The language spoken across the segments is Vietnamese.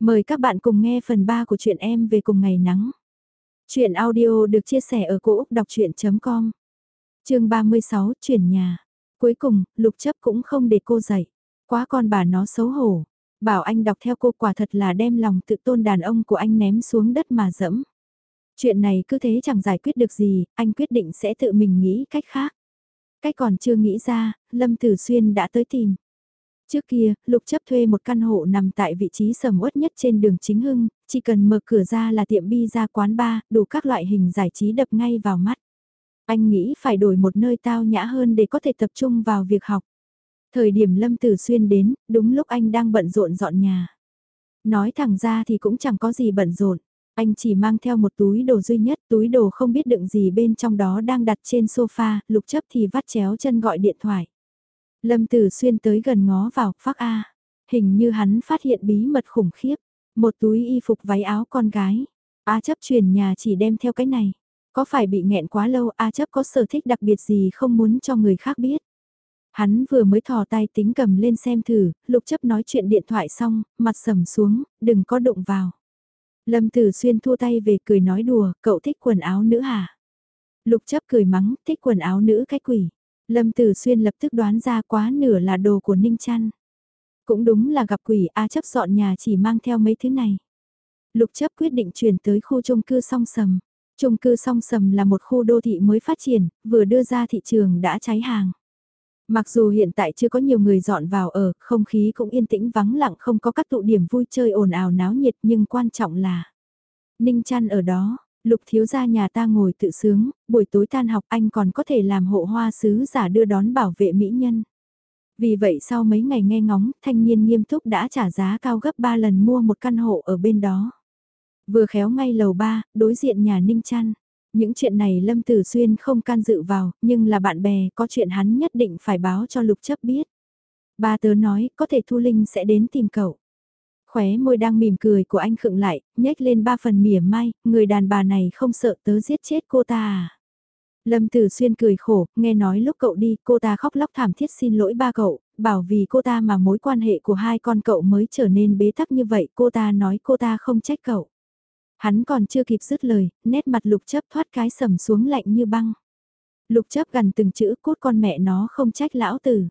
Mời các bạn cùng nghe phần 3 của truyện em về cùng ngày nắng. Chuyện audio được chia sẻ ở cỗ đọc chuyện.com Trường 36 chuyển nhà. Cuối cùng, lục chấp cũng không để cô dậy. Quá con bà nó xấu hổ. Bảo anh đọc theo cô quả thật là đem lòng tự tôn đàn ông của anh ném xuống đất mà dẫm. Chuyện này cứ thế chẳng giải quyết được gì, anh quyết định sẽ tự mình nghĩ cách khác. Cách còn chưa nghĩ ra, Lâm Tử Xuyên đã tới tìm. Trước kia, Lục chấp thuê một căn hộ nằm tại vị trí sầm uất nhất trên đường chính hưng, chỉ cần mở cửa ra là tiệm bi ra quán bar, đủ các loại hình giải trí đập ngay vào mắt. Anh nghĩ phải đổi một nơi tao nhã hơn để có thể tập trung vào việc học. Thời điểm Lâm Tử Xuyên đến, đúng lúc anh đang bận rộn dọn nhà. Nói thẳng ra thì cũng chẳng có gì bận rộn. Anh chỉ mang theo một túi đồ duy nhất, túi đồ không biết đựng gì bên trong đó đang đặt trên sofa, lục chấp thì vắt chéo chân gọi điện thoại. Lâm Tử Xuyên tới gần ngó vào, phác A. Hình như hắn phát hiện bí mật khủng khiếp. Một túi y phục váy áo con gái. A chấp chuyển nhà chỉ đem theo cái này. Có phải bị nghẹn quá lâu A chấp có sở thích đặc biệt gì không muốn cho người khác biết. Hắn vừa mới thò tay tính cầm lên xem thử, lục chấp nói chuyện điện thoại xong, mặt sầm xuống, đừng có đụng vào. Lâm Tử Xuyên thua tay về cười nói đùa, cậu thích quần áo nữ hả? Lục chấp cười mắng, thích quần áo nữ cái quỷ. Lâm Tử Xuyên lập tức đoán ra quá nửa là đồ của Ninh Trăn. Cũng đúng là gặp quỷ A chấp dọn nhà chỉ mang theo mấy thứ này. Lục chấp quyết định chuyển tới khu chung cư song sầm. Chung cư song sầm là một khu đô thị mới phát triển, vừa đưa ra thị trường đã cháy hàng. Mặc dù hiện tại chưa có nhiều người dọn vào ở, không khí cũng yên tĩnh vắng lặng không có các tụ điểm vui chơi ồn ào náo nhiệt nhưng quan trọng là Ninh Trăn ở đó, Lục thiếu gia nhà ta ngồi tự sướng, buổi tối tan học anh còn có thể làm hộ hoa sứ giả đưa đón bảo vệ mỹ nhân. Vì vậy sau mấy ngày nghe ngóng, thanh niên nghiêm túc đã trả giá cao gấp 3 lần mua một căn hộ ở bên đó. Vừa khéo ngay lầu 3, đối diện nhà Ninh Trăn. Những chuyện này Lâm Tử Xuyên không can dự vào, nhưng là bạn bè, có chuyện hắn nhất định phải báo cho Lục chấp biết. Ba tớ nói, có thể Thu Linh sẽ đến tìm cậu. Khóe môi đang mỉm cười của anh khựng lại, nhếch lên ba phần mỉa mai, người đàn bà này không sợ tớ giết chết cô ta à. Lâm Tử Xuyên cười khổ, nghe nói lúc cậu đi cô ta khóc lóc thảm thiết xin lỗi ba cậu, bảo vì cô ta mà mối quan hệ của hai con cậu mới trở nên bế tắc như vậy cô ta nói cô ta không trách cậu. Hắn còn chưa kịp dứt lời, nét mặt lục chấp thoát cái sầm xuống lạnh như băng. Lục chấp gần từng chữ cốt con mẹ nó không trách lão tử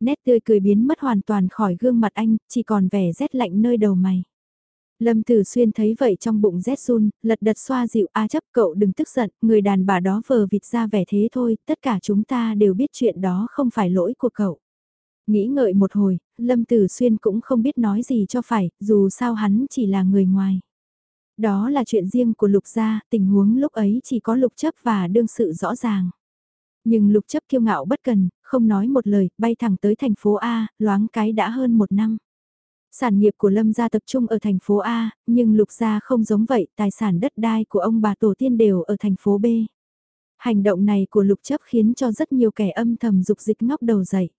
nét tươi cười biến mất hoàn toàn khỏi gương mặt anh, chỉ còn vẻ rét lạnh nơi đầu mày. Lâm Tử Xuyên thấy vậy trong bụng rét run, lật đật xoa dịu A chấp cậu đừng tức giận, người đàn bà đó vờ vịt ra vẻ thế thôi, tất cả chúng ta đều biết chuyện đó không phải lỗi của cậu. Nghĩ ngợi một hồi, Lâm Tử Xuyên cũng không biết nói gì cho phải, dù sao hắn chỉ là người ngoài. Đó là chuyện riêng của Lục gia, tình huống lúc ấy chỉ có Lục chấp và đương sự rõ ràng. Nhưng lục chấp kiêu ngạo bất cần, không nói một lời, bay thẳng tới thành phố A, loáng cái đã hơn một năm. Sản nghiệp của Lâm gia tập trung ở thành phố A, nhưng lục gia không giống vậy, tài sản đất đai của ông bà tổ tiên đều ở thành phố B. Hành động này của lục chấp khiến cho rất nhiều kẻ âm thầm dục dịch ngóc đầu dậy.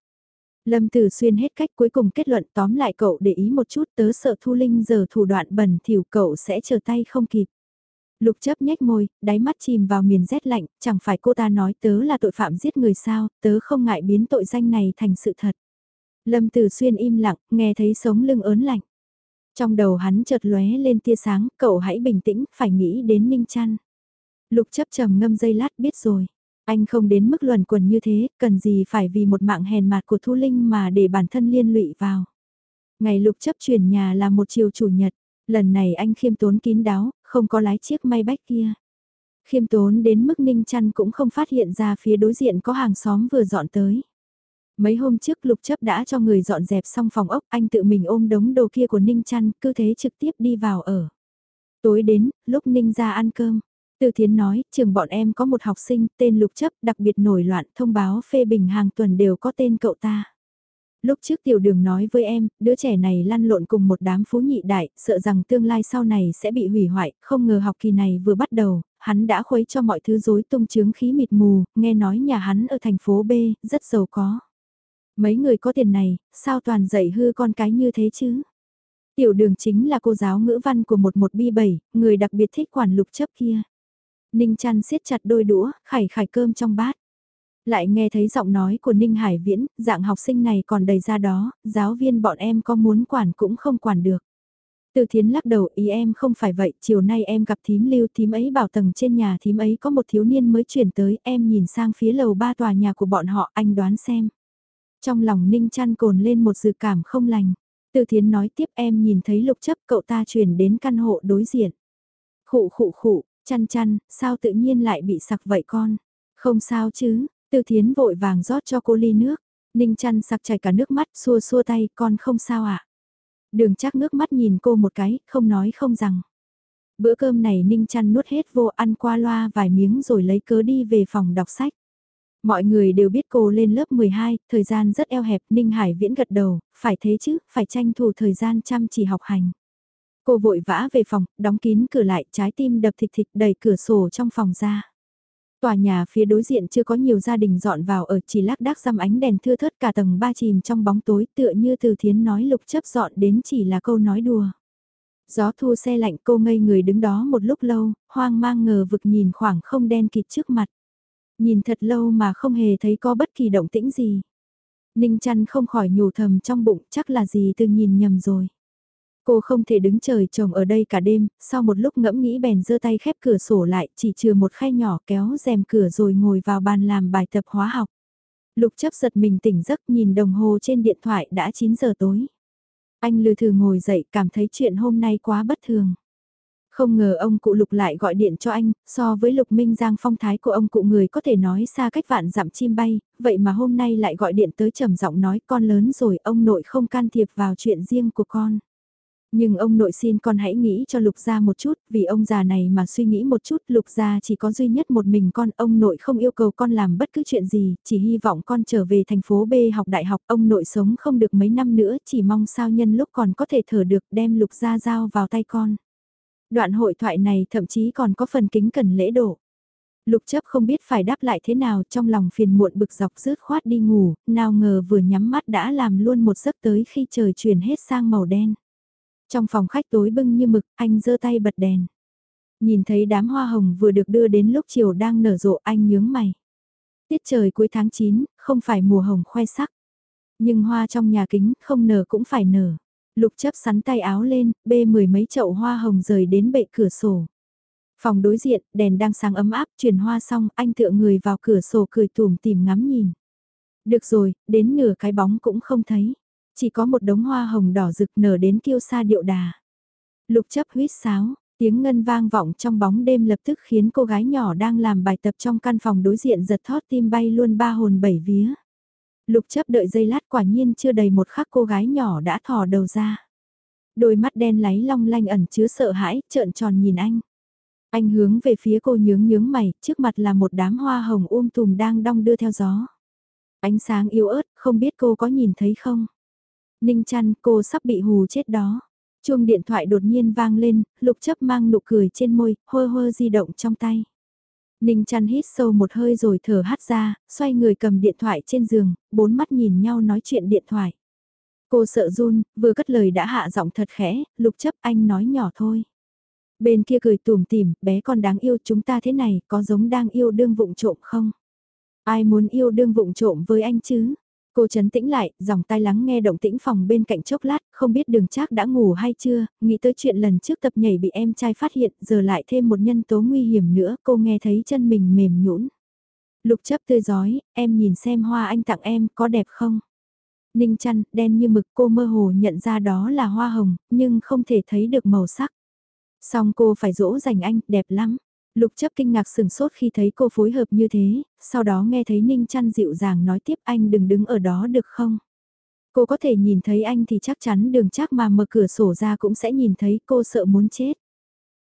Lâm Tử Xuyên hết cách cuối cùng kết luận tóm lại cậu để ý một chút tớ sợ Thu Linh giờ thủ đoạn bẩn thỉu cậu sẽ trở tay không kịp. Lục chấp nhếch môi, đáy mắt chìm vào miền rét lạnh, chẳng phải cô ta nói tớ là tội phạm giết người sao, tớ không ngại biến tội danh này thành sự thật. Lâm Tử Xuyên im lặng, nghe thấy sống lưng ớn lạnh. Trong đầu hắn chợt lóe lên tia sáng, cậu hãy bình tĩnh, phải nghĩ đến Ninh Trăn. Lục chấp trầm ngâm dây lát biết rồi. Anh không đến mức luẩn quẩn như thế, cần gì phải vì một mạng hèn mạt của Thu Linh mà để bản thân liên lụy vào. Ngày lục chấp chuyển nhà là một chiều chủ nhật, lần này anh khiêm tốn kín đáo, không có lái chiếc may bách kia. Khiêm tốn đến mức Ninh Chăn cũng không phát hiện ra phía đối diện có hàng xóm vừa dọn tới. Mấy hôm trước Lục Chấp đã cho người dọn dẹp xong phòng ốc, anh tự mình ôm đống đồ kia của Ninh Chăn, cứ thế trực tiếp đi vào ở. Tối đến, lúc Ninh ra ăn cơm, Từ Thiến nói, trường bọn em có một học sinh tên Lục Chấp đặc biệt nổi loạn thông báo phê bình hàng tuần đều có tên cậu ta. Lúc trước tiểu đường nói với em, đứa trẻ này lăn lộn cùng một đám phú nhị đại, sợ rằng tương lai sau này sẽ bị hủy hoại, không ngờ học kỳ này vừa bắt đầu, hắn đã khuấy cho mọi thứ rối tung chướng khí mịt mù, nghe nói nhà hắn ở thành phố B, rất giàu có. Mấy người có tiền này, sao toàn dạy hư con cái như thế chứ? Tiểu đường chính là cô giáo ngữ văn của một một bi bảy, người đặc biệt thích quản lục chấp kia. Ninh chăn siết chặt đôi đũa, khải khải cơm trong bát. Lại nghe thấy giọng nói của Ninh Hải Viễn, dạng học sinh này còn đầy ra đó, giáo viên bọn em có muốn quản cũng không quản được. Từ thiến lắc đầu ý em không phải vậy, chiều nay em gặp thím lưu thím ấy bảo tầng trên nhà thím ấy có một thiếu niên mới chuyển tới, em nhìn sang phía lầu ba tòa nhà của bọn họ, anh đoán xem. Trong lòng ninh chăn cồn lên một dự cảm không lành. Từ thiến nói tiếp em nhìn thấy lục chấp cậu ta chuyển đến căn hộ đối diện. Khụ khụ khụ, chăn chăn, sao tự nhiên lại bị sặc vậy con? Không sao chứ, từ thiến vội vàng rót cho cô ly nước. Ninh chăn sặc chảy cả nước mắt xua xua tay con không sao ạ. À? Đường chắc ngước mắt nhìn cô một cái, không nói không rằng. Bữa cơm này Ninh chăn nuốt hết vô ăn qua loa vài miếng rồi lấy cớ đi về phòng đọc sách. Mọi người đều biết cô lên lớp 12, thời gian rất eo hẹp, Ninh Hải Viễn gật đầu, phải thế chứ, phải tranh thủ thời gian chăm chỉ học hành. Cô vội vã về phòng, đóng kín cửa lại, trái tim đập thịt thịt đẩy cửa sổ trong phòng ra. Tòa nhà phía đối diện chưa có nhiều gia đình dọn vào ở chỉ lác đác răm ánh đèn thưa thớt cả tầng ba chìm trong bóng tối tựa như từ thiến nói lục chấp dọn đến chỉ là câu nói đùa. Gió thu xe lạnh cô ngây người đứng đó một lúc lâu, hoang mang ngờ vực nhìn khoảng không đen kịt trước mặt. Nhìn thật lâu mà không hề thấy có bất kỳ động tĩnh gì. Ninh chăn không khỏi nhủ thầm trong bụng chắc là gì từ nhìn nhầm rồi. Cô không thể đứng trời chồng ở đây cả đêm, sau một lúc ngẫm nghĩ bèn giơ tay khép cửa sổ lại, chỉ chừa một khe nhỏ kéo rèm cửa rồi ngồi vào bàn làm bài tập hóa học. Lục chấp giật mình tỉnh giấc nhìn đồng hồ trên điện thoại đã 9 giờ tối. Anh lừa thử ngồi dậy cảm thấy chuyện hôm nay quá bất thường. Không ngờ ông cụ Lục lại gọi điện cho anh, so với Lục Minh Giang phong thái của ông cụ người có thể nói xa cách vạn dặm chim bay, vậy mà hôm nay lại gọi điện tới trầm giọng nói con lớn rồi ông nội không can thiệp vào chuyện riêng của con. Nhưng ông nội xin con hãy nghĩ cho Lục Gia một chút, vì ông già này mà suy nghĩ một chút, Lục Gia chỉ có duy nhất một mình con, ông nội không yêu cầu con làm bất cứ chuyện gì, chỉ hy vọng con trở về thành phố B học đại học, ông nội sống không được mấy năm nữa, chỉ mong sao nhân lúc còn có thể thở được đem Lục Gia giao vào tay con. Đoạn hội thoại này thậm chí còn có phần kính cần lễ độ. Lục chấp không biết phải đáp lại thế nào trong lòng phiền muộn bực dọc rớt khoát đi ngủ, nào ngờ vừa nhắm mắt đã làm luôn một giấc tới khi trời chuyển hết sang màu đen. Trong phòng khách tối bưng như mực, anh giơ tay bật đèn. Nhìn thấy đám hoa hồng vừa được đưa đến lúc chiều đang nở rộ anh nhướng mày. Tiết trời cuối tháng 9, không phải mùa hồng khoe sắc. Nhưng hoa trong nhà kính không nở cũng phải nở. Lục chấp sắn tay áo lên, bê mười mấy chậu hoa hồng rời đến bệ cửa sổ. Phòng đối diện, đèn đang sáng ấm áp, chuyển hoa xong, anh tựa người vào cửa sổ cười tủm tìm ngắm nhìn. Được rồi, đến nửa cái bóng cũng không thấy. Chỉ có một đống hoa hồng đỏ rực nở đến kiêu sa điệu đà. Lục chấp huyết sáo, tiếng ngân vang vọng trong bóng đêm lập tức khiến cô gái nhỏ đang làm bài tập trong căn phòng đối diện giật thót tim bay luôn ba hồn bảy vía. Lục chấp đợi giây lát quả nhiên chưa đầy một khắc cô gái nhỏ đã thò đầu ra. Đôi mắt đen láy long lanh ẩn chứa sợ hãi, trợn tròn nhìn anh. Anh hướng về phía cô nhướng nhướng mày, trước mặt là một đám hoa hồng um tùm đang đong đưa theo gió. Ánh sáng yếu ớt, không biết cô có nhìn thấy không? Ninh chăn, cô sắp bị hù chết đó. Chuông điện thoại đột nhiên vang lên, lục chấp mang nụ cười trên môi, hơ hơ di động trong tay. Ninh chăn hít sâu một hơi rồi thở hắt ra, xoay người cầm điện thoại trên giường, bốn mắt nhìn nhau nói chuyện điện thoại. Cô sợ run, vừa cất lời đã hạ giọng thật khẽ, lục chấp anh nói nhỏ thôi. Bên kia cười tùm tìm, bé con đáng yêu chúng ta thế này, có giống đang yêu đương vụng trộm không? Ai muốn yêu đương vụng trộm với anh chứ? Cô chấn tĩnh lại, dòng tai lắng nghe động tĩnh phòng bên cạnh chốc lát, không biết đường trác đã ngủ hay chưa, nghĩ tới chuyện lần trước tập nhảy bị em trai phát hiện, giờ lại thêm một nhân tố nguy hiểm nữa, cô nghe thấy chân mình mềm nhũn. Lục chấp tươi giói, em nhìn xem hoa anh tặng em có đẹp không? Ninh chăn, đen như mực cô mơ hồ nhận ra đó là hoa hồng, nhưng không thể thấy được màu sắc. Xong cô phải dỗ dành anh, đẹp lắm. Lục chấp kinh ngạc sừng sốt khi thấy cô phối hợp như thế, sau đó nghe thấy Ninh chăn dịu dàng nói tiếp anh đừng đứng ở đó được không? Cô có thể nhìn thấy anh thì chắc chắn đường chắc mà mở cửa sổ ra cũng sẽ nhìn thấy cô sợ muốn chết.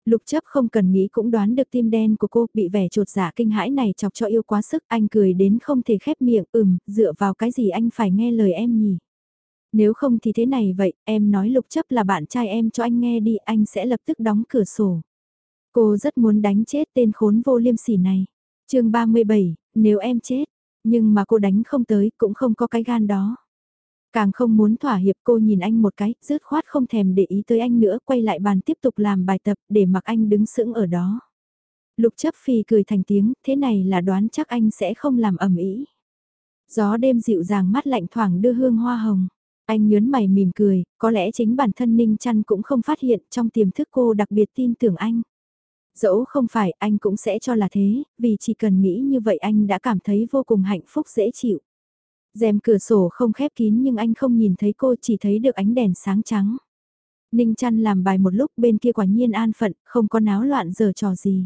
Lục chấp không cần nghĩ cũng đoán được tim đen của cô bị vẻ trột giả kinh hãi này chọc cho yêu quá sức anh cười đến không thể khép miệng ừm dựa vào cái gì anh phải nghe lời em nhỉ. Nếu không thì thế này vậy em nói lục chấp là bạn trai em cho anh nghe đi anh sẽ lập tức đóng cửa sổ. Cô rất muốn đánh chết tên khốn vô liêm sỉ này. chương 37, nếu em chết, nhưng mà cô đánh không tới cũng không có cái gan đó. Càng không muốn thỏa hiệp cô nhìn anh một cái, rứt khoát không thèm để ý tới anh nữa, quay lại bàn tiếp tục làm bài tập để mặc anh đứng sững ở đó. Lục chấp phi cười thành tiếng, thế này là đoán chắc anh sẽ không làm ẩm ý. Gió đêm dịu dàng mắt lạnh thoảng đưa hương hoa hồng. Anh nhớn mày mỉm cười, có lẽ chính bản thân Ninh Chăn cũng không phát hiện trong tiềm thức cô đặc biệt tin tưởng anh. Dẫu không phải anh cũng sẽ cho là thế, vì chỉ cần nghĩ như vậy anh đã cảm thấy vô cùng hạnh phúc dễ chịu. rèm cửa sổ không khép kín nhưng anh không nhìn thấy cô chỉ thấy được ánh đèn sáng trắng. Ninh chăn làm bài một lúc bên kia quả nhiên an phận, không có náo loạn giờ trò gì.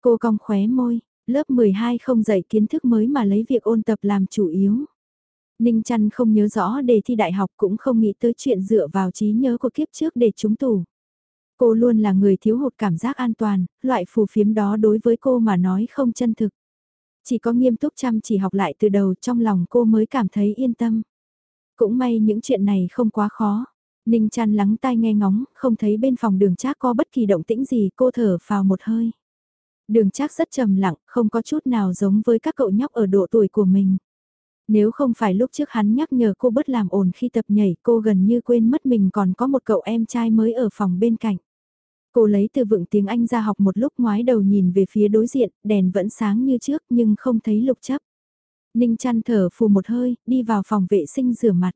Cô cong khóe môi, lớp 12 không dạy kiến thức mới mà lấy việc ôn tập làm chủ yếu. Ninh chăn không nhớ rõ đề thi đại học cũng không nghĩ tới chuyện dựa vào trí nhớ của kiếp trước để trúng tủ. Cô luôn là người thiếu hụt cảm giác an toàn, loại phù phiếm đó đối với cô mà nói không chân thực. Chỉ có nghiêm túc chăm chỉ học lại từ đầu trong lòng cô mới cảm thấy yên tâm. Cũng may những chuyện này không quá khó. Ninh chăn lắng tai nghe ngóng, không thấy bên phòng đường trác có bất kỳ động tĩnh gì, cô thở vào một hơi. Đường trác rất trầm lặng, không có chút nào giống với các cậu nhóc ở độ tuổi của mình. Nếu không phải lúc trước hắn nhắc nhở cô bớt làm ồn khi tập nhảy, cô gần như quên mất mình còn có một cậu em trai mới ở phòng bên cạnh. Cô lấy từ vựng tiếng Anh ra học một lúc ngoái đầu nhìn về phía đối diện, đèn vẫn sáng như trước nhưng không thấy lục chấp. Ninh chăn thở phù một hơi, đi vào phòng vệ sinh rửa mặt.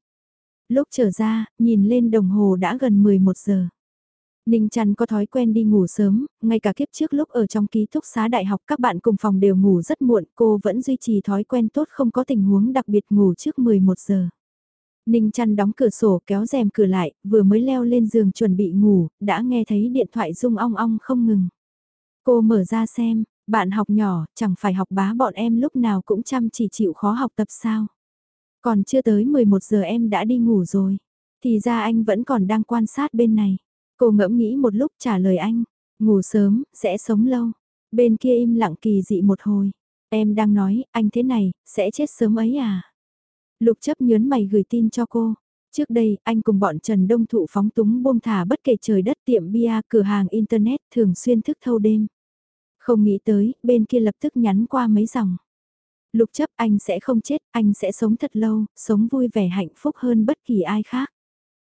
Lúc trở ra, nhìn lên đồng hồ đã gần 11 giờ. Ninh Trăn có thói quen đi ngủ sớm, ngay cả kiếp trước lúc ở trong ký túc xá đại học các bạn cùng phòng đều ngủ rất muộn, cô vẫn duy trì thói quen tốt không có tình huống đặc biệt ngủ trước 11 giờ. Ninh chăn đóng cửa sổ kéo rèm cửa lại, vừa mới leo lên giường chuẩn bị ngủ, đã nghe thấy điện thoại rung ong ong không ngừng. Cô mở ra xem, bạn học nhỏ, chẳng phải học bá bọn em lúc nào cũng chăm chỉ chịu khó học tập sao. Còn chưa tới 11 giờ em đã đi ngủ rồi. Thì ra anh vẫn còn đang quan sát bên này. Cô ngẫm nghĩ một lúc trả lời anh. Ngủ sớm, sẽ sống lâu. Bên kia im lặng kỳ dị một hồi. Em đang nói, anh thế này, sẽ chết sớm ấy à? Lục chấp nhớn mày gửi tin cho cô. Trước đây, anh cùng bọn Trần Đông Thụ phóng túng buông thả bất kể trời đất tiệm bia, cửa hàng Internet thường xuyên thức thâu đêm. Không nghĩ tới, bên kia lập tức nhắn qua mấy dòng. Lục chấp anh sẽ không chết, anh sẽ sống thật lâu, sống vui vẻ hạnh phúc hơn bất kỳ ai khác.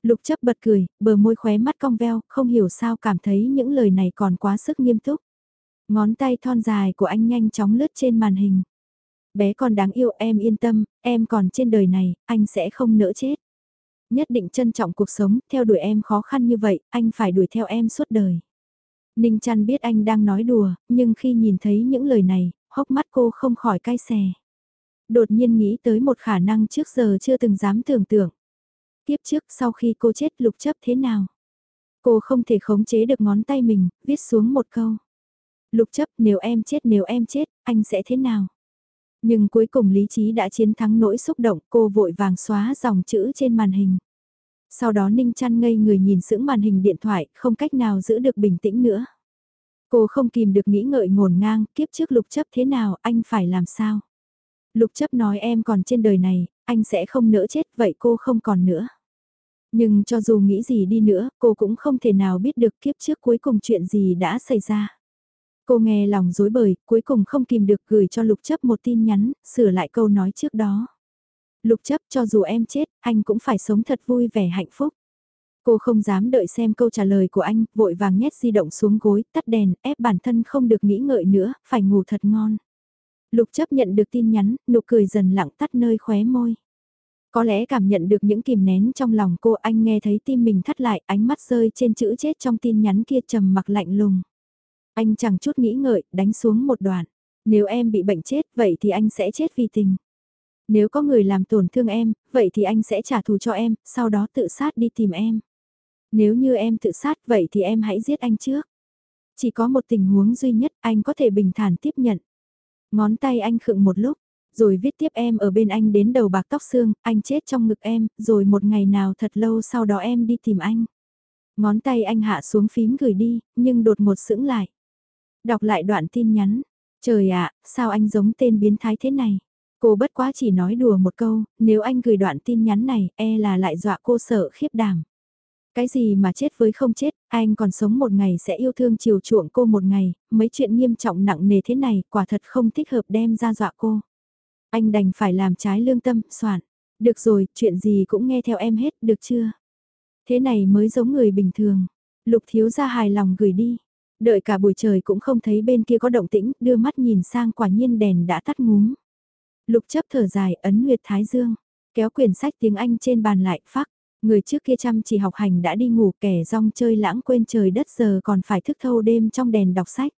Lục chấp bật cười, bờ môi khóe mắt cong veo, không hiểu sao cảm thấy những lời này còn quá sức nghiêm túc. Ngón tay thon dài của anh nhanh chóng lướt trên màn hình. Bé con đáng yêu em yên tâm, em còn trên đời này, anh sẽ không nỡ chết. Nhất định trân trọng cuộc sống, theo đuổi em khó khăn như vậy, anh phải đuổi theo em suốt đời. Ninh chăn biết anh đang nói đùa, nhưng khi nhìn thấy những lời này, hốc mắt cô không khỏi cay xè. Đột nhiên nghĩ tới một khả năng trước giờ chưa từng dám tưởng tượng. Tiếp trước sau khi cô chết lục chấp thế nào? Cô không thể khống chế được ngón tay mình, viết xuống một câu. Lục chấp nếu em chết nếu em chết, anh sẽ thế nào? Nhưng cuối cùng lý trí đã chiến thắng nỗi xúc động cô vội vàng xóa dòng chữ trên màn hình. Sau đó Ninh chăn ngây người nhìn sững màn hình điện thoại, không cách nào giữ được bình tĩnh nữa. Cô không kìm được nghĩ ngợi ngổn ngang, kiếp trước lục chấp thế nào, anh phải làm sao? Lục chấp nói em còn trên đời này, anh sẽ không nỡ chết, vậy cô không còn nữa. Nhưng cho dù nghĩ gì đi nữa, cô cũng không thể nào biết được kiếp trước cuối cùng chuyện gì đã xảy ra. Cô nghe lòng dối bời, cuối cùng không kìm được gửi cho lục chấp một tin nhắn, sửa lại câu nói trước đó. Lục chấp cho dù em chết, anh cũng phải sống thật vui vẻ hạnh phúc. Cô không dám đợi xem câu trả lời của anh, vội vàng nhét di động xuống gối, tắt đèn, ép bản thân không được nghĩ ngợi nữa, phải ngủ thật ngon. Lục chấp nhận được tin nhắn, nụ cười dần lặng tắt nơi khóe môi. Có lẽ cảm nhận được những kìm nén trong lòng cô anh nghe thấy tim mình thắt lại ánh mắt rơi trên chữ chết trong tin nhắn kia trầm mặc lạnh lùng. Anh chẳng chút nghĩ ngợi, đánh xuống một đoạn. Nếu em bị bệnh chết, vậy thì anh sẽ chết vì tình. Nếu có người làm tổn thương em, vậy thì anh sẽ trả thù cho em, sau đó tự sát đi tìm em. Nếu như em tự sát vậy thì em hãy giết anh trước. Chỉ có một tình huống duy nhất anh có thể bình thản tiếp nhận. Ngón tay anh khựng một lúc, rồi viết tiếp em ở bên anh đến đầu bạc tóc xương, anh chết trong ngực em, rồi một ngày nào thật lâu sau đó em đi tìm anh. Ngón tay anh hạ xuống phím gửi đi, nhưng đột một sững lại. Đọc lại đoạn tin nhắn, trời ạ, sao anh giống tên biến thái thế này? Cô bất quá chỉ nói đùa một câu, nếu anh gửi đoạn tin nhắn này, e là lại dọa cô sợ khiếp đảm. Cái gì mà chết với không chết, anh còn sống một ngày sẽ yêu thương chiều chuộng cô một ngày, mấy chuyện nghiêm trọng nặng nề thế này quả thật không thích hợp đem ra dọa cô. Anh đành phải làm trái lương tâm, soạn. Được rồi, chuyện gì cũng nghe theo em hết, được chưa? Thế này mới giống người bình thường. Lục thiếu ra hài lòng gửi đi. Đợi cả buổi trời cũng không thấy bên kia có động tĩnh, đưa mắt nhìn sang quả nhiên đèn đã tắt ngúm. Lục chấp thở dài ấn nguyệt thái dương. Kéo quyển sách tiếng Anh trên bàn lại, phác. Người trước kia chăm chỉ học hành đã đi ngủ kẻ rong chơi lãng quên trời đất giờ còn phải thức thâu đêm trong đèn đọc sách.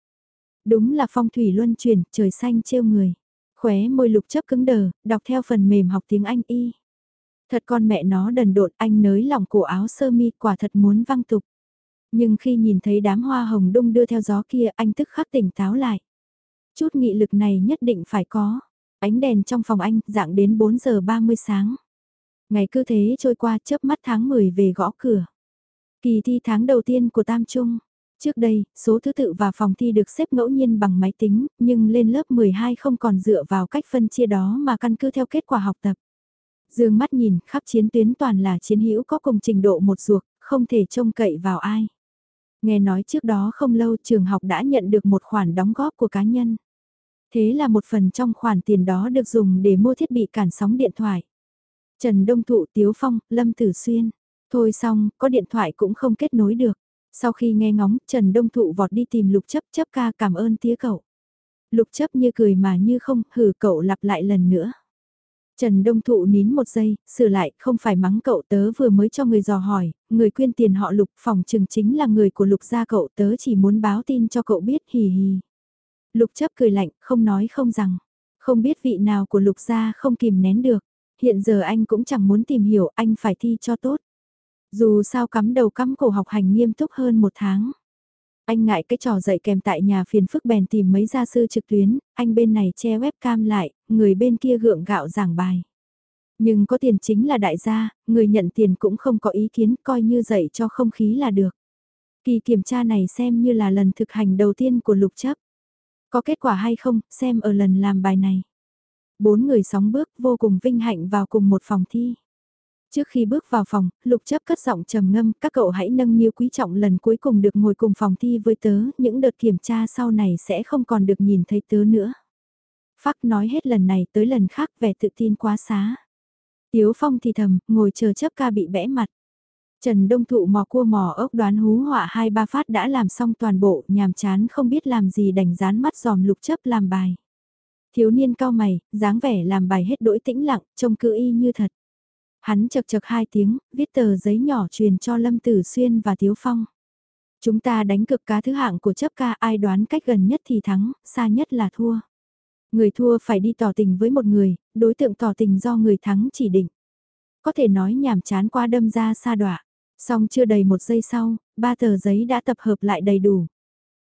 Đúng là phong thủy luân chuyển, trời xanh trêu người. Khóe môi lục chấp cứng đờ, đọc theo phần mềm học tiếng Anh y. Thật con mẹ nó đần độn anh nới lỏng cổ áo sơ mi quả thật muốn văng tục. Nhưng khi nhìn thấy đám hoa hồng đung đưa theo gió kia anh tức khắc tỉnh táo lại. Chút nghị lực này nhất định phải có. Ánh đèn trong phòng anh dạng đến 4 giờ 30 sáng. Ngày cứ thế trôi qua chớp mắt tháng 10 về gõ cửa. Kỳ thi tháng đầu tiên của Tam Trung. Trước đây, số thứ tự và phòng thi được xếp ngẫu nhiên bằng máy tính, nhưng lên lớp 12 không còn dựa vào cách phân chia đó mà căn cứ theo kết quả học tập. Dương mắt nhìn, khắp chiến tuyến toàn là chiến hữu có cùng trình độ một ruột, không thể trông cậy vào ai. Nghe nói trước đó không lâu trường học đã nhận được một khoản đóng góp của cá nhân. Thế là một phần trong khoản tiền đó được dùng để mua thiết bị cản sóng điện thoại. Trần Đông Thụ Tiếu Phong, Lâm Tử Xuyên. Thôi xong, có điện thoại cũng không kết nối được. Sau khi nghe ngóng, Trần Đông Thụ vọt đi tìm Lục Chấp Chấp ca cảm ơn tía cậu. Lục Chấp như cười mà như không, hử cậu lặp lại lần nữa. Trần Đông Thụ nín một giây, sửa lại, không phải mắng cậu tớ vừa mới cho người dò hỏi, người quyên tiền họ Lục phòng trừng chính là người của Lục gia cậu tớ chỉ muốn báo tin cho cậu biết hì hì. Lục chấp cười lạnh, không nói không rằng, không biết vị nào của Lục gia không kìm nén được, hiện giờ anh cũng chẳng muốn tìm hiểu, anh phải thi cho tốt. Dù sao cắm đầu cắm cổ học hành nghiêm túc hơn một tháng. Anh ngại cái trò dạy kèm tại nhà phiền phức bèn tìm mấy gia sư trực tuyến, anh bên này che webcam lại, người bên kia gượng gạo giảng bài. Nhưng có tiền chính là đại gia, người nhận tiền cũng không có ý kiến coi như dạy cho không khí là được. Kỳ kiểm tra này xem như là lần thực hành đầu tiên của lục chấp. Có kết quả hay không, xem ở lần làm bài này. Bốn người sóng bước vô cùng vinh hạnh vào cùng một phòng thi. Trước khi bước vào phòng, lục chấp cất giọng trầm ngâm, các cậu hãy nâng niu quý trọng lần cuối cùng được ngồi cùng phòng thi với tớ, những đợt kiểm tra sau này sẽ không còn được nhìn thấy tớ nữa. phác nói hết lần này tới lần khác vẻ tự tin quá xá. Tiếu Phong thì thầm, ngồi chờ chấp ca bị bẽ mặt. Trần Đông Thụ mò cua mò ốc đoán hú họa hai ba phát đã làm xong toàn bộ, nhàm chán không biết làm gì đành dán mắt giòm lục chấp làm bài. Thiếu niên cao mày, dáng vẻ làm bài hết đỗi tĩnh lặng, trông cứ y như thật. Hắn chật chật hai tiếng, viết tờ giấy nhỏ truyền cho Lâm Tử Xuyên và Tiếu Phong. Chúng ta đánh cực cá thứ hạng của chấp ca ai đoán cách gần nhất thì thắng, xa nhất là thua. Người thua phải đi tỏ tình với một người, đối tượng tỏ tình do người thắng chỉ định. Có thể nói nhảm chán qua đâm ra xa đọa. Xong chưa đầy một giây sau, ba tờ giấy đã tập hợp lại đầy đủ.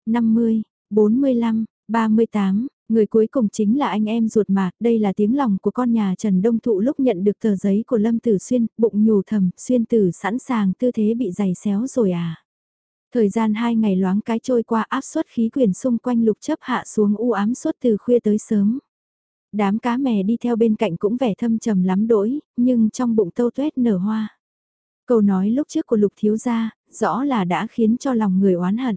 50, 45, 38, người cuối cùng chính là anh em ruột mà, đây là tiếng lòng của con nhà Trần Đông Thụ lúc nhận được tờ giấy của Lâm Tử Xuyên, bụng nhủ thầm, Xuyên Tử sẵn sàng tư thế bị giày xéo rồi à. Thời gian hai ngày loáng cái trôi qua áp suất khí quyển xung quanh lục chấp hạ xuống u ám suốt từ khuya tới sớm. Đám cá mè đi theo bên cạnh cũng vẻ thâm trầm lắm đỗi, nhưng trong bụng tâu tuét nở hoa. Câu nói lúc trước của lục thiếu gia, rõ là đã khiến cho lòng người oán hận.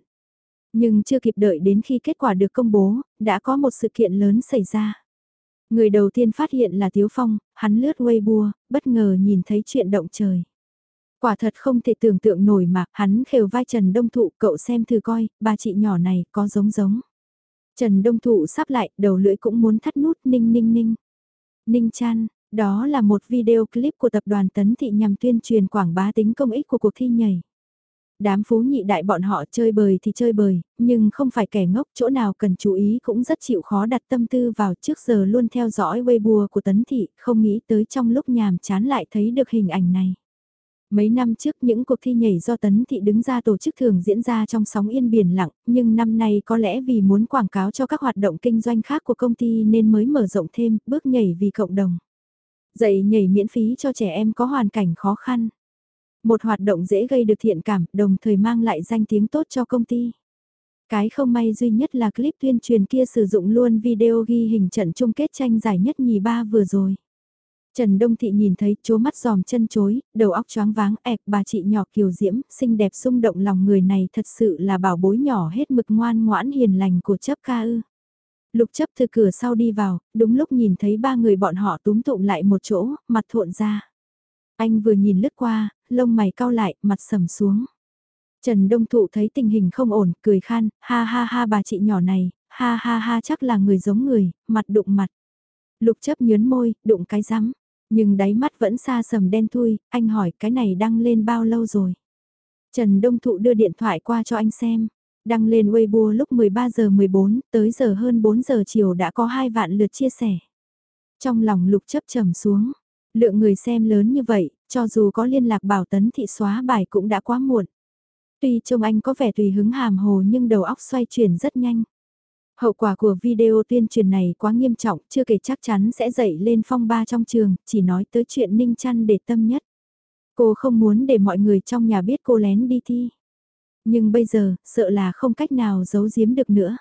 Nhưng chưa kịp đợi đến khi kết quả được công bố, đã có một sự kiện lớn xảy ra. Người đầu tiên phát hiện là Tiếu Phong, hắn lướt Weibo, bất ngờ nhìn thấy chuyện động trời. Quả thật không thể tưởng tượng nổi mà, hắn khều vai Trần Đông Thụ cậu xem thử coi, bà chị nhỏ này có giống giống. Trần Đông Thụ sắp lại, đầu lưỡi cũng muốn thắt nút ninh ninh ninh. Ninh chan, đó là một video clip của tập đoàn Tấn Thị nhằm tuyên truyền quảng bá tính công ích của cuộc thi nhảy. Đám phú nhị đại bọn họ chơi bời thì chơi bời, nhưng không phải kẻ ngốc, chỗ nào cần chú ý cũng rất chịu khó đặt tâm tư vào trước giờ luôn theo dõi Weibo của Tấn Thị, không nghĩ tới trong lúc nhàm chán lại thấy được hình ảnh này. Mấy năm trước những cuộc thi nhảy do Tấn Thị đứng ra tổ chức thường diễn ra trong sóng yên biển lặng, nhưng năm nay có lẽ vì muốn quảng cáo cho các hoạt động kinh doanh khác của công ty nên mới mở rộng thêm bước nhảy vì cộng đồng. Dạy nhảy miễn phí cho trẻ em có hoàn cảnh khó khăn. Một hoạt động dễ gây được thiện cảm, đồng thời mang lại danh tiếng tốt cho công ty. Cái không may duy nhất là clip tuyên truyền kia sử dụng luôn video ghi hình trận chung kết tranh giải nhất nhì ba vừa rồi. Trần Đông Thị nhìn thấy chố mắt giòm chân chối, đầu óc choáng váng ẹc bà chị nhỏ kiều diễm, xinh đẹp xung động lòng người này thật sự là bảo bối nhỏ hết mực ngoan ngoãn hiền lành của chấp ca ư. Lục chấp từ cửa sau đi vào, đúng lúc nhìn thấy ba người bọn họ túm tụm lại một chỗ, mặt thộn ra. Anh vừa nhìn lướt qua, lông mày cau lại, mặt sầm xuống. Trần Đông Thụ thấy tình hình không ổn, cười khan, ha ha ha bà chị nhỏ này, ha ha ha chắc là người giống người, mặt đụng mặt. Lục chấp nhớn môi, đụng cái rắm. Nhưng đáy mắt vẫn xa sầm đen thui, anh hỏi cái này đăng lên bao lâu rồi. Trần Đông Thụ đưa điện thoại qua cho anh xem. Đăng lên Weibo lúc 13 giờ 14, tới giờ hơn 4 giờ chiều đã có 2 vạn lượt chia sẻ. Trong lòng lục chấp trầm xuống, lượng người xem lớn như vậy, cho dù có liên lạc bảo tấn thị xóa bài cũng đã quá muộn. Tuy trông anh có vẻ tùy hứng hàm hồ nhưng đầu óc xoay chuyển rất nhanh. Hậu quả của video tuyên truyền này quá nghiêm trọng, chưa kể chắc chắn sẽ dậy lên phong ba trong trường, chỉ nói tới chuyện Ninh Chăn để tâm nhất. Cô không muốn để mọi người trong nhà biết cô lén đi thi. Nhưng bây giờ, sợ là không cách nào giấu giếm được nữa.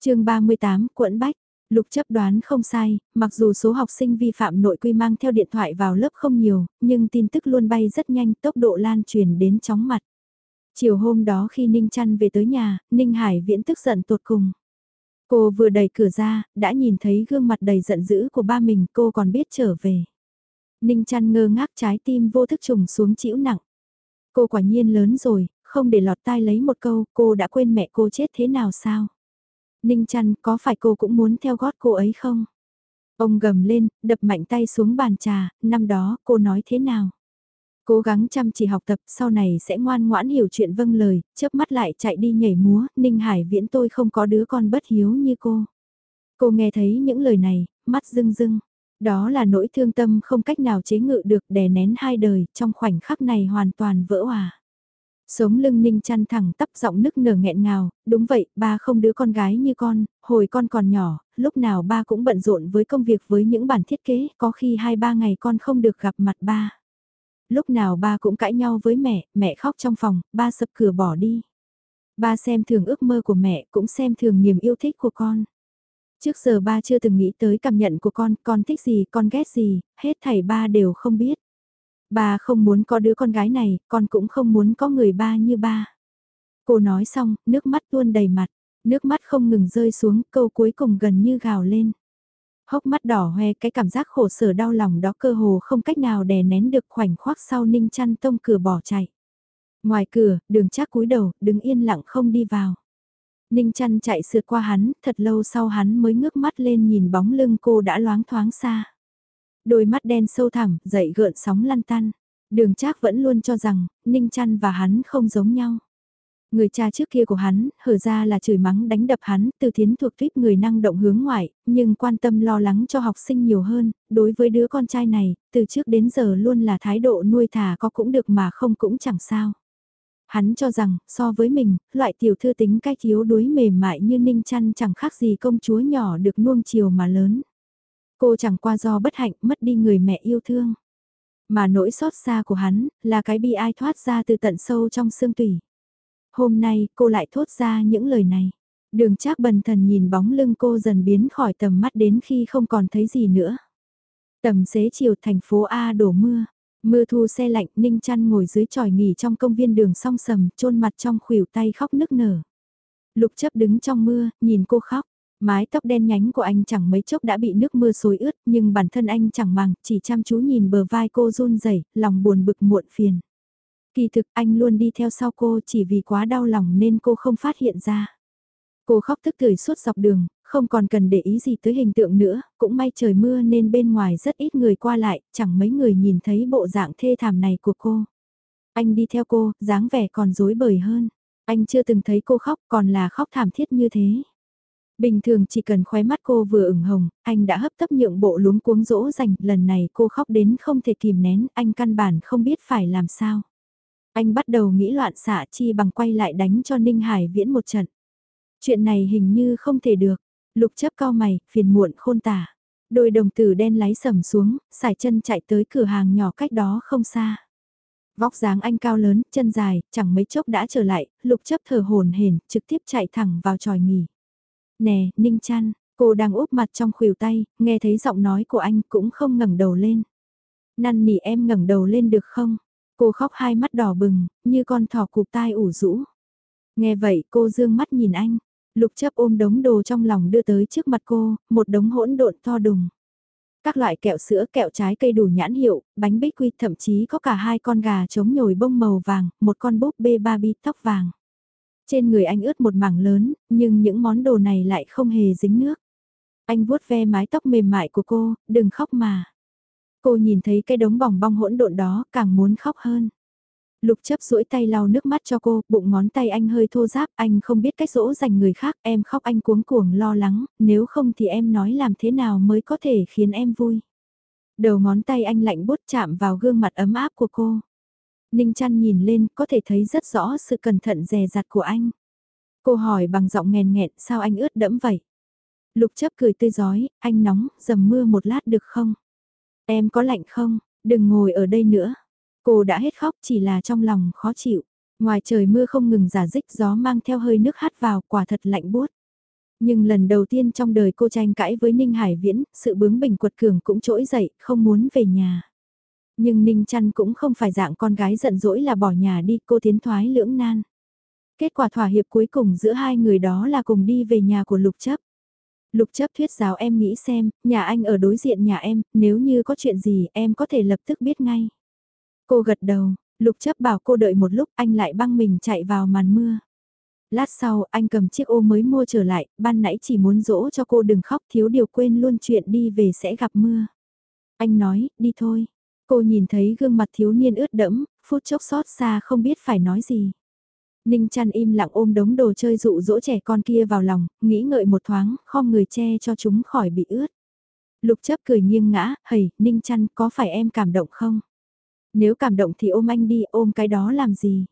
chương 38, quận Bách. Lục chấp đoán không sai, mặc dù số học sinh vi phạm nội quy mang theo điện thoại vào lớp không nhiều, nhưng tin tức luôn bay rất nhanh, tốc độ lan truyền đến chóng mặt. Chiều hôm đó khi Ninh Trăn về tới nhà, Ninh Hải viễn tức giận tột cùng. Cô vừa đẩy cửa ra, đã nhìn thấy gương mặt đầy giận dữ của ba mình, cô còn biết trở về. Ninh Trăn ngơ ngác trái tim vô thức trùng xuống chịu nặng. Cô quả nhiên lớn rồi, không để lọt tai lấy một câu, cô đã quên mẹ cô chết thế nào sao? Ninh chăn, có phải cô cũng muốn theo gót cô ấy không? Ông gầm lên, đập mạnh tay xuống bàn trà, năm đó cô nói thế nào? Cố gắng chăm chỉ học tập sau này sẽ ngoan ngoãn hiểu chuyện vâng lời, chớp mắt lại chạy đi nhảy múa, Ninh Hải viễn tôi không có đứa con bất hiếu như cô. Cô nghe thấy những lời này, mắt rưng rưng. Đó là nỗi thương tâm không cách nào chế ngự được đè nén hai đời, trong khoảnh khắc này hoàn toàn vỡ hòa. Sống lưng ninh chăn thẳng tắp giọng nức nở nghẹn ngào, đúng vậy, ba không đứa con gái như con, hồi con còn nhỏ, lúc nào ba cũng bận rộn với công việc với những bản thiết kế, có khi hai ba ngày con không được gặp mặt ba. Lúc nào ba cũng cãi nhau với mẹ, mẹ khóc trong phòng, ba sập cửa bỏ đi. Ba xem thường ước mơ của mẹ, cũng xem thường niềm yêu thích của con. Trước giờ ba chưa từng nghĩ tới cảm nhận của con, con thích gì, con ghét gì, hết thảy ba đều không biết. Ba không muốn có đứa con gái này, con cũng không muốn có người ba như ba. Cô nói xong, nước mắt tuôn đầy mặt, nước mắt không ngừng rơi xuống, câu cuối cùng gần như gào lên. Hốc mắt đỏ hoe cái cảm giác khổ sở đau lòng đó cơ hồ không cách nào đè nén được khoảnh khoác sau ninh chăn tông cửa bỏ chạy. Ngoài cửa, đường chắc cúi đầu, đứng yên lặng không đi vào. Ninh chăn chạy sượt qua hắn, thật lâu sau hắn mới ngước mắt lên nhìn bóng lưng cô đã loáng thoáng xa. Đôi mắt đen sâu thẳm, dậy gợn sóng lăn tăn. Đường Trác vẫn luôn cho rằng, Ninh Trăn và hắn không giống nhau. Người cha trước kia của hắn, hở ra là chửi mắng đánh đập hắn, từ thiến thuộc tuyết người năng động hướng ngoại, nhưng quan tâm lo lắng cho học sinh nhiều hơn, đối với đứa con trai này, từ trước đến giờ luôn là thái độ nuôi thả có cũng được mà không cũng chẳng sao. Hắn cho rằng, so với mình, loại tiểu thư tính cách thiếu đuối mềm mại như ninh Trăn chẳng khác gì công chúa nhỏ được nuông chiều mà lớn. Cô chẳng qua do bất hạnh mất đi người mẹ yêu thương. Mà nỗi xót xa của hắn là cái bi ai thoát ra từ tận sâu trong xương tủy. Hôm nay cô lại thốt ra những lời này. Đường Trác bần thần nhìn bóng lưng cô dần biến khỏi tầm mắt đến khi không còn thấy gì nữa. Tầm xế chiều thành phố A đổ mưa. Mưa thu xe lạnh Ninh chăn ngồi dưới tròi nghỉ trong công viên đường song sầm chôn mặt trong khuỷu tay khóc nức nở. Lục chấp đứng trong mưa, nhìn cô khóc. Mái tóc đen nhánh của anh chẳng mấy chốc đã bị nước mưa xối ướt, nhưng bản thân anh chẳng màng, chỉ chăm chú nhìn bờ vai cô run rẩy, lòng buồn bực muộn phiền. Kỳ thực anh luôn đi theo sau cô chỉ vì quá đau lòng nên cô không phát hiện ra. Cô khóc tức tưởi suốt dọc đường, không còn cần để ý gì tới hình tượng nữa, cũng may trời mưa nên bên ngoài rất ít người qua lại, chẳng mấy người nhìn thấy bộ dạng thê thảm này của cô. Anh đi theo cô, dáng vẻ còn dối bời hơn. Anh chưa từng thấy cô khóc còn là khóc thảm thiết như thế. Bình thường chỉ cần khóe mắt cô vừa ửng hồng, anh đã hấp tấp nhượng bộ luống cuống dỗ dành, lần này cô khóc đến không thể kìm nén, anh căn bản không biết phải làm sao. Anh bắt đầu nghĩ loạn xạ chi bằng quay lại đánh cho Ninh Hải viễn một trận. Chuyện này hình như không thể được, lục chấp cao mày, phiền muộn khôn tả. Đôi đồng tử đen láy sầm xuống, xài chân chạy tới cửa hàng nhỏ cách đó không xa. Vóc dáng anh cao lớn, chân dài, chẳng mấy chốc đã trở lại, lục chấp thở hồn hển, trực tiếp chạy thẳng vào tròi nghỉ. Nè, Ninh Trăn, cô đang úp mặt trong khuỷu tay, nghe thấy giọng nói của anh cũng không ngẩng đầu lên. Năn nỉ em ngẩng đầu lên được không? Cô khóc hai mắt đỏ bừng, như con thỏ cụp tai ủ rũ. Nghe vậy cô dương mắt nhìn anh, lục chấp ôm đống đồ trong lòng đưa tới trước mặt cô, một đống hỗn độn to đùng. Các loại kẹo sữa, kẹo trái cây đủ nhãn hiệu, bánh bích quy thậm chí có cả hai con gà trống nhồi bông màu vàng, một con búp bê Barbie tóc vàng. Trên người anh ướt một mảng lớn, nhưng những món đồ này lại không hề dính nước. Anh vuốt ve mái tóc mềm mại của cô, đừng khóc mà. Cô nhìn thấy cái đống bỏng bong hỗn độn đó, càng muốn khóc hơn. Lục chấp duỗi tay lau nước mắt cho cô, bụng ngón tay anh hơi thô ráp, anh không biết cách dỗ dành người khác, em khóc anh cuống cuồng lo lắng, nếu không thì em nói làm thế nào mới có thể khiến em vui. Đầu ngón tay anh lạnh bút chạm vào gương mặt ấm áp của cô. Ninh chăn nhìn lên, có thể thấy rất rõ sự cẩn thận dè dặt của anh. Cô hỏi bằng giọng nghèn nghẹn, sao anh ướt đẫm vậy? Lục chấp cười tươi giói, anh nóng, dầm mưa một lát được không? Em có lạnh không? Đừng ngồi ở đây nữa. Cô đã hết khóc chỉ là trong lòng khó chịu. Ngoài trời mưa không ngừng giả dích gió mang theo hơi nước hát vào quả thật lạnh buốt. Nhưng lần đầu tiên trong đời cô tranh cãi với Ninh Hải Viễn, sự bướng bỉnh quật cường cũng trỗi dậy, không muốn về nhà. Nhưng Ninh Trăn cũng không phải dạng con gái giận dỗi là bỏ nhà đi, cô tiến thoái lưỡng nan. Kết quả thỏa hiệp cuối cùng giữa hai người đó là cùng đi về nhà của Lục Chấp. Lục chấp thuyết giáo em nghĩ xem, nhà anh ở đối diện nhà em, nếu như có chuyện gì em có thể lập tức biết ngay. Cô gật đầu, lục chấp bảo cô đợi một lúc anh lại băng mình chạy vào màn mưa. Lát sau anh cầm chiếc ô mới mua trở lại, ban nãy chỉ muốn dỗ cho cô đừng khóc thiếu điều quên luôn chuyện đi về sẽ gặp mưa. Anh nói, đi thôi. Cô nhìn thấy gương mặt thiếu niên ướt đẫm, phút chốc xót xa không biết phải nói gì. Ninh chăn im lặng ôm đống đồ chơi dụ dỗ trẻ con kia vào lòng, nghĩ ngợi một thoáng, khom người che cho chúng khỏi bị ướt. Lục chấp cười nghiêng ngã, hầy, Ninh chăn có phải em cảm động không? Nếu cảm động thì ôm anh đi, ôm cái đó làm gì?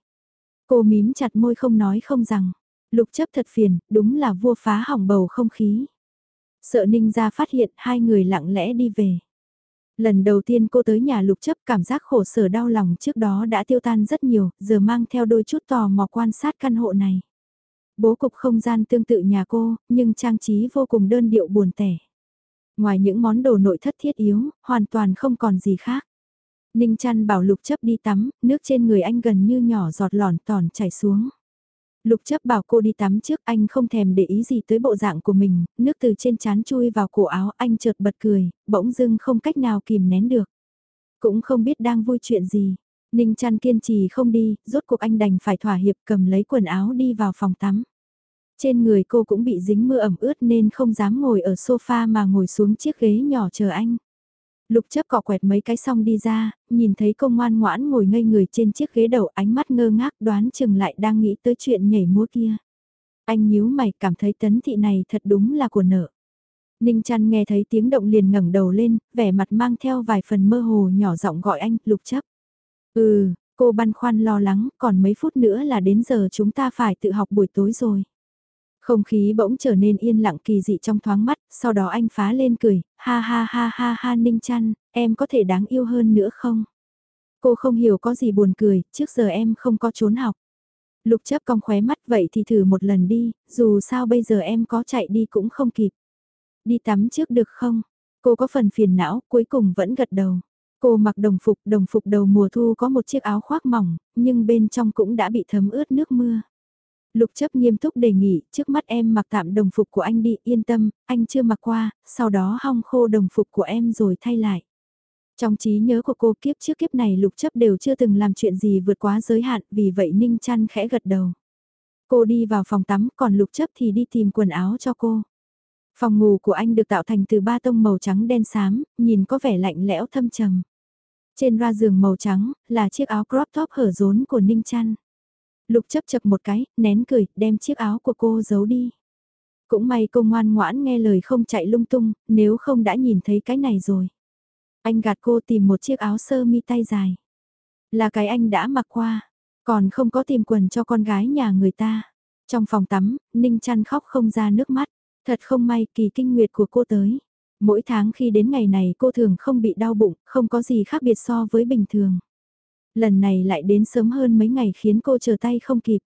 Cô mím chặt môi không nói không rằng. Lục chấp thật phiền, đúng là vua phá hỏng bầu không khí. Sợ Ninh ra phát hiện hai người lặng lẽ đi về. Lần đầu tiên cô tới nhà lục chấp cảm giác khổ sở đau lòng trước đó đã tiêu tan rất nhiều, giờ mang theo đôi chút tò mò quan sát căn hộ này. Bố cục không gian tương tự nhà cô, nhưng trang trí vô cùng đơn điệu buồn tẻ. Ngoài những món đồ nội thất thiết yếu, hoàn toàn không còn gì khác. Ninh chăn bảo lục chấp đi tắm, nước trên người anh gần như nhỏ giọt lỏn tòn chảy xuống. Lục chấp bảo cô đi tắm trước anh không thèm để ý gì tới bộ dạng của mình, nước từ trên chán chui vào cổ áo anh chợt bật cười, bỗng dưng không cách nào kìm nén được. Cũng không biết đang vui chuyện gì. Ninh chăn kiên trì không đi, rốt cuộc anh đành phải thỏa hiệp cầm lấy quần áo đi vào phòng tắm. Trên người cô cũng bị dính mưa ẩm ướt nên không dám ngồi ở sofa mà ngồi xuống chiếc ghế nhỏ chờ anh. Lục chấp cọ quẹt mấy cái xong đi ra, nhìn thấy công ngoan ngoãn ngồi ngây người trên chiếc ghế đầu ánh mắt ngơ ngác đoán chừng lại đang nghĩ tới chuyện nhảy múa kia. Anh nhíu mày cảm thấy tấn thị này thật đúng là của nợ. Ninh chăn nghe thấy tiếng động liền ngẩng đầu lên, vẻ mặt mang theo vài phần mơ hồ nhỏ giọng gọi anh, lục chấp. Ừ, cô băn khoăn lo lắng, còn mấy phút nữa là đến giờ chúng ta phải tự học buổi tối rồi. Không khí bỗng trở nên yên lặng kỳ dị trong thoáng mắt, sau đó anh phá lên cười, ha ha ha ha ha Ninh chăn, em có thể đáng yêu hơn nữa không? Cô không hiểu có gì buồn cười, trước giờ em không có trốn học. Lục chấp cong khóe mắt vậy thì thử một lần đi, dù sao bây giờ em có chạy đi cũng không kịp. Đi tắm trước được không? Cô có phần phiền não, cuối cùng vẫn gật đầu. Cô mặc đồng phục, đồng phục đầu mùa thu có một chiếc áo khoác mỏng, nhưng bên trong cũng đã bị thấm ướt nước mưa. Lục chấp nghiêm túc đề nghị, trước mắt em mặc tạm đồng phục của anh đi, yên tâm, anh chưa mặc qua, sau đó hong khô đồng phục của em rồi thay lại. Trong trí nhớ của cô kiếp trước kiếp này lục chấp đều chưa từng làm chuyện gì vượt quá giới hạn, vì vậy Ninh chăn khẽ gật đầu. Cô đi vào phòng tắm, còn lục chấp thì đi tìm quần áo cho cô. Phòng ngủ của anh được tạo thành từ ba tông màu trắng đen xám, nhìn có vẻ lạnh lẽo thâm trầm. Trên ra giường màu trắng, là chiếc áo crop top hở rốn của Ninh Trăn. Lục chấp chập một cái, nén cười, đem chiếc áo của cô giấu đi. Cũng may cô ngoan ngoãn nghe lời không chạy lung tung, nếu không đã nhìn thấy cái này rồi. Anh gạt cô tìm một chiếc áo sơ mi tay dài. Là cái anh đã mặc qua, còn không có tìm quần cho con gái nhà người ta. Trong phòng tắm, Ninh chăn khóc không ra nước mắt. Thật không may kỳ kinh nguyệt của cô tới. Mỗi tháng khi đến ngày này cô thường không bị đau bụng, không có gì khác biệt so với bình thường. Lần này lại đến sớm hơn mấy ngày khiến cô chờ tay không kịp.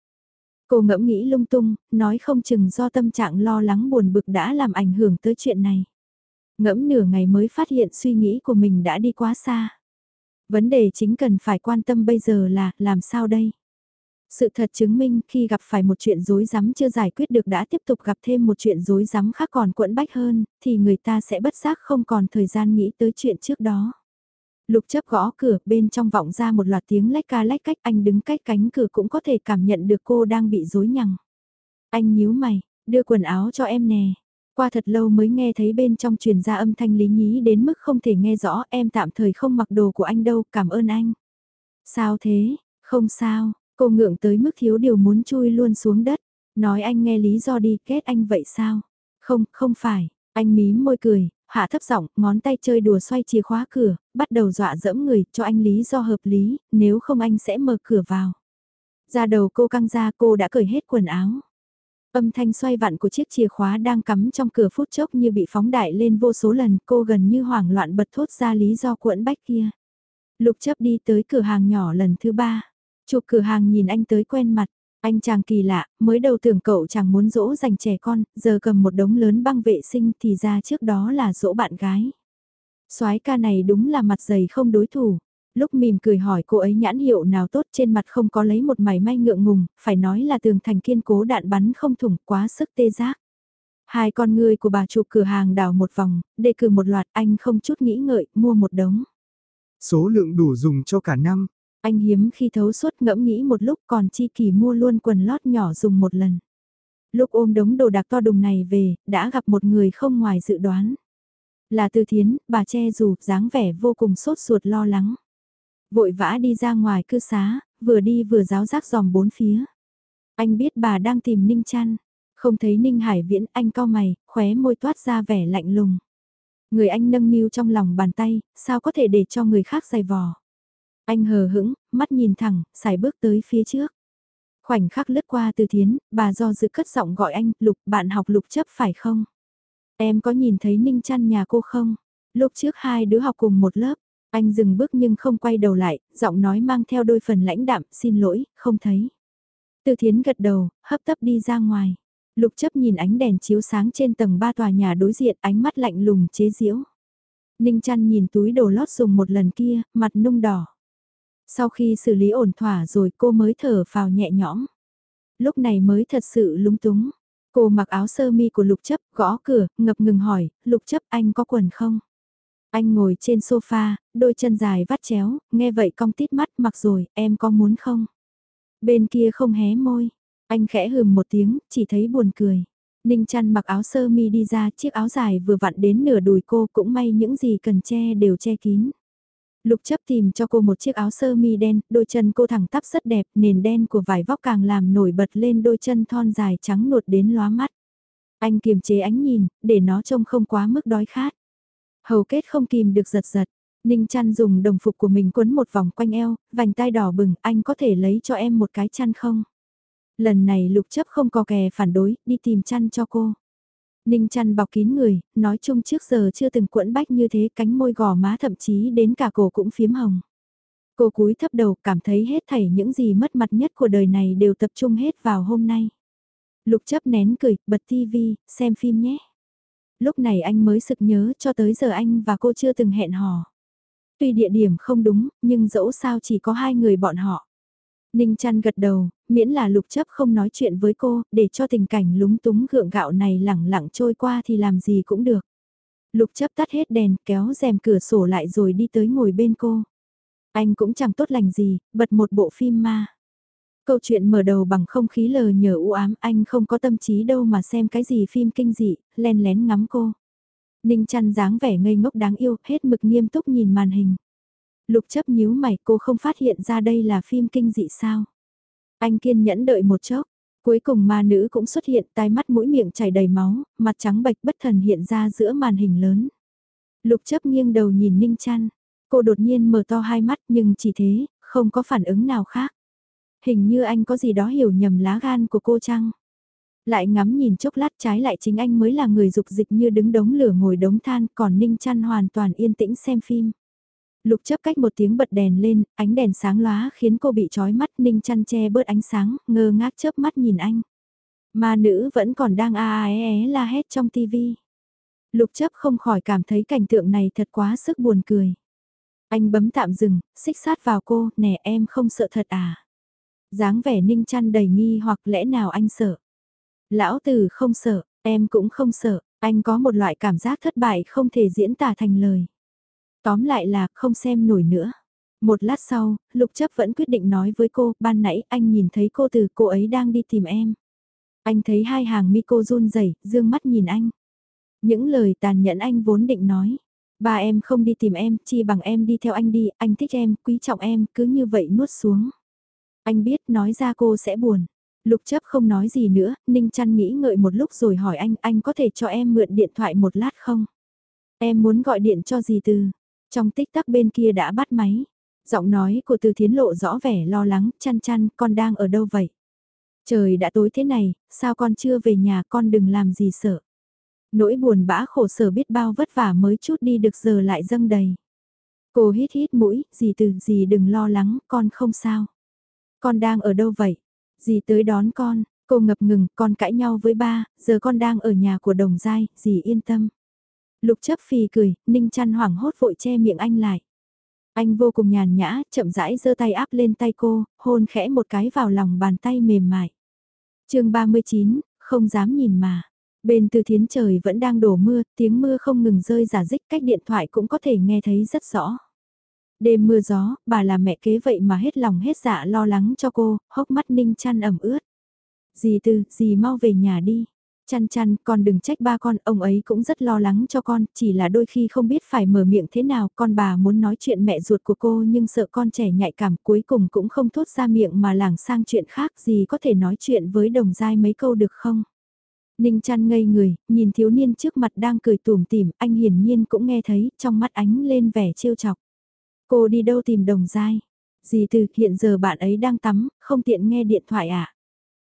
Cô ngẫm nghĩ lung tung, nói không chừng do tâm trạng lo lắng buồn bực đã làm ảnh hưởng tới chuyện này. Ngẫm nửa ngày mới phát hiện suy nghĩ của mình đã đi quá xa. Vấn đề chính cần phải quan tâm bây giờ là làm sao đây? Sự thật chứng minh khi gặp phải một chuyện rối rắm chưa giải quyết được đã tiếp tục gặp thêm một chuyện rối rắm khác còn quẫn bách hơn, thì người ta sẽ bất giác không còn thời gian nghĩ tới chuyện trước đó. Lục chấp gõ cửa, bên trong vọng ra một loạt tiếng lách ca lách cách, anh đứng cách cánh cửa cũng có thể cảm nhận được cô đang bị dối nhằng. Anh nhíu mày, đưa quần áo cho em nè. Qua thật lâu mới nghe thấy bên trong truyền ra âm thanh lý nhí đến mức không thể nghe rõ em tạm thời không mặc đồ của anh đâu, cảm ơn anh. Sao thế, không sao, cô ngượng tới mức thiếu điều muốn chui luôn xuống đất, nói anh nghe lý do đi, kết anh vậy sao? Không, không phải, anh mím môi cười, hạ thấp giọng, ngón tay chơi đùa xoay chìa khóa cửa, bắt đầu dọa dẫm người, cho anh lý do hợp lý, nếu không anh sẽ mở cửa vào. Ra đầu cô căng ra cô đã cởi hết quần áo. Âm thanh xoay vặn của chiếc chìa khóa đang cắm trong cửa phút chốc như bị phóng đại lên vô số lần, cô gần như hoảng loạn bật thốt ra lý do cuộn bách kia. Lục chấp đi tới cửa hàng nhỏ lần thứ ba. Chụp cửa hàng nhìn anh tới quen mặt, anh chàng kỳ lạ, mới đầu tưởng cậu chàng muốn dỗ dành trẻ con, giờ cầm một đống lớn băng vệ sinh thì ra trước đó là dỗ bạn gái. soái ca này đúng là mặt dày không đối thủ. Lúc mỉm cười hỏi cô ấy nhãn hiệu nào tốt trên mặt không có lấy một mảy may ngượng ngùng, phải nói là tường thành kiên cố đạn bắn không thủng quá sức tê giác. Hai con người của bà chủ cửa hàng đảo một vòng, đề cử một loạt anh không chút nghĩ ngợi, mua một đống. Số lượng đủ dùng cho cả năm, anh hiếm khi thấu suốt ngẫm nghĩ một lúc còn chi kỳ mua luôn quần lót nhỏ dùng một lần. Lúc ôm đống đồ đạc to đùng này về, đã gặp một người không ngoài dự đoán. Là Từ Thiến, bà che dù, dáng vẻ vô cùng sốt ruột lo lắng. Vội vã đi ra ngoài cư xá, vừa đi vừa giáo giác dòm bốn phía. Anh biết bà đang tìm Ninh Trăn, Không thấy Ninh Hải Viễn, anh cau mày, khóe môi toát ra vẻ lạnh lùng. Người anh nâng niu trong lòng bàn tay, sao có thể để cho người khác giày vò. Anh hờ hững, mắt nhìn thẳng, xài bước tới phía trước. Khoảnh khắc lướt qua từ thiến, bà do dự cất giọng gọi anh, lục, bạn học lục chấp phải không? Em có nhìn thấy ninh chăn nhà cô không? Lúc trước hai đứa học cùng một lớp, anh dừng bước nhưng không quay đầu lại, giọng nói mang theo đôi phần lãnh đạm, xin lỗi, không thấy. Từ thiến gật đầu, hấp tấp đi ra ngoài. Lục chấp nhìn ánh đèn chiếu sáng trên tầng ba tòa nhà đối diện ánh mắt lạnh lùng chế giễu. Ninh chăn nhìn túi đồ lót dùng một lần kia, mặt nung đỏ. Sau khi xử lý ổn thỏa rồi cô mới thở vào nhẹ nhõm. Lúc này mới thật sự lúng túng. Cô mặc áo sơ mi của lục chấp, gõ cửa, ngập ngừng hỏi, lục chấp anh có quần không? Anh ngồi trên sofa, đôi chân dài vắt chéo, nghe vậy cong tít mắt mặc rồi, em có muốn không? Bên kia không hé môi, anh khẽ hừm một tiếng, chỉ thấy buồn cười. Ninh chăn mặc áo sơ mi đi ra, chiếc áo dài vừa vặn đến nửa đùi cô cũng may những gì cần che đều che kín. Lục chấp tìm cho cô một chiếc áo sơ mi đen, đôi chân cô thẳng tắp rất đẹp, nền đen của vải vóc càng làm nổi bật lên đôi chân thon dài trắng nuột đến lóa mắt. Anh kiềm chế ánh nhìn, để nó trông không quá mức đói khát. Hầu kết không kìm được giật giật. Ninh chăn dùng đồng phục của mình quấn một vòng quanh eo, vành tai đỏ bừng, anh có thể lấy cho em một cái chăn không? Lần này lục chấp không có kè phản đối, đi tìm chăn cho cô. Ninh chăn bọc kín người, nói chung trước giờ chưa từng quẫn bách như thế cánh môi gò má thậm chí đến cả cổ cũng phiếm hồng. Cô cúi thấp đầu cảm thấy hết thảy những gì mất mặt nhất của đời này đều tập trung hết vào hôm nay. Lục chấp nén cười, bật tivi, xem phim nhé. Lúc này anh mới sực nhớ cho tới giờ anh và cô chưa từng hẹn hò. Tuy địa điểm không đúng, nhưng dẫu sao chỉ có hai người bọn họ. Ninh chăn gật đầu, miễn là lục chấp không nói chuyện với cô, để cho tình cảnh lúng túng gượng gạo này lẳng lặng trôi qua thì làm gì cũng được. Lục chấp tắt hết đèn, kéo rèm cửa sổ lại rồi đi tới ngồi bên cô. Anh cũng chẳng tốt lành gì, bật một bộ phim ma. Câu chuyện mở đầu bằng không khí lờ nhờ u ám, anh không có tâm trí đâu mà xem cái gì phim kinh dị, len lén ngắm cô. Ninh chăn dáng vẻ ngây ngốc đáng yêu, hết mực nghiêm túc nhìn màn hình. Lục chấp nhíu mày cô không phát hiện ra đây là phim kinh dị sao. Anh kiên nhẫn đợi một chốc, cuối cùng ma nữ cũng xuất hiện tai mắt mũi miệng chảy đầy máu, mặt trắng bệch bất thần hiện ra giữa màn hình lớn. Lục chấp nghiêng đầu nhìn Ninh trăn cô đột nhiên mở to hai mắt nhưng chỉ thế, không có phản ứng nào khác. Hình như anh có gì đó hiểu nhầm lá gan của cô chăng? Lại ngắm nhìn chốc lát trái lại chính anh mới là người dục dịch như đứng đống lửa ngồi đống than còn Ninh trăn hoàn toàn yên tĩnh xem phim. Lục chấp cách một tiếng bật đèn lên, ánh đèn sáng lóa khiến cô bị trói mắt ninh chăn che bớt ánh sáng, ngơ ngác chớp mắt nhìn anh. Ma nữ vẫn còn đang a a é é la hét trong tivi. Lục chấp không khỏi cảm thấy cảnh tượng này thật quá sức buồn cười. Anh bấm tạm dừng, xích sát vào cô, nè em không sợ thật à. dáng vẻ ninh chăn đầy nghi hoặc lẽ nào anh sợ. Lão tử không sợ, em cũng không sợ, anh có một loại cảm giác thất bại không thể diễn tả thành lời. Tóm lại là không xem nổi nữa. Một lát sau, Lục chấp vẫn quyết định nói với cô, ban nãy anh nhìn thấy cô từ cô ấy đang đi tìm em. Anh thấy hai hàng mi cô run rẩy dương mắt nhìn anh. Những lời tàn nhẫn anh vốn định nói. Ba em không đi tìm em, chi bằng em đi theo anh đi, anh thích em, quý trọng em, cứ như vậy nuốt xuống. Anh biết nói ra cô sẽ buồn. Lục chấp không nói gì nữa, Ninh trăn nghĩ ngợi một lúc rồi hỏi anh, anh có thể cho em mượn điện thoại một lát không? Em muốn gọi điện cho gì từ? Trong tích tắc bên kia đã bắt máy. Giọng nói của từ thiến lộ rõ vẻ lo lắng, chăn chăn, con đang ở đâu vậy? Trời đã tối thế này, sao con chưa về nhà con đừng làm gì sợ. Nỗi buồn bã khổ sở biết bao vất vả mới chút đi được giờ lại dâng đầy. Cô hít hít mũi, gì từ gì đừng lo lắng, con không sao. Con đang ở đâu vậy? Dì tới đón con, cô ngập ngừng, con cãi nhau với ba, giờ con đang ở nhà của đồng giai, dì yên tâm. Lục chấp phì cười, ninh chăn hoảng hốt vội che miệng anh lại. Anh vô cùng nhàn nhã, chậm rãi giơ tay áp lên tay cô, hôn khẽ một cái vào lòng bàn tay mềm mại. chương 39, không dám nhìn mà. Bên từ thiến trời vẫn đang đổ mưa, tiếng mưa không ngừng rơi giả dích cách điện thoại cũng có thể nghe thấy rất rõ. Đêm mưa gió, bà là mẹ kế vậy mà hết lòng hết dạ lo lắng cho cô, hốc mắt ninh chăn ẩm ướt. Dì tư, dì mau về nhà đi. Chăn chăn, con đừng trách ba con, ông ấy cũng rất lo lắng cho con, chỉ là đôi khi không biết phải mở miệng thế nào, con bà muốn nói chuyện mẹ ruột của cô nhưng sợ con trẻ nhạy cảm cuối cùng cũng không thốt ra miệng mà lảng sang chuyện khác gì có thể nói chuyện với đồng giai mấy câu được không? Ninh chăn ngây người, nhìn thiếu niên trước mặt đang cười tủm tỉm, anh hiển nhiên cũng nghe thấy, trong mắt ánh lên vẻ trêu chọc. Cô đi đâu tìm đồng giai? Dì từ hiện giờ bạn ấy đang tắm, không tiện nghe điện thoại ạ. À?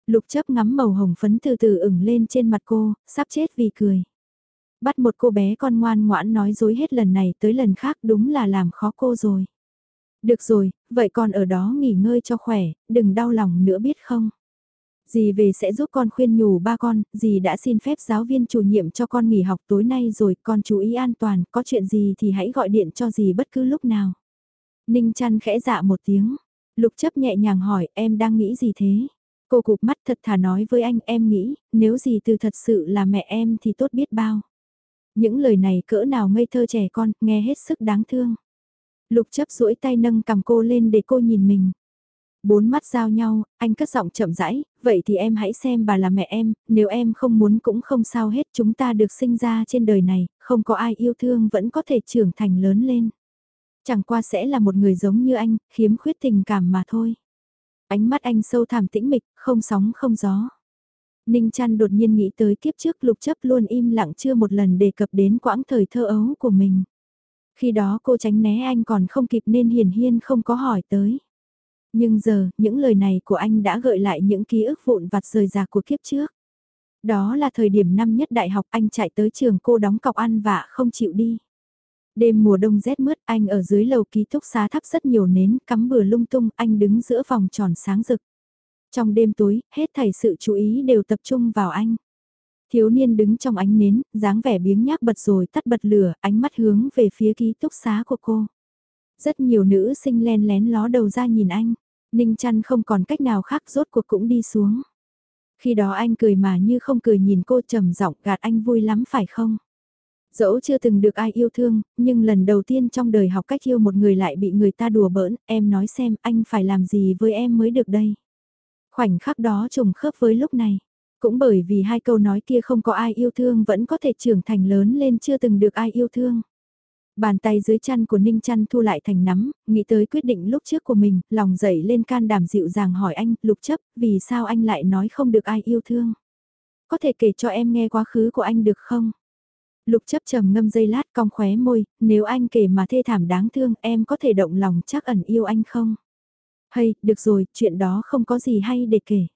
Lục chấp ngắm màu hồng phấn từ từ ửng lên trên mặt cô, sắp chết vì cười. Bắt một cô bé con ngoan ngoãn nói dối hết lần này tới lần khác đúng là làm khó cô rồi. Được rồi, vậy con ở đó nghỉ ngơi cho khỏe, đừng đau lòng nữa biết không? Dì về sẽ giúp con khuyên nhủ ba con, dì đã xin phép giáo viên chủ nhiệm cho con nghỉ học tối nay rồi, con chú ý an toàn, có chuyện gì thì hãy gọi điện cho dì bất cứ lúc nào. Ninh chăn khẽ dạ một tiếng, lục chấp nhẹ nhàng hỏi em đang nghĩ gì thế? Cô cụp mắt thật thà nói với anh em nghĩ, nếu gì từ thật sự là mẹ em thì tốt biết bao. Những lời này cỡ nào ngây thơ trẻ con, nghe hết sức đáng thương. Lục chấp duỗi tay nâng cầm cô lên để cô nhìn mình. Bốn mắt giao nhau, anh cất giọng chậm rãi, vậy thì em hãy xem bà là mẹ em, nếu em không muốn cũng không sao hết chúng ta được sinh ra trên đời này, không có ai yêu thương vẫn có thể trưởng thành lớn lên. Chẳng qua sẽ là một người giống như anh, khiếm khuyết tình cảm mà thôi. Ánh mắt anh sâu thẳm tĩnh mịch, không sóng không gió. Ninh chăn đột nhiên nghĩ tới kiếp trước lục chấp luôn im lặng chưa một lần đề cập đến quãng thời thơ ấu của mình. Khi đó cô tránh né anh còn không kịp nên hiển hiên không có hỏi tới. Nhưng giờ, những lời này của anh đã gợi lại những ký ức vụn vặt rời rạc của kiếp trước. Đó là thời điểm năm nhất đại học anh chạy tới trường cô đóng cọc ăn vạ không chịu đi. Đêm mùa đông rét mướt anh ở dưới lầu ký túc xá thắp rất nhiều nến cắm bừa lung tung anh đứng giữa vòng tròn sáng rực. Trong đêm tối, hết thảy sự chú ý đều tập trung vào anh. Thiếu niên đứng trong ánh nến, dáng vẻ biếng nhác bật rồi tắt bật lửa, ánh mắt hướng về phía ký túc xá của cô. Rất nhiều nữ sinh len lén ló đầu ra nhìn anh. Ninh chăn không còn cách nào khác rốt cuộc cũng đi xuống. Khi đó anh cười mà như không cười nhìn cô trầm giọng gạt anh vui lắm phải không? Dẫu chưa từng được ai yêu thương, nhưng lần đầu tiên trong đời học cách yêu một người lại bị người ta đùa bỡn, em nói xem anh phải làm gì với em mới được đây. Khoảnh khắc đó trùng khớp với lúc này. Cũng bởi vì hai câu nói kia không có ai yêu thương vẫn có thể trưởng thành lớn lên chưa từng được ai yêu thương. Bàn tay dưới chăn của Ninh chăn thu lại thành nắm, nghĩ tới quyết định lúc trước của mình, lòng dậy lên can đảm dịu dàng hỏi anh, lục chấp, vì sao anh lại nói không được ai yêu thương? Có thể kể cho em nghe quá khứ của anh được không? Lục chấp trầm ngâm dây lát cong khóe môi, nếu anh kể mà thê thảm đáng thương em có thể động lòng chắc ẩn yêu anh không? Hay, được rồi, chuyện đó không có gì hay để kể.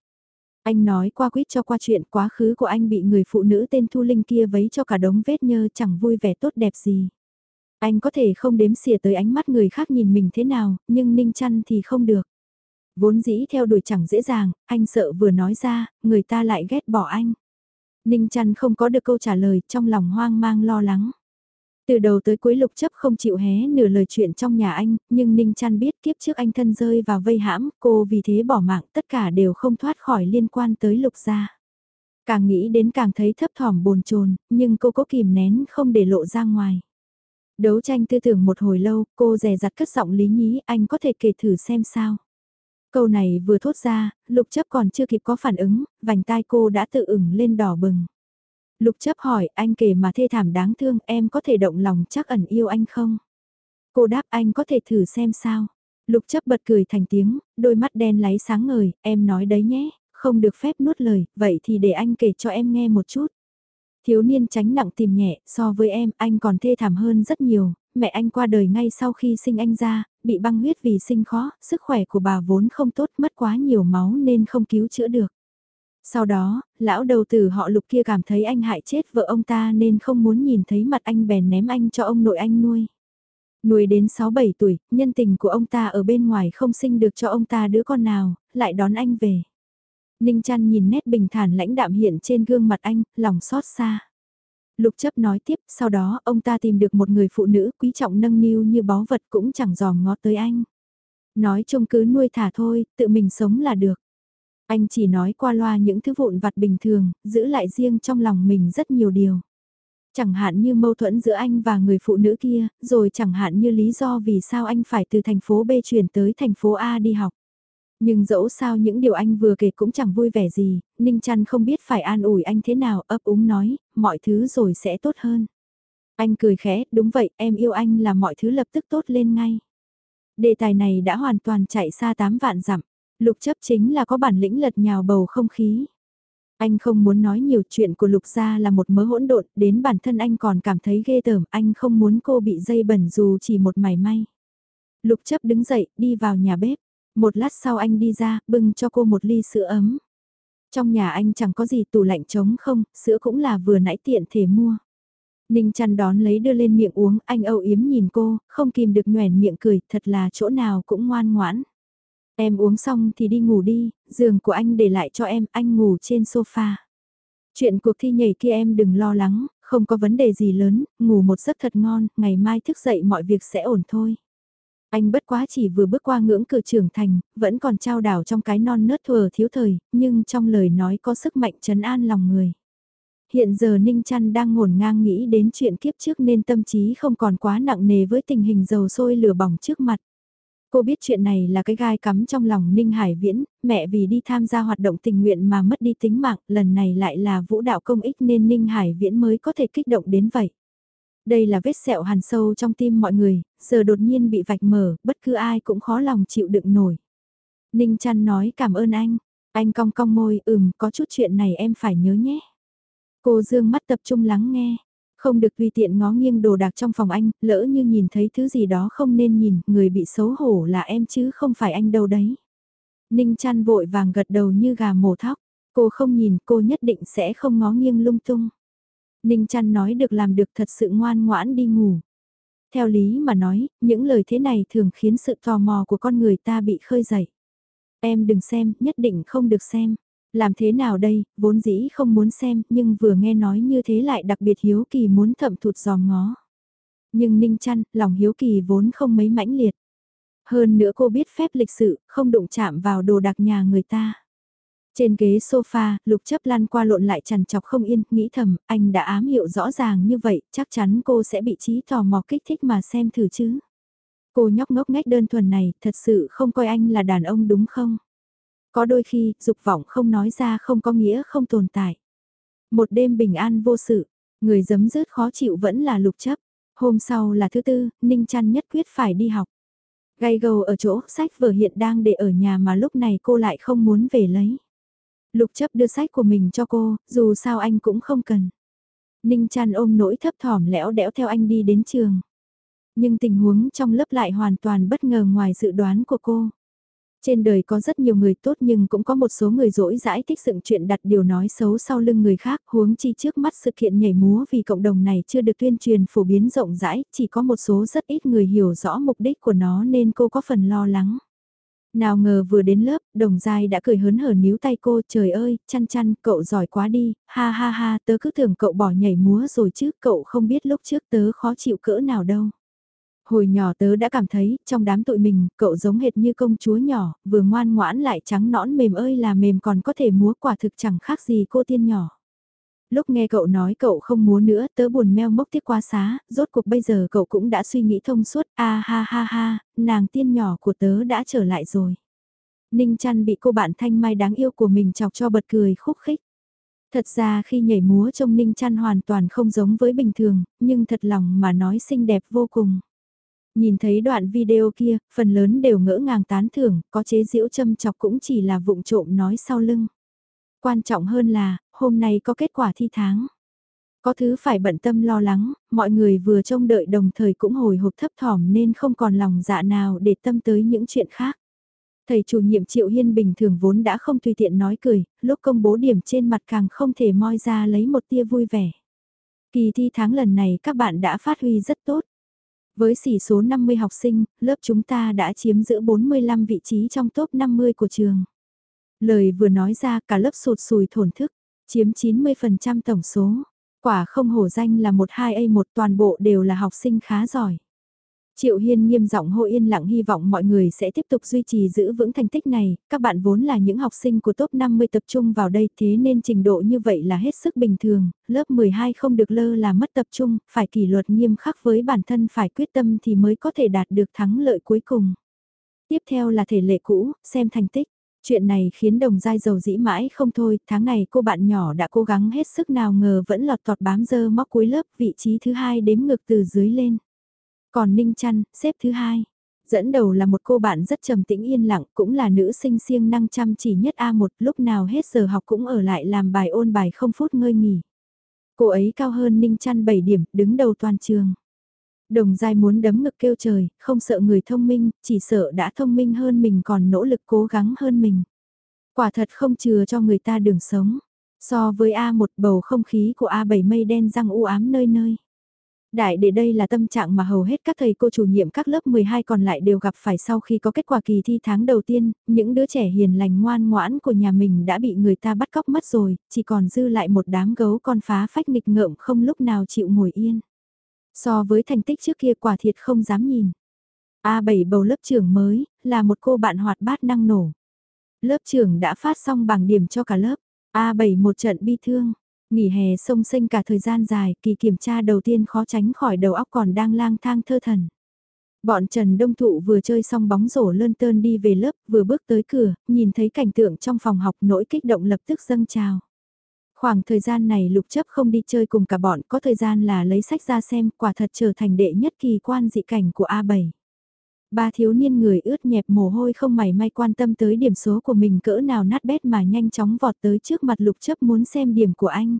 Anh nói qua quýt cho qua chuyện quá khứ của anh bị người phụ nữ tên Thu Linh kia vấy cho cả đống vết nhơ chẳng vui vẻ tốt đẹp gì. Anh có thể không đếm xỉa tới ánh mắt người khác nhìn mình thế nào, nhưng Ninh Chăn thì không được. Vốn dĩ theo đuổi chẳng dễ dàng, anh sợ vừa nói ra, người ta lại ghét bỏ anh. Ninh chăn không có được câu trả lời trong lòng hoang mang lo lắng. Từ đầu tới cuối lục chấp không chịu hé nửa lời chuyện trong nhà anh, nhưng Ninh chăn biết kiếp trước anh thân rơi vào vây hãm, cô vì thế bỏ mạng tất cả đều không thoát khỏi liên quan tới lục gia. Càng nghĩ đến càng thấy thấp thỏm bồn chồn nhưng cô có kìm nén không để lộ ra ngoài. Đấu tranh tư tưởng một hồi lâu, cô rè rặt cất giọng lý nhí, anh có thể kể thử xem sao. Câu này vừa thốt ra, lục chấp còn chưa kịp có phản ứng, vành tai cô đã tự ửng lên đỏ bừng. Lục chấp hỏi anh kể mà thê thảm đáng thương em có thể động lòng chắc ẩn yêu anh không? Cô đáp anh có thể thử xem sao. Lục chấp bật cười thành tiếng, đôi mắt đen láy sáng ngời, em nói đấy nhé, không được phép nuốt lời, vậy thì để anh kể cho em nghe một chút. Thiếu niên tránh nặng tìm nhẹ, so với em, anh còn thê thảm hơn rất nhiều, mẹ anh qua đời ngay sau khi sinh anh ra, bị băng huyết vì sinh khó, sức khỏe của bà vốn không tốt mất quá nhiều máu nên không cứu chữa được. Sau đó, lão đầu tử họ lục kia cảm thấy anh hại chết vợ ông ta nên không muốn nhìn thấy mặt anh bèn ném anh cho ông nội anh nuôi. Nuôi đến 6-7 tuổi, nhân tình của ông ta ở bên ngoài không sinh được cho ông ta đứa con nào, lại đón anh về. Ninh chăn nhìn nét bình thản lãnh đạm hiện trên gương mặt anh, lòng xót xa. Lục chấp nói tiếp, sau đó ông ta tìm được một người phụ nữ quý trọng nâng niu như báu vật cũng chẳng dòm ngó tới anh. Nói chung cứ nuôi thả thôi, tự mình sống là được. Anh chỉ nói qua loa những thứ vụn vặt bình thường, giữ lại riêng trong lòng mình rất nhiều điều. Chẳng hạn như mâu thuẫn giữa anh và người phụ nữ kia, rồi chẳng hạn như lý do vì sao anh phải từ thành phố B chuyển tới thành phố A đi học. Nhưng dẫu sao những điều anh vừa kể cũng chẳng vui vẻ gì, Ninh Trăn không biết phải an ủi anh thế nào, ấp úng nói, mọi thứ rồi sẽ tốt hơn. Anh cười khẽ, đúng vậy, em yêu anh là mọi thứ lập tức tốt lên ngay. Đề tài này đã hoàn toàn chạy xa 8 vạn dặm, lục chấp chính là có bản lĩnh lật nhào bầu không khí. Anh không muốn nói nhiều chuyện của lục gia là một mớ hỗn độn, đến bản thân anh còn cảm thấy ghê tởm, anh không muốn cô bị dây bẩn dù chỉ một mảy may. Lục chấp đứng dậy, đi vào nhà bếp. Một lát sau anh đi ra, bưng cho cô một ly sữa ấm. Trong nhà anh chẳng có gì tủ lạnh trống không, sữa cũng là vừa nãy tiện thể mua. Ninh chăn đón lấy đưa lên miệng uống, anh âu yếm nhìn cô, không kìm được nhoèn miệng cười, thật là chỗ nào cũng ngoan ngoãn. Em uống xong thì đi ngủ đi, giường của anh để lại cho em, anh ngủ trên sofa. Chuyện cuộc thi nhảy kia em đừng lo lắng, không có vấn đề gì lớn, ngủ một giấc thật ngon, ngày mai thức dậy mọi việc sẽ ổn thôi. Anh bất quá chỉ vừa bước qua ngưỡng cửa trưởng thành, vẫn còn trao đảo trong cái non nớt thừa thiếu thời, nhưng trong lời nói có sức mạnh trấn an lòng người. Hiện giờ Ninh Trăn đang ngổn ngang nghĩ đến chuyện kiếp trước nên tâm trí không còn quá nặng nề với tình hình dầu sôi lửa bỏng trước mặt. Cô biết chuyện này là cái gai cắm trong lòng Ninh Hải Viễn, mẹ vì đi tham gia hoạt động tình nguyện mà mất đi tính mạng, lần này lại là vũ đạo công ích nên Ninh Hải Viễn mới có thể kích động đến vậy. Đây là vết sẹo hàn sâu trong tim mọi người, giờ đột nhiên bị vạch mở, bất cứ ai cũng khó lòng chịu đựng nổi. Ninh chăn nói cảm ơn anh, anh cong cong môi, ừm, có chút chuyện này em phải nhớ nhé. Cô dương mắt tập trung lắng nghe, không được tùy tiện ngó nghiêng đồ đạc trong phòng anh, lỡ như nhìn thấy thứ gì đó không nên nhìn, người bị xấu hổ là em chứ không phải anh đâu đấy. Ninh chăn vội vàng gật đầu như gà mổ thóc, cô không nhìn cô nhất định sẽ không ngó nghiêng lung tung. Ninh chăn nói được làm được thật sự ngoan ngoãn đi ngủ. Theo lý mà nói, những lời thế này thường khiến sự tò mò của con người ta bị khơi dậy. Em đừng xem, nhất định không được xem. Làm thế nào đây, vốn dĩ không muốn xem, nhưng vừa nghe nói như thế lại đặc biệt hiếu kỳ muốn thậm thụt giò ngó. Nhưng Ninh chăn, lòng hiếu kỳ vốn không mấy mãnh liệt. Hơn nữa cô biết phép lịch sự, không đụng chạm vào đồ đặc nhà người ta. Trên ghế sofa, lục chấp lan qua lộn lại chằn chọc không yên, nghĩ thầm, anh đã ám hiệu rõ ràng như vậy, chắc chắn cô sẽ bị trí tò mò kích thích mà xem thử chứ. Cô nhóc ngốc ngách đơn thuần này, thật sự không coi anh là đàn ông đúng không? Có đôi khi, dục vọng không nói ra không có nghĩa không tồn tại. Một đêm bình an vô sự, người giấm rớt khó chịu vẫn là lục chấp. Hôm sau là thứ tư, Ninh Trăn nhất quyết phải đi học. gai gầu ở chỗ sách vở hiện đang để ở nhà mà lúc này cô lại không muốn về lấy. Lục chấp đưa sách của mình cho cô, dù sao anh cũng không cần. Ninh chăn ôm nỗi thấp thỏm lẽo đẽo theo anh đi đến trường. Nhưng tình huống trong lớp lại hoàn toàn bất ngờ ngoài dự đoán của cô. Trên đời có rất nhiều người tốt nhưng cũng có một số người dỗi dãi thích dựng chuyện đặt điều nói xấu sau lưng người khác huống chi trước mắt sự kiện nhảy múa vì cộng đồng này chưa được tuyên truyền phổ biến rộng rãi, chỉ có một số rất ít người hiểu rõ mục đích của nó nên cô có phần lo lắng. Nào ngờ vừa đến lớp, đồng dai đã cười hớn hở níu tay cô, trời ơi, chăn chăn, cậu giỏi quá đi, ha ha ha, tớ cứ tưởng cậu bỏ nhảy múa rồi chứ, cậu không biết lúc trước tớ khó chịu cỡ nào đâu. Hồi nhỏ tớ đã cảm thấy, trong đám tụi mình, cậu giống hệt như công chúa nhỏ, vừa ngoan ngoãn lại trắng nõn mềm ơi là mềm còn có thể múa quả thực chẳng khác gì cô tiên nhỏ. Lúc nghe cậu nói cậu không múa nữa, tớ buồn meo mốc tiếc quá xá, rốt cuộc bây giờ cậu cũng đã suy nghĩ thông suốt, a ha ha ha, nàng tiên nhỏ của tớ đã trở lại rồi. Ninh chăn bị cô bạn thanh mai đáng yêu của mình chọc cho bật cười khúc khích. Thật ra khi nhảy múa trông Ninh Chăn hoàn toàn không giống với bình thường, nhưng thật lòng mà nói xinh đẹp vô cùng. Nhìn thấy đoạn video kia, phần lớn đều ngỡ ngàng tán thưởng, có chế diễu châm chọc cũng chỉ là vụng trộm nói sau lưng. Quan trọng hơn là, hôm nay có kết quả thi tháng. Có thứ phải bận tâm lo lắng, mọi người vừa trông đợi đồng thời cũng hồi hộp thấp thỏm nên không còn lòng dạ nào để tâm tới những chuyện khác. Thầy chủ nhiệm Triệu Hiên bình thường vốn đã không tùy tiện nói cười, lúc công bố điểm trên mặt càng không thể moi ra lấy một tia vui vẻ. Kỳ thi tháng lần này các bạn đã phát huy rất tốt. Với sỉ số 50 học sinh, lớp chúng ta đã chiếm giữ 45 vị trí trong top 50 của trường. Lời vừa nói ra cả lớp sụt sùi thổn thức, chiếm 90% tổng số. Quả không hổ danh là một 2A1 toàn bộ đều là học sinh khá giỏi. Triệu Hiên nghiêm giọng hô yên lặng hy vọng mọi người sẽ tiếp tục duy trì giữ vững thành tích này, các bạn vốn là những học sinh của top 50 tập trung vào đây thế nên trình độ như vậy là hết sức bình thường, lớp 12 không được lơ là mất tập trung, phải kỷ luật nghiêm khắc với bản thân phải quyết tâm thì mới có thể đạt được thắng lợi cuối cùng. Tiếp theo là thể lệ cũ, xem thành tích. Chuyện này khiến đồng dai dầu dĩ mãi không thôi, tháng này cô bạn nhỏ đã cố gắng hết sức nào ngờ vẫn lọt tọt bám dơ móc cuối lớp vị trí thứ hai đếm ngược từ dưới lên. Còn Ninh Trăn, xếp thứ hai. Dẫn đầu là một cô bạn rất trầm tĩnh yên lặng, cũng là nữ sinh siêng năng chăm chỉ nhất A1, lúc nào hết giờ học cũng ở lại làm bài ôn bài không phút ngơi nghỉ. Cô ấy cao hơn Ninh Trăn 7 điểm, đứng đầu toàn trường. Đồng dai muốn đấm ngực kêu trời, không sợ người thông minh, chỉ sợ đã thông minh hơn mình còn nỗ lực cố gắng hơn mình. Quả thật không chừa cho người ta đường sống. So với A1 bầu không khí của A7 mây đen răng u ám nơi nơi. Đại để đây là tâm trạng mà hầu hết các thầy cô chủ nhiệm các lớp 12 còn lại đều gặp phải sau khi có kết quả kỳ thi tháng đầu tiên, những đứa trẻ hiền lành ngoan ngoãn của nhà mình đã bị người ta bắt cóc mất rồi, chỉ còn dư lại một đám gấu con phá phách nghịch ngợm không lúc nào chịu ngồi yên. So với thành tích trước kia quả thiệt không dám nhìn. A7 bầu lớp trưởng mới, là một cô bạn hoạt bát năng nổ. Lớp trưởng đã phát xong bảng điểm cho cả lớp. A7 một trận bi thương. Nghỉ hè sông xanh cả thời gian dài, kỳ kiểm tra đầu tiên khó tránh khỏi đầu óc còn đang lang thang thơ thần. Bọn Trần Đông Thụ vừa chơi xong bóng rổ lơn tơn đi về lớp, vừa bước tới cửa, nhìn thấy cảnh tượng trong phòng học nỗi kích động lập tức dâng trào. Khoảng thời gian này lục chấp không đi chơi cùng cả bọn, có thời gian là lấy sách ra xem, quả thật trở thành đệ nhất kỳ quan dị cảnh của A7. Ba thiếu niên người ướt nhẹp mồ hôi không mảy may quan tâm tới điểm số của mình cỡ nào nát bét mà nhanh chóng vọt tới trước mặt lục chấp muốn xem điểm của anh.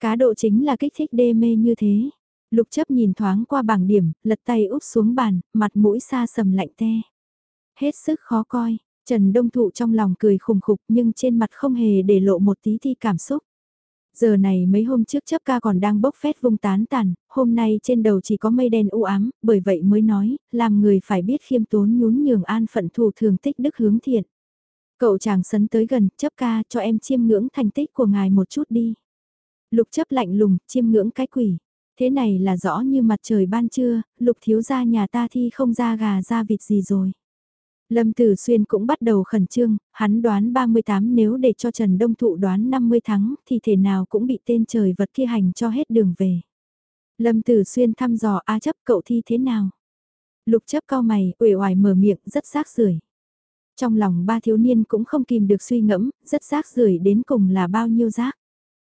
Cá độ chính là kích thích đê mê như thế. Lục chấp nhìn thoáng qua bảng điểm, lật tay úp xuống bàn, mặt mũi xa sầm lạnh te. Hết sức khó coi, Trần Đông Thụ trong lòng cười khùng khục nhưng trên mặt không hề để lộ một tí thi cảm xúc. Giờ này mấy hôm trước chấp ca còn đang bốc phét vung tán tàn, hôm nay trên đầu chỉ có mây đen u ám, bởi vậy mới nói, làm người phải biết khiêm tốn nhún nhường an phận thủ thường tích đức hướng thiện. Cậu chàng sấn tới gần, chấp ca cho em chiêm ngưỡng thành tích của ngài một chút đi. Lục chấp lạnh lùng, chiêm ngưỡng cái quỷ. Thế này là rõ như mặt trời ban trưa, lục thiếu gia nhà ta thi không ra gà ra vịt gì rồi. Lâm Tử Xuyên cũng bắt đầu khẩn trương, hắn đoán 38 nếu để cho Trần Đông Thụ đoán 50 thắng thì thể nào cũng bị tên trời vật kia hành cho hết đường về. Lâm Tử Xuyên thăm dò A chấp cậu thi thế nào? Lục chấp cao mày, uể oải mở miệng, rất rác rưởi. Trong lòng ba thiếu niên cũng không kìm được suy ngẫm, rất rác rưởi đến cùng là bao nhiêu rác.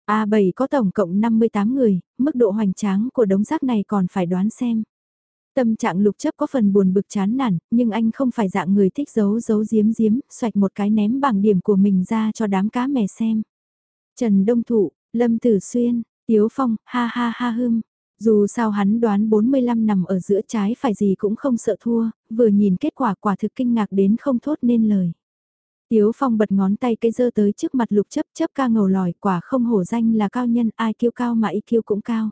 A7 có tổng cộng 58 người, mức độ hoành tráng của đống rác này còn phải đoán xem. Tâm trạng lục chấp có phần buồn bực chán nản, nhưng anh không phải dạng người thích giấu giấu giếm giếm, xoạch một cái ném bảng điểm của mình ra cho đám cá mè xem. Trần Đông Thụ, Lâm Tử Xuyên, Tiếu Phong, ha ha ha hưng. Dù sao hắn đoán 45 nằm ở giữa trái phải gì cũng không sợ thua, vừa nhìn kết quả quả thực kinh ngạc đến không thốt nên lời. Tiếu Phong bật ngón tay cây dơ tới trước mặt lục chấp chấp ca ngầu lòi quả không hổ danh là cao nhân ai kiêu cao mà y kiêu cũng cao.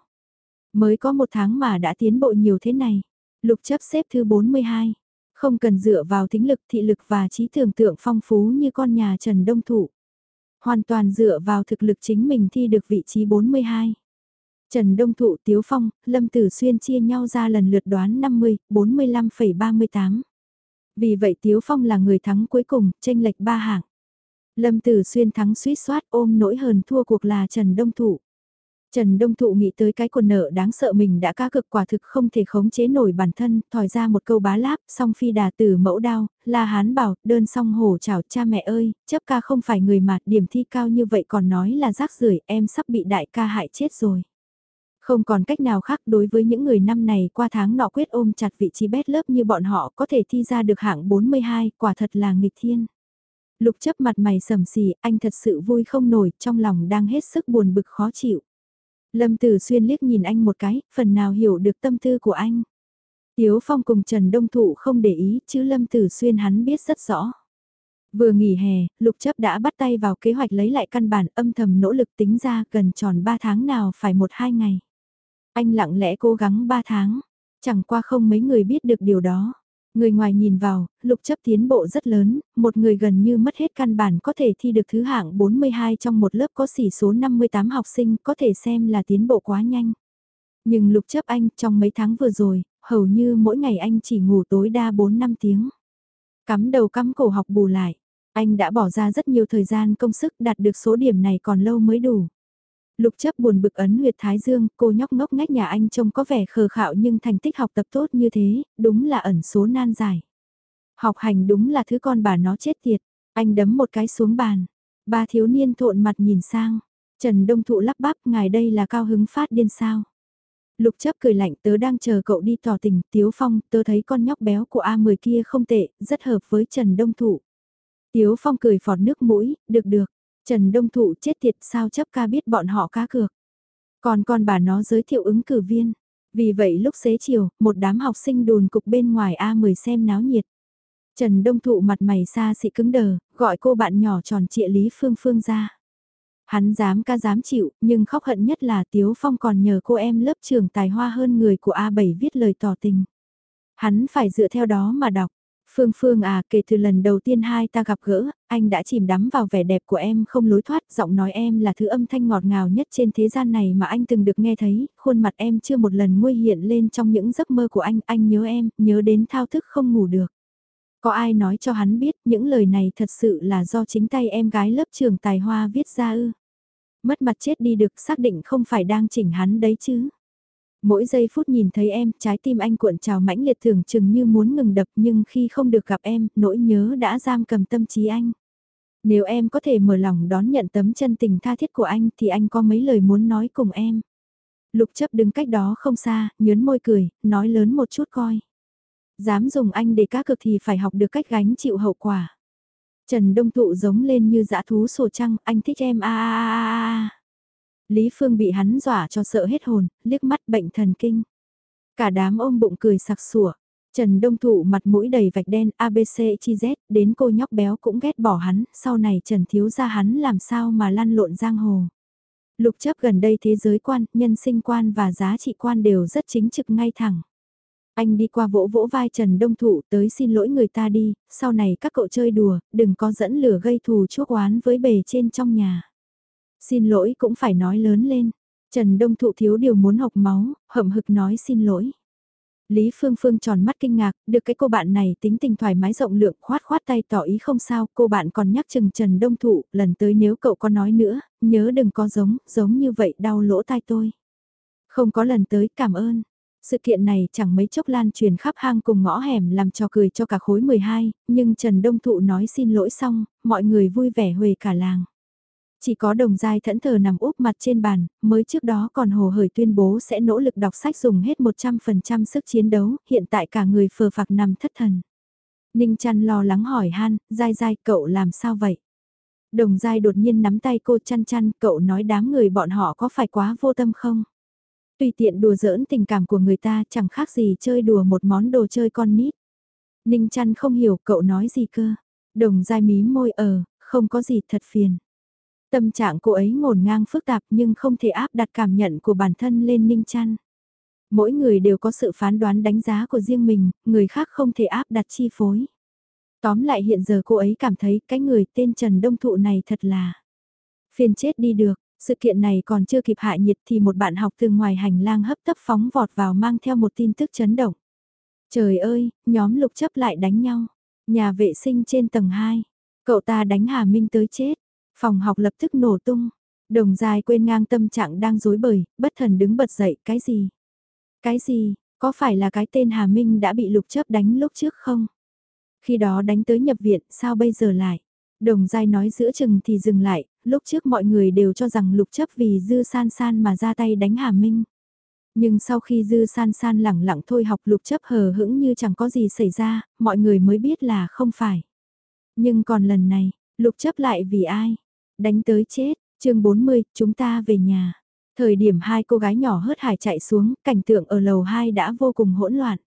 Mới có một tháng mà đã tiến bộ nhiều thế này. Lục chấp xếp thứ 42. Không cần dựa vào tính lực thị lực và trí tưởng tượng phong phú như con nhà Trần Đông Thụ. Hoàn toàn dựa vào thực lực chính mình thi được vị trí 42. Trần Đông Thụ Tiếu Phong, Lâm Tử Xuyên chia nhau ra lần lượt đoán 50, 45,38. Vì vậy Tiếu Phong là người thắng cuối cùng, tranh lệch ba hạng. Lâm Tử Xuyên thắng suýt soát ôm nỗi hờn thua cuộc là Trần Đông Thụ. Trần Đông Thụ nghĩ tới cái quần nợ đáng sợ mình đã cá cực quả thực không thể khống chế nổi bản thân, thòi ra một câu bá láp, song phi đà từ mẫu đao, la hán bảo, đơn song hổ chào cha mẹ ơi, chấp ca không phải người mà, điểm thi cao như vậy còn nói là rác rưởi em sắp bị đại ca hại chết rồi. Không còn cách nào khác đối với những người năm này qua tháng nọ quyết ôm chặt vị trí bét lớp như bọn họ có thể thi ra được hạng 42, quả thật là nghịch thiên. Lục chấp mặt mày sầm xì, anh thật sự vui không nổi, trong lòng đang hết sức buồn bực khó chịu. Lâm Tử Xuyên liếc nhìn anh một cái, phần nào hiểu được tâm tư của anh. Tiếu Phong cùng Trần Đông Thụ không để ý, chứ Lâm Tử Xuyên hắn biết rất rõ. Vừa nghỉ hè, Lục Chấp đã bắt tay vào kế hoạch lấy lại căn bản âm thầm nỗ lực tính ra gần tròn 3 tháng nào phải 1-2 ngày. Anh lặng lẽ cố gắng 3 tháng, chẳng qua không mấy người biết được điều đó. Người ngoài nhìn vào, lục chấp tiến bộ rất lớn, một người gần như mất hết căn bản có thể thi được thứ hạng 42 trong một lớp có sỉ số 58 học sinh có thể xem là tiến bộ quá nhanh. Nhưng lục chấp anh trong mấy tháng vừa rồi, hầu như mỗi ngày anh chỉ ngủ tối đa 4-5 tiếng. Cắm đầu cắm cổ học bù lại, anh đã bỏ ra rất nhiều thời gian công sức đạt được số điểm này còn lâu mới đủ. Lục chấp buồn bực ấn huyệt thái dương, cô nhóc ngốc ngách nhà anh trông có vẻ khờ khạo nhưng thành tích học tập tốt như thế, đúng là ẩn số nan giải. Học hành đúng là thứ con bà nó chết tiệt, anh đấm một cái xuống bàn. Ba thiếu niên thộn mặt nhìn sang, Trần Đông Thụ lắp bắp ngài đây là cao hứng phát điên sao. Lục chấp cười lạnh tớ đang chờ cậu đi tỏ tình, Tiếu Phong, tớ thấy con nhóc béo của A10 kia không tệ, rất hợp với Trần Đông Thụ. Tiếu Phong cười phọt nước mũi, được được, Trần Đông Thụ chết tiệt sao chấp ca biết bọn họ cá cược. Còn con bà nó giới thiệu ứng cử viên. Vì vậy lúc xế chiều, một đám học sinh đùn cục bên ngoài A10 xem náo nhiệt. Trần Đông Thụ mặt mày xa xị cứng đờ, gọi cô bạn nhỏ tròn trịa Lý Phương Phương ra. Hắn dám ca dám chịu, nhưng khóc hận nhất là Tiếu Phong còn nhờ cô em lớp trường tài hoa hơn người của A7 viết lời tỏ tình. Hắn phải dựa theo đó mà đọc. Phương Phương à, kể từ lần đầu tiên hai ta gặp gỡ, anh đã chìm đắm vào vẻ đẹp của em không lối thoát, giọng nói em là thứ âm thanh ngọt ngào nhất trên thế gian này mà anh từng được nghe thấy, khuôn mặt em chưa một lần nguôi hiện lên trong những giấc mơ của anh, anh nhớ em, nhớ đến thao thức không ngủ được. Có ai nói cho hắn biết những lời này thật sự là do chính tay em gái lớp trường tài hoa viết ra ư? Mất mặt chết đi được xác định không phải đang chỉnh hắn đấy chứ. Mỗi giây phút nhìn thấy em, trái tim anh cuộn trào mãnh liệt thường chừng như muốn ngừng đập nhưng khi không được gặp em, nỗi nhớ đã giam cầm tâm trí anh. Nếu em có thể mở lòng đón nhận tấm chân tình tha thiết của anh thì anh có mấy lời muốn nói cùng em. Lục chấp đứng cách đó không xa, nhớn môi cười, nói lớn một chút coi. Dám dùng anh để cá cực thì phải học được cách gánh chịu hậu quả. Trần Đông Thụ giống lên như dã thú sổ trăng, anh thích em a a a a. Lý Phương bị hắn dọa cho sợ hết hồn, liếc mắt bệnh thần kinh. Cả đám ôm bụng cười sặc sủa. Trần Đông Thụ mặt mũi đầy vạch đen ABC chi Z, đến cô nhóc béo cũng ghét bỏ hắn, sau này Trần Thiếu ra hắn làm sao mà lăn lộn giang hồ. Lục chấp gần đây thế giới quan, nhân sinh quan và giá trị quan đều rất chính trực ngay thẳng. Anh đi qua vỗ vỗ vai Trần Đông Thụ tới xin lỗi người ta đi, sau này các cậu chơi đùa, đừng có dẫn lửa gây thù chuốc oán với bề trên trong nhà. Xin lỗi cũng phải nói lớn lên. Trần Đông Thụ thiếu điều muốn học máu, hậm hực nói xin lỗi. Lý Phương Phương tròn mắt kinh ngạc, được cái cô bạn này tính tình thoải mái rộng lượng khoát khoát tay tỏ ý không sao, cô bạn còn nhắc chừng Trần Đông Thụ, lần tới nếu cậu có nói nữa, nhớ đừng có giống, giống như vậy đau lỗ tai tôi. Không có lần tới, cảm ơn. Sự kiện này chẳng mấy chốc lan truyền khắp hang cùng ngõ hẻm làm cho cười cho cả khối 12, nhưng Trần Đông Thụ nói xin lỗi xong, mọi người vui vẻ huề cả làng. Chỉ có đồng giai thẫn thờ nằm úp mặt trên bàn, mới trước đó còn hồ hởi tuyên bố sẽ nỗ lực đọc sách dùng hết 100% sức chiến đấu, hiện tại cả người phờ phạc nằm thất thần. Ninh chăn lo lắng hỏi han, dai dai cậu làm sao vậy? Đồng giai đột nhiên nắm tay cô chăn chăn, cậu nói đám người bọn họ có phải quá vô tâm không? Tùy tiện đùa giỡn tình cảm của người ta chẳng khác gì chơi đùa một món đồ chơi con nít. Ninh chăn không hiểu cậu nói gì cơ. Đồng dai mí môi ờ, không có gì thật phiền. Tâm trạng cô ấy ngổn ngang phức tạp nhưng không thể áp đặt cảm nhận của bản thân lên Ninh trăn Mỗi người đều có sự phán đoán đánh giá của riêng mình, người khác không thể áp đặt chi phối. Tóm lại hiện giờ cô ấy cảm thấy cái người tên Trần Đông Thụ này thật là phiền chết đi được. Sự kiện này còn chưa kịp hạ nhiệt thì một bạn học từ ngoài hành lang hấp tấp phóng vọt vào mang theo một tin tức chấn động. Trời ơi, nhóm lục chấp lại đánh nhau. Nhà vệ sinh trên tầng 2. Cậu ta đánh Hà Minh tới chết. Phòng học lập tức nổ tung. Đồng dài quên ngang tâm trạng đang dối bời, bất thần đứng bật dậy, cái gì? Cái gì, có phải là cái tên Hà Minh đã bị lục chấp đánh lúc trước không? Khi đó đánh tới nhập viện, sao bây giờ lại? Đồng giai nói giữa chừng thì dừng lại, lúc trước mọi người đều cho rằng lục chấp vì dư san san mà ra tay đánh Hà Minh. Nhưng sau khi dư san san lẳng lặng thôi học lục chấp hờ hững như chẳng có gì xảy ra, mọi người mới biết là không phải. Nhưng còn lần này, lục chấp lại vì ai? Đánh tới chết, chương 40, chúng ta về nhà. Thời điểm hai cô gái nhỏ hớt hải chạy xuống, cảnh tượng ở lầu 2 đã vô cùng hỗn loạn.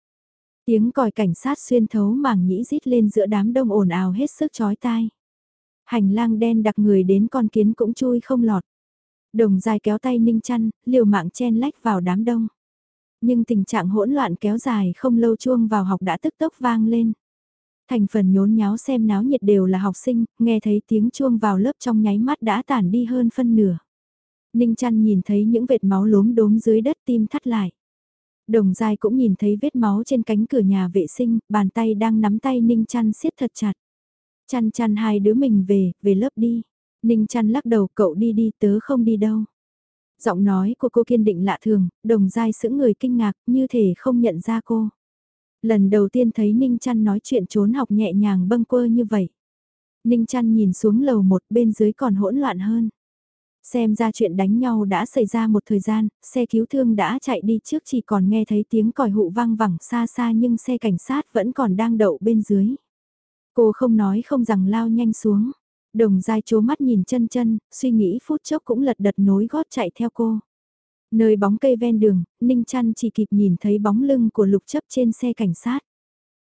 Tiếng còi cảnh sát xuyên thấu màng nhĩ rít lên giữa đám đông ồn ào hết sức chói tai. Hành lang đen đặc người đến con kiến cũng chui không lọt. Đồng dài kéo tay ninh chăn, liều mạng chen lách vào đám đông. Nhưng tình trạng hỗn loạn kéo dài không lâu chuông vào học đã tức tốc vang lên. Thành phần nhốn nháo xem náo nhiệt đều là học sinh, nghe thấy tiếng chuông vào lớp trong nháy mắt đã tản đi hơn phân nửa. Ninh chăn nhìn thấy những vệt máu lốm đốm dưới đất tim thắt lại. Đồng dài cũng nhìn thấy vết máu trên cánh cửa nhà vệ sinh, bàn tay đang nắm tay Ninh chăn siết thật chặt. Chăn chăn hai đứa mình về, về lớp đi. Ninh chăn lắc đầu cậu đi đi tớ không đi đâu. Giọng nói của cô kiên định lạ thường, đồng dai sững người kinh ngạc như thể không nhận ra cô. Lần đầu tiên thấy Ninh Trăn nói chuyện trốn học nhẹ nhàng bâng quơ như vậy. Ninh Trăn nhìn xuống lầu một bên dưới còn hỗn loạn hơn. Xem ra chuyện đánh nhau đã xảy ra một thời gian, xe cứu thương đã chạy đi trước chỉ còn nghe thấy tiếng còi hụ vang vẳng xa xa nhưng xe cảnh sát vẫn còn đang đậu bên dưới. Cô không nói không rằng lao nhanh xuống. Đồng dai chố mắt nhìn chân chân, suy nghĩ phút chốc cũng lật đật nối gót chạy theo cô. Nơi bóng cây ven đường, Ninh Trăn chỉ kịp nhìn thấy bóng lưng của lục chấp trên xe cảnh sát.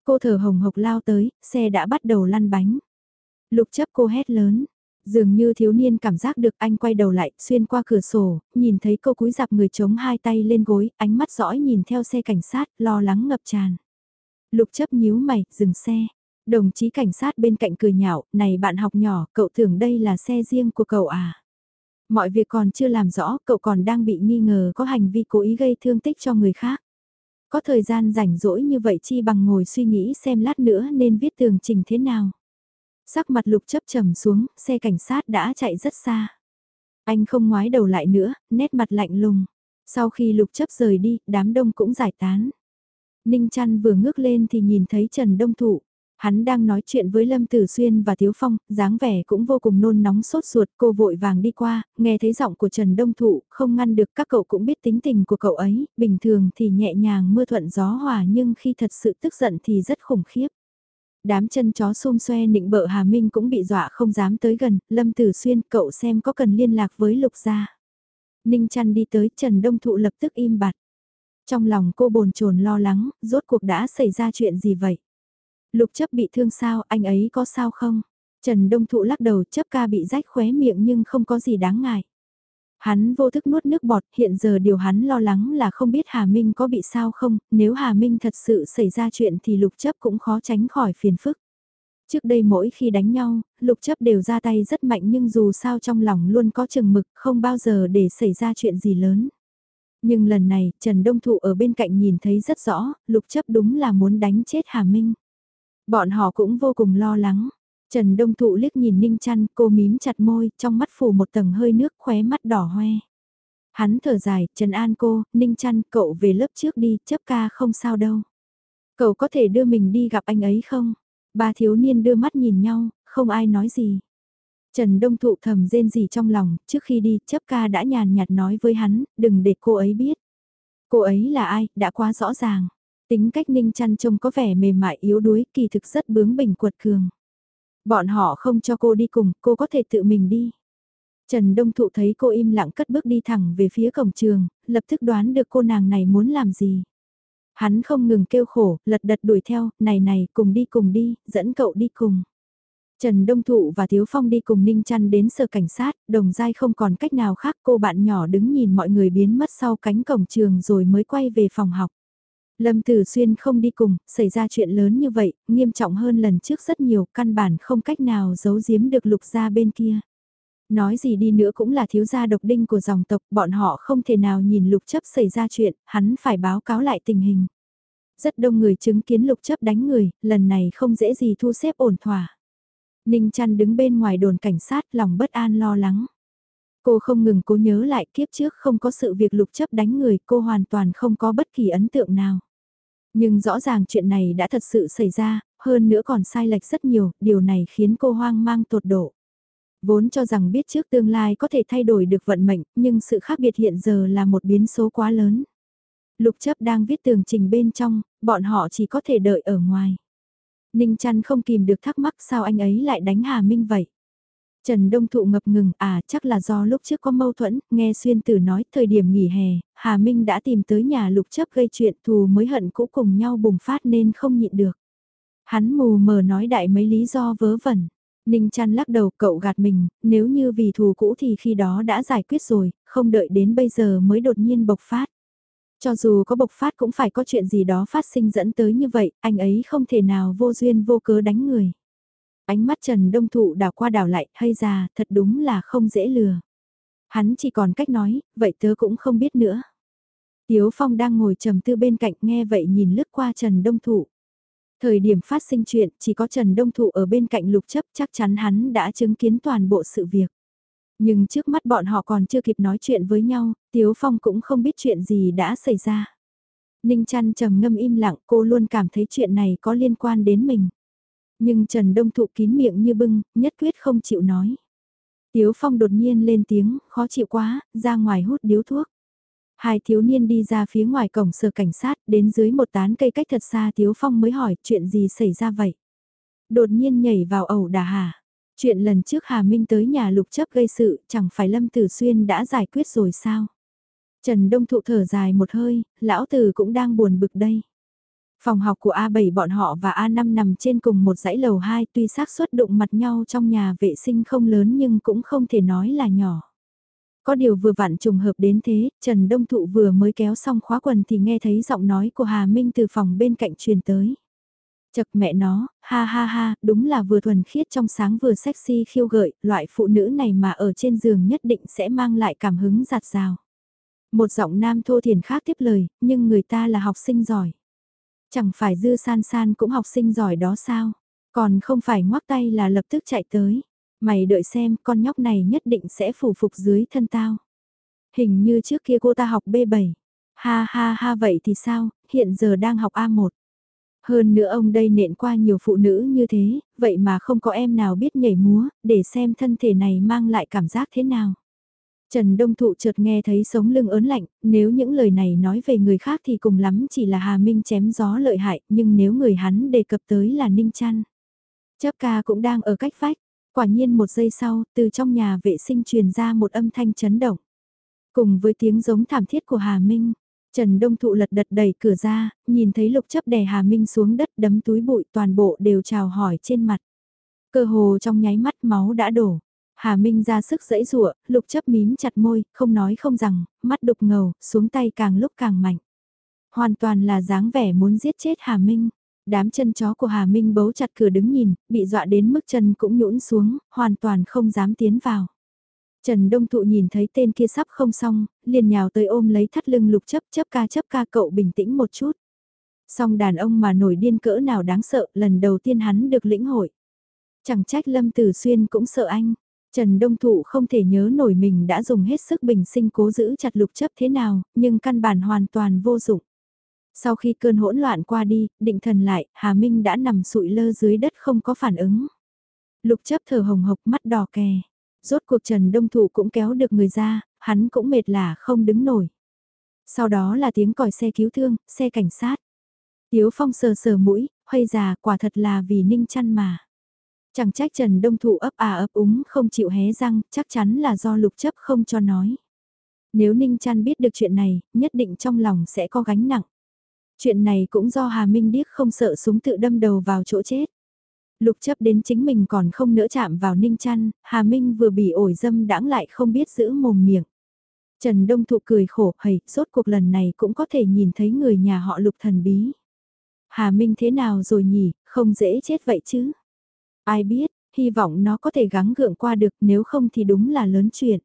Cô thở hồng hộc lao tới, xe đã bắt đầu lăn bánh. Lục chấp cô hét lớn, Dường như thiếu niên cảm giác được anh quay đầu lại, xuyên qua cửa sổ, nhìn thấy cô cúi dạp người chống hai tay lên gối, ánh mắt dõi nhìn theo xe cảnh sát, lo lắng ngập tràn. Lục chấp nhíu mày, dừng xe. Đồng chí cảnh sát bên cạnh cười nhạo, này bạn học nhỏ, cậu tưởng đây là xe riêng của cậu à? Mọi việc còn chưa làm rõ, cậu còn đang bị nghi ngờ có hành vi cố ý gây thương tích cho người khác. Có thời gian rảnh rỗi như vậy chi bằng ngồi suy nghĩ xem lát nữa nên viết tường trình thế nào. Sắc mặt lục chấp trầm xuống, xe cảnh sát đã chạy rất xa. Anh không ngoái đầu lại nữa, nét mặt lạnh lùng. Sau khi lục chấp rời đi, đám đông cũng giải tán. Ninh chăn vừa ngước lên thì nhìn thấy Trần Đông Thụ. Hắn đang nói chuyện với Lâm Tử Xuyên và thiếu Phong, dáng vẻ cũng vô cùng nôn nóng sốt ruột, cô vội vàng đi qua, nghe thấy giọng của Trần Đông Thụ, không ngăn được các cậu cũng biết tính tình của cậu ấy, bình thường thì nhẹ nhàng mưa thuận gió hòa nhưng khi thật sự tức giận thì rất khủng khiếp. Đám chân chó xung xoe nịnh bợ Hà Minh cũng bị dọa không dám tới gần, Lâm Tử Xuyên cậu xem có cần liên lạc với Lục Gia. Ninh chăn đi tới Trần Đông Thụ lập tức im bặt. Trong lòng cô bồn chồn lo lắng, rốt cuộc đã xảy ra chuyện gì vậy? Lục chấp bị thương sao, anh ấy có sao không? Trần Đông Thụ lắc đầu chấp ca bị rách khóe miệng nhưng không có gì đáng ngại. Hắn vô thức nuốt nước bọt, hiện giờ điều hắn lo lắng là không biết Hà Minh có bị sao không, nếu Hà Minh thật sự xảy ra chuyện thì lục chấp cũng khó tránh khỏi phiền phức. Trước đây mỗi khi đánh nhau, lục chấp đều ra tay rất mạnh nhưng dù sao trong lòng luôn có chừng mực, không bao giờ để xảy ra chuyện gì lớn. Nhưng lần này, Trần Đông Thụ ở bên cạnh nhìn thấy rất rõ, lục chấp đúng là muốn đánh chết Hà Minh. Bọn họ cũng vô cùng lo lắng. Trần Đông Thụ liếc nhìn Ninh Trăn, cô mím chặt môi, trong mắt phủ một tầng hơi nước khóe mắt đỏ hoe. Hắn thở dài, Trần An cô, Ninh Trăn, cậu về lớp trước đi, chấp ca không sao đâu. Cậu có thể đưa mình đi gặp anh ấy không? Ba thiếu niên đưa mắt nhìn nhau, không ai nói gì. Trần Đông Thụ thầm rên gì trong lòng, trước khi đi, chấp ca đã nhàn nhạt nói với hắn, đừng để cô ấy biết. Cô ấy là ai, đã quá rõ ràng. Tính cách Ninh Chăn trông có vẻ mềm mại yếu đuối, kỳ thực rất bướng bỉnh quật cường. Bọn họ không cho cô đi cùng, cô có thể tự mình đi. Trần Đông Thụ thấy cô im lặng cất bước đi thẳng về phía cổng trường, lập tức đoán được cô nàng này muốn làm gì. Hắn không ngừng kêu khổ, lật đật đuổi theo, này này, cùng đi cùng đi, dẫn cậu đi cùng. Trần Đông Thụ và Thiếu Phong đi cùng Ninh Trăn đến sở cảnh sát, đồng dai không còn cách nào khác cô bạn nhỏ đứng nhìn mọi người biến mất sau cánh cổng trường rồi mới quay về phòng học. Lâm Tử Xuyên không đi cùng, xảy ra chuyện lớn như vậy, nghiêm trọng hơn lần trước rất nhiều, căn bản không cách nào giấu giếm được lục gia bên kia. Nói gì đi nữa cũng là thiếu gia độc đinh của dòng tộc, bọn họ không thể nào nhìn lục chấp xảy ra chuyện, hắn phải báo cáo lại tình hình. Rất đông người chứng kiến lục chấp đánh người, lần này không dễ gì thu xếp ổn thỏa. Ninh chăn đứng bên ngoài đồn cảnh sát lòng bất an lo lắng. Cô không ngừng cố nhớ lại kiếp trước không có sự việc lục chấp đánh người, cô hoàn toàn không có bất kỳ ấn tượng nào. Nhưng rõ ràng chuyện này đã thật sự xảy ra, hơn nữa còn sai lệch rất nhiều, điều này khiến cô hoang mang tột độ. Vốn cho rằng biết trước tương lai có thể thay đổi được vận mệnh, nhưng sự khác biệt hiện giờ là một biến số quá lớn. Lục chấp đang viết tường trình bên trong, bọn họ chỉ có thể đợi ở ngoài. Ninh chăn không kìm được thắc mắc sao anh ấy lại đánh Hà Minh vậy. Trần Đông Thụ ngập ngừng, à chắc là do lúc trước có mâu thuẫn, nghe xuyên tử nói thời điểm nghỉ hè, Hà Minh đã tìm tới nhà lục chấp gây chuyện thù mới hận cũ cùng nhau bùng phát nên không nhịn được. Hắn mù mờ nói đại mấy lý do vớ vẩn. Ninh chăn lắc đầu cậu gạt mình, nếu như vì thù cũ thì khi đó đã giải quyết rồi, không đợi đến bây giờ mới đột nhiên bộc phát. Cho dù có bộc phát cũng phải có chuyện gì đó phát sinh dẫn tới như vậy, anh ấy không thể nào vô duyên vô cớ đánh người. Ánh mắt Trần Đông Thụ đảo qua đảo lại, hay già, thật đúng là không dễ lừa. Hắn chỉ còn cách nói, vậy tớ cũng không biết nữa. Tiếu Phong đang ngồi trầm tư bên cạnh nghe vậy nhìn lướt qua Trần Đông Thụ. Thời điểm phát sinh chuyện, chỉ có Trần Đông Thụ ở bên cạnh lục chấp chắc chắn hắn đã chứng kiến toàn bộ sự việc. Nhưng trước mắt bọn họ còn chưa kịp nói chuyện với nhau, Tiếu Phong cũng không biết chuyện gì đã xảy ra. Ninh chăn trầm ngâm im lặng cô luôn cảm thấy chuyện này có liên quan đến mình. Nhưng Trần Đông Thụ kín miệng như bưng, nhất quyết không chịu nói. Tiếu Phong đột nhiên lên tiếng, khó chịu quá, ra ngoài hút điếu thuốc. Hai thiếu niên đi ra phía ngoài cổng sở cảnh sát, đến dưới một tán cây cách thật xa Tiếu Phong mới hỏi chuyện gì xảy ra vậy. Đột nhiên nhảy vào ẩu đà hà. Chuyện lần trước Hà Minh tới nhà lục chấp gây sự, chẳng phải Lâm Tử Xuyên đã giải quyết rồi sao? Trần Đông Thụ thở dài một hơi, lão tử cũng đang buồn bực đây. Phòng học của A7 bọn họ và A5 nằm trên cùng một dãy lầu 2 tuy xác suất đụng mặt nhau trong nhà vệ sinh không lớn nhưng cũng không thể nói là nhỏ. Có điều vừa vặn trùng hợp đến thế, Trần Đông Thụ vừa mới kéo xong khóa quần thì nghe thấy giọng nói của Hà Minh từ phòng bên cạnh truyền tới. Chật mẹ nó, ha ha ha, đúng là vừa thuần khiết trong sáng vừa sexy khiêu gợi, loại phụ nữ này mà ở trên giường nhất định sẽ mang lại cảm hứng giạt rào. Một giọng nam thô thiền khác tiếp lời, nhưng người ta là học sinh giỏi. Chẳng phải dư san san cũng học sinh giỏi đó sao? Còn không phải ngoắc tay là lập tức chạy tới. Mày đợi xem con nhóc này nhất định sẽ phủ phục dưới thân tao. Hình như trước kia cô ta học B7. Ha ha ha vậy thì sao, hiện giờ đang học A1. Hơn nữa ông đây nện qua nhiều phụ nữ như thế, vậy mà không có em nào biết nhảy múa, để xem thân thể này mang lại cảm giác thế nào. Trần Đông Thụ chợt nghe thấy sống lưng ớn lạnh, nếu những lời này nói về người khác thì cùng lắm chỉ là Hà Minh chém gió lợi hại, nhưng nếu người hắn đề cập tới là Ninh Trăn. Chấp ca cũng đang ở cách vách, quả nhiên một giây sau, từ trong nhà vệ sinh truyền ra một âm thanh chấn động. Cùng với tiếng giống thảm thiết của Hà Minh, Trần Đông Thụ lật đật đẩy cửa ra, nhìn thấy lục chấp đè Hà Minh xuống đất đấm túi bụi toàn bộ đều chào hỏi trên mặt. Cơ hồ trong nháy mắt máu đã đổ. Hà Minh ra sức dẫy rụa, lục chấp mím chặt môi, không nói không rằng, mắt đục ngầu, xuống tay càng lúc càng mạnh. Hoàn toàn là dáng vẻ muốn giết chết Hà Minh. Đám chân chó của Hà Minh bấu chặt cửa đứng nhìn, bị dọa đến mức chân cũng nhũn xuống, hoàn toàn không dám tiến vào. Trần Đông Thụ nhìn thấy tên kia sắp không xong, liền nhào tới ôm lấy thắt lưng lục chấp chấp ca chấp ca cậu bình tĩnh một chút. Song đàn ông mà nổi điên cỡ nào đáng sợ, lần đầu tiên hắn được lĩnh hội. Chẳng trách Lâm Tử Xuyên cũng sợ anh. Trần Đông Thụ không thể nhớ nổi mình đã dùng hết sức bình sinh cố giữ chặt lục chấp thế nào, nhưng căn bản hoàn toàn vô dụng. Sau khi cơn hỗn loạn qua đi, định thần lại, Hà Minh đã nằm sụi lơ dưới đất không có phản ứng. Lục chấp thở hồng hộc mắt đỏ kè. Rốt cuộc Trần Đông Thụ cũng kéo được người ra, hắn cũng mệt là không đứng nổi. Sau đó là tiếng còi xe cứu thương, xe cảnh sát. Tiếu Phong sờ sờ mũi, hay già quả thật là vì ninh chăn mà. Chẳng trách Trần Đông Thụ ấp à ấp úng không chịu hé răng, chắc chắn là do lục chấp không cho nói. Nếu Ninh Trăn biết được chuyện này, nhất định trong lòng sẽ có gánh nặng. Chuyện này cũng do Hà Minh Điếc không sợ súng tự đâm đầu vào chỗ chết. Lục chấp đến chính mình còn không nỡ chạm vào Ninh Trăn, Hà Minh vừa bị ổi dâm đãng lại không biết giữ mồm miệng. Trần Đông Thụ cười khổ, hầy, rốt cuộc lần này cũng có thể nhìn thấy người nhà họ lục thần bí. Hà Minh thế nào rồi nhỉ, không dễ chết vậy chứ. Ai biết, hy vọng nó có thể gắng gượng qua được nếu không thì đúng là lớn chuyện.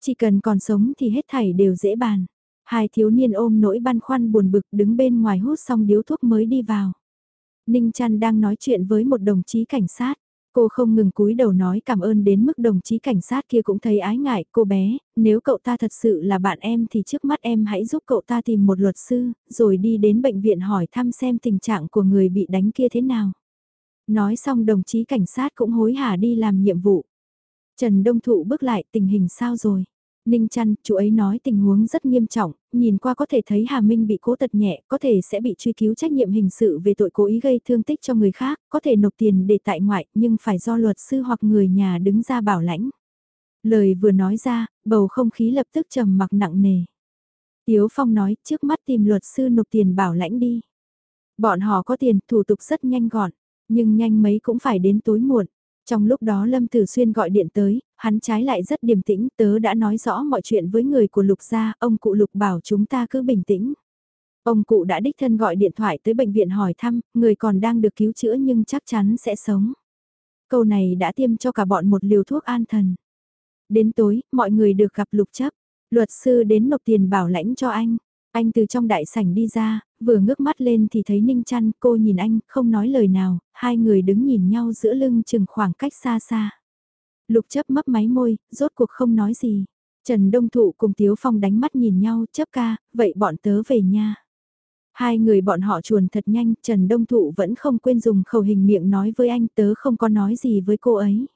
Chỉ cần còn sống thì hết thảy đều dễ bàn. Hai thiếu niên ôm nỗi băn khoăn buồn bực đứng bên ngoài hút xong điếu thuốc mới đi vào. Ninh Trăn đang nói chuyện với một đồng chí cảnh sát. Cô không ngừng cúi đầu nói cảm ơn đến mức đồng chí cảnh sát kia cũng thấy ái ngại, cô bé, nếu cậu ta thật sự là bạn em thì trước mắt em hãy giúp cậu ta tìm một luật sư, rồi đi đến bệnh viện hỏi thăm xem tình trạng của người bị đánh kia thế nào. Nói xong đồng chí cảnh sát cũng hối hả đi làm nhiệm vụ. Trần Đông Thụ bước lại tình hình sao rồi? Ninh chăn, chú ấy nói tình huống rất nghiêm trọng, nhìn qua có thể thấy Hà Minh bị cố tật nhẹ, có thể sẽ bị truy cứu trách nhiệm hình sự về tội cố ý gây thương tích cho người khác, có thể nộp tiền để tại ngoại, nhưng phải do luật sư hoặc người nhà đứng ra bảo lãnh. Lời vừa nói ra, bầu không khí lập tức trầm mặc nặng nề. Tiếu Phong nói, trước mắt tìm luật sư nộp tiền bảo lãnh đi. Bọn họ có tiền, thủ tục rất nhanh gọn, nhưng nhanh mấy cũng phải đến tối muộn. Trong lúc đó Lâm Tử Xuyên gọi điện tới, hắn trái lại rất điềm tĩnh, tớ đã nói rõ mọi chuyện với người của Lục gia, ông cụ Lục bảo chúng ta cứ bình tĩnh. Ông cụ đã đích thân gọi điện thoại tới bệnh viện hỏi thăm, người còn đang được cứu chữa nhưng chắc chắn sẽ sống. Câu này đã tiêm cho cả bọn một liều thuốc an thần. Đến tối, mọi người được gặp Lục chấp, luật sư đến nộp tiền bảo lãnh cho anh. Anh từ trong đại sảnh đi ra, vừa ngước mắt lên thì thấy Ninh trăn cô nhìn anh, không nói lời nào, hai người đứng nhìn nhau giữa lưng chừng khoảng cách xa xa. Lục chấp mấp máy môi, rốt cuộc không nói gì. Trần Đông Thụ cùng Tiếu Phong đánh mắt nhìn nhau, chấp ca, vậy bọn tớ về nha. Hai người bọn họ chuồn thật nhanh, Trần Đông Thụ vẫn không quên dùng khẩu hình miệng nói với anh tớ không có nói gì với cô ấy.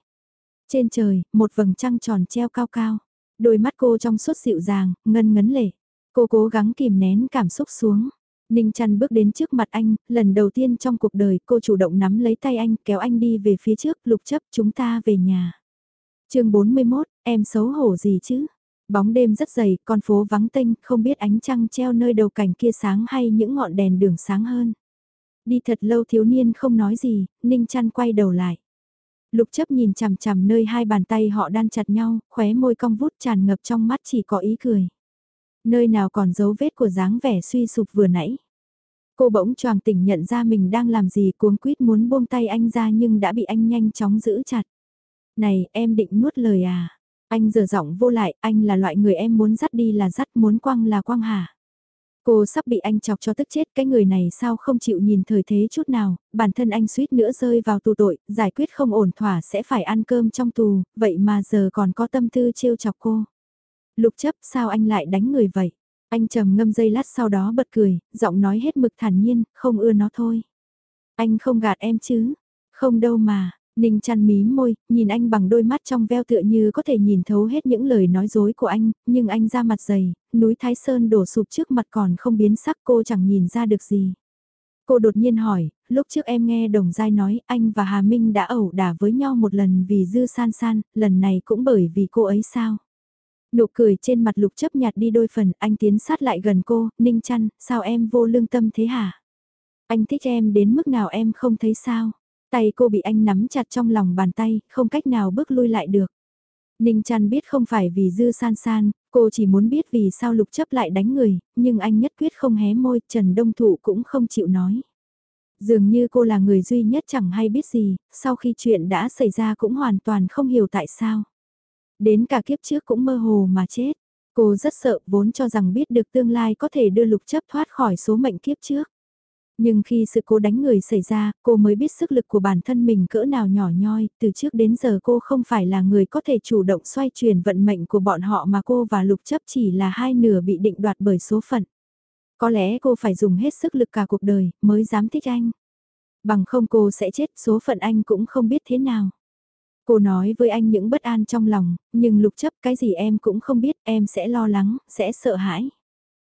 Trên trời, một vầng trăng tròn treo cao cao. Đôi mắt cô trong suốt dịu dàng, ngân ngấn lệ. Cô cố gắng kìm nén cảm xúc xuống. Ninh chăn bước đến trước mặt anh, lần đầu tiên trong cuộc đời cô chủ động nắm lấy tay anh kéo anh đi về phía trước, lục chấp chúng ta về nhà. chương 41, em xấu hổ gì chứ? Bóng đêm rất dày, con phố vắng tênh, không biết ánh trăng treo nơi đầu cảnh kia sáng hay những ngọn đèn đường sáng hơn. Đi thật lâu thiếu niên không nói gì, Ninh chăn quay đầu lại. Lục chấp nhìn chằm chằm nơi hai bàn tay họ đan chặt nhau, khóe môi cong vút tràn ngập trong mắt chỉ có ý cười. Nơi nào còn dấu vết của dáng vẻ suy sụp vừa nãy. Cô bỗng choàng tỉnh nhận ra mình đang làm gì cuống quýt muốn buông tay anh ra nhưng đã bị anh nhanh chóng giữ chặt. Này em định nuốt lời à? Anh giờ giọng vô lại, anh là loại người em muốn dắt đi là dắt, muốn quăng là quăng hả? Cô sắp bị anh chọc cho tức chết cái người này sao không chịu nhìn thời thế chút nào, bản thân anh suýt nữa rơi vào tù tội, giải quyết không ổn thỏa sẽ phải ăn cơm trong tù, vậy mà giờ còn có tâm tư trêu chọc cô. Lục chấp sao anh lại đánh người vậy? Anh trầm ngâm dây lát sau đó bật cười, giọng nói hết mực thản nhiên, không ưa nó thôi. Anh không gạt em chứ? Không đâu mà, Ninh chăn mí môi, nhìn anh bằng đôi mắt trong veo tựa như có thể nhìn thấu hết những lời nói dối của anh, nhưng anh ra mặt dày, núi Thái Sơn đổ sụp trước mặt còn không biến sắc cô chẳng nhìn ra được gì. Cô đột nhiên hỏi, lúc trước em nghe Đồng Giai nói anh và Hà Minh đã ẩu đả với nhau một lần vì dư san san, lần này cũng bởi vì cô ấy sao? Nụ cười trên mặt lục chấp nhạt đi đôi phần, anh tiến sát lại gần cô, ninh chăn, sao em vô lương tâm thế hả? Anh thích em đến mức nào em không thấy sao? Tay cô bị anh nắm chặt trong lòng bàn tay, không cách nào bước lui lại được. Ninh chăn biết không phải vì dư san san, cô chỉ muốn biết vì sao lục chấp lại đánh người, nhưng anh nhất quyết không hé môi, Trần Đông Thụ cũng không chịu nói. Dường như cô là người duy nhất chẳng hay biết gì, sau khi chuyện đã xảy ra cũng hoàn toàn không hiểu tại sao. Đến cả kiếp trước cũng mơ hồ mà chết. Cô rất sợ vốn cho rằng biết được tương lai có thể đưa lục chấp thoát khỏi số mệnh kiếp trước. Nhưng khi sự cố đánh người xảy ra, cô mới biết sức lực của bản thân mình cỡ nào nhỏ nhoi, từ trước đến giờ cô không phải là người có thể chủ động xoay chuyển vận mệnh của bọn họ mà cô và lục chấp chỉ là hai nửa bị định đoạt bởi số phận. Có lẽ cô phải dùng hết sức lực cả cuộc đời mới dám thích anh. Bằng không cô sẽ chết số phận anh cũng không biết thế nào. Cô nói với anh những bất an trong lòng, nhưng lục chấp cái gì em cũng không biết, em sẽ lo lắng, sẽ sợ hãi.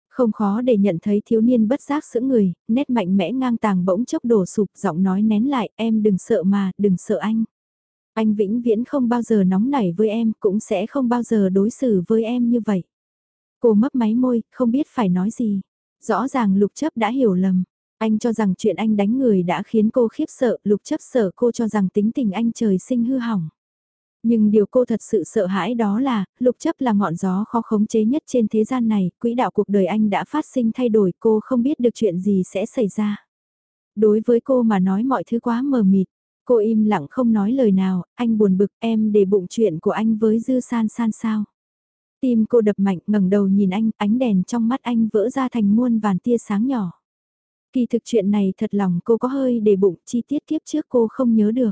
Không khó để nhận thấy thiếu niên bất giác sững người, nét mạnh mẽ ngang tàng bỗng chốc đổ sụp, giọng nói nén lại, em đừng sợ mà, đừng sợ anh. Anh vĩnh viễn không bao giờ nóng nảy với em, cũng sẽ không bao giờ đối xử với em như vậy. Cô mấp máy môi, không biết phải nói gì. Rõ ràng lục chấp đã hiểu lầm. Anh cho rằng chuyện anh đánh người đã khiến cô khiếp sợ, lục chấp sợ cô cho rằng tính tình anh trời sinh hư hỏng. Nhưng điều cô thật sự sợ hãi đó là, lục chấp là ngọn gió khó khống chế nhất trên thế gian này, quỹ đạo cuộc đời anh đã phát sinh thay đổi cô không biết được chuyện gì sẽ xảy ra. Đối với cô mà nói mọi thứ quá mờ mịt, cô im lặng không nói lời nào, anh buồn bực em để bụng chuyện của anh với dư san san sao. Tim cô đập mạnh ngẩng đầu nhìn anh, ánh đèn trong mắt anh vỡ ra thành muôn vàn tia sáng nhỏ. Kỳ thực chuyện này thật lòng cô có hơi để bụng chi tiết kiếp trước cô không nhớ được.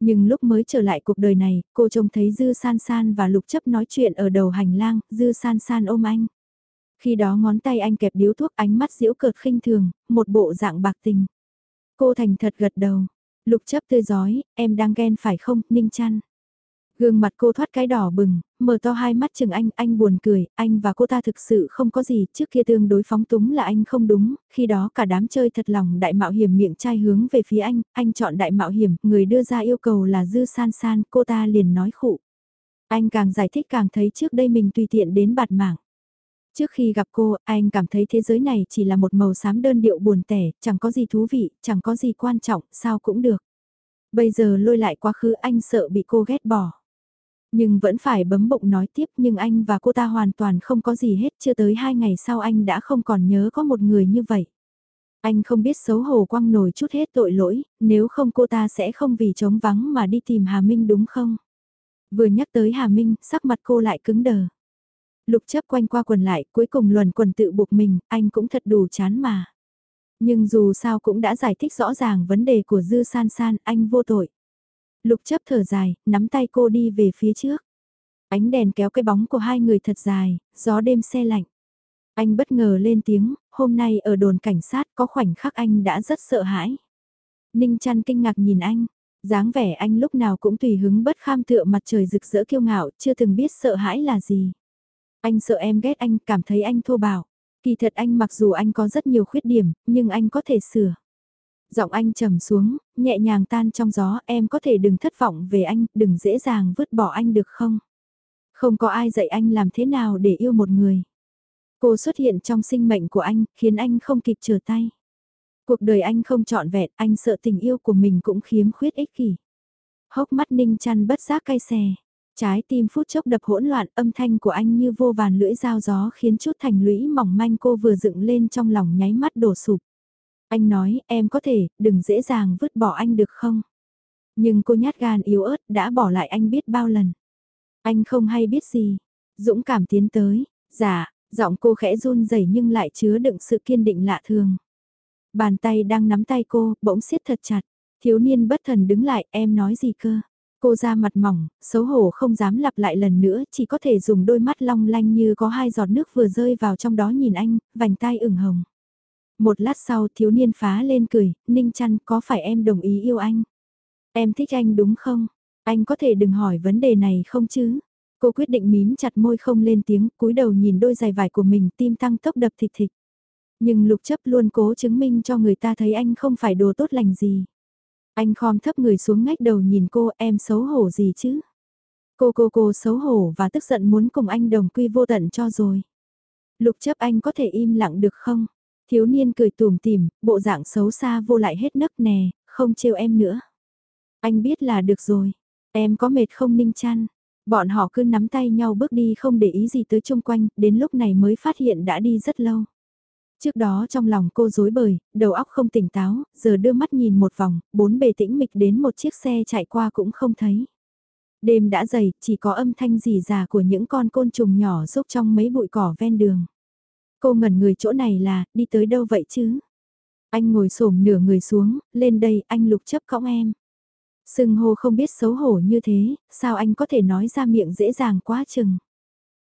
Nhưng lúc mới trở lại cuộc đời này, cô trông thấy Dư San San và Lục Chấp nói chuyện ở đầu hành lang, Dư San San ôm anh. Khi đó ngón tay anh kẹp điếu thuốc ánh mắt diễu cợt khinh thường, một bộ dạng bạc tình. Cô thành thật gật đầu. Lục chấp tươi giói, em đang ghen phải không, Ninh chăn. Gương mặt cô thoát cái đỏ bừng, mở to hai mắt chừng anh, anh buồn cười, anh và cô ta thực sự không có gì, trước kia tương đối phóng túng là anh không đúng, khi đó cả đám chơi thật lòng đại mạo hiểm miệng trai hướng về phía anh, anh chọn đại mạo hiểm, người đưa ra yêu cầu là dư san san, cô ta liền nói khụ. Anh càng giải thích càng thấy trước đây mình tùy tiện đến bạt mạng. Trước khi gặp cô, anh cảm thấy thế giới này chỉ là một màu xám đơn điệu buồn tẻ, chẳng có gì thú vị, chẳng có gì quan trọng, sao cũng được. Bây giờ lôi lại quá khứ anh sợ bị cô ghét bỏ. Nhưng vẫn phải bấm bụng nói tiếp nhưng anh và cô ta hoàn toàn không có gì hết chưa tới hai ngày sau anh đã không còn nhớ có một người như vậy. Anh không biết xấu hổ quăng nổi chút hết tội lỗi, nếu không cô ta sẽ không vì trống vắng mà đi tìm Hà Minh đúng không? Vừa nhắc tới Hà Minh, sắc mặt cô lại cứng đờ. Lục chấp quanh qua quần lại, cuối cùng luồn quần tự buộc mình, anh cũng thật đủ chán mà. Nhưng dù sao cũng đã giải thích rõ ràng vấn đề của Dư San San, anh vô tội. Lục chấp thở dài, nắm tay cô đi về phía trước. Ánh đèn kéo cái bóng của hai người thật dài, gió đêm xe lạnh. Anh bất ngờ lên tiếng, hôm nay ở đồn cảnh sát có khoảnh khắc anh đã rất sợ hãi. Ninh chăn kinh ngạc nhìn anh, dáng vẻ anh lúc nào cũng tùy hứng bất kham tựa mặt trời rực rỡ kiêu ngạo, chưa từng biết sợ hãi là gì. Anh sợ em ghét anh, cảm thấy anh thô bạo. Kỳ thật anh mặc dù anh có rất nhiều khuyết điểm, nhưng anh có thể sửa. Giọng anh trầm xuống, nhẹ nhàng tan trong gió, em có thể đừng thất vọng về anh, đừng dễ dàng vứt bỏ anh được không? Không có ai dạy anh làm thế nào để yêu một người. Cô xuất hiện trong sinh mệnh của anh, khiến anh không kịp trở tay. Cuộc đời anh không trọn vẹn, anh sợ tình yêu của mình cũng khiếm khuyết ích kỷ. Hốc mắt ninh chăn bất giác cay xè. Trái tim phút chốc đập hỗn loạn âm thanh của anh như vô vàn lưỡi dao gió khiến chút thành lũy mỏng manh cô vừa dựng lên trong lòng nháy mắt đổ sụp. Anh nói em có thể, đừng dễ dàng vứt bỏ anh được không? Nhưng cô nhát gan yếu ớt đã bỏ lại anh biết bao lần. Anh không hay biết gì. Dũng cảm tiến tới. Dạ, giọng cô khẽ run rẩy nhưng lại chứa đựng sự kiên định lạ thường. Bàn tay đang nắm tay cô, bỗng siết thật chặt. Thiếu niên bất thần đứng lại, em nói gì cơ? Cô ra mặt mỏng, xấu hổ không dám lặp lại lần nữa, chỉ có thể dùng đôi mắt long lanh như có hai giọt nước vừa rơi vào trong đó nhìn anh, vành tai ửng hồng. Một lát sau thiếu niên phá lên cười, Ninh chăn có phải em đồng ý yêu anh? Em thích anh đúng không? Anh có thể đừng hỏi vấn đề này không chứ? Cô quyết định mím chặt môi không lên tiếng, cúi đầu nhìn đôi giày vải của mình tim tăng tốc đập thịt thịt. Nhưng lục chấp luôn cố chứng minh cho người ta thấy anh không phải đồ tốt lành gì. Anh khom thấp người xuống ngách đầu nhìn cô em xấu hổ gì chứ? Cô cô cô xấu hổ và tức giận muốn cùng anh đồng quy vô tận cho rồi. Lục chấp anh có thể im lặng được không? Thiếu niên cười tùm tìm, bộ dạng xấu xa vô lại hết nấc nè, không trêu em nữa. Anh biết là được rồi, em có mệt không ninh chăn. Bọn họ cứ nắm tay nhau bước đi không để ý gì tới chung quanh, đến lúc này mới phát hiện đã đi rất lâu. Trước đó trong lòng cô rối bời, đầu óc không tỉnh táo, giờ đưa mắt nhìn một vòng, bốn bề tĩnh mịch đến một chiếc xe chạy qua cũng không thấy. Đêm đã dày, chỉ có âm thanh rỉ rà của những con côn trùng nhỏ rúc trong mấy bụi cỏ ven đường. Cô ngẩn người chỗ này là, đi tới đâu vậy chứ? Anh ngồi xổm nửa người xuống, lên đây anh lục chấp cõng em. Sưng hô không biết xấu hổ như thế, sao anh có thể nói ra miệng dễ dàng quá chừng.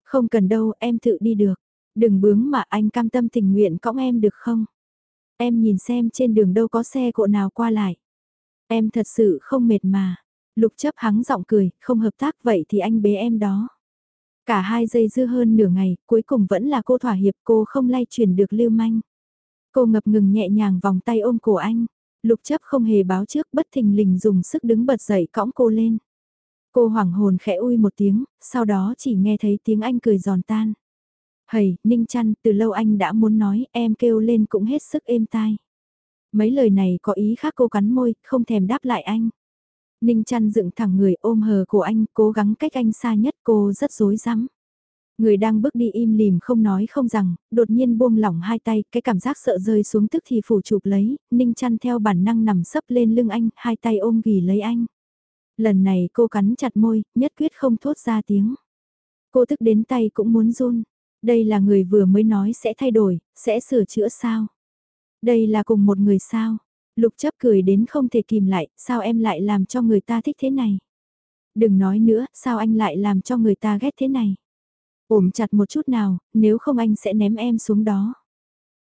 Không cần đâu, em tự đi được. Đừng bướng mà anh cam tâm tình nguyện cõng em được không? Em nhìn xem trên đường đâu có xe cộ nào qua lại. Em thật sự không mệt mà. Lục chấp hắng giọng cười, không hợp tác vậy thì anh bế em đó. Cả hai giây dư hơn nửa ngày, cuối cùng vẫn là cô thỏa hiệp cô không lay chuyển được lưu manh. Cô ngập ngừng nhẹ nhàng vòng tay ôm cổ anh. Lục chấp không hề báo trước bất thình lình dùng sức đứng bật dậy cõng cô lên. Cô hoảng hồn khẽ ui một tiếng, sau đó chỉ nghe thấy tiếng anh cười giòn tan. Hầy, Ninh chăn, từ lâu anh đã muốn nói, em kêu lên cũng hết sức êm tai. Mấy lời này có ý khác cô cắn môi, không thèm đáp lại anh. Ninh chăn dựng thẳng người ôm hờ của anh, cố gắng cách anh xa nhất cô rất rối rắm. Người đang bước đi im lìm không nói không rằng, đột nhiên buông lỏng hai tay, cái cảm giác sợ rơi xuống tức thì phủ chụp lấy, ninh chăn theo bản năng nằm sấp lên lưng anh, hai tay ôm ghì lấy anh. Lần này cô cắn chặt môi, nhất quyết không thốt ra tiếng. Cô tức đến tay cũng muốn run. Đây là người vừa mới nói sẽ thay đổi, sẽ sửa chữa sao? Đây là cùng một người sao? Lục chấp cười đến không thể kìm lại, sao em lại làm cho người ta thích thế này? Đừng nói nữa, sao anh lại làm cho người ta ghét thế này? Ổm chặt một chút nào, nếu không anh sẽ ném em xuống đó.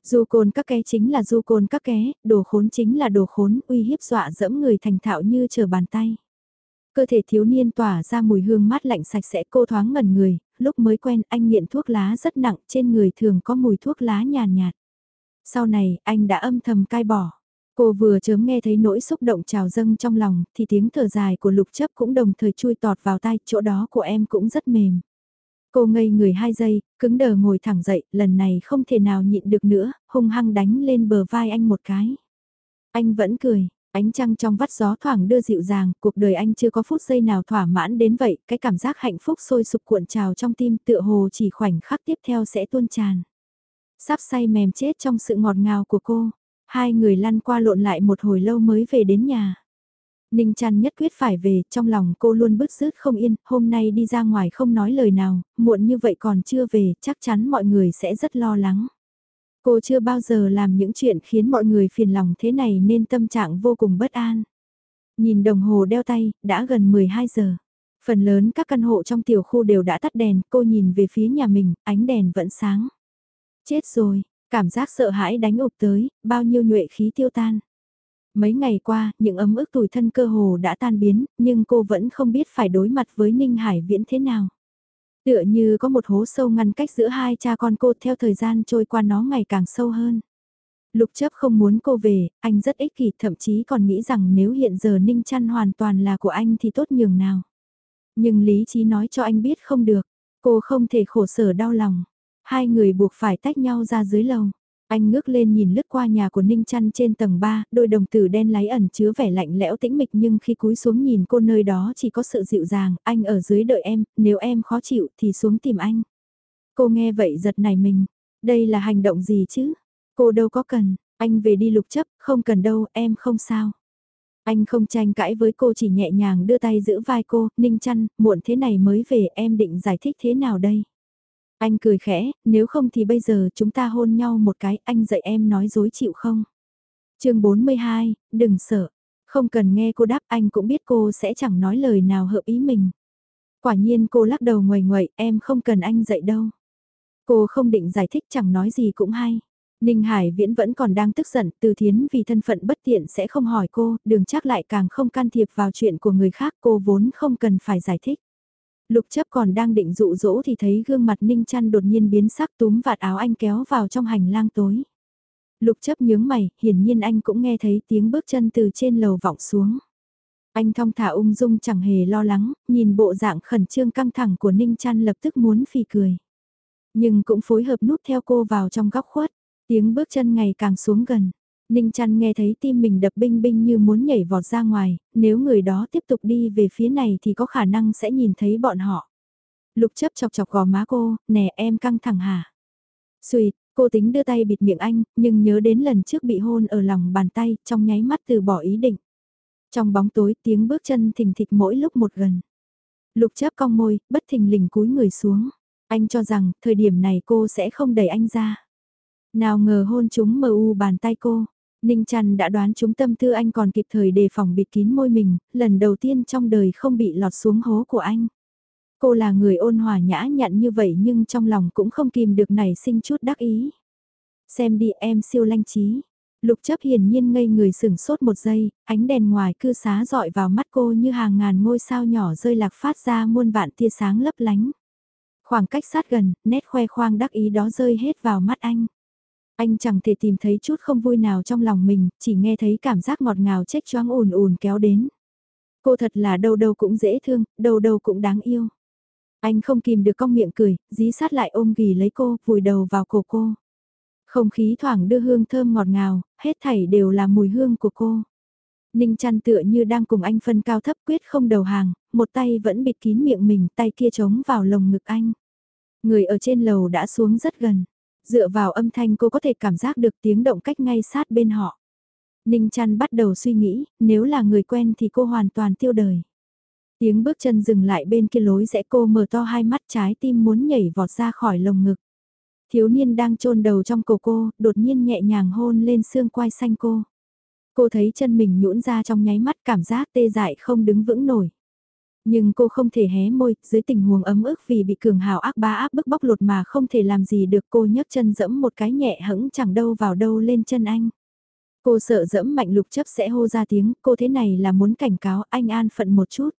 Du côn các ké chính là du côn các ké, đồ khốn chính là đồ khốn, uy hiếp dọa dẫm người thành thạo như chờ bàn tay. Cơ thể thiếu niên tỏa ra mùi hương mát lạnh sạch sẽ cô thoáng ngẩn người, lúc mới quen anh nghiện thuốc lá rất nặng trên người thường có mùi thuốc lá nhàn nhạt, nhạt. Sau này anh đã âm thầm cai bỏ. Cô vừa chớm nghe thấy nỗi xúc động trào dâng trong lòng thì tiếng thở dài của lục chấp cũng đồng thời chui tọt vào tai chỗ đó của em cũng rất mềm. Cô ngây người hai giây, cứng đờ ngồi thẳng dậy, lần này không thể nào nhịn được nữa, hung hăng đánh lên bờ vai anh một cái. Anh vẫn cười, ánh trăng trong vắt gió thoảng đưa dịu dàng, cuộc đời anh chưa có phút giây nào thỏa mãn đến vậy, cái cảm giác hạnh phúc sôi sục cuộn trào trong tim tựa hồ chỉ khoảnh khắc tiếp theo sẽ tuôn tràn. Sắp say mềm chết trong sự ngọt ngào của cô, hai người lăn qua lộn lại một hồi lâu mới về đến nhà. Ninh chăn nhất quyết phải về, trong lòng cô luôn bứt rứt không yên, hôm nay đi ra ngoài không nói lời nào, muộn như vậy còn chưa về, chắc chắn mọi người sẽ rất lo lắng. Cô chưa bao giờ làm những chuyện khiến mọi người phiền lòng thế này nên tâm trạng vô cùng bất an. Nhìn đồng hồ đeo tay, đã gần 12 giờ. Phần lớn các căn hộ trong tiểu khu đều đã tắt đèn, cô nhìn về phía nhà mình, ánh đèn vẫn sáng. Chết rồi, cảm giác sợ hãi đánh ụp tới, bao nhiêu nhuệ khí tiêu tan. Mấy ngày qua, những ấm ức tủi thân cơ hồ đã tan biến, nhưng cô vẫn không biết phải đối mặt với Ninh Hải Viễn thế nào. Tựa như có một hố sâu ngăn cách giữa hai cha con cô theo thời gian trôi qua nó ngày càng sâu hơn. Lục chấp không muốn cô về, anh rất ích kỷ thậm chí còn nghĩ rằng nếu hiện giờ Ninh Trăn hoàn toàn là của anh thì tốt nhường nào. Nhưng lý trí nói cho anh biết không được, cô không thể khổ sở đau lòng. Hai người buộc phải tách nhau ra dưới lầu. Anh ngước lên nhìn lướt qua nhà của Ninh Trăn trên tầng 3, đôi đồng tử đen láy ẩn chứa vẻ lạnh lẽo tĩnh mịch nhưng khi cúi xuống nhìn cô nơi đó chỉ có sự dịu dàng, anh ở dưới đợi em, nếu em khó chịu thì xuống tìm anh. Cô nghe vậy giật nảy mình, đây là hành động gì chứ? Cô đâu có cần, anh về đi lục chấp, không cần đâu, em không sao. Anh không tranh cãi với cô chỉ nhẹ nhàng đưa tay giữ vai cô, Ninh Trăn, muộn thế này mới về em định giải thích thế nào đây? Anh cười khẽ, nếu không thì bây giờ chúng ta hôn nhau một cái, anh dạy em nói dối chịu không? chương 42, đừng sợ. Không cần nghe cô đáp anh cũng biết cô sẽ chẳng nói lời nào hợp ý mình. Quả nhiên cô lắc đầu ngoài ngoậy, em không cần anh dạy đâu. Cô không định giải thích chẳng nói gì cũng hay. Ninh Hải Viễn vẫn còn đang tức giận, từ thiến vì thân phận bất tiện sẽ không hỏi cô, đường chắc lại càng không can thiệp vào chuyện của người khác cô vốn không cần phải giải thích. Lục chấp còn đang định dụ dỗ thì thấy gương mặt ninh chăn đột nhiên biến sắc túm vạt áo anh kéo vào trong hành lang tối. Lục chấp nhướng mày, hiển nhiên anh cũng nghe thấy tiếng bước chân từ trên lầu vọng xuống. Anh thong thả ung dung chẳng hề lo lắng, nhìn bộ dạng khẩn trương căng thẳng của Ninh Chăn lập tức muốn phì cười. Nhưng cũng phối hợp nút theo cô vào trong góc khuất, tiếng bước chân ngày càng xuống gần. Ninh chăn nghe thấy tim mình đập binh binh như muốn nhảy vọt ra ngoài, nếu người đó tiếp tục đi về phía này thì có khả năng sẽ nhìn thấy bọn họ. Lục chấp chọc chọc gò má cô, nè em căng thẳng hả? Xuyệt, cô tính đưa tay bịt miệng anh, nhưng nhớ đến lần trước bị hôn ở lòng bàn tay, trong nháy mắt từ bỏ ý định. Trong bóng tối tiếng bước chân thình thịch mỗi lúc một gần. Lục chấp cong môi, bất thình lình cúi người xuống. Anh cho rằng, thời điểm này cô sẽ không đẩy anh ra. Nào ngờ hôn chúng mờ u bàn tay cô, Ninh Trăn đã đoán chúng tâm tư anh còn kịp thời đề phòng bịt kín môi mình, lần đầu tiên trong đời không bị lọt xuống hố của anh. Cô là người ôn hòa nhã nhặn như vậy nhưng trong lòng cũng không kìm được nảy sinh chút đắc ý. Xem đi em siêu lanh trí. Lục chấp hiển nhiên ngây người sừng sốt một giây, ánh đèn ngoài cư xá dọi vào mắt cô như hàng ngàn ngôi sao nhỏ rơi lạc phát ra muôn vạn tia sáng lấp lánh. Khoảng cách sát gần, nét khoe khoang đắc ý đó rơi hết vào mắt anh. Anh chẳng thể tìm thấy chút không vui nào trong lòng mình, chỉ nghe thấy cảm giác ngọt ngào chết choáng ồn ồn kéo đến. Cô thật là đâu đâu cũng dễ thương, đâu đâu cũng đáng yêu. Anh không kìm được cong miệng cười, dí sát lại ôm ghì lấy cô, vùi đầu vào cổ cô. Không khí thoảng đưa hương thơm ngọt ngào, hết thảy đều là mùi hương của cô. Ninh chăn tựa như đang cùng anh phân cao thấp quyết không đầu hàng, một tay vẫn bịt kín miệng mình, tay kia trống vào lồng ngực anh. Người ở trên lầu đã xuống rất gần. Dựa vào âm thanh cô có thể cảm giác được tiếng động cách ngay sát bên họ. Ninh chăn bắt đầu suy nghĩ, nếu là người quen thì cô hoàn toàn tiêu đời. Tiếng bước chân dừng lại bên kia lối rẽ cô mở to hai mắt trái tim muốn nhảy vọt ra khỏi lồng ngực. Thiếu niên đang chôn đầu trong cổ cô, đột nhiên nhẹ nhàng hôn lên xương quai xanh cô. Cô thấy chân mình nhũn ra trong nháy mắt cảm giác tê dại không đứng vững nổi. Nhưng cô không thể hé môi, dưới tình huống ấm ức vì bị cường hào ác bá áp bức bóc lột mà không thể làm gì được cô nhấc chân dẫm một cái nhẹ hững chẳng đâu vào đâu lên chân anh. Cô sợ dẫm mạnh lục chấp sẽ hô ra tiếng, cô thế này là muốn cảnh cáo anh an phận một chút.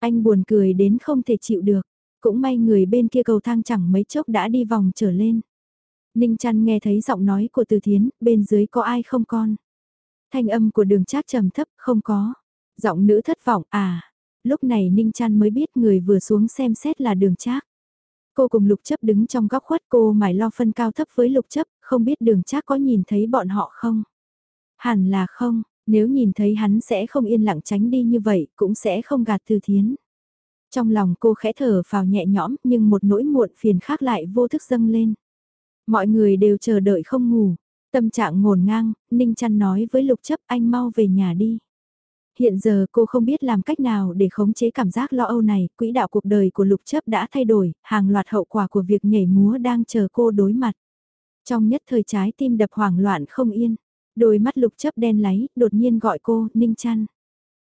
Anh buồn cười đến không thể chịu được, cũng may người bên kia cầu thang chẳng mấy chốc đã đi vòng trở lên. Ninh chăn nghe thấy giọng nói của Từ Thiến, bên dưới có ai không con? Thanh âm của đường trác trầm thấp, không có. Giọng nữ thất vọng, à. Lúc này Ninh trăn mới biết người vừa xuống xem xét là đường trác. Cô cùng lục chấp đứng trong góc khuất cô mải lo phân cao thấp với lục chấp, không biết đường trác có nhìn thấy bọn họ không? Hẳn là không, nếu nhìn thấy hắn sẽ không yên lặng tránh đi như vậy, cũng sẽ không gạt từ thiến. Trong lòng cô khẽ thở vào nhẹ nhõm nhưng một nỗi muộn phiền khác lại vô thức dâng lên. Mọi người đều chờ đợi không ngủ. Tâm trạng ngổn ngang, Ninh trăn nói với Lục chấp anh mau về nhà đi. Hiện giờ cô không biết làm cách nào để khống chế cảm giác lo âu này, quỹ đạo cuộc đời của Lục chấp đã thay đổi, hàng loạt hậu quả của việc nhảy múa đang chờ cô đối mặt. Trong nhất thời trái tim đập hoảng loạn không yên, đôi mắt Lục chấp đen láy, đột nhiên gọi cô, Ninh chăn.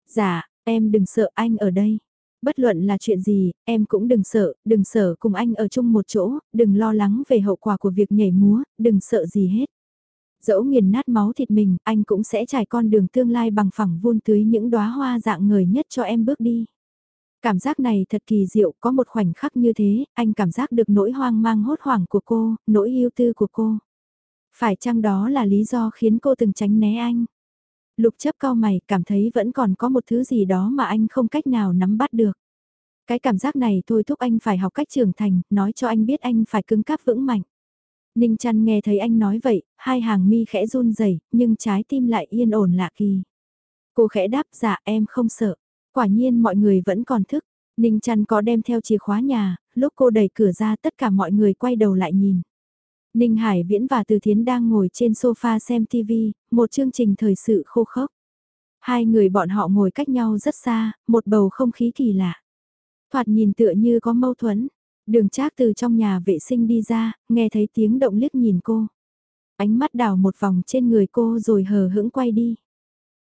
Dạ, em đừng sợ anh ở đây. Bất luận là chuyện gì, em cũng đừng sợ, đừng sợ cùng anh ở chung một chỗ, đừng lo lắng về hậu quả của việc nhảy múa, đừng sợ gì hết. Dẫu nghiền nát máu thịt mình, anh cũng sẽ trải con đường tương lai bằng phẳng vun tưới những đóa hoa dạng người nhất cho em bước đi. Cảm giác này thật kỳ diệu, có một khoảnh khắc như thế, anh cảm giác được nỗi hoang mang hốt hoảng của cô, nỗi yêu tư của cô. Phải chăng đó là lý do khiến cô từng tránh né anh? Lục chấp cao mày, cảm thấy vẫn còn có một thứ gì đó mà anh không cách nào nắm bắt được. Cái cảm giác này thôi thúc anh phải học cách trưởng thành, nói cho anh biết anh phải cứng cáp vững mạnh. Ninh chăn nghe thấy anh nói vậy, hai hàng mi khẽ run rẩy nhưng trái tim lại yên ổn lạ kỳ. Cô khẽ đáp dạ em không sợ. Quả nhiên mọi người vẫn còn thức. Ninh chăn có đem theo chìa khóa nhà, lúc cô đẩy cửa ra tất cả mọi người quay đầu lại nhìn. Ninh Hải Viễn và Từ Thiến đang ngồi trên sofa xem TV, một chương trình thời sự khô khốc. Hai người bọn họ ngồi cách nhau rất xa, một bầu không khí kỳ lạ. Thoạt nhìn tựa như có mâu thuẫn. Đường Trác từ trong nhà vệ sinh đi ra, nghe thấy tiếng động liếc nhìn cô. Ánh mắt đảo một vòng trên người cô rồi hờ hững quay đi.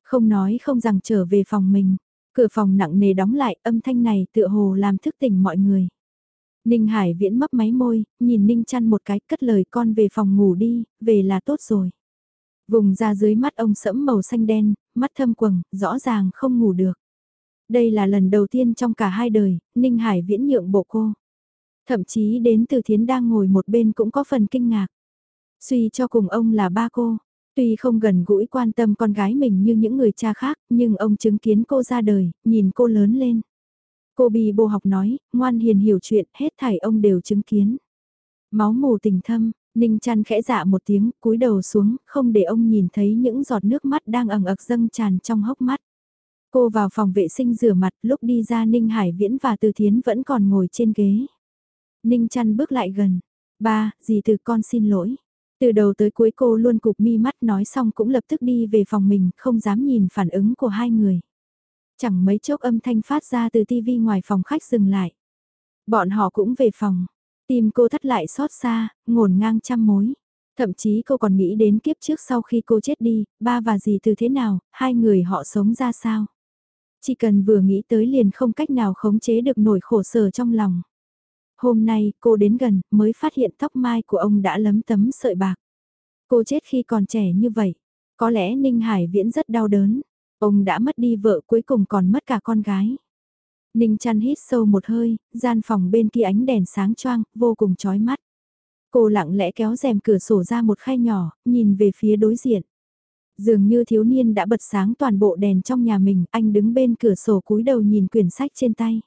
Không nói không rằng trở về phòng mình. Cửa phòng nặng nề đóng lại, âm thanh này tựa hồ làm thức tỉnh mọi người. Ninh Hải viễn mấp máy môi, nhìn Ninh chăn một cái cất lời con về phòng ngủ đi, về là tốt rồi. Vùng ra dưới mắt ông sẫm màu xanh đen, mắt thâm quầng, rõ ràng không ngủ được. Đây là lần đầu tiên trong cả hai đời, Ninh Hải viễn nhượng bộ cô. Thậm chí đến từ thiến đang ngồi một bên cũng có phần kinh ngạc. Suy cho cùng ông là ba cô, tuy không gần gũi quan tâm con gái mình như những người cha khác, nhưng ông chứng kiến cô ra đời, nhìn cô lớn lên. Cô bì bồ học nói, ngoan hiền hiểu chuyện, hết thảy ông đều chứng kiến. Máu mù tình thâm, Ninh chăn khẽ dạ một tiếng, cúi đầu xuống, không để ông nhìn thấy những giọt nước mắt đang ẩn ực dâng tràn trong hốc mắt. Cô vào phòng vệ sinh rửa mặt, lúc đi ra Ninh Hải Viễn và Từ Thiến vẫn còn ngồi trên ghế. Ninh chăn bước lại gần. Ba, dì từ con xin lỗi. Từ đầu tới cuối cô luôn cụp mi mắt nói xong cũng lập tức đi về phòng mình, không dám nhìn phản ứng của hai người. Chẳng mấy chốc âm thanh phát ra từ tivi ngoài phòng khách dừng lại. Bọn họ cũng về phòng. Tim cô thắt lại xót xa, ngổn ngang trăm mối. Thậm chí cô còn nghĩ đến kiếp trước sau khi cô chết đi, ba và dì từ thế nào, hai người họ sống ra sao. Chỉ cần vừa nghĩ tới liền không cách nào khống chế được nổi khổ sở trong lòng. Hôm nay cô đến gần mới phát hiện tóc mai của ông đã lấm tấm sợi bạc. Cô chết khi còn trẻ như vậy. Có lẽ Ninh Hải Viễn rất đau đớn. Ông đã mất đi vợ cuối cùng còn mất cả con gái. Ninh chăn hít sâu một hơi, gian phòng bên kia ánh đèn sáng choang, vô cùng chói mắt. Cô lặng lẽ kéo rèm cửa sổ ra một khay nhỏ, nhìn về phía đối diện. Dường như thiếu niên đã bật sáng toàn bộ đèn trong nhà mình, anh đứng bên cửa sổ cúi đầu nhìn quyển sách trên tay.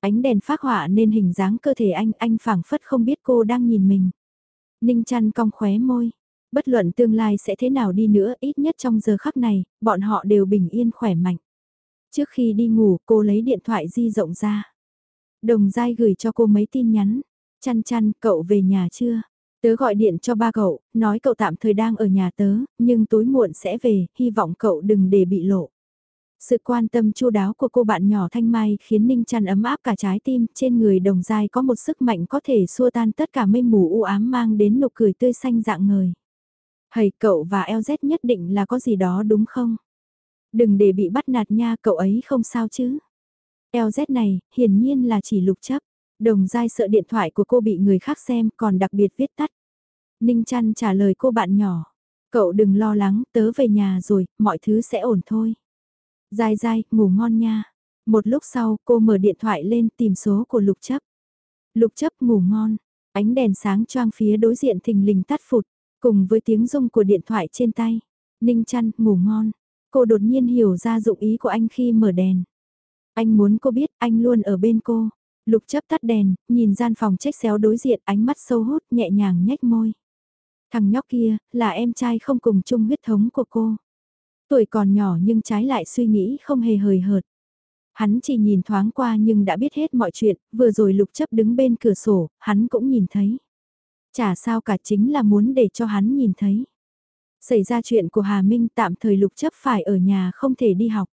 Ánh đèn phát họa nên hình dáng cơ thể anh, anh phảng phất không biết cô đang nhìn mình. Ninh chăn cong khóe môi. Bất luận tương lai sẽ thế nào đi nữa, ít nhất trong giờ khắc này, bọn họ đều bình yên khỏe mạnh. Trước khi đi ngủ, cô lấy điện thoại di rộng ra. Đồng dai gửi cho cô mấy tin nhắn. Chăn chăn, cậu về nhà chưa? Tớ gọi điện cho ba cậu, nói cậu tạm thời đang ở nhà tớ, nhưng tối muộn sẽ về, hy vọng cậu đừng để bị lộ. Sự quan tâm chu đáo của cô bạn nhỏ Thanh Mai khiến Ninh Trăn ấm áp cả trái tim, trên người đồng dai có một sức mạnh có thể xua tan tất cả mây mù u ám mang đến nụ cười tươi xanh dạng người. Hầy cậu và LZ nhất định là có gì đó đúng không? Đừng để bị bắt nạt nha cậu ấy không sao chứ. LZ này, hiển nhiên là chỉ lục chấp. Đồng dai sợ điện thoại của cô bị người khác xem còn đặc biệt viết tắt. Ninh trăn trả lời cô bạn nhỏ. Cậu đừng lo lắng, tớ về nhà rồi, mọi thứ sẽ ổn thôi. Dai dai, ngủ ngon nha. Một lúc sau, cô mở điện thoại lên tìm số của lục chấp. Lục chấp ngủ ngon, ánh đèn sáng choang phía đối diện thình lình tắt phụt, cùng với tiếng rung của điện thoại trên tay. Ninh chăn, ngủ ngon. Cô đột nhiên hiểu ra dụng ý của anh khi mở đèn. Anh muốn cô biết anh luôn ở bên cô. Lục chấp tắt đèn, nhìn gian phòng trách xéo đối diện ánh mắt sâu hút nhẹ nhàng nhếch môi. Thằng nhóc kia, là em trai không cùng chung huyết thống của cô. Tuổi còn nhỏ nhưng trái lại suy nghĩ không hề hời hợt. Hắn chỉ nhìn thoáng qua nhưng đã biết hết mọi chuyện, vừa rồi lục chấp đứng bên cửa sổ, hắn cũng nhìn thấy. Chả sao cả chính là muốn để cho hắn nhìn thấy. Xảy ra chuyện của Hà Minh tạm thời lục chấp phải ở nhà không thể đi học.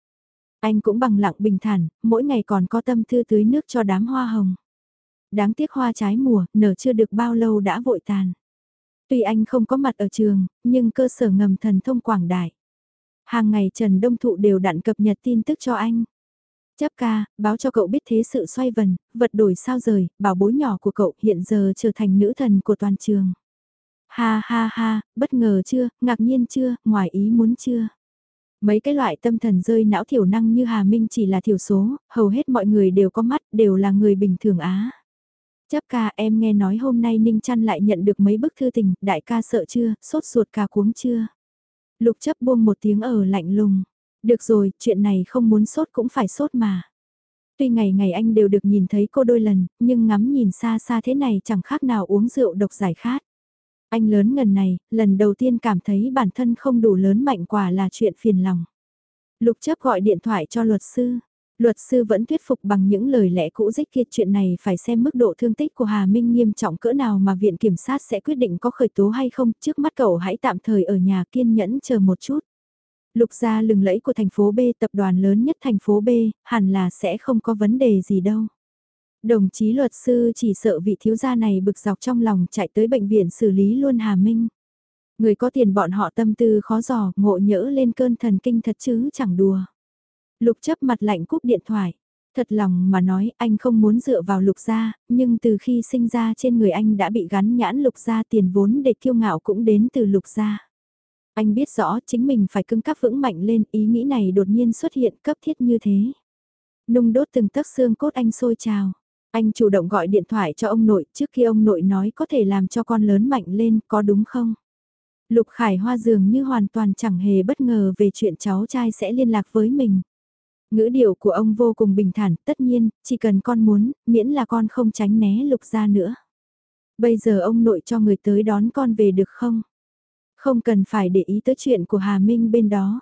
Anh cũng bằng lặng bình thản, mỗi ngày còn có tâm thư tưới nước cho đám hoa hồng. Đáng tiếc hoa trái mùa, nở chưa được bao lâu đã vội tàn. Tuy anh không có mặt ở trường, nhưng cơ sở ngầm thần thông quảng đại. Hàng ngày Trần Đông Thụ đều đặn cập nhật tin tức cho anh. Chấp ca, báo cho cậu biết thế sự xoay vần, vật đổi sao rời, bảo bối nhỏ của cậu hiện giờ trở thành nữ thần của toàn trường. Ha ha ha, bất ngờ chưa, ngạc nhiên chưa, ngoài ý muốn chưa. Mấy cái loại tâm thần rơi não thiểu năng như Hà Minh chỉ là thiểu số, hầu hết mọi người đều có mắt, đều là người bình thường á. Chấp ca em nghe nói hôm nay Ninh Trăn lại nhận được mấy bức thư tình, đại ca sợ chưa, sốt ruột ca cuống chưa. Lục chấp buông một tiếng ở lạnh lùng. Được rồi, chuyện này không muốn sốt cũng phải sốt mà. Tuy ngày ngày anh đều được nhìn thấy cô đôi lần, nhưng ngắm nhìn xa xa thế này chẳng khác nào uống rượu độc giải khát. Anh lớn ngần này, lần đầu tiên cảm thấy bản thân không đủ lớn mạnh quả là chuyện phiền lòng. Lục chấp gọi điện thoại cho luật sư. Luật sư vẫn thuyết phục bằng những lời lẽ cũ dích kia chuyện này phải xem mức độ thương tích của Hà Minh nghiêm trọng cỡ nào mà viện kiểm sát sẽ quyết định có khởi tố hay không. Trước mắt cậu hãy tạm thời ở nhà kiên nhẫn chờ một chút. Lục gia lừng lẫy của thành phố B tập đoàn lớn nhất thành phố B, hẳn là sẽ không có vấn đề gì đâu. Đồng chí luật sư chỉ sợ vị thiếu gia này bực dọc trong lòng chạy tới bệnh viện xử lý luôn Hà Minh. Người có tiền bọn họ tâm tư khó giò ngộ nhỡ lên cơn thần kinh thật chứ chẳng đùa. Lục chấp mặt lạnh cúp điện thoại. Thật lòng mà nói anh không muốn dựa vào lục gia, nhưng từ khi sinh ra trên người anh đã bị gắn nhãn lục gia tiền vốn để kiêu ngạo cũng đến từ lục gia. Anh biết rõ chính mình phải cưng cáp vững mạnh lên, ý nghĩ này đột nhiên xuất hiện cấp thiết như thế. Nung đốt từng tấc xương cốt anh sôi trào. Anh chủ động gọi điện thoại cho ông nội trước khi ông nội nói có thể làm cho con lớn mạnh lên, có đúng không? Lục Khải Hoa dường như hoàn toàn chẳng hề bất ngờ về chuyện cháu trai sẽ liên lạc với mình. Ngữ điệu của ông vô cùng bình thản, tất nhiên, chỉ cần con muốn, miễn là con không tránh né lục ra nữa. Bây giờ ông nội cho người tới đón con về được không? Không cần phải để ý tới chuyện của Hà Minh bên đó.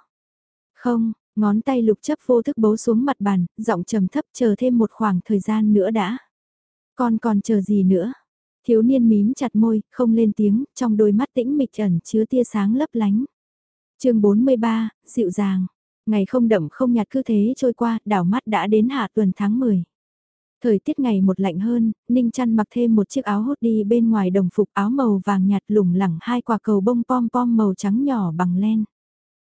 Không, ngón tay lục chấp vô thức bấu xuống mặt bàn, giọng trầm thấp chờ thêm một khoảng thời gian nữa đã. Con còn chờ gì nữa? Thiếu niên mím chặt môi, không lên tiếng, trong đôi mắt tĩnh mịch ẩn chứa tia sáng lấp lánh. chương 43, dịu dàng. Ngày không đậm không nhạt cứ thế trôi qua, đảo mắt đã đến hạ tuần tháng 10. Thời tiết ngày một lạnh hơn, Ninh chăn mặc thêm một chiếc áo hốt đi bên ngoài đồng phục áo màu vàng nhạt lủng lẳng hai quả cầu bông pom pom màu trắng nhỏ bằng len.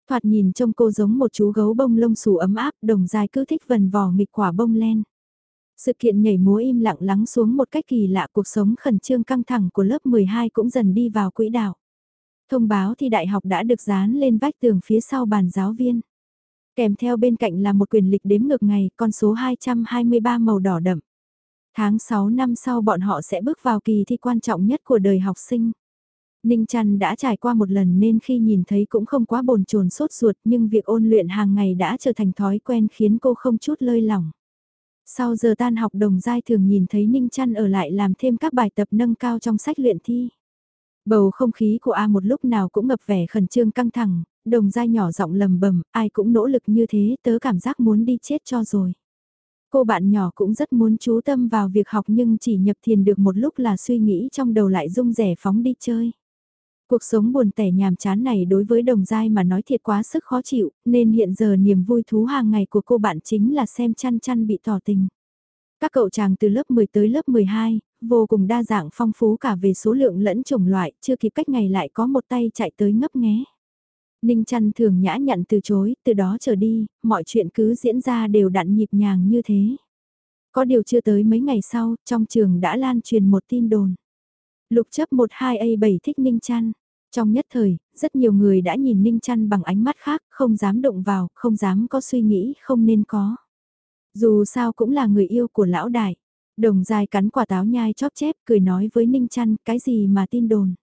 Thoạt nhìn trông cô giống một chú gấu bông lông xù ấm áp, đồng dài cứ thích vần vò nghịch quả bông len. Sự kiện nhảy múa im lặng lắng xuống một cách kỳ lạ cuộc sống khẩn trương căng thẳng của lớp 12 cũng dần đi vào quỹ đạo. Thông báo thì đại học đã được dán lên vách tường phía sau bàn giáo viên. Kèm theo bên cạnh là một quyền lịch đếm ngược ngày, con số 223 màu đỏ đậm. Tháng 6 năm sau bọn họ sẽ bước vào kỳ thi quan trọng nhất của đời học sinh. Ninh Trăn đã trải qua một lần nên khi nhìn thấy cũng không quá bồn chồn sốt ruột nhưng việc ôn luyện hàng ngày đã trở thành thói quen khiến cô không chút lơi lỏng. Sau giờ tan học đồng giai thường nhìn thấy Ninh Trăn ở lại làm thêm các bài tập nâng cao trong sách luyện thi. Bầu không khí của A một lúc nào cũng ngập vẻ khẩn trương căng thẳng, đồng giai nhỏ giọng lầm bầm, ai cũng nỗ lực như thế tớ cảm giác muốn đi chết cho rồi. Cô bạn nhỏ cũng rất muốn chú tâm vào việc học nhưng chỉ nhập thiền được một lúc là suy nghĩ trong đầu lại rung rẻ phóng đi chơi. Cuộc sống buồn tẻ nhàm chán này đối với đồng giai mà nói thiệt quá sức khó chịu, nên hiện giờ niềm vui thú hàng ngày của cô bạn chính là xem chăn chăn bị tỏ tình. Các cậu chàng từ lớp 10 tới lớp 12, vô cùng đa dạng phong phú cả về số lượng lẫn chủng loại, chưa kịp cách ngày lại có một tay chạy tới ngấp nghé. Ninh chăn thường nhã nhận từ chối, từ đó trở đi, mọi chuyện cứ diễn ra đều đặn nhịp nhàng như thế. Có điều chưa tới mấy ngày sau, trong trường đã lan truyền một tin đồn. Lục chấp 12A7 thích Ninh chăn. Trong nhất thời, rất nhiều người đã nhìn Ninh chăn bằng ánh mắt khác, không dám động vào, không dám có suy nghĩ không nên có. Dù sao cũng là người yêu của lão đại. Đồng dài cắn quả táo nhai chóp chép cười nói với Ninh chăn cái gì mà tin đồn.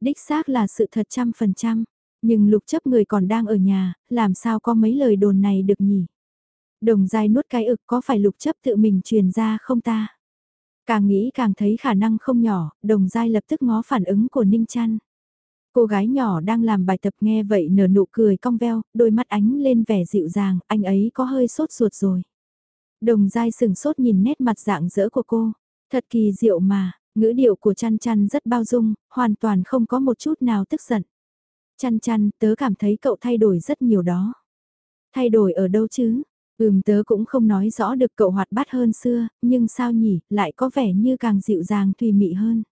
Đích xác là sự thật trăm phần trăm. Nhưng lục chấp người còn đang ở nhà, làm sao có mấy lời đồn này được nhỉ? Đồng dài nuốt cái ực có phải lục chấp tự mình truyền ra không ta? Càng nghĩ càng thấy khả năng không nhỏ, đồng giai lập tức ngó phản ứng của Ninh trăn Cô gái nhỏ đang làm bài tập nghe vậy nở nụ cười cong veo, đôi mắt ánh lên vẻ dịu dàng, anh ấy có hơi sốt ruột rồi. Đồng giai sừng sốt nhìn nét mặt dạng dỡ của cô, thật kỳ diệu mà, ngữ điệu của chăn chăn rất bao dung, hoàn toàn không có một chút nào tức giận. Chăn chăn, tớ cảm thấy cậu thay đổi rất nhiều đó. Thay đổi ở đâu chứ? Ừm tớ cũng không nói rõ được cậu hoạt bát hơn xưa, nhưng sao nhỉ, lại có vẻ như càng dịu dàng tùy mị hơn.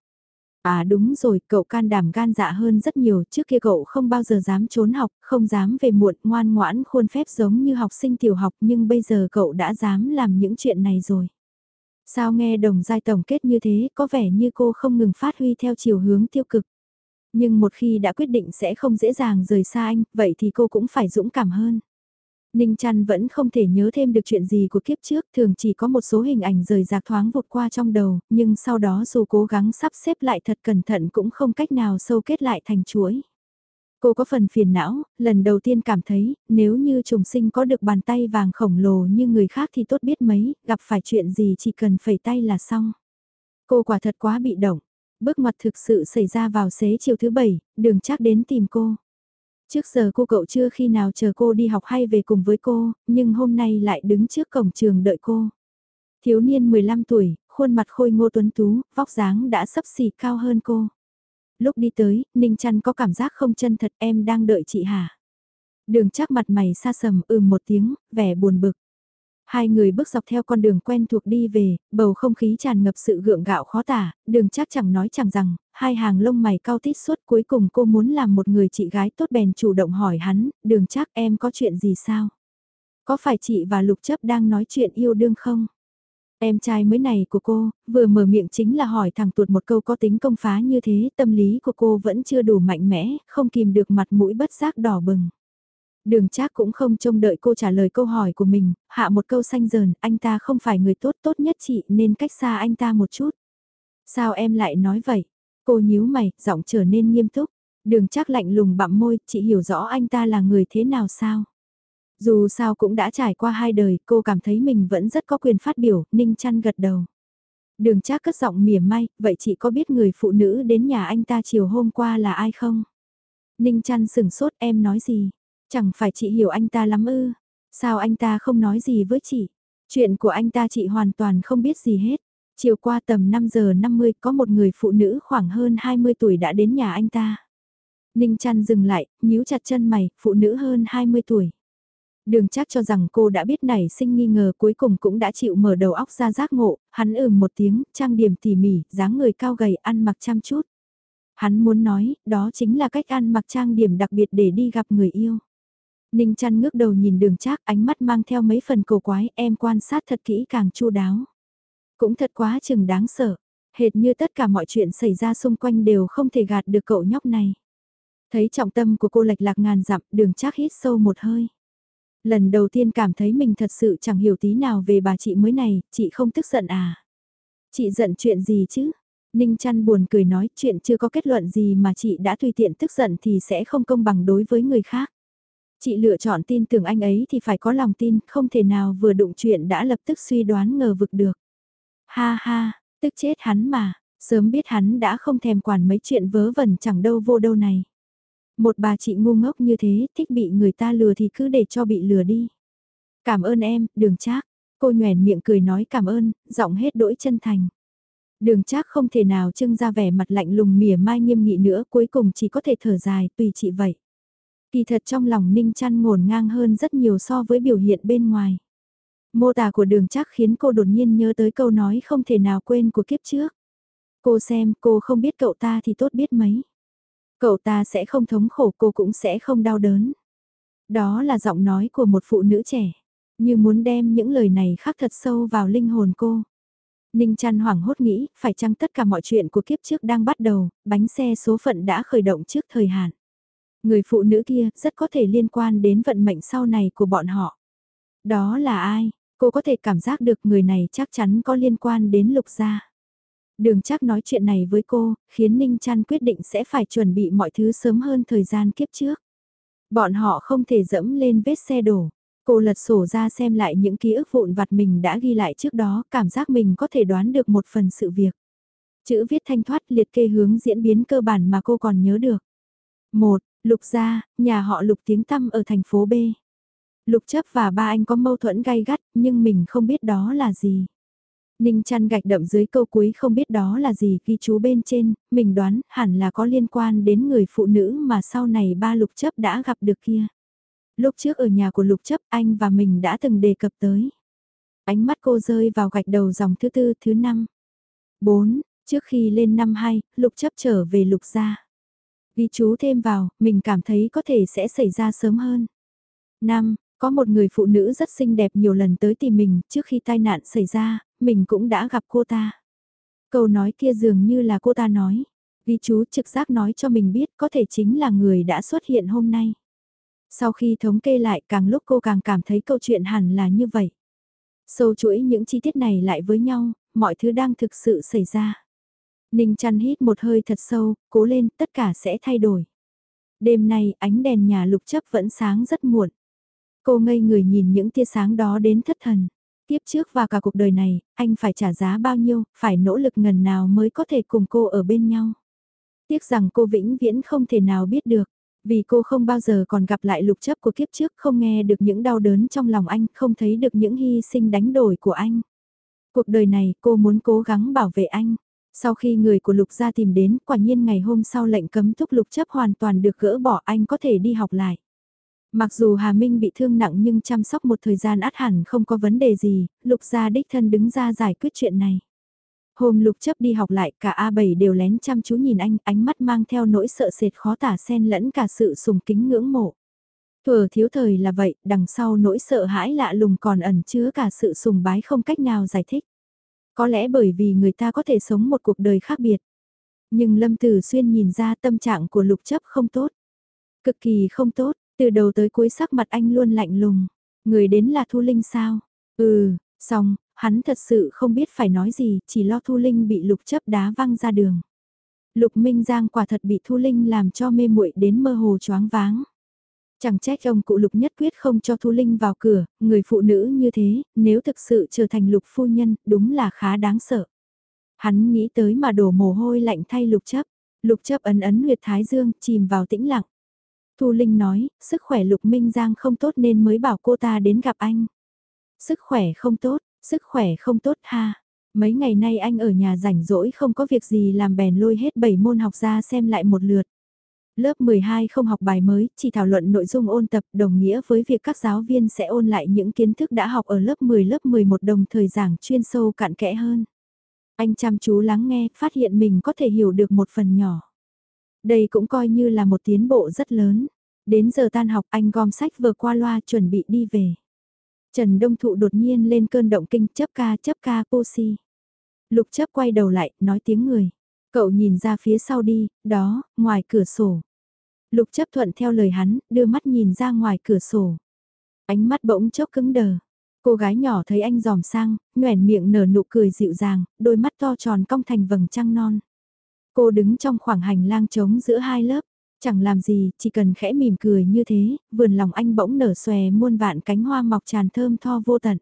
À đúng rồi, cậu can đảm gan dạ hơn rất nhiều, trước kia cậu không bao giờ dám trốn học, không dám về muộn, ngoan ngoãn khuôn phép giống như học sinh tiểu học, nhưng bây giờ cậu đã dám làm những chuyện này rồi. Sao nghe đồng giai tổng kết như thế, có vẻ như cô không ngừng phát huy theo chiều hướng tiêu cực. Nhưng một khi đã quyết định sẽ không dễ dàng rời xa anh, vậy thì cô cũng phải dũng cảm hơn. Ninh Trăn vẫn không thể nhớ thêm được chuyện gì của kiếp trước, thường chỉ có một số hình ảnh rời rạc thoáng vụt qua trong đầu, nhưng sau đó dù cố gắng sắp xếp lại thật cẩn thận cũng không cách nào sâu kết lại thành chuỗi. Cô có phần phiền não, lần đầu tiên cảm thấy, nếu như trùng sinh có được bàn tay vàng khổng lồ như người khác thì tốt biết mấy, gặp phải chuyện gì chỉ cần phẩy tay là xong. Cô quả thật quá bị động. Bước ngoặt thực sự xảy ra vào xế chiều thứ bảy, đường chắc đến tìm cô. Trước giờ cô cậu chưa khi nào chờ cô đi học hay về cùng với cô, nhưng hôm nay lại đứng trước cổng trường đợi cô. Thiếu niên 15 tuổi, khuôn mặt khôi ngô tuấn tú, vóc dáng đã sấp xỉ cao hơn cô. Lúc đi tới, Ninh Trăn có cảm giác không chân thật em đang đợi chị hả? Đường chắc mặt mày xa sầm ừm một tiếng, vẻ buồn bực. Hai người bước dọc theo con đường quen thuộc đi về, bầu không khí tràn ngập sự gượng gạo khó tả, đường chắc chẳng nói chẳng rằng, hai hàng lông mày cao tít suốt cuối cùng cô muốn làm một người chị gái tốt bèn chủ động hỏi hắn, đường chắc em có chuyện gì sao? Có phải chị và Lục chấp đang nói chuyện yêu đương không? Em trai mới này của cô, vừa mở miệng chính là hỏi thẳng tuột một câu có tính công phá như thế, tâm lý của cô vẫn chưa đủ mạnh mẽ, không kìm được mặt mũi bất giác đỏ bừng. Đường Trác cũng không trông đợi cô trả lời câu hỏi của mình, hạ một câu xanh dờn, anh ta không phải người tốt tốt nhất chị nên cách xa anh ta một chút. Sao em lại nói vậy? Cô nhíu mày, giọng trở nên nghiêm túc. Đường Trác lạnh lùng bặm môi, chị hiểu rõ anh ta là người thế nào sao? Dù sao cũng đã trải qua hai đời, cô cảm thấy mình vẫn rất có quyền phát biểu, ninh chăn gật đầu. Đường Trác cất giọng mỉa mai, vậy chị có biết người phụ nữ đến nhà anh ta chiều hôm qua là ai không? Ninh chăn sừng sốt em nói gì? Chẳng phải chị hiểu anh ta lắm ư, sao anh ta không nói gì với chị? Chuyện của anh ta chị hoàn toàn không biết gì hết. Chiều qua tầm 5 giờ 50 có một người phụ nữ khoảng hơn 20 tuổi đã đến nhà anh ta. Ninh chăn dừng lại, nhíu chặt chân mày, phụ nữ hơn 20 tuổi. Đường chắc cho rằng cô đã biết nảy sinh nghi ngờ cuối cùng cũng đã chịu mở đầu óc ra giác ngộ, hắn ừm một tiếng, trang điểm tỉ mỉ, dáng người cao gầy ăn mặc chăm chút. Hắn muốn nói, đó chính là cách ăn mặc trang điểm đặc biệt để đi gặp người yêu. Ninh chăn ngước đầu nhìn đường trác ánh mắt mang theo mấy phần cổ quái em quan sát thật kỹ càng chu đáo. Cũng thật quá chừng đáng sợ, hệt như tất cả mọi chuyện xảy ra xung quanh đều không thể gạt được cậu nhóc này. Thấy trọng tâm của cô lệch lạc ngàn dặm đường trác hít sâu một hơi. Lần đầu tiên cảm thấy mình thật sự chẳng hiểu tí nào về bà chị mới này, chị không tức giận à? Chị giận chuyện gì chứ? Ninh chăn buồn cười nói chuyện chưa có kết luận gì mà chị đã tùy tiện tức giận thì sẽ không công bằng đối với người khác. Chị lựa chọn tin tưởng anh ấy thì phải có lòng tin, không thể nào vừa đụng chuyện đã lập tức suy đoán ngờ vực được. Ha ha, tức chết hắn mà, sớm biết hắn đã không thèm quản mấy chuyện vớ vẩn chẳng đâu vô đâu này. Một bà chị ngu ngốc như thế, thích bị người ta lừa thì cứ để cho bị lừa đi. Cảm ơn em, đường trác. Cô nhoèn miệng cười nói cảm ơn, giọng hết đỗi chân thành. Đường trác không thể nào trưng ra vẻ mặt lạnh lùng mỉa mai nghiêm nghị nữa cuối cùng chỉ có thể thở dài tùy chị vậy. Kỳ thật trong lòng Ninh chăn ngổn ngang hơn rất nhiều so với biểu hiện bên ngoài. Mô tả của đường chắc khiến cô đột nhiên nhớ tới câu nói không thể nào quên của kiếp trước. Cô xem, cô không biết cậu ta thì tốt biết mấy. Cậu ta sẽ không thống khổ cô cũng sẽ không đau đớn. Đó là giọng nói của một phụ nữ trẻ, như muốn đem những lời này khắc thật sâu vào linh hồn cô. Ninh chăn hoảng hốt nghĩ, phải chăng tất cả mọi chuyện của kiếp trước đang bắt đầu, bánh xe số phận đã khởi động trước thời hạn. Người phụ nữ kia rất có thể liên quan đến vận mệnh sau này của bọn họ. Đó là ai? Cô có thể cảm giác được người này chắc chắn có liên quan đến lục gia. Đường chắc nói chuyện này với cô, khiến Ninh Trăn quyết định sẽ phải chuẩn bị mọi thứ sớm hơn thời gian kiếp trước. Bọn họ không thể dẫm lên vết xe đổ. Cô lật sổ ra xem lại những ký ức vụn vặt mình đã ghi lại trước đó, cảm giác mình có thể đoán được một phần sự việc. Chữ viết thanh thoát liệt kê hướng diễn biến cơ bản mà cô còn nhớ được. một Lục gia, nhà họ Lục tiếng tăm ở thành phố B. Lục chấp và ba anh có mâu thuẫn gay gắt, nhưng mình không biết đó là gì. Ninh chăn gạch đậm dưới câu cuối không biết đó là gì ghi chú bên trên, mình đoán hẳn là có liên quan đến người phụ nữ mà sau này ba lục chấp đã gặp được kia. Lúc trước ở nhà của lục chấp anh và mình đã từng đề cập tới. Ánh mắt cô rơi vào gạch đầu dòng thứ tư thứ năm. bốn Trước khi lên năm hai, lục chấp trở về lục gia. Ghi chú thêm vào, mình cảm thấy có thể sẽ xảy ra sớm hơn. năm Có một người phụ nữ rất xinh đẹp nhiều lần tới tìm mình trước khi tai nạn xảy ra, mình cũng đã gặp cô ta. Câu nói kia dường như là cô ta nói. Ghi chú trực giác nói cho mình biết có thể chính là người đã xuất hiện hôm nay. Sau khi thống kê lại càng lúc cô càng cảm thấy câu chuyện hẳn là như vậy. Sâu chuỗi những chi tiết này lại với nhau, mọi thứ đang thực sự xảy ra. Ninh chăn hít một hơi thật sâu, cố lên, tất cả sẽ thay đổi. Đêm nay ánh đèn nhà lục chấp vẫn sáng rất muộn. Cô ngây người nhìn những tia sáng đó đến thất thần. Tiếp trước và cả cuộc đời này, anh phải trả giá bao nhiêu, phải nỗ lực ngần nào mới có thể cùng cô ở bên nhau. Tiếc rằng cô vĩnh viễn không thể nào biết được, vì cô không bao giờ còn gặp lại lục chấp của kiếp trước, không nghe được những đau đớn trong lòng anh, không thấy được những hy sinh đánh đổi của anh. Cuộc đời này cô muốn cố gắng bảo vệ anh. Sau khi người của lục gia tìm đến, quả nhiên ngày hôm sau lệnh cấm túc lục chấp hoàn toàn được gỡ bỏ anh có thể đi học lại. Mặc dù Hà Minh bị thương nặng nhưng chăm sóc một thời gian át hẳn không có vấn đề gì, lục gia đích thân đứng ra giải quyết chuyện này. Hôm lục chấp đi học lại cả A7 đều lén chăm chú nhìn anh, ánh mắt mang theo nỗi sợ sệt khó tả xen lẫn cả sự sùng kính ngưỡng mộ. Thừa thiếu thời là vậy, đằng sau nỗi sợ hãi lạ lùng còn ẩn chứa cả sự sùng bái không cách nào giải thích. Có lẽ bởi vì người ta có thể sống một cuộc đời khác biệt. Nhưng Lâm Tử Xuyên nhìn ra tâm trạng của lục chấp không tốt. Cực kỳ không tốt, từ đầu tới cuối sắc mặt anh luôn lạnh lùng. Người đến là Thu Linh sao? Ừ, xong, hắn thật sự không biết phải nói gì, chỉ lo Thu Linh bị lục chấp đá văng ra đường. Lục Minh Giang quả thật bị Thu Linh làm cho mê muội đến mơ hồ choáng váng. Chẳng trách ông cụ lục nhất quyết không cho Thu Linh vào cửa, người phụ nữ như thế, nếu thực sự trở thành lục phu nhân, đúng là khá đáng sợ. Hắn nghĩ tới mà đổ mồ hôi lạnh thay lục chấp. Lục chấp ấn ấn huyệt thái dương, chìm vào tĩnh lặng. Thu Linh nói, sức khỏe Lục Minh Giang không tốt nên mới bảo cô ta đến gặp anh. Sức khỏe không tốt, sức khỏe không tốt ha. Mấy ngày nay anh ở nhà rảnh rỗi không có việc gì làm bèn lôi hết 7 môn học ra xem lại một lượt. Lớp 12 không học bài mới, chỉ thảo luận nội dung ôn tập đồng nghĩa với việc các giáo viên sẽ ôn lại những kiến thức đã học ở lớp 10 lớp 11 đồng thời giảng chuyên sâu cạn kẽ hơn. Anh chăm chú lắng nghe, phát hiện mình có thể hiểu được một phần nhỏ. Đây cũng coi như là một tiến bộ rất lớn. Đến giờ tan học anh gom sách vừa qua loa chuẩn bị đi về. Trần Đông Thụ đột nhiên lên cơn động kinh chấp ca chấp ca si. Lục chấp quay đầu lại, nói tiếng người. Cậu nhìn ra phía sau đi, đó, ngoài cửa sổ. Lục chấp thuận theo lời hắn, đưa mắt nhìn ra ngoài cửa sổ. Ánh mắt bỗng chốc cứng đờ. Cô gái nhỏ thấy anh dòm sang, nhoẻn miệng nở nụ cười dịu dàng, đôi mắt to tròn cong thành vầng trăng non. Cô đứng trong khoảng hành lang trống giữa hai lớp, chẳng làm gì, chỉ cần khẽ mỉm cười như thế, vườn lòng anh bỗng nở xòe muôn vạn cánh hoa mọc tràn thơm tho vô tận.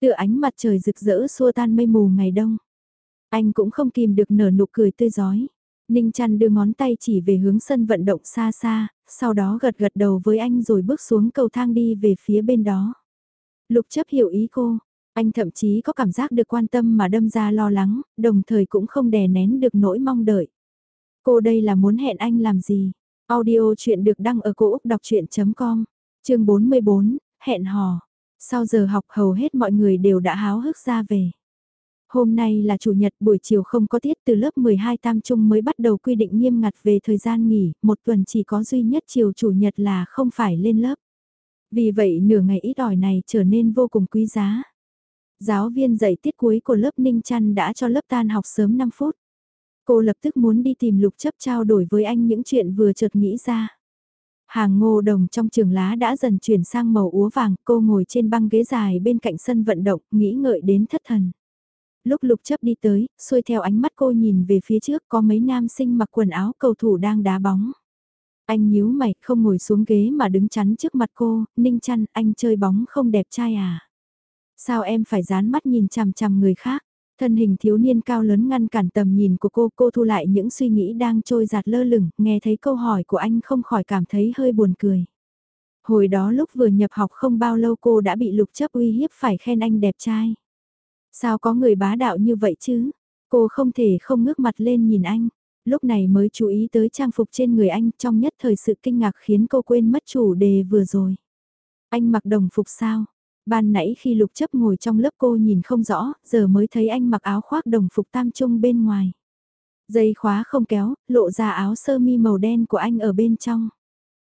Tựa ánh mặt trời rực rỡ xua tan mây mù ngày đông. Anh cũng không kìm được nở nụ cười tươi giói. Ninh chăn đưa ngón tay chỉ về hướng sân vận động xa xa, sau đó gật gật đầu với anh rồi bước xuống cầu thang đi về phía bên đó. Lục chấp hiểu ý cô, anh thậm chí có cảm giác được quan tâm mà đâm ra lo lắng, đồng thời cũng không đè nén được nỗi mong đợi. Cô đây là muốn hẹn anh làm gì? Audio chuyện được đăng ở cổ Úc đọc chuyện.com, chương 44, hẹn hò. Sau giờ học hầu hết mọi người đều đã háo hức ra về. Hôm nay là chủ nhật buổi chiều không có tiết từ lớp 12 tam trung mới bắt đầu quy định nghiêm ngặt về thời gian nghỉ, một tuần chỉ có duy nhất chiều chủ nhật là không phải lên lớp. Vì vậy nửa ngày ít ỏi này trở nên vô cùng quý giá. Giáo viên dạy tiết cuối của lớp Ninh Trăn đã cho lớp tan học sớm 5 phút. Cô lập tức muốn đi tìm lục chấp trao đổi với anh những chuyện vừa chợt nghĩ ra. Hàng ngô đồng trong trường lá đã dần chuyển sang màu úa vàng, cô ngồi trên băng ghế dài bên cạnh sân vận động, nghĩ ngợi đến thất thần. Lúc lục chấp đi tới, xuôi theo ánh mắt cô nhìn về phía trước có mấy nam sinh mặc quần áo cầu thủ đang đá bóng. Anh nhíu mày không ngồi xuống ghế mà đứng chắn trước mặt cô, ninh chăn anh chơi bóng không đẹp trai à. Sao em phải dán mắt nhìn chằm chằm người khác? Thân hình thiếu niên cao lớn ngăn cản tầm nhìn của cô, cô thu lại những suy nghĩ đang trôi giạt lơ lửng, nghe thấy câu hỏi của anh không khỏi cảm thấy hơi buồn cười. Hồi đó lúc vừa nhập học không bao lâu cô đã bị lục chấp uy hiếp phải khen anh đẹp trai. Sao có người bá đạo như vậy chứ? Cô không thể không ngước mặt lên nhìn anh. Lúc này mới chú ý tới trang phục trên người anh trong nhất thời sự kinh ngạc khiến cô quên mất chủ đề vừa rồi. Anh mặc đồng phục sao? Ban nãy khi lục chấp ngồi trong lớp cô nhìn không rõ, giờ mới thấy anh mặc áo khoác đồng phục tam trung bên ngoài. Dây khóa không kéo, lộ ra áo sơ mi màu đen của anh ở bên trong.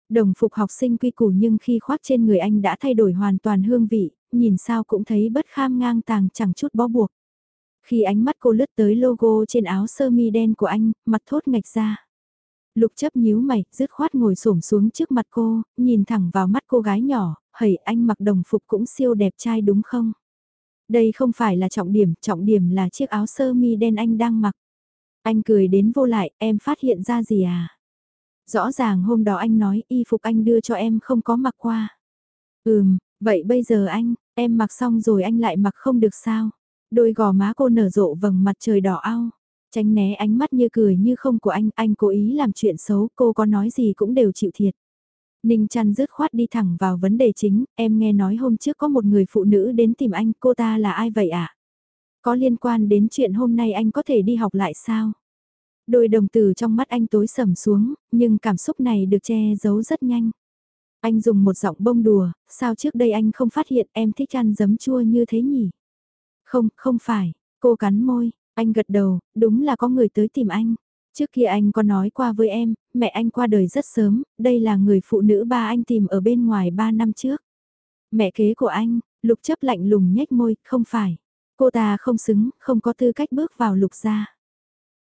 Đồng phục học sinh quy củ nhưng khi khoác trên người anh đã thay đổi hoàn toàn hương vị, nhìn sao cũng thấy bất kham ngang tàng chẳng chút bó buộc. Khi ánh mắt cô lướt tới logo trên áo sơ mi đen của anh, mặt thốt ngạch ra. Lục chấp nhíu mày, dứt khoát ngồi xổm xuống trước mặt cô, nhìn thẳng vào mắt cô gái nhỏ, hầy anh mặc đồng phục cũng siêu đẹp trai đúng không? Đây không phải là trọng điểm, trọng điểm là chiếc áo sơ mi đen anh đang mặc. Anh cười đến vô lại, em phát hiện ra gì à? Rõ ràng hôm đó anh nói y phục anh đưa cho em không có mặc qua. Ừm, vậy bây giờ anh, em mặc xong rồi anh lại mặc không được sao? Đôi gò má cô nở rộ vầng mặt trời đỏ ao. Tránh né ánh mắt như cười như không của anh, anh cố ý làm chuyện xấu, cô có nói gì cũng đều chịu thiệt. Ninh chăn dứt khoát đi thẳng vào vấn đề chính, em nghe nói hôm trước có một người phụ nữ đến tìm anh, cô ta là ai vậy ạ? À? Có liên quan đến chuyện hôm nay anh có thể đi học lại sao? Đôi đồng tử trong mắt anh tối sầm xuống, nhưng cảm xúc này được che giấu rất nhanh. Anh dùng một giọng bông đùa, sao trước đây anh không phát hiện em thích ăn giấm chua như thế nhỉ? Không, không phải, cô cắn môi, anh gật đầu, đúng là có người tới tìm anh. Trước kia anh có nói qua với em, mẹ anh qua đời rất sớm, đây là người phụ nữ ba anh tìm ở bên ngoài ba năm trước. Mẹ kế của anh, lục chấp lạnh lùng nhếch môi, không phải. Cô ta không xứng, không có tư cách bước vào lục gia.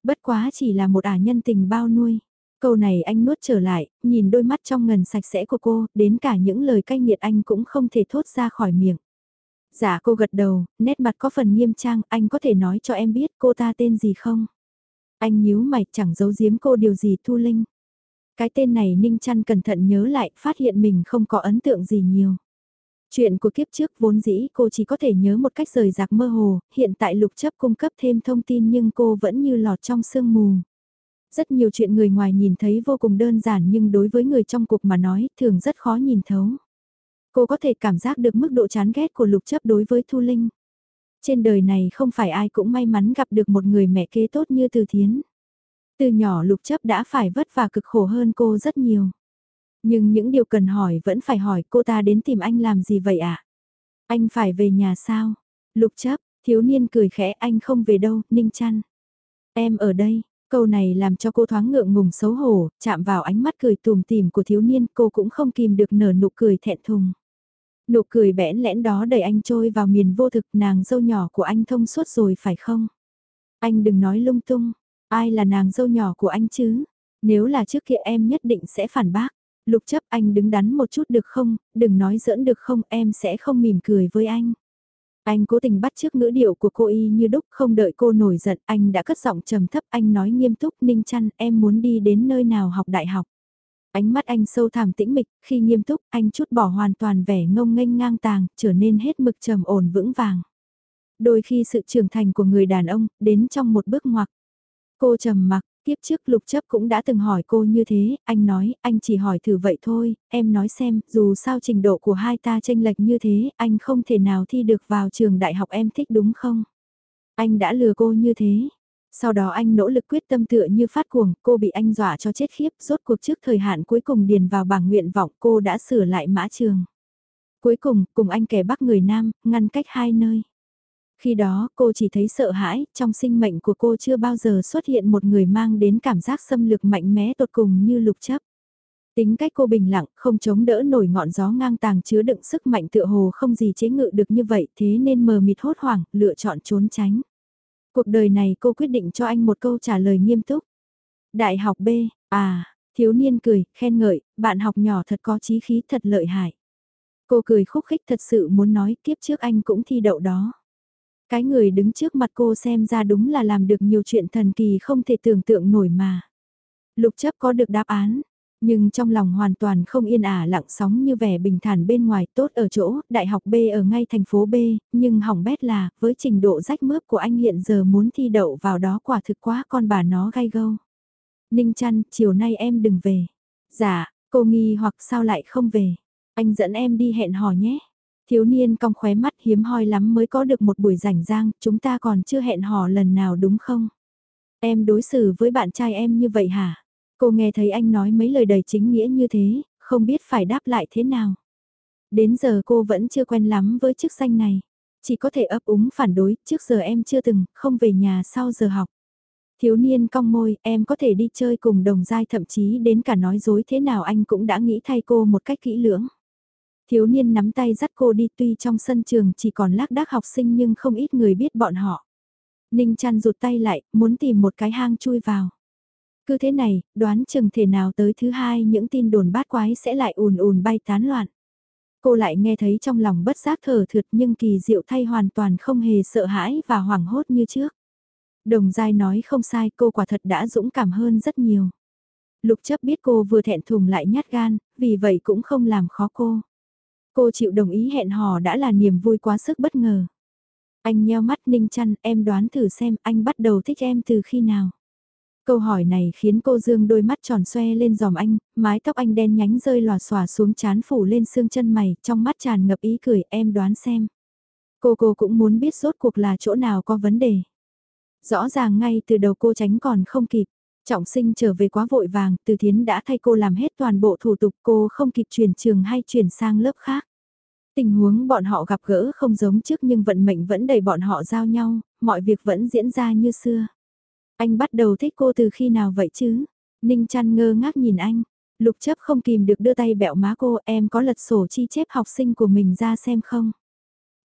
Bất quá chỉ là một ả nhân tình bao nuôi. Câu này anh nuốt trở lại, nhìn đôi mắt trong ngần sạch sẽ của cô, đến cả những lời cay nghiệt anh cũng không thể thốt ra khỏi miệng. Dạ cô gật đầu, nét mặt có phần nghiêm trang, anh có thể nói cho em biết cô ta tên gì không? Anh nhíu mày chẳng giấu giếm cô điều gì Thu Linh. Cái tên này Ninh Trăn cẩn thận nhớ lại, phát hiện mình không có ấn tượng gì nhiều. Chuyện của kiếp trước vốn dĩ cô chỉ có thể nhớ một cách rời rạc mơ hồ, hiện tại lục chấp cung cấp thêm thông tin nhưng cô vẫn như lọt trong sương mù. Rất nhiều chuyện người ngoài nhìn thấy vô cùng đơn giản nhưng đối với người trong cuộc mà nói thường rất khó nhìn thấu. Cô có thể cảm giác được mức độ chán ghét của lục chấp đối với Thu Linh. Trên đời này không phải ai cũng may mắn gặp được một người mẹ kế tốt như Từ Thiến. Từ nhỏ lục chấp đã phải vất vả cực khổ hơn cô rất nhiều. Nhưng những điều cần hỏi vẫn phải hỏi cô ta đến tìm anh làm gì vậy ạ? À? Anh phải về nhà sao? Lục chấp, thiếu niên cười khẽ anh không về đâu, ninh chăn. Em ở đây, câu này làm cho cô thoáng ngượng ngùng xấu hổ, chạm vào ánh mắt cười tùm tìm của thiếu niên cô cũng không kìm được nở nụ cười thẹn thùng. Nụ cười bẽn lẽn đó đẩy anh trôi vào miền vô thực nàng dâu nhỏ của anh thông suốt rồi phải không? Anh đừng nói lung tung, ai là nàng dâu nhỏ của anh chứ? Nếu là trước kia em nhất định sẽ phản bác. Lục chấp anh đứng đắn một chút được không, đừng nói giỡn được không em sẽ không mỉm cười với anh. Anh cố tình bắt trước ngữ điệu của cô y như đúc không đợi cô nổi giận anh đã cất giọng trầm thấp anh nói nghiêm túc ninh chăn em muốn đi đến nơi nào học đại học. Ánh mắt anh sâu thẳm tĩnh mịch, khi nghiêm túc, anh chút bỏ hoàn toàn vẻ ngông nghênh ngang tàng, trở nên hết mực trầm ổn vững vàng. Đôi khi sự trưởng thành của người đàn ông, đến trong một bước ngoặc. Cô trầm mặc, tiếp trước lục chấp cũng đã từng hỏi cô như thế, anh nói, anh chỉ hỏi thử vậy thôi, em nói xem, dù sao trình độ của hai ta tranh lệch như thế, anh không thể nào thi được vào trường đại học em thích đúng không? Anh đã lừa cô như thế, sau đó anh nỗ lực quyết tâm tựa như phát cuồng, cô bị anh dọa cho chết khiếp, rốt cuộc trước thời hạn cuối cùng điền vào bảng nguyện vọng cô đã sửa lại mã trường. Cuối cùng, cùng anh kẻ bắc người Nam, ngăn cách hai nơi. Khi đó cô chỉ thấy sợ hãi, trong sinh mệnh của cô chưa bao giờ xuất hiện một người mang đến cảm giác xâm lược mạnh mẽ tột cùng như lục chấp. Tính cách cô bình lặng, không chống đỡ nổi ngọn gió ngang tàng chứa đựng sức mạnh tựa hồ không gì chế ngự được như vậy thế nên mờ mịt hốt hoảng, lựa chọn trốn tránh. Cuộc đời này cô quyết định cho anh một câu trả lời nghiêm túc. Đại học B, à, thiếu niên cười, khen ngợi, bạn học nhỏ thật có chí khí thật lợi hại. Cô cười khúc khích thật sự muốn nói kiếp trước anh cũng thi đậu đó. Cái người đứng trước mặt cô xem ra đúng là làm được nhiều chuyện thần kỳ không thể tưởng tượng nổi mà. Lục chấp có được đáp án, nhưng trong lòng hoàn toàn không yên ả lặng sóng như vẻ bình thản bên ngoài tốt ở chỗ, đại học B ở ngay thành phố B, nhưng hỏng bét là, với trình độ rách mướp của anh hiện giờ muốn thi đậu vào đó quả thực quá con bà nó gai gâu. Ninh chăn, chiều nay em đừng về. Dạ, cô nghi hoặc sao lại không về. Anh dẫn em đi hẹn hò nhé. Thiếu niên cong khóe mắt hiếm hoi lắm mới có được một buổi rảnh rang, chúng ta còn chưa hẹn hò lần nào đúng không? Em đối xử với bạn trai em như vậy hả? Cô nghe thấy anh nói mấy lời đầy chính nghĩa như thế, không biết phải đáp lại thế nào. Đến giờ cô vẫn chưa quen lắm với chức danh này. Chỉ có thể ấp úng phản đối, trước giờ em chưa từng, không về nhà sau giờ học. Thiếu niên cong môi, em có thể đi chơi cùng đồng giai thậm chí đến cả nói dối thế nào anh cũng đã nghĩ thay cô một cách kỹ lưỡng. Thiếu niên nắm tay dắt cô đi tuy trong sân trường chỉ còn lác đác học sinh nhưng không ít người biết bọn họ. Ninh chăn rụt tay lại, muốn tìm một cái hang chui vào. Cứ thế này, đoán chừng thể nào tới thứ hai những tin đồn bát quái sẽ lại ùn ùn bay tán loạn. Cô lại nghe thấy trong lòng bất giác thở thượt nhưng kỳ diệu thay hoàn toàn không hề sợ hãi và hoảng hốt như trước. Đồng Giai nói không sai cô quả thật đã dũng cảm hơn rất nhiều. Lục chấp biết cô vừa thẹn thùng lại nhát gan, vì vậy cũng không làm khó cô. Cô chịu đồng ý hẹn hò đã là niềm vui quá sức bất ngờ. Anh nheo mắt ninh chăn, em đoán thử xem anh bắt đầu thích em từ khi nào. Câu hỏi này khiến cô dương đôi mắt tròn xoe lên giòm anh, mái tóc anh đen nhánh rơi lòa xòa xuống chán phủ lên xương chân mày, trong mắt tràn ngập ý cười, em đoán xem. Cô cô cũng muốn biết rốt cuộc là chỗ nào có vấn đề. Rõ ràng ngay từ đầu cô tránh còn không kịp. Trọng sinh trở về quá vội vàng, từ thiến đã thay cô làm hết toàn bộ thủ tục cô không kịp chuyển trường hay chuyển sang lớp khác. Tình huống bọn họ gặp gỡ không giống trước nhưng vận mệnh vẫn đẩy bọn họ giao nhau, mọi việc vẫn diễn ra như xưa. Anh bắt đầu thích cô từ khi nào vậy chứ? Ninh chăn ngơ ngác nhìn anh. Lục chấp không kìm được đưa tay bẹo má cô em có lật sổ chi chép học sinh của mình ra xem không?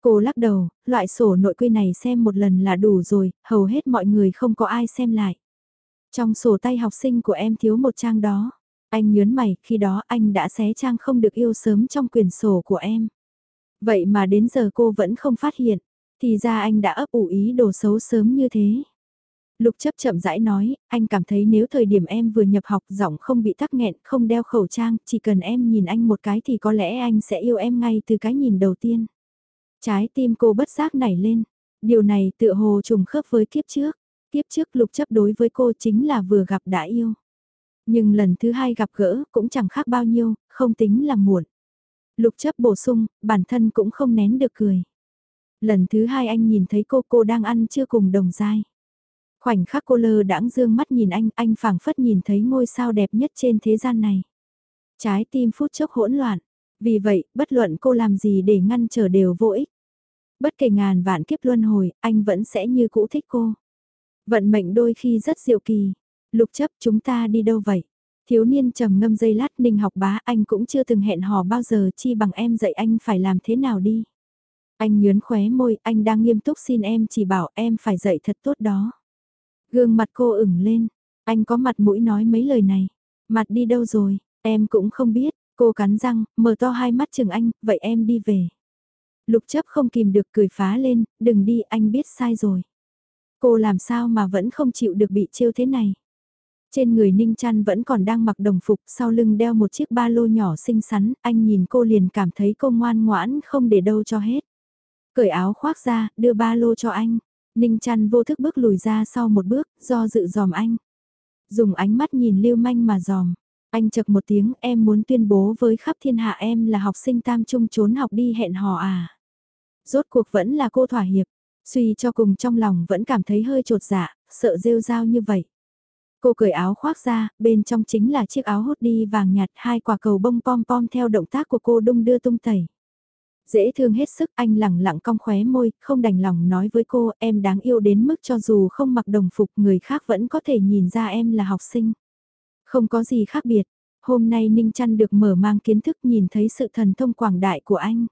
Cô lắc đầu, loại sổ nội quy này xem một lần là đủ rồi, hầu hết mọi người không có ai xem lại. Trong sổ tay học sinh của em thiếu một trang đó. Anh nhớn mày, khi đó anh đã xé trang không được yêu sớm trong quyển sổ của em. Vậy mà đến giờ cô vẫn không phát hiện, thì ra anh đã ấp ủ ý đồ xấu sớm như thế. Lục chấp chậm rãi nói, anh cảm thấy nếu thời điểm em vừa nhập học giọng không bị tắc nghẹn, không đeo khẩu trang, chỉ cần em nhìn anh một cái thì có lẽ anh sẽ yêu em ngay từ cái nhìn đầu tiên. Trái tim cô bất giác nảy lên, điều này tựa hồ trùng khớp với kiếp trước tiếp trước lục chấp đối với cô chính là vừa gặp đã yêu. Nhưng lần thứ hai gặp gỡ cũng chẳng khác bao nhiêu, không tính là muộn. Lục chấp bổ sung, bản thân cũng không nén được cười. Lần thứ hai anh nhìn thấy cô cô đang ăn chưa cùng đồng dai. Khoảnh khắc cô lơ đãng dương mắt nhìn anh, anh phảng phất nhìn thấy ngôi sao đẹp nhất trên thế gian này. Trái tim phút chốc hỗn loạn, vì vậy, bất luận cô làm gì để ngăn trở đều vô ích. Bất kể ngàn vạn kiếp luân hồi, anh vẫn sẽ như cũ thích cô. Vận mệnh đôi khi rất diệu kỳ. Lục chấp chúng ta đi đâu vậy? Thiếu niên trầm ngâm dây lát ninh học bá anh cũng chưa từng hẹn hò bao giờ chi bằng em dạy anh phải làm thế nào đi. Anh nhớn khóe môi, anh đang nghiêm túc xin em chỉ bảo em phải dạy thật tốt đó. Gương mặt cô ửng lên, anh có mặt mũi nói mấy lời này. Mặt đi đâu rồi, em cũng không biết, cô cắn răng, mở to hai mắt chừng anh, vậy em đi về. Lục chấp không kìm được cười phá lên, đừng đi anh biết sai rồi. Cô làm sao mà vẫn không chịu được bị trêu thế này. Trên người Ninh Trăn vẫn còn đang mặc đồng phục, sau lưng đeo một chiếc ba lô nhỏ xinh xắn, anh nhìn cô liền cảm thấy cô ngoan ngoãn không để đâu cho hết. Cởi áo khoác ra, đưa ba lô cho anh. Ninh Trăn vô thức bước lùi ra sau một bước, do dự dòm anh. Dùng ánh mắt nhìn lưu manh mà dòm. Anh chật một tiếng em muốn tuyên bố với khắp thiên hạ em là học sinh tam trung trốn học đi hẹn hò à. Rốt cuộc vẫn là cô thỏa hiệp. Suy cho cùng trong lòng vẫn cảm thấy hơi trột dạ, sợ rêu rao như vậy. Cô cởi áo khoác ra, bên trong chính là chiếc áo hốt đi vàng nhạt hai quả cầu bông pom pom theo động tác của cô đung đưa tung tẩy. Dễ thương hết sức anh lẳng lặng cong khóe môi, không đành lòng nói với cô em đáng yêu đến mức cho dù không mặc đồng phục người khác vẫn có thể nhìn ra em là học sinh. Không có gì khác biệt, hôm nay Ninh Trăn được mở mang kiến thức nhìn thấy sự thần thông quảng đại của anh.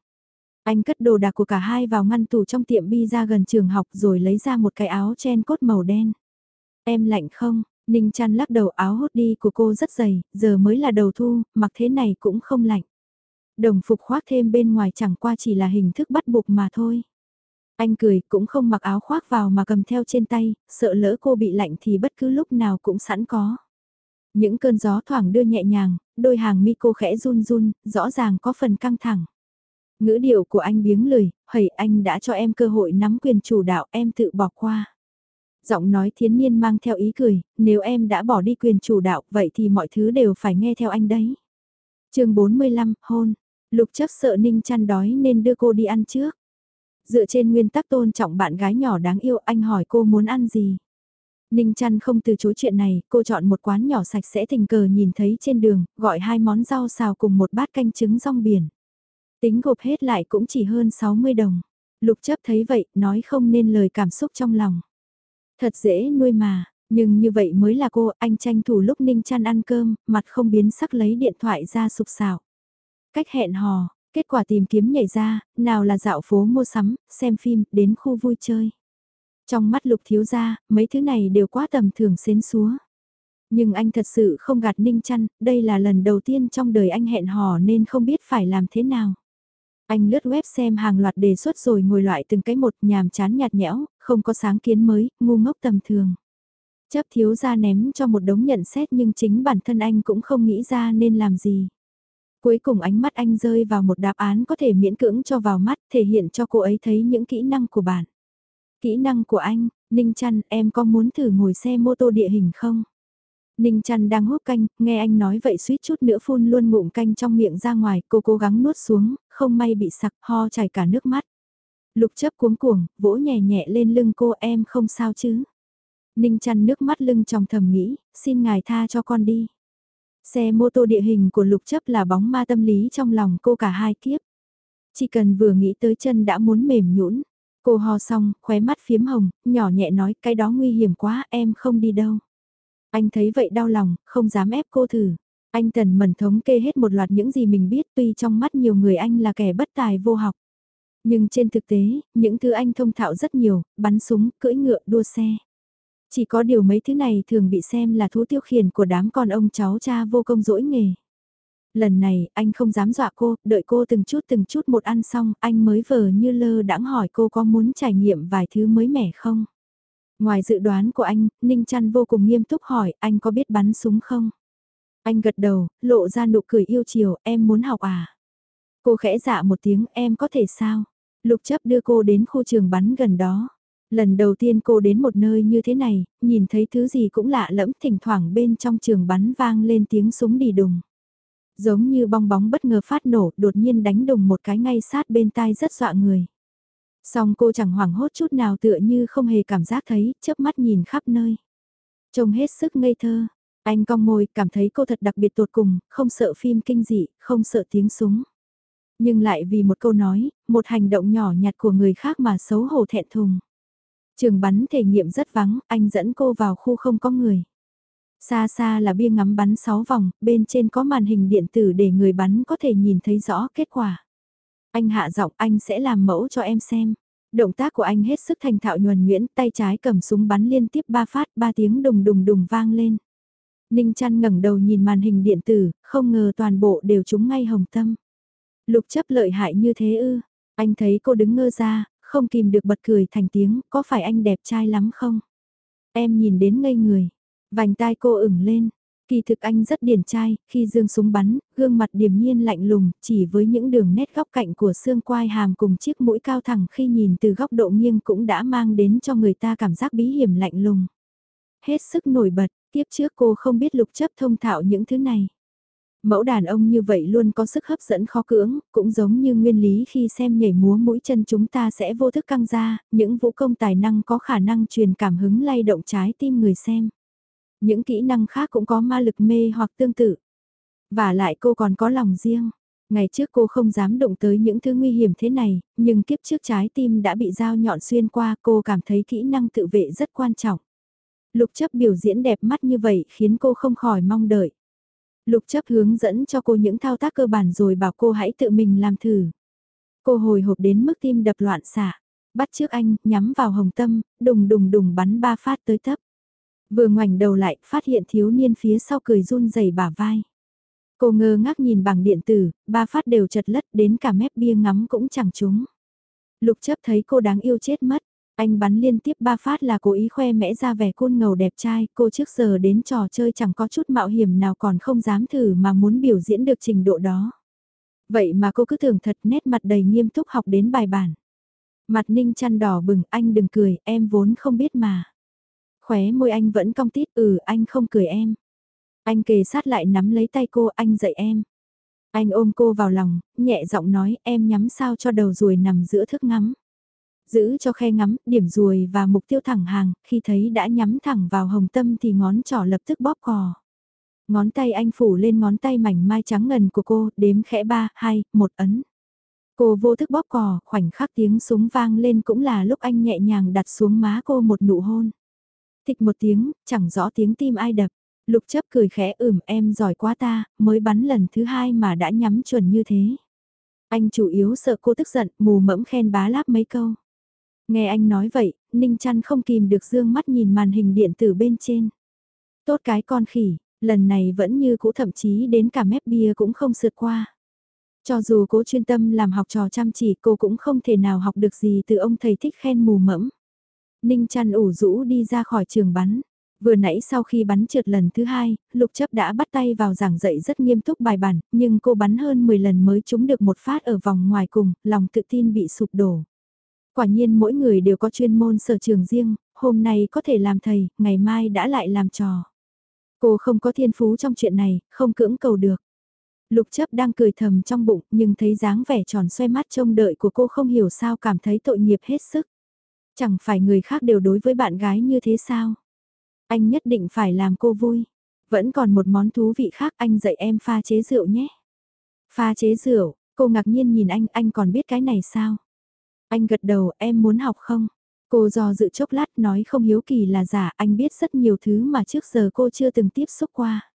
Anh cất đồ đạc của cả hai vào ngăn tủ trong tiệm bi ra gần trường học rồi lấy ra một cái áo chen cốt màu đen. Em lạnh không? Ninh chăn lắc đầu áo hốt đi của cô rất dày, giờ mới là đầu thu, mặc thế này cũng không lạnh. Đồng phục khoác thêm bên ngoài chẳng qua chỉ là hình thức bắt buộc mà thôi. Anh cười cũng không mặc áo khoác vào mà cầm theo trên tay, sợ lỡ cô bị lạnh thì bất cứ lúc nào cũng sẵn có. Những cơn gió thoảng đưa nhẹ nhàng, đôi hàng mi cô khẽ run run, rõ ràng có phần căng thẳng. Ngữ điệu của anh biếng lười, hầy anh đã cho em cơ hội nắm quyền chủ đạo em tự bỏ qua. Giọng nói thiến nhiên mang theo ý cười, nếu em đã bỏ đi quyền chủ đạo vậy thì mọi thứ đều phải nghe theo anh đấy. chương 45, hôn. Lục chấp sợ Ninh chăn đói nên đưa cô đi ăn trước. Dựa trên nguyên tắc tôn trọng bạn gái nhỏ đáng yêu anh hỏi cô muốn ăn gì. Ninh chăn không từ chối chuyện này, cô chọn một quán nhỏ sạch sẽ tình cờ nhìn thấy trên đường, gọi hai món rau xào cùng một bát canh trứng rong biển. Tính gộp hết lại cũng chỉ hơn 60 đồng. Lục chấp thấy vậy, nói không nên lời cảm xúc trong lòng. Thật dễ nuôi mà, nhưng như vậy mới là cô, anh tranh thủ lúc Ninh chăn ăn cơm, mặt không biến sắc lấy điện thoại ra sụp sạo. Cách hẹn hò, kết quả tìm kiếm nhảy ra, nào là dạo phố mua sắm, xem phim, đến khu vui chơi. Trong mắt lục thiếu gia, mấy thứ này đều quá tầm thường xến xúa. Nhưng anh thật sự không gạt ninh chăn, đây là lần đầu tiên trong đời anh hẹn hò nên không biết phải làm thế nào. Anh lướt web xem hàng loạt đề xuất rồi ngồi loại từng cái một nhàm chán nhạt nhẽo, không có sáng kiến mới, ngu ngốc tầm thường. Chấp thiếu ra ném cho một đống nhận xét nhưng chính bản thân anh cũng không nghĩ ra nên làm gì. Cuối cùng ánh mắt anh rơi vào một đáp án có thể miễn cưỡng cho vào mắt, thể hiện cho cô ấy thấy những kỹ năng của bạn. Kỹ năng của anh, Ninh Trăn, em có muốn thử ngồi xe mô tô địa hình không? Ninh chăn đang hút canh, nghe anh nói vậy suýt chút nữa phun luôn ngụm canh trong miệng ra ngoài, cô cố gắng nuốt xuống, không may bị sặc, ho chảy cả nước mắt. Lục chấp cuống cuồng, vỗ nhẹ nhẹ lên lưng cô em không sao chứ. Ninh chăn nước mắt lưng trong thầm nghĩ, xin ngài tha cho con đi. Xe mô tô địa hình của lục chấp là bóng ma tâm lý trong lòng cô cả hai kiếp. Chỉ cần vừa nghĩ tới chân đã muốn mềm nhũn. Cô ho xong, khóe mắt phiếm hồng, nhỏ nhẹ nói cái đó nguy hiểm quá em không đi đâu. Anh thấy vậy đau lòng, không dám ép cô thử. Anh tần mẩn thống kê hết một loạt những gì mình biết tuy trong mắt nhiều người anh là kẻ bất tài vô học. Nhưng trên thực tế, những thứ anh thông thạo rất nhiều, bắn súng, cưỡi ngựa, đua xe. Chỉ có điều mấy thứ này thường bị xem là thú tiêu khiển của đám con ông cháu cha vô công dỗi nghề. Lần này, anh không dám dọa cô, đợi cô từng chút từng chút một ăn xong, anh mới vờ như lơ đãng hỏi cô có muốn trải nghiệm vài thứ mới mẻ không? Ngoài dự đoán của anh, Ninh Trăn vô cùng nghiêm túc hỏi, anh có biết bắn súng không? Anh gật đầu, lộ ra nụ cười yêu chiều, em muốn học à? Cô khẽ dạ một tiếng, em có thể sao? Lục chấp đưa cô đến khu trường bắn gần đó. Lần đầu tiên cô đến một nơi như thế này, nhìn thấy thứ gì cũng lạ lẫm thỉnh thoảng bên trong trường bắn vang lên tiếng súng đi đùng. Giống như bong bóng bất ngờ phát nổ đột nhiên đánh đùng một cái ngay sát bên tai rất dọa người. Song cô chẳng hoảng hốt chút nào tựa như không hề cảm giác thấy, chớp mắt nhìn khắp nơi. Trông hết sức ngây thơ, anh cong môi cảm thấy cô thật đặc biệt tột cùng, không sợ phim kinh dị, không sợ tiếng súng. Nhưng lại vì một câu nói, một hành động nhỏ nhặt của người khác mà xấu hổ thẹn thùng. Trường bắn thể nghiệm rất vắng, anh dẫn cô vào khu không có người. Xa xa là bia ngắm bắn 6 vòng, bên trên có màn hình điện tử để người bắn có thể nhìn thấy rõ kết quả. Anh hạ giọng anh sẽ làm mẫu cho em xem. Động tác của anh hết sức thành thạo nhuần nhuyễn, tay trái cầm súng bắn liên tiếp ba phát, ba tiếng đùng đùng đùng vang lên. Ninh chăn ngẩng đầu nhìn màn hình điện tử, không ngờ toàn bộ đều trúng ngay hồng tâm. Lục chấp lợi hại như thế ư, anh thấy cô đứng ngơ ra, không kìm được bật cười thành tiếng, có phải anh đẹp trai lắm không? Em nhìn đến ngây người, vành tai cô ửng lên, kỳ thực anh rất điển trai, khi dương súng bắn, gương mặt điềm nhiên lạnh lùng, chỉ với những đường nét góc cạnh của xương quai hàm cùng chiếc mũi cao thẳng khi nhìn từ góc độ nghiêng cũng đã mang đến cho người ta cảm giác bí hiểm lạnh lùng. Hết sức nổi bật, tiếp trước cô không biết lục chấp thông thạo những thứ này. Mẫu đàn ông như vậy luôn có sức hấp dẫn khó cưỡng, cũng giống như nguyên lý khi xem nhảy múa mũi chân chúng ta sẽ vô thức căng ra, những vũ công tài năng có khả năng truyền cảm hứng lay động trái tim người xem. Những kỹ năng khác cũng có ma lực mê hoặc tương tự. Và lại cô còn có lòng riêng. Ngày trước cô không dám động tới những thứ nguy hiểm thế này, nhưng kiếp trước trái tim đã bị dao nhọn xuyên qua cô cảm thấy kỹ năng tự vệ rất quan trọng. Lục chấp biểu diễn đẹp mắt như vậy khiến cô không khỏi mong đợi. Lục chấp hướng dẫn cho cô những thao tác cơ bản rồi bảo cô hãy tự mình làm thử. Cô hồi hộp đến mức tim đập loạn xạ, bắt trước anh, nhắm vào hồng tâm, đùng đùng đùng bắn ba phát tới tấp. Vừa ngoảnh đầu lại, phát hiện thiếu niên phía sau cười run rẩy bả vai. Cô ngơ ngác nhìn bảng điện tử, ba phát đều chật lất đến cả mép bia ngắm cũng chẳng trúng. Lục chấp thấy cô đáng yêu chết mất, anh bắn liên tiếp ba phát là cố ý khoe mẽ ra vẻ côn ngầu đẹp trai, cô trước giờ đến trò chơi chẳng có chút mạo hiểm nào còn không dám thử mà muốn biểu diễn được trình độ đó. Vậy mà cô cứ tưởng thật nét mặt đầy nghiêm túc học đến bài bản. Mặt ninh chăn đỏ bừng anh đừng cười, em vốn không biết mà. Khóe môi anh vẫn cong tít, ừ anh không cười em. Anh kề sát lại nắm lấy tay cô, anh dạy em. Anh ôm cô vào lòng, nhẹ giọng nói em nhắm sao cho đầu ruồi nằm giữa thức ngắm. Giữ cho khe ngắm, điểm ruồi và mục tiêu thẳng hàng, khi thấy đã nhắm thẳng vào hồng tâm thì ngón trỏ lập tức bóp cò. Ngón tay anh phủ lên ngón tay mảnh mai trắng ngần của cô, đếm khẽ 3, 2, 1 ấn. Cô vô thức bóp cò, khoảnh khắc tiếng súng vang lên cũng là lúc anh nhẹ nhàng đặt xuống má cô một nụ hôn. Thịch một tiếng, chẳng rõ tiếng tim ai đập. Lục chấp cười khẽ ửm em giỏi quá ta, mới bắn lần thứ hai mà đã nhắm chuẩn như thế. Anh chủ yếu sợ cô tức giận, mù mẫm khen bá láp mấy câu. Nghe anh nói vậy, Ninh Trăn không kìm được dương mắt nhìn màn hình điện tử bên trên. Tốt cái con khỉ, lần này vẫn như cũ thậm chí đến cả mép bia cũng không sượt qua. Cho dù cố chuyên tâm làm học trò chăm chỉ cô cũng không thể nào học được gì từ ông thầy thích khen mù mẫm. Ninh chăn ủ rũ đi ra khỏi trường bắn. Vừa nãy sau khi bắn trượt lần thứ hai, lục chấp đã bắt tay vào giảng dạy rất nghiêm túc bài bản, nhưng cô bắn hơn 10 lần mới trúng được một phát ở vòng ngoài cùng, lòng tự tin bị sụp đổ. Quả nhiên mỗi người đều có chuyên môn sở trường riêng, hôm nay có thể làm thầy, ngày mai đã lại làm trò. Cô không có thiên phú trong chuyện này, không cưỡng cầu được. Lục chấp đang cười thầm trong bụng nhưng thấy dáng vẻ tròn xoay mắt trông đợi của cô không hiểu sao cảm thấy tội nghiệp hết sức. Chẳng phải người khác đều đối với bạn gái như thế sao? Anh nhất định phải làm cô vui. Vẫn còn một món thú vị khác anh dạy em pha chế rượu nhé. Pha chế rượu, cô ngạc nhiên nhìn anh, anh còn biết cái này sao? Anh gật đầu, em muốn học không? Cô do dự chốc lát nói không hiếu kỳ là giả, anh biết rất nhiều thứ mà trước giờ cô chưa từng tiếp xúc qua.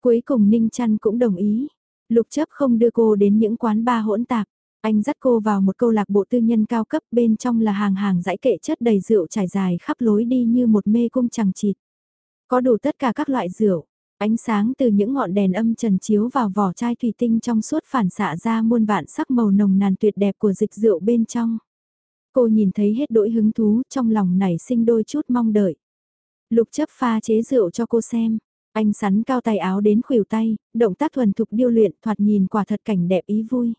Cuối cùng Ninh Trăn cũng đồng ý. Lục chấp không đưa cô đến những quán bar hỗn tạp. Anh dắt cô vào một câu lạc bộ tư nhân cao cấp bên trong là hàng hàng dãy kệ chất đầy rượu trải dài khắp lối đi như một mê cung chẳng chịt. Có đủ tất cả các loại rượu, ánh sáng từ những ngọn đèn âm trần chiếu vào vỏ chai thủy tinh trong suốt phản xạ ra muôn vạn sắc màu nồng nàn tuyệt đẹp của dịch rượu bên trong. Cô nhìn thấy hết đỗi hứng thú trong lòng nảy sinh đôi chút mong đợi. Lục chấp pha chế rượu cho cô xem. Anh sắn cao tay áo đến khuỷu tay, động tác thuần thục điêu luyện thoạt nhìn quả thật cảnh đẹp ý vui.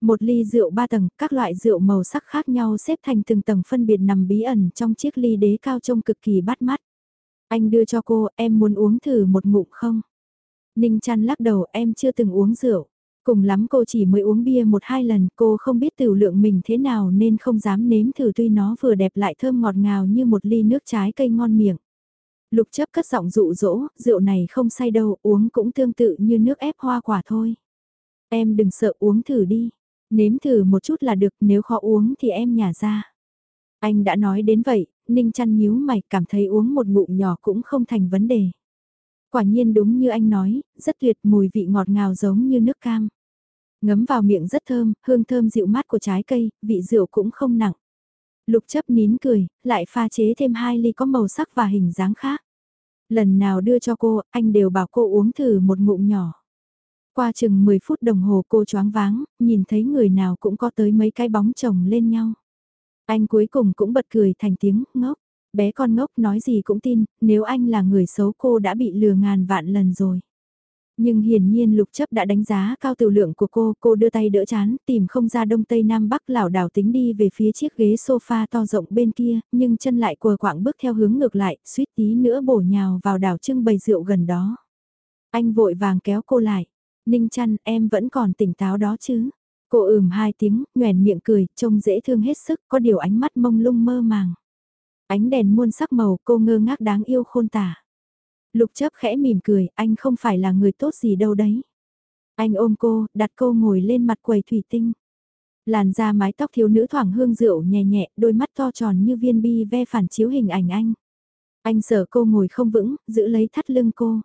Một ly rượu ba tầng, các loại rượu màu sắc khác nhau xếp thành từng tầng phân biệt nằm bí ẩn trong chiếc ly đế cao trông cực kỳ bắt mắt. Anh đưa cho cô, em muốn uống thử một ngụm không? Ninh chăn lắc đầu, em chưa từng uống rượu. Cùng lắm cô chỉ mới uống bia một hai lần, cô không biết tiểu lượng mình thế nào nên không dám nếm thử tuy nó vừa đẹp lại thơm ngọt ngào như một ly nước trái cây ngon miệng. Lục chấp cất giọng dụ dỗ, rượu này không say đâu, uống cũng tương tự như nước ép hoa quả thôi. Em đừng sợ uống thử đi. Nếm thử một chút là được, nếu khó uống thì em nhả ra. Anh đã nói đến vậy, Ninh chăn nhíu mày cảm thấy uống một ngụm nhỏ cũng không thành vấn đề. Quả nhiên đúng như anh nói, rất tuyệt mùi vị ngọt ngào giống như nước cam. Ngấm vào miệng rất thơm, hương thơm dịu mát của trái cây, vị rượu cũng không nặng. Lục chấp nín cười, lại pha chế thêm hai ly có màu sắc và hình dáng khác. Lần nào đưa cho cô, anh đều bảo cô uống thử một ngụm nhỏ. Qua chừng 10 phút đồng hồ cô choáng váng, nhìn thấy người nào cũng có tới mấy cái bóng chồng lên nhau. Anh cuối cùng cũng bật cười thành tiếng ngốc. Bé con ngốc nói gì cũng tin, nếu anh là người xấu cô đã bị lừa ngàn vạn lần rồi. Nhưng hiển nhiên lục chấp đã đánh giá cao tự lượng của cô, cô đưa tay đỡ chán, tìm không ra đông tây nam bắc lảo đảo tính đi về phía chiếc ghế sofa to rộng bên kia, nhưng chân lại quờ quạng bước theo hướng ngược lại, suýt tí nữa bổ nhào vào đảo trưng bày rượu gần đó. Anh vội vàng kéo cô lại, Ninh chăn em vẫn còn tỉnh táo đó chứ. Cô ừm hai tiếng, nhoèn miệng cười, trông dễ thương hết sức, có điều ánh mắt mông lung mơ màng. Ánh đèn muôn sắc màu cô ngơ ngác đáng yêu khôn tả. Lục chấp khẽ mỉm cười, anh không phải là người tốt gì đâu đấy. Anh ôm cô, đặt cô ngồi lên mặt quầy thủy tinh. Làn da mái tóc thiếu nữ thoảng hương rượu nhẹ nhẹ, đôi mắt to tròn như viên bi ve phản chiếu hình ảnh anh. Anh sợ cô ngồi không vững, giữ lấy thắt lưng cô.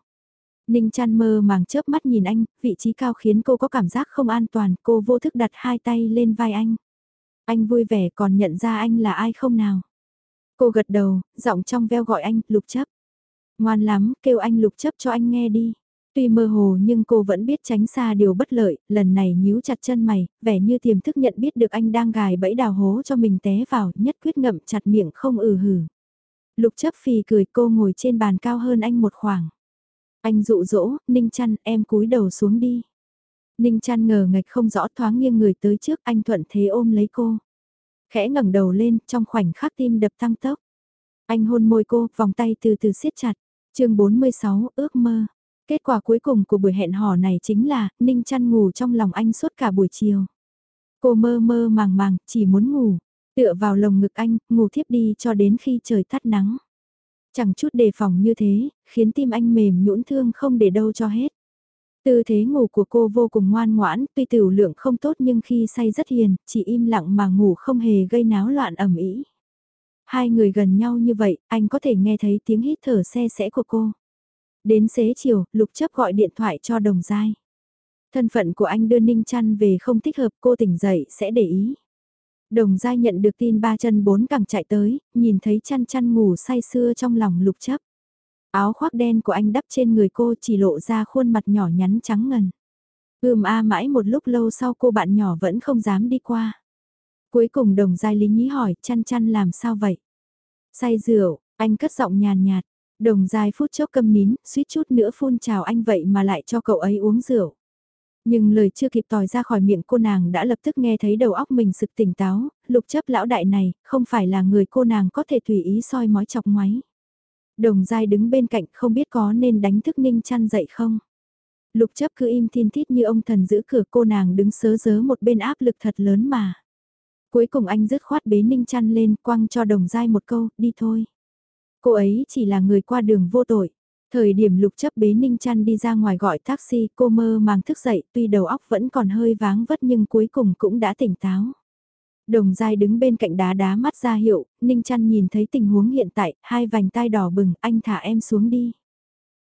Ninh chăn mơ màng chớp mắt nhìn anh, vị trí cao khiến cô có cảm giác không an toàn, cô vô thức đặt hai tay lên vai anh. Anh vui vẻ còn nhận ra anh là ai không nào. Cô gật đầu, giọng trong veo gọi anh, lục chấp. Ngoan lắm, kêu anh lục chấp cho anh nghe đi. Tuy mơ hồ nhưng cô vẫn biết tránh xa điều bất lợi, lần này nhíu chặt chân mày, vẻ như tiềm thức nhận biết được anh đang gài bẫy đào hố cho mình té vào, nhất quyết ngậm chặt miệng không ừ hử. Lục chấp phì cười cô ngồi trên bàn cao hơn anh một khoảng. Anh dụ dỗ, Ninh chăn em cúi đầu xuống đi. Ninh chăn ngờ ngạch không rõ thoáng nghiêng người tới trước anh thuận thế ôm lấy cô. Khẽ ngẩng đầu lên, trong khoảnh khắc tim đập tăng tốc. Anh hôn môi cô, vòng tay từ từ siết chặt. chương 46, ước mơ. Kết quả cuối cùng của buổi hẹn hò này chính là, Ninh chăn ngủ trong lòng anh suốt cả buổi chiều. Cô mơ mơ màng màng, chỉ muốn ngủ. Tựa vào lồng ngực anh, ngủ thiếp đi cho đến khi trời tắt nắng. Chẳng chút đề phòng như thế, khiến tim anh mềm nhũn thương không để đâu cho hết. Tư thế ngủ của cô vô cùng ngoan ngoãn, tuy tiểu lượng không tốt nhưng khi say rất hiền, chỉ im lặng mà ngủ không hề gây náo loạn ẩm ý. Hai người gần nhau như vậy, anh có thể nghe thấy tiếng hít thở xe sẽ của cô. Đến xế chiều, Lục chấp gọi điện thoại cho đồng giai. Thân phận của anh đưa Ninh Chăn về không thích hợp cô tỉnh dậy sẽ để ý. Đồng giai nhận được tin ba chân bốn cẳng chạy tới, nhìn thấy chăn chăn ngủ say sưa trong lòng lục chấp. Áo khoác đen của anh đắp trên người cô chỉ lộ ra khuôn mặt nhỏ nhắn trắng ngần. Ưm a mãi một lúc lâu sau cô bạn nhỏ vẫn không dám đi qua. Cuối cùng đồng giai lý nhí hỏi chăn chăn làm sao vậy? Say rượu, anh cất giọng nhàn nhạt. Đồng giai phút chốc câm nín, suýt chút nữa phun chào anh vậy mà lại cho cậu ấy uống rượu. Nhưng lời chưa kịp tòi ra khỏi miệng cô nàng đã lập tức nghe thấy đầu óc mình sực tỉnh táo, lục chấp lão đại này, không phải là người cô nàng có thể tùy ý soi mói chọc ngoáy. Đồng dai đứng bên cạnh không biết có nên đánh thức ninh chăn dậy không. Lục chấp cứ im thiên thít như ông thần giữ cửa cô nàng đứng sớ dớ một bên áp lực thật lớn mà. Cuối cùng anh dứt khoát bế ninh chăn lên quăng cho đồng dai một câu, đi thôi. Cô ấy chỉ là người qua đường vô tội. Thời điểm lục chấp bế Ninh trăn đi ra ngoài gọi taxi, cô mơ màng thức dậy, tuy đầu óc vẫn còn hơi váng vất nhưng cuối cùng cũng đã tỉnh táo. Đồng dai đứng bên cạnh đá đá mắt ra hiệu, Ninh trăn nhìn thấy tình huống hiện tại, hai vành tai đỏ bừng, anh thả em xuống đi.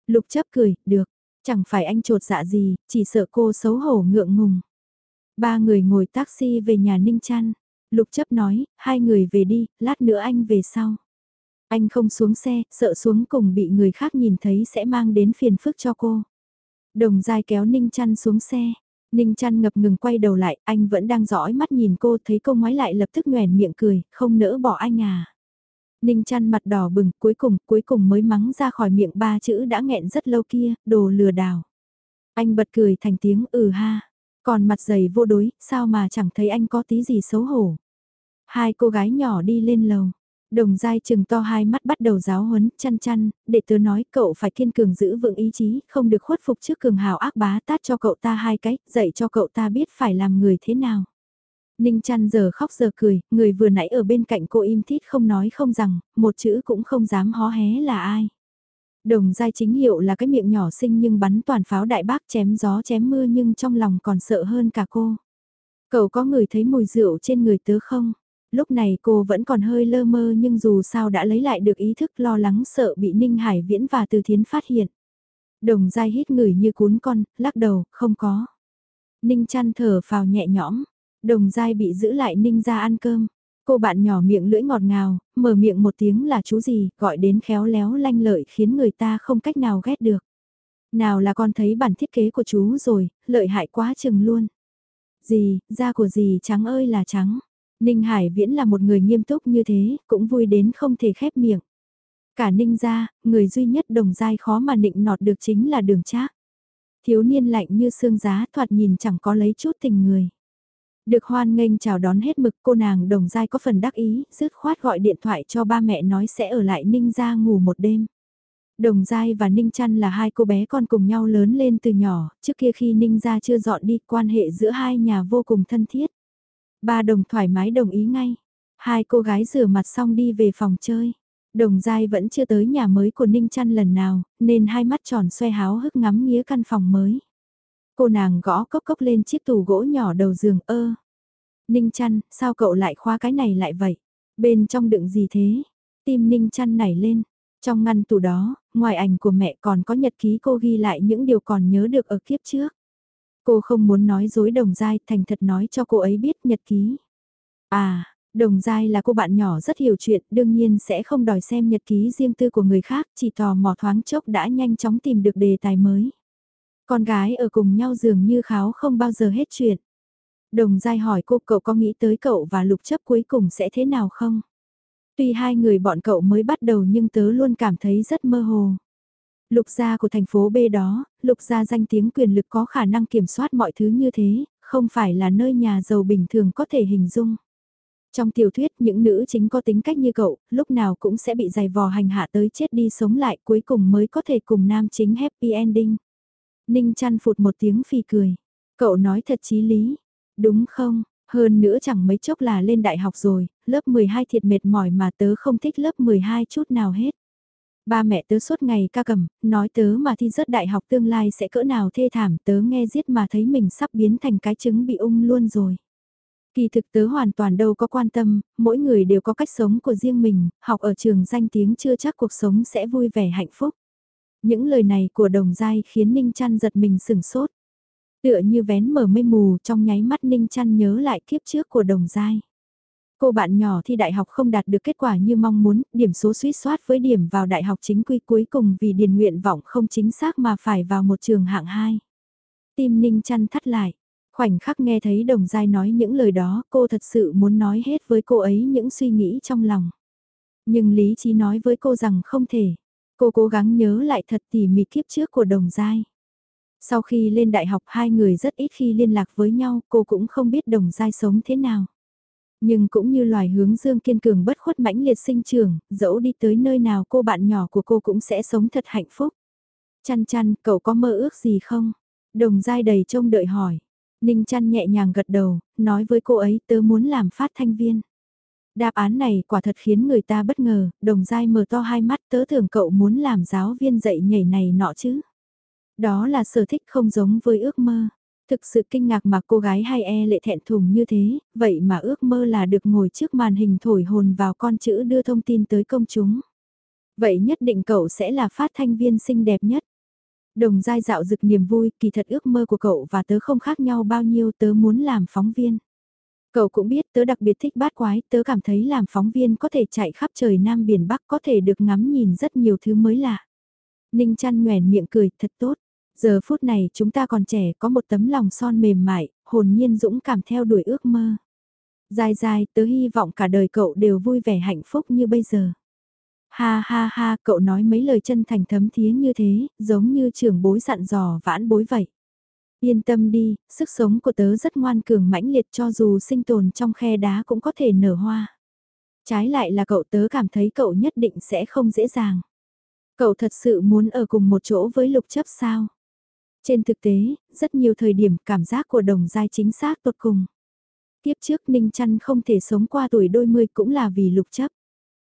Lục chấp cười, được, chẳng phải anh trột dạ gì, chỉ sợ cô xấu hổ ngượng ngùng. Ba người ngồi taxi về nhà Ninh trăn Lục chấp nói, hai người về đi, lát nữa anh về sau. Anh không xuống xe, sợ xuống cùng bị người khác nhìn thấy sẽ mang đến phiền phức cho cô. Đồng dai kéo Ninh chăn xuống xe. Ninh chăn ngập ngừng quay đầu lại, anh vẫn đang dõi mắt nhìn cô, thấy cô ngoái lại lập tức nhoèn miệng cười, không nỡ bỏ anh à. Ninh chăn mặt đỏ bừng, cuối cùng, cuối cùng mới mắng ra khỏi miệng ba chữ đã nghẹn rất lâu kia, đồ lừa đảo. Anh bật cười thành tiếng ừ ha, còn mặt dày vô đối, sao mà chẳng thấy anh có tí gì xấu hổ. Hai cô gái nhỏ đi lên lầu. Đồng dai chừng to hai mắt bắt đầu giáo huấn, chăn chăn, để tớ nói cậu phải kiên cường giữ vững ý chí, không được khuất phục trước cường hào ác bá tát cho cậu ta hai cái, dạy cho cậu ta biết phải làm người thế nào. Ninh chăn giờ khóc giờ cười, người vừa nãy ở bên cạnh cô im thít không nói không rằng, một chữ cũng không dám hó hé là ai. Đồng giai chính hiệu là cái miệng nhỏ xinh nhưng bắn toàn pháo đại bác chém gió chém mưa nhưng trong lòng còn sợ hơn cả cô. Cậu có người thấy mùi rượu trên người tớ không? Lúc này cô vẫn còn hơi lơ mơ nhưng dù sao đã lấy lại được ý thức lo lắng sợ bị Ninh Hải Viễn và Từ Thiến phát hiện. Đồng dai hít người như cuốn con, lắc đầu, không có. Ninh chăn thở phào nhẹ nhõm, đồng dai bị giữ lại Ninh ra ăn cơm. Cô bạn nhỏ miệng lưỡi ngọt ngào, mở miệng một tiếng là chú gì, gọi đến khéo léo lanh lợi khiến người ta không cách nào ghét được. Nào là con thấy bản thiết kế của chú rồi, lợi hại quá chừng luôn. Gì, da của gì trắng ơi là trắng. Ninh Hải Viễn là một người nghiêm túc như thế, cũng vui đến không thể khép miệng. Cả Ninh gia, người duy nhất đồng dai khó mà nịnh nọt được chính là đường trác. Thiếu niên lạnh như xương giá thoạt nhìn chẳng có lấy chút tình người. Được hoan nghênh chào đón hết mực cô nàng đồng dai có phần đắc ý, dứt khoát gọi điện thoại cho ba mẹ nói sẽ ở lại Ninh gia ngủ một đêm. Đồng Giai và Ninh Trăn là hai cô bé con cùng nhau lớn lên từ nhỏ, trước kia khi Ninh gia chưa dọn đi quan hệ giữa hai nhà vô cùng thân thiết. Ba đồng thoải mái đồng ý ngay. Hai cô gái rửa mặt xong đi về phòng chơi. Đồng Giai vẫn chưa tới nhà mới của Ninh Trăn lần nào, nên hai mắt tròn xoe háo hức ngắm nghía căn phòng mới. Cô nàng gõ cốc cốc lên chiếc tủ gỗ nhỏ đầu giường ơ. Ninh trăn sao cậu lại khóa cái này lại vậy? Bên trong đựng gì thế? Tim Ninh trăn nảy lên. Trong ngăn tủ đó, ngoài ảnh của mẹ còn có nhật ký cô ghi lại những điều còn nhớ được ở kiếp trước. Cô không muốn nói dối đồng dai, thành thật nói cho cô ấy biết nhật ký. À, đồng dai là cô bạn nhỏ rất hiểu chuyện, đương nhiên sẽ không đòi xem nhật ký riêng tư của người khác, chỉ tò mò thoáng chốc đã nhanh chóng tìm được đề tài mới. Con gái ở cùng nhau dường như kháo không bao giờ hết chuyện. Đồng dai hỏi cô cậu có nghĩ tới cậu và lục chấp cuối cùng sẽ thế nào không? Tuy hai người bọn cậu mới bắt đầu nhưng tớ luôn cảm thấy rất mơ hồ. Lục gia của thành phố B đó, lục gia danh tiếng quyền lực có khả năng kiểm soát mọi thứ như thế, không phải là nơi nhà giàu bình thường có thể hình dung. Trong tiểu thuyết những nữ chính có tính cách như cậu, lúc nào cũng sẽ bị giày vò hành hạ tới chết đi sống lại cuối cùng mới có thể cùng nam chính happy ending. Ninh chăn phụt một tiếng phì cười. Cậu nói thật chí lý. Đúng không? Hơn nữa chẳng mấy chốc là lên đại học rồi, lớp 12 thiệt mệt mỏi mà tớ không thích lớp 12 chút nào hết. Ba mẹ tớ suốt ngày ca cầm, nói tớ mà thi rớt đại học tương lai sẽ cỡ nào thê thảm tớ nghe giết mà thấy mình sắp biến thành cái trứng bị ung luôn rồi. Kỳ thực tớ hoàn toàn đâu có quan tâm, mỗi người đều có cách sống của riêng mình, học ở trường danh tiếng chưa chắc cuộc sống sẽ vui vẻ hạnh phúc. Những lời này của đồng giai khiến Ninh Trăn giật mình sửng sốt. Tựa như vén mở mây mù trong nháy mắt Ninh Trăn nhớ lại kiếp trước của đồng giai. Cô bạn nhỏ thi đại học không đạt được kết quả như mong muốn, điểm số suýt soát với điểm vào đại học chính quy cuối cùng vì điền nguyện vọng không chính xác mà phải vào một trường hạng 2. Tim Ninh chăn thắt lại. Khoảnh khắc nghe thấy đồng giai nói những lời đó, cô thật sự muốn nói hết với cô ấy những suy nghĩ trong lòng. Nhưng lý trí nói với cô rằng không thể. Cô cố gắng nhớ lại thật tỉ mỉ kiếp trước của đồng giai. Sau khi lên đại học hai người rất ít khi liên lạc với nhau, cô cũng không biết đồng giai sống thế nào. Nhưng cũng như loài hướng dương kiên cường bất khuất mãnh liệt sinh trưởng, dẫu đi tới nơi nào cô bạn nhỏ của cô cũng sẽ sống thật hạnh phúc. Chăn chăn, cậu có mơ ước gì không? Đồng dai đầy trông đợi hỏi. Ninh chăn nhẹ nhàng gật đầu, nói với cô ấy tớ muốn làm phát thanh viên. Đáp án này quả thật khiến người ta bất ngờ, đồng dai mở to hai mắt tớ tưởng cậu muốn làm giáo viên dạy nhảy này nọ chứ. Đó là sở thích không giống với ước mơ. Thực sự kinh ngạc mà cô gái hay e lệ thẹn thùng như thế, vậy mà ước mơ là được ngồi trước màn hình thổi hồn vào con chữ đưa thông tin tới công chúng. Vậy nhất định cậu sẽ là phát thanh viên xinh đẹp nhất. Đồng dai dạo rực niềm vui, kỳ thật ước mơ của cậu và tớ không khác nhau bao nhiêu tớ muốn làm phóng viên. Cậu cũng biết tớ đặc biệt thích bát quái, tớ cảm thấy làm phóng viên có thể chạy khắp trời Nam Biển Bắc có thể được ngắm nhìn rất nhiều thứ mới lạ. Ninh chăn nhoèn miệng cười, thật tốt. Giờ phút này chúng ta còn trẻ có một tấm lòng son mềm mại, hồn nhiên dũng cảm theo đuổi ước mơ. Dài dài, tớ hy vọng cả đời cậu đều vui vẻ hạnh phúc như bây giờ. Ha ha ha, cậu nói mấy lời chân thành thấm thía như thế, giống như trưởng bối dặn dò vãn bối vậy. Yên tâm đi, sức sống của tớ rất ngoan cường mãnh liệt cho dù sinh tồn trong khe đá cũng có thể nở hoa. Trái lại là cậu tớ cảm thấy cậu nhất định sẽ không dễ dàng. Cậu thật sự muốn ở cùng một chỗ với lục chấp sao? Trên thực tế, rất nhiều thời điểm cảm giác của đồng giai chính xác tột cùng. Tiếp trước Ninh Trăn không thể sống qua tuổi đôi mươi cũng là vì lục chấp.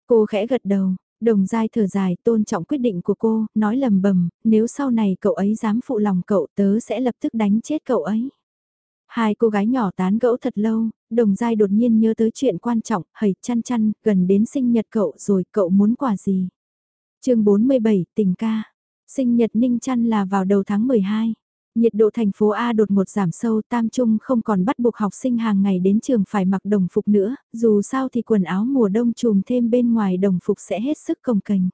Cô khẽ gật đầu, Đồng giai thở dài tôn trọng quyết định của cô, nói lầm bầm, nếu sau này cậu ấy dám phụ lòng cậu tớ sẽ lập tức đánh chết cậu ấy. Hai cô gái nhỏ tán gẫu thật lâu, đồng giai đột nhiên nhớ tới chuyện quan trọng, hầy chăn chăn, gần đến sinh nhật cậu rồi, cậu muốn quà gì? chương 47, tình ca. Sinh nhật ninh Trăn là vào đầu tháng 12. Nhiệt độ thành phố A đột ngột giảm sâu tam trung không còn bắt buộc học sinh hàng ngày đến trường phải mặc đồng phục nữa, dù sao thì quần áo mùa đông trùm thêm bên ngoài đồng phục sẽ hết sức công kềnh.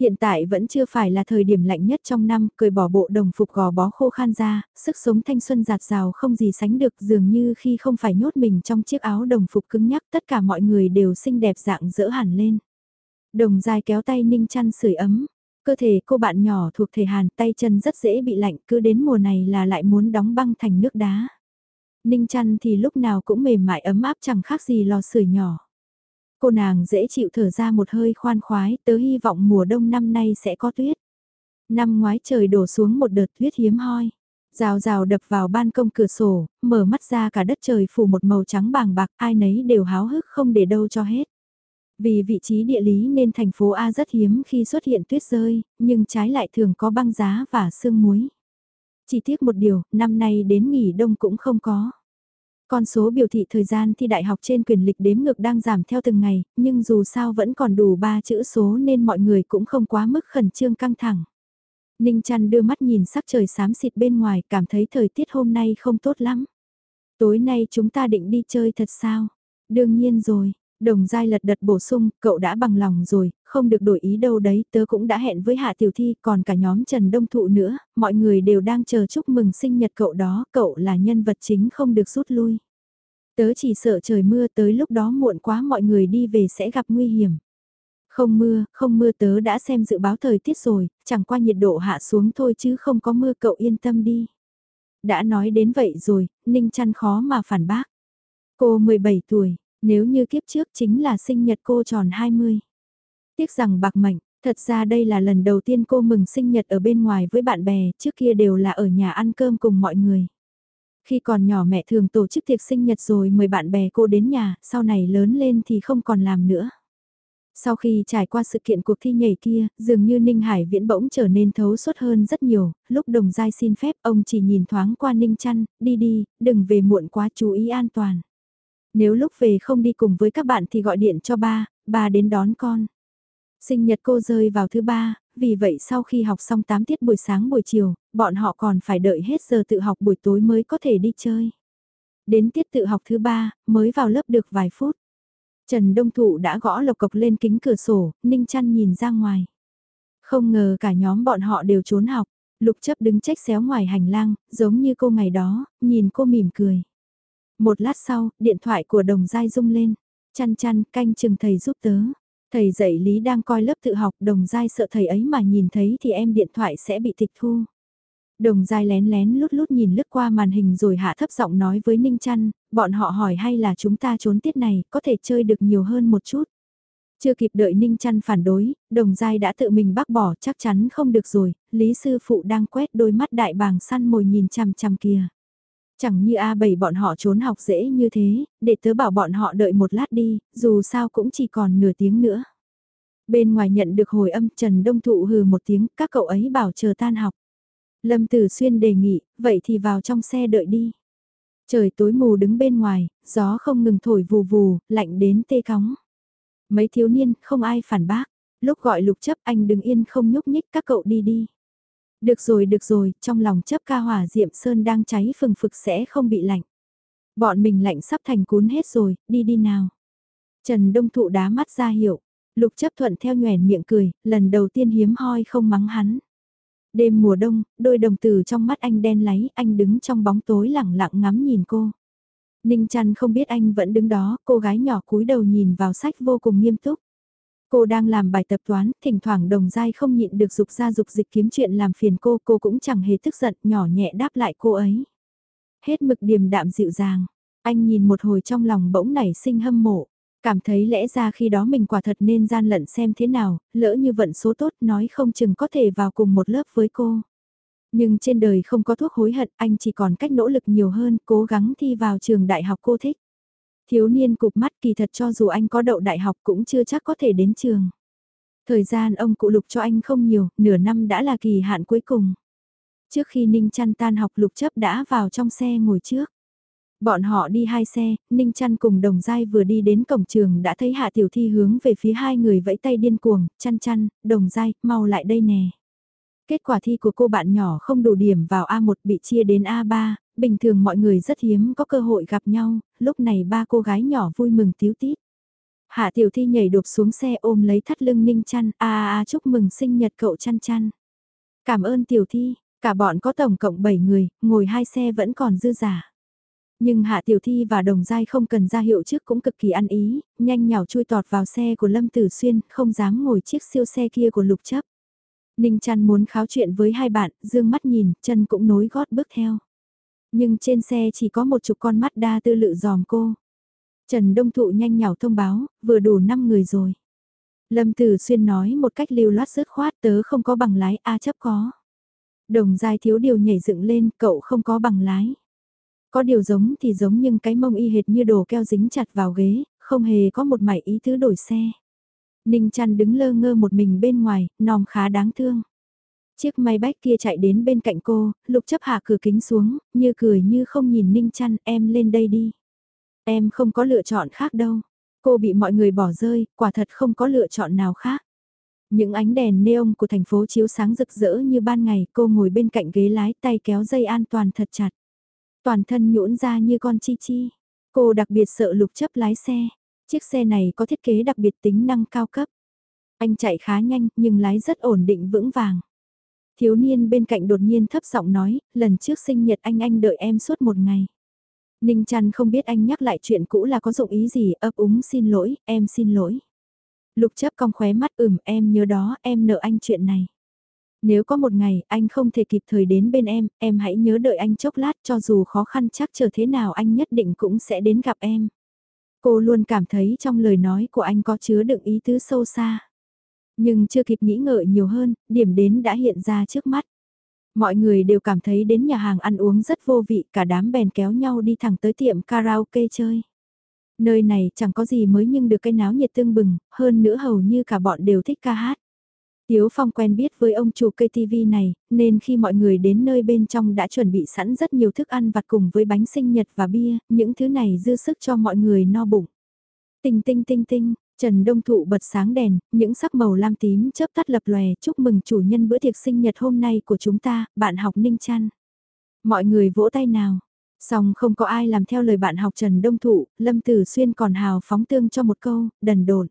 Hiện tại vẫn chưa phải là thời điểm lạnh nhất trong năm, cười bỏ bộ đồng phục gò bó khô khan ra, sức sống thanh xuân giạt rào không gì sánh được dường như khi không phải nhốt mình trong chiếc áo đồng phục cứng nhắc tất cả mọi người đều xinh đẹp dạng dỡ hẳn lên. Đồng dài kéo tay ninh chăn sưởi ấm, Cơ thể cô bạn nhỏ thuộc thể hàn tay chân rất dễ bị lạnh cứ đến mùa này là lại muốn đóng băng thành nước đá. Ninh chăn thì lúc nào cũng mềm mại ấm áp chẳng khác gì lò sưởi nhỏ. Cô nàng dễ chịu thở ra một hơi khoan khoái tớ hy vọng mùa đông năm nay sẽ có tuyết. Năm ngoái trời đổ xuống một đợt tuyết hiếm hoi. Rào rào đập vào ban công cửa sổ, mở mắt ra cả đất trời phủ một màu trắng bàng bạc ai nấy đều háo hức không để đâu cho hết. Vì vị trí địa lý nên thành phố A rất hiếm khi xuất hiện tuyết rơi, nhưng trái lại thường có băng giá và sương muối. Chỉ tiếc một điều, năm nay đến nghỉ đông cũng không có. Con số biểu thị thời gian thi đại học trên quyền lịch đếm ngược đang giảm theo từng ngày, nhưng dù sao vẫn còn đủ 3 chữ số nên mọi người cũng không quá mức khẩn trương căng thẳng. Ninh chăn đưa mắt nhìn sắc trời xám xịt bên ngoài, cảm thấy thời tiết hôm nay không tốt lắm. Tối nay chúng ta định đi chơi thật sao? Đương nhiên rồi, đồng giai lật đật bổ sung, cậu đã bằng lòng rồi, không được đổi ý đâu đấy, tớ cũng đã hẹn với Hạ Tiểu Thi, còn cả nhóm Trần Đông Thụ nữa, mọi người đều đang chờ chúc mừng sinh nhật cậu đó, cậu là nhân vật chính không được rút lui. Tớ chỉ sợ trời mưa tới lúc đó muộn quá mọi người đi về sẽ gặp nguy hiểm. Không mưa, không mưa tớ đã xem dự báo thời tiết rồi, chẳng qua nhiệt độ hạ xuống thôi chứ không có mưa cậu yên tâm đi. Đã nói đến vậy rồi, Ninh chăn khó mà phản bác. Cô 17 tuổi, nếu như kiếp trước chính là sinh nhật cô tròn 20. Tiếc rằng bạc mệnh, thật ra đây là lần đầu tiên cô mừng sinh nhật ở bên ngoài với bạn bè, trước kia đều là ở nhà ăn cơm cùng mọi người. Khi còn nhỏ mẹ thường tổ chức tiệc sinh nhật rồi mời bạn bè cô đến nhà, sau này lớn lên thì không còn làm nữa. Sau khi trải qua sự kiện cuộc thi nhảy kia, dường như Ninh Hải Viễn bỗng trở nên thấu suốt hơn rất nhiều, lúc đồng giai xin phép ông chỉ nhìn thoáng qua Ninh Trăn, đi đi, đừng về muộn quá chú ý an toàn. Nếu lúc về không đi cùng với các bạn thì gọi điện cho ba, ba đến đón con. Sinh nhật cô rơi vào thứ ba, vì vậy sau khi học xong 8 tiết buổi sáng buổi chiều, bọn họ còn phải đợi hết giờ tự học buổi tối mới có thể đi chơi. Đến tiết tự học thứ ba, mới vào lớp được vài phút. Trần Đông Thụ đã gõ lộc cộc lên kính cửa sổ, Ninh Chăn nhìn ra ngoài. Không ngờ cả nhóm bọn họ đều trốn học, Lục chấp đứng trách xéo ngoài hành lang, giống như cô ngày đó, nhìn cô mỉm cười. Một lát sau, điện thoại của đồng giai rung lên. Chăn chăn, canh chừng thầy giúp tớ. Thầy dạy lý đang coi lớp tự học, đồng giai sợ thầy ấy mà nhìn thấy thì em điện thoại sẽ bị tịch thu. Đồng giai lén lén lút lút nhìn lướt qua màn hình rồi hạ thấp giọng nói với Ninh Trăn, bọn họ hỏi hay là chúng ta trốn tiết này, có thể chơi được nhiều hơn một chút. Chưa kịp đợi Ninh Trăn phản đối, đồng giai đã tự mình bác bỏ chắc chắn không được rồi, Lý Sư Phụ đang quét đôi mắt đại bàng săn mồi nhìn chằm chằm kia. Chẳng như A7 bọn họ trốn học dễ như thế, để tớ bảo bọn họ đợi một lát đi, dù sao cũng chỉ còn nửa tiếng nữa. Bên ngoài nhận được hồi âm Trần Đông Thụ hừ một tiếng, các cậu ấy bảo chờ tan học. Lâm Tử Xuyên đề nghị, vậy thì vào trong xe đợi đi. Trời tối mù đứng bên ngoài, gió không ngừng thổi vù vù, lạnh đến tê cóng. Mấy thiếu niên, không ai phản bác. Lúc gọi lục chấp anh đứng yên không nhúc nhích các cậu đi đi. Được rồi được rồi, trong lòng chấp ca hỏa diệm sơn đang cháy phừng phực sẽ không bị lạnh. Bọn mình lạnh sắp thành cuốn hết rồi, đi đi nào. Trần Đông Thụ đá mắt ra hiệu, lục chấp thuận theo nhoèn miệng cười, lần đầu tiên hiếm hoi không mắng hắn. Đêm mùa đông, đôi đồng tử trong mắt anh đen láy, anh đứng trong bóng tối lẳng lặng ngắm nhìn cô. Ninh chăn không biết anh vẫn đứng đó, cô gái nhỏ cúi đầu nhìn vào sách vô cùng nghiêm túc. Cô đang làm bài tập toán, thỉnh thoảng đồng dai không nhịn được dục ra dục dịch kiếm chuyện làm phiền cô, cô cũng chẳng hề tức giận, nhỏ nhẹ đáp lại cô ấy. Hết mực điềm đạm dịu dàng, anh nhìn một hồi trong lòng bỗng nảy sinh hâm mộ. Cảm thấy lẽ ra khi đó mình quả thật nên gian lận xem thế nào, lỡ như vận số tốt nói không chừng có thể vào cùng một lớp với cô. Nhưng trên đời không có thuốc hối hận, anh chỉ còn cách nỗ lực nhiều hơn, cố gắng thi vào trường đại học cô thích. Thiếu niên cục mắt kỳ thật cho dù anh có đậu đại học cũng chưa chắc có thể đến trường. Thời gian ông cụ lục cho anh không nhiều, nửa năm đã là kỳ hạn cuối cùng. Trước khi Ninh chăn tan học lục chấp đã vào trong xe ngồi trước. Bọn họ đi hai xe, Ninh chăn cùng đồng dai vừa đi đến cổng trường đã thấy Hạ Tiểu Thi hướng về phía hai người vẫy tay điên cuồng, chăn chăn, đồng dai, mau lại đây nè. Kết quả thi của cô bạn nhỏ không đủ điểm vào A1 bị chia đến A3, bình thường mọi người rất hiếm có cơ hội gặp nhau, lúc này ba cô gái nhỏ vui mừng tiếu tít. Hạ tiểu thi nhảy đột xuống xe ôm lấy thắt lưng ninh chăn, a a a chúc mừng sinh nhật cậu chăn chăn. Cảm ơn tiểu thi, cả bọn có tổng cộng 7 người, ngồi hai xe vẫn còn dư giả. Nhưng Hạ Tiểu Thi và Đồng Giai không cần ra hiệu trước cũng cực kỳ ăn ý, nhanh nhào chui tọt vào xe của Lâm Tử Xuyên, không dám ngồi chiếc siêu xe kia của Lục Chấp. Ninh chăn muốn kháo chuyện với hai bạn, dương mắt nhìn, chân cũng nối gót bước theo. Nhưng trên xe chỉ có một chục con mắt đa tư lự dòm cô. Trần Đông Thụ nhanh nhảu thông báo, vừa đủ 5 người rồi. Lâm Tử Xuyên nói một cách lưu loát rớt khoát tớ không có bằng lái A chấp có. Đồng giai thiếu điều nhảy dựng lên, cậu không có bằng lái. Có điều giống thì giống nhưng cái mông y hệt như đồ keo dính chặt vào ghế, không hề có một mảy ý thứ đổi xe. Ninh chăn đứng lơ ngơ một mình bên ngoài, nòm khá đáng thương. Chiếc máy bách kia chạy đến bên cạnh cô, lục chấp hạ cửa kính xuống, như cười như không nhìn Ninh chăn em lên đây đi. Em không có lựa chọn khác đâu. Cô bị mọi người bỏ rơi, quả thật không có lựa chọn nào khác. Những ánh đèn neon của thành phố chiếu sáng rực rỡ như ban ngày, cô ngồi bên cạnh ghế lái tay kéo dây an toàn thật chặt. Toàn thân nhũn ra như con chi chi. Cô đặc biệt sợ lục chấp lái xe. Chiếc xe này có thiết kế đặc biệt tính năng cao cấp. Anh chạy khá nhanh nhưng lái rất ổn định vững vàng. Thiếu niên bên cạnh đột nhiên thấp giọng nói, lần trước sinh nhật anh anh đợi em suốt một ngày. Ninh chăn không biết anh nhắc lại chuyện cũ là có dụng ý gì, ấp úng xin lỗi, em xin lỗi. Lục chấp cong khóe mắt ừm em nhớ đó, em nợ anh chuyện này. Nếu có một ngày anh không thể kịp thời đến bên em, em hãy nhớ đợi anh chốc lát cho dù khó khăn chắc chờ thế nào anh nhất định cũng sẽ đến gặp em. Cô luôn cảm thấy trong lời nói của anh có chứa đựng ý tứ sâu xa. Nhưng chưa kịp nghĩ ngợi nhiều hơn, điểm đến đã hiện ra trước mắt. Mọi người đều cảm thấy đến nhà hàng ăn uống rất vô vị, cả đám bèn kéo nhau đi thẳng tới tiệm karaoke chơi. Nơi này chẳng có gì mới nhưng được cái náo nhiệt tương bừng, hơn nữa hầu như cả bọn đều thích ca hát. Tiếu Phong quen biết với ông chủ cây TV này, nên khi mọi người đến nơi bên trong đã chuẩn bị sẵn rất nhiều thức ăn vặt cùng với bánh sinh nhật và bia, những thứ này dư sức cho mọi người no bụng. Tinh tinh tinh tinh, Trần Đông Thụ bật sáng đèn, những sắc màu lam tím chớp tắt lập lòe chúc mừng chủ nhân bữa tiệc sinh nhật hôm nay của chúng ta, bạn học Ninh Trăn. Mọi người vỗ tay nào. Xong không có ai làm theo lời bạn học Trần Đông Thụ, Lâm Tử Xuyên còn hào phóng tương cho một câu, đần đồn.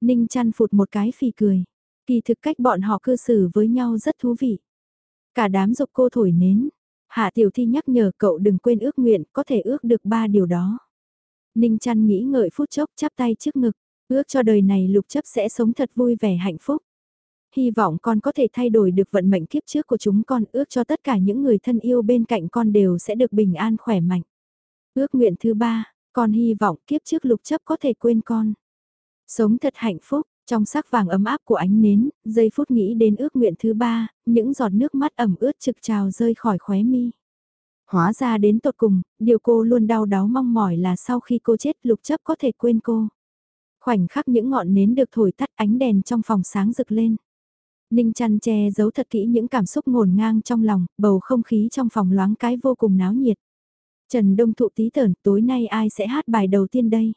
Ninh Trăn phụt một cái phì cười. Kỳ thực cách bọn họ cư xử với nhau rất thú vị. Cả đám dục cô thổi nến. Hạ Tiểu Thi nhắc nhở cậu đừng quên ước nguyện, có thể ước được ba điều đó. Ninh chăn nghĩ ngợi phút chốc chắp tay trước ngực, ước cho đời này lục chấp sẽ sống thật vui vẻ hạnh phúc. Hy vọng con có thể thay đổi được vận mệnh kiếp trước của chúng con, ước cho tất cả những người thân yêu bên cạnh con đều sẽ được bình an khỏe mạnh. Ước nguyện thứ ba, con hy vọng kiếp trước lục chấp có thể quên con. Sống thật hạnh phúc, trong sắc vàng ấm áp của ánh nến, giây phút nghĩ đến ước nguyện thứ ba, những giọt nước mắt ẩm ướt trực trào rơi khỏi khóe mi. Hóa ra đến tột cùng, điều cô luôn đau đáu mong mỏi là sau khi cô chết lục chấp có thể quên cô. Khoảnh khắc những ngọn nến được thổi tắt ánh đèn trong phòng sáng rực lên. Ninh chăn che giấu thật kỹ những cảm xúc ngổn ngang trong lòng, bầu không khí trong phòng loáng cái vô cùng náo nhiệt. Trần Đông Thụ tí tởn, tối nay ai sẽ hát bài đầu tiên đây?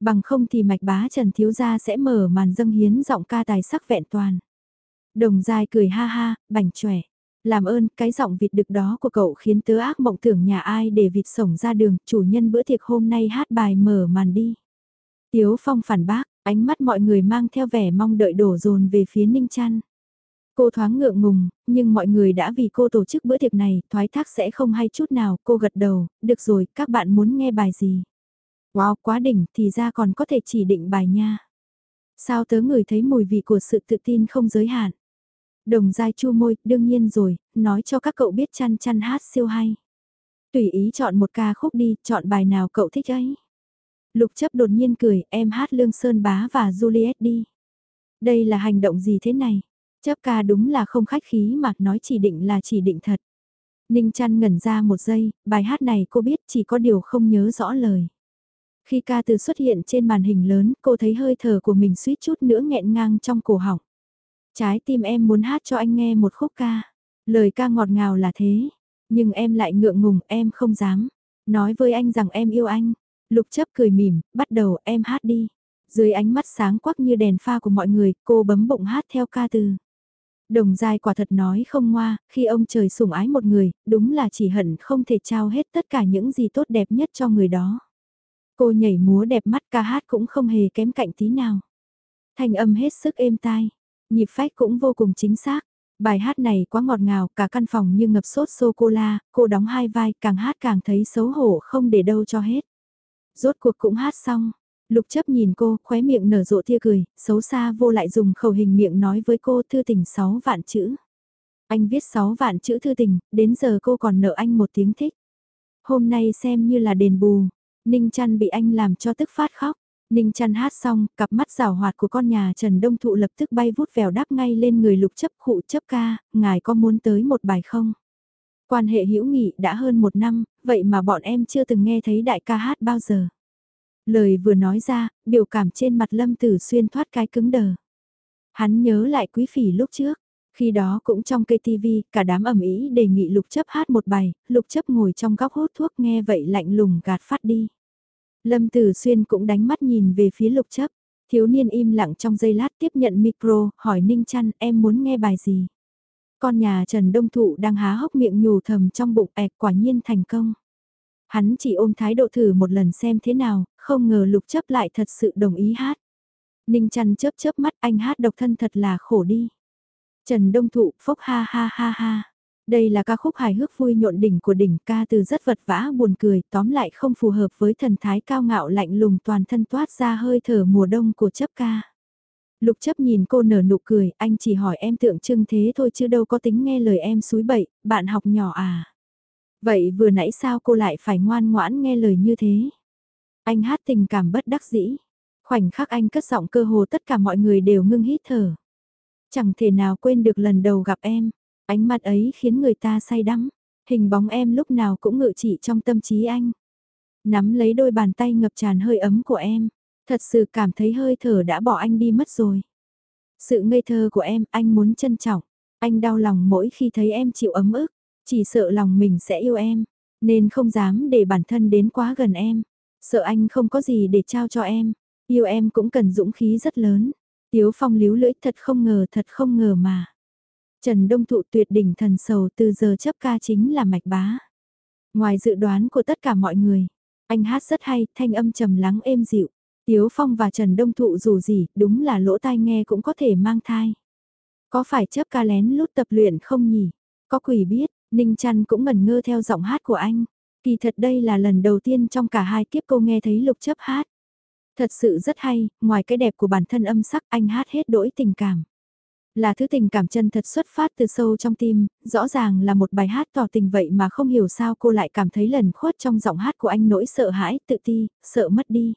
Bằng không thì mạch bá Trần Thiếu Gia sẽ mở màn dâng hiến giọng ca tài sắc vẹn toàn. Đồng dài cười ha ha, bảnh chòe. Làm ơn, cái giọng vịt đực đó của cậu khiến tớ ác mộng tưởng nhà ai để vịt sổng ra đường, chủ nhân bữa tiệc hôm nay hát bài mở màn đi. Tiếu Phong phản bác, ánh mắt mọi người mang theo vẻ mong đợi đổ dồn về phía Ninh Trăn. Cô thoáng ngượng ngùng, nhưng mọi người đã vì cô tổ chức bữa tiệc này, thoái thác sẽ không hay chút nào, cô gật đầu, được rồi, các bạn muốn nghe bài gì? Wow, quá đỉnh, thì ra còn có thể chỉ định bài nha. Sao tớ ngửi thấy mùi vị của sự tự tin không giới hạn? Đồng dai chu môi, đương nhiên rồi, nói cho các cậu biết chăn chăn hát siêu hay. Tùy ý chọn một ca khúc đi, chọn bài nào cậu thích ấy. Lục chấp đột nhiên cười, em hát Lương Sơn Bá và Juliet đi. Đây là hành động gì thế này? Chấp ca đúng là không khách khí mà nói chỉ định là chỉ định thật. Ninh chăn ngẩn ra một giây, bài hát này cô biết chỉ có điều không nhớ rõ lời. Khi ca từ xuất hiện trên màn hình lớn, cô thấy hơi thở của mình suýt chút nữa nghẹn ngang trong cổ họng. Trái tim em muốn hát cho anh nghe một khúc ca. Lời ca ngọt ngào là thế. Nhưng em lại ngượng ngùng, em không dám. Nói với anh rằng em yêu anh. Lục chấp cười mỉm, bắt đầu em hát đi. Dưới ánh mắt sáng quắc như đèn pha của mọi người, cô bấm bụng hát theo ca từ. Đồng dài quả thật nói không ngoa, khi ông trời sủng ái một người, đúng là chỉ hận không thể trao hết tất cả những gì tốt đẹp nhất cho người đó. Cô nhảy múa đẹp mắt ca hát cũng không hề kém cạnh tí nào. Thanh âm hết sức êm tai, nhịp phách cũng vô cùng chính xác. Bài hát này quá ngọt ngào, cả căn phòng như ngập sốt sô-cô-la, cô đóng hai vai, càng hát càng thấy xấu hổ không để đâu cho hết. Rốt cuộc cũng hát xong, lục chấp nhìn cô, khóe miệng nở rộ tia cười, xấu xa vô lại dùng khẩu hình miệng nói với cô thư tình 6 vạn chữ. Anh viết 6 vạn chữ thư tình, đến giờ cô còn nợ anh một tiếng thích. Hôm nay xem như là đền bù, Ninh chăn bị anh làm cho tức phát khóc. Ninh chăn hát xong, cặp mắt rào hoạt của con nhà Trần Đông Thụ lập tức bay vút vèo đáp ngay lên người lục chấp khụ chấp ca, ngài có muốn tới một bài không? Quan hệ hữu nghị đã hơn một năm, vậy mà bọn em chưa từng nghe thấy đại ca hát bao giờ. Lời vừa nói ra, biểu cảm trên mặt Lâm Tử Xuyên thoát cái cứng đờ. Hắn nhớ lại quý phỉ lúc trước, Khi đó cũng trong cây TV, cả đám ẩm ý đề nghị lục chấp hát một bài, lục chấp ngồi trong góc hút thuốc nghe vậy lạnh lùng gạt phát đi. Lâm Tử Xuyên cũng đánh mắt nhìn về phía lục chấp, thiếu niên im lặng trong giây lát tiếp nhận micro, hỏi Ninh Trăn em muốn nghe bài gì. Con nhà Trần Đông Thụ đang há hốc miệng nhủ thầm trong bụng ẹt quả nhiên thành công. Hắn chỉ ôm thái độ thử một lần xem thế nào, không ngờ lục chấp lại thật sự đồng ý hát. Ninh Trăn chớp chớp mắt anh hát độc thân thật là khổ đi. Trần Đông Thụ phốc ha ha ha ha. Đây là ca khúc hài hước vui nhộn đỉnh của đỉnh ca từ rất vật vã buồn cười tóm lại không phù hợp với thần thái cao ngạo lạnh lùng toàn thân toát ra hơi thở mùa đông của chấp ca. Lục chấp nhìn cô nở nụ cười, anh chỉ hỏi em tượng trưng thế thôi chứ đâu có tính nghe lời em suối bậy, bạn học nhỏ à. Vậy vừa nãy sao cô lại phải ngoan ngoãn nghe lời như thế? Anh hát tình cảm bất đắc dĩ. Khoảnh khắc anh cất giọng cơ hồ tất cả mọi người đều ngưng hít thở. Chẳng thể nào quên được lần đầu gặp em. Ánh mắt ấy khiến người ta say đắm. Hình bóng em lúc nào cũng ngự trị trong tâm trí anh. Nắm lấy đôi bàn tay ngập tràn hơi ấm của em. Thật sự cảm thấy hơi thở đã bỏ anh đi mất rồi. Sự ngây thơ của em, anh muốn trân trọng. Anh đau lòng mỗi khi thấy em chịu ấm ức. Chỉ sợ lòng mình sẽ yêu em. Nên không dám để bản thân đến quá gần em. Sợ anh không có gì để trao cho em. Yêu em cũng cần dũng khí rất lớn. Tiếu phong líu lưỡi, thật không ngờ, thật không ngờ mà. Trần Đông Thụ tuyệt đỉnh thần sầu từ giờ chấp ca chính là mạch bá. Ngoài dự đoán của tất cả mọi người, anh hát rất hay, thanh âm trầm lắng êm dịu. Tiếu Phong và Trần Đông Thụ dù gì, đúng là lỗ tai nghe cũng có thể mang thai. Có phải chấp ca lén lút tập luyện không nhỉ? Có quỷ biết, Ninh Trăn cũng ngẩn ngơ theo giọng hát của anh. Kỳ thật đây là lần đầu tiên trong cả hai kiếp cô nghe thấy lục chấp hát. Thật sự rất hay, ngoài cái đẹp của bản thân âm sắc anh hát hết đỗi tình cảm. Là thứ tình cảm chân thật xuất phát từ sâu trong tim, rõ ràng là một bài hát tỏ tình vậy mà không hiểu sao cô lại cảm thấy lần khuất trong giọng hát của anh nỗi sợ hãi, tự ti, sợ mất đi.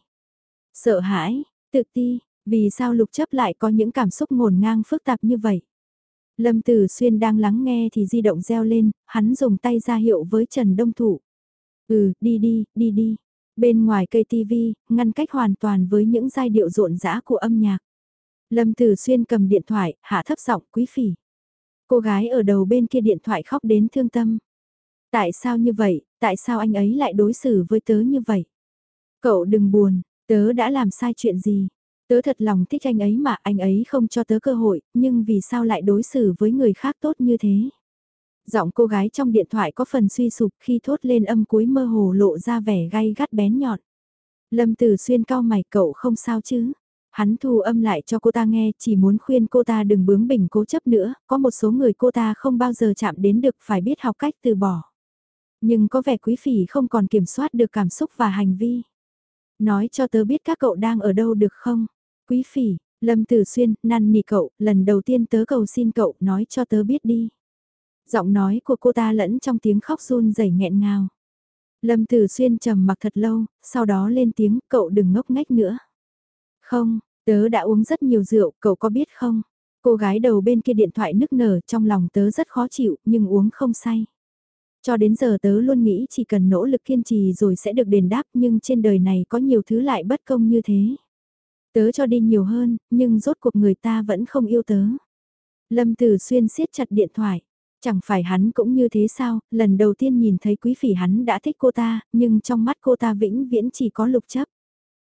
Sợ hãi, tự ti, vì sao lục chấp lại có những cảm xúc ngổn ngang phức tạp như vậy? Lâm Tử Xuyên đang lắng nghe thì di động reo lên, hắn dùng tay ra hiệu với Trần Đông Thủ. Ừ, đi đi, đi đi. Bên ngoài cây tivi, ngăn cách hoàn toàn với những giai điệu rộn rã của âm nhạc. Lâm Tử Xuyên cầm điện thoại, hạ thấp giọng quý phỉ. Cô gái ở đầu bên kia điện thoại khóc đến thương tâm. Tại sao như vậy, tại sao anh ấy lại đối xử với tớ như vậy? Cậu đừng buồn, tớ đã làm sai chuyện gì? Tớ thật lòng thích anh ấy mà anh ấy không cho tớ cơ hội, nhưng vì sao lại đối xử với người khác tốt như thế? Giọng cô gái trong điện thoại có phần suy sụp khi thốt lên âm cuối mơ hồ lộ ra vẻ gay gắt bén nhọn. Lâm Tử Xuyên cao mày cậu không sao chứ? Hắn thu âm lại cho cô ta nghe chỉ muốn khuyên cô ta đừng bướng bỉnh cố chấp nữa, có một số người cô ta không bao giờ chạm đến được phải biết học cách từ bỏ. Nhưng có vẻ quý phỉ không còn kiểm soát được cảm xúc và hành vi. Nói cho tớ biết các cậu đang ở đâu được không? Quý phỉ, Lâm Tử Xuyên, năn nỉ cậu, lần đầu tiên tớ cầu xin cậu nói cho tớ biết đi. Giọng nói của cô ta lẫn trong tiếng khóc run rẩy nghẹn ngào. Lâm Tử Xuyên trầm mặc thật lâu, sau đó lên tiếng cậu đừng ngốc nghếch nữa. Không, tớ đã uống rất nhiều rượu, cậu có biết không? Cô gái đầu bên kia điện thoại nức nở trong lòng tớ rất khó chịu, nhưng uống không say. Cho đến giờ tớ luôn nghĩ chỉ cần nỗ lực kiên trì rồi sẽ được đền đáp nhưng trên đời này có nhiều thứ lại bất công như thế. Tớ cho đi nhiều hơn, nhưng rốt cuộc người ta vẫn không yêu tớ. Lâm Tử Xuyên siết chặt điện thoại. Chẳng phải hắn cũng như thế sao, lần đầu tiên nhìn thấy quý phỉ hắn đã thích cô ta, nhưng trong mắt cô ta vĩnh viễn chỉ có lục chấp.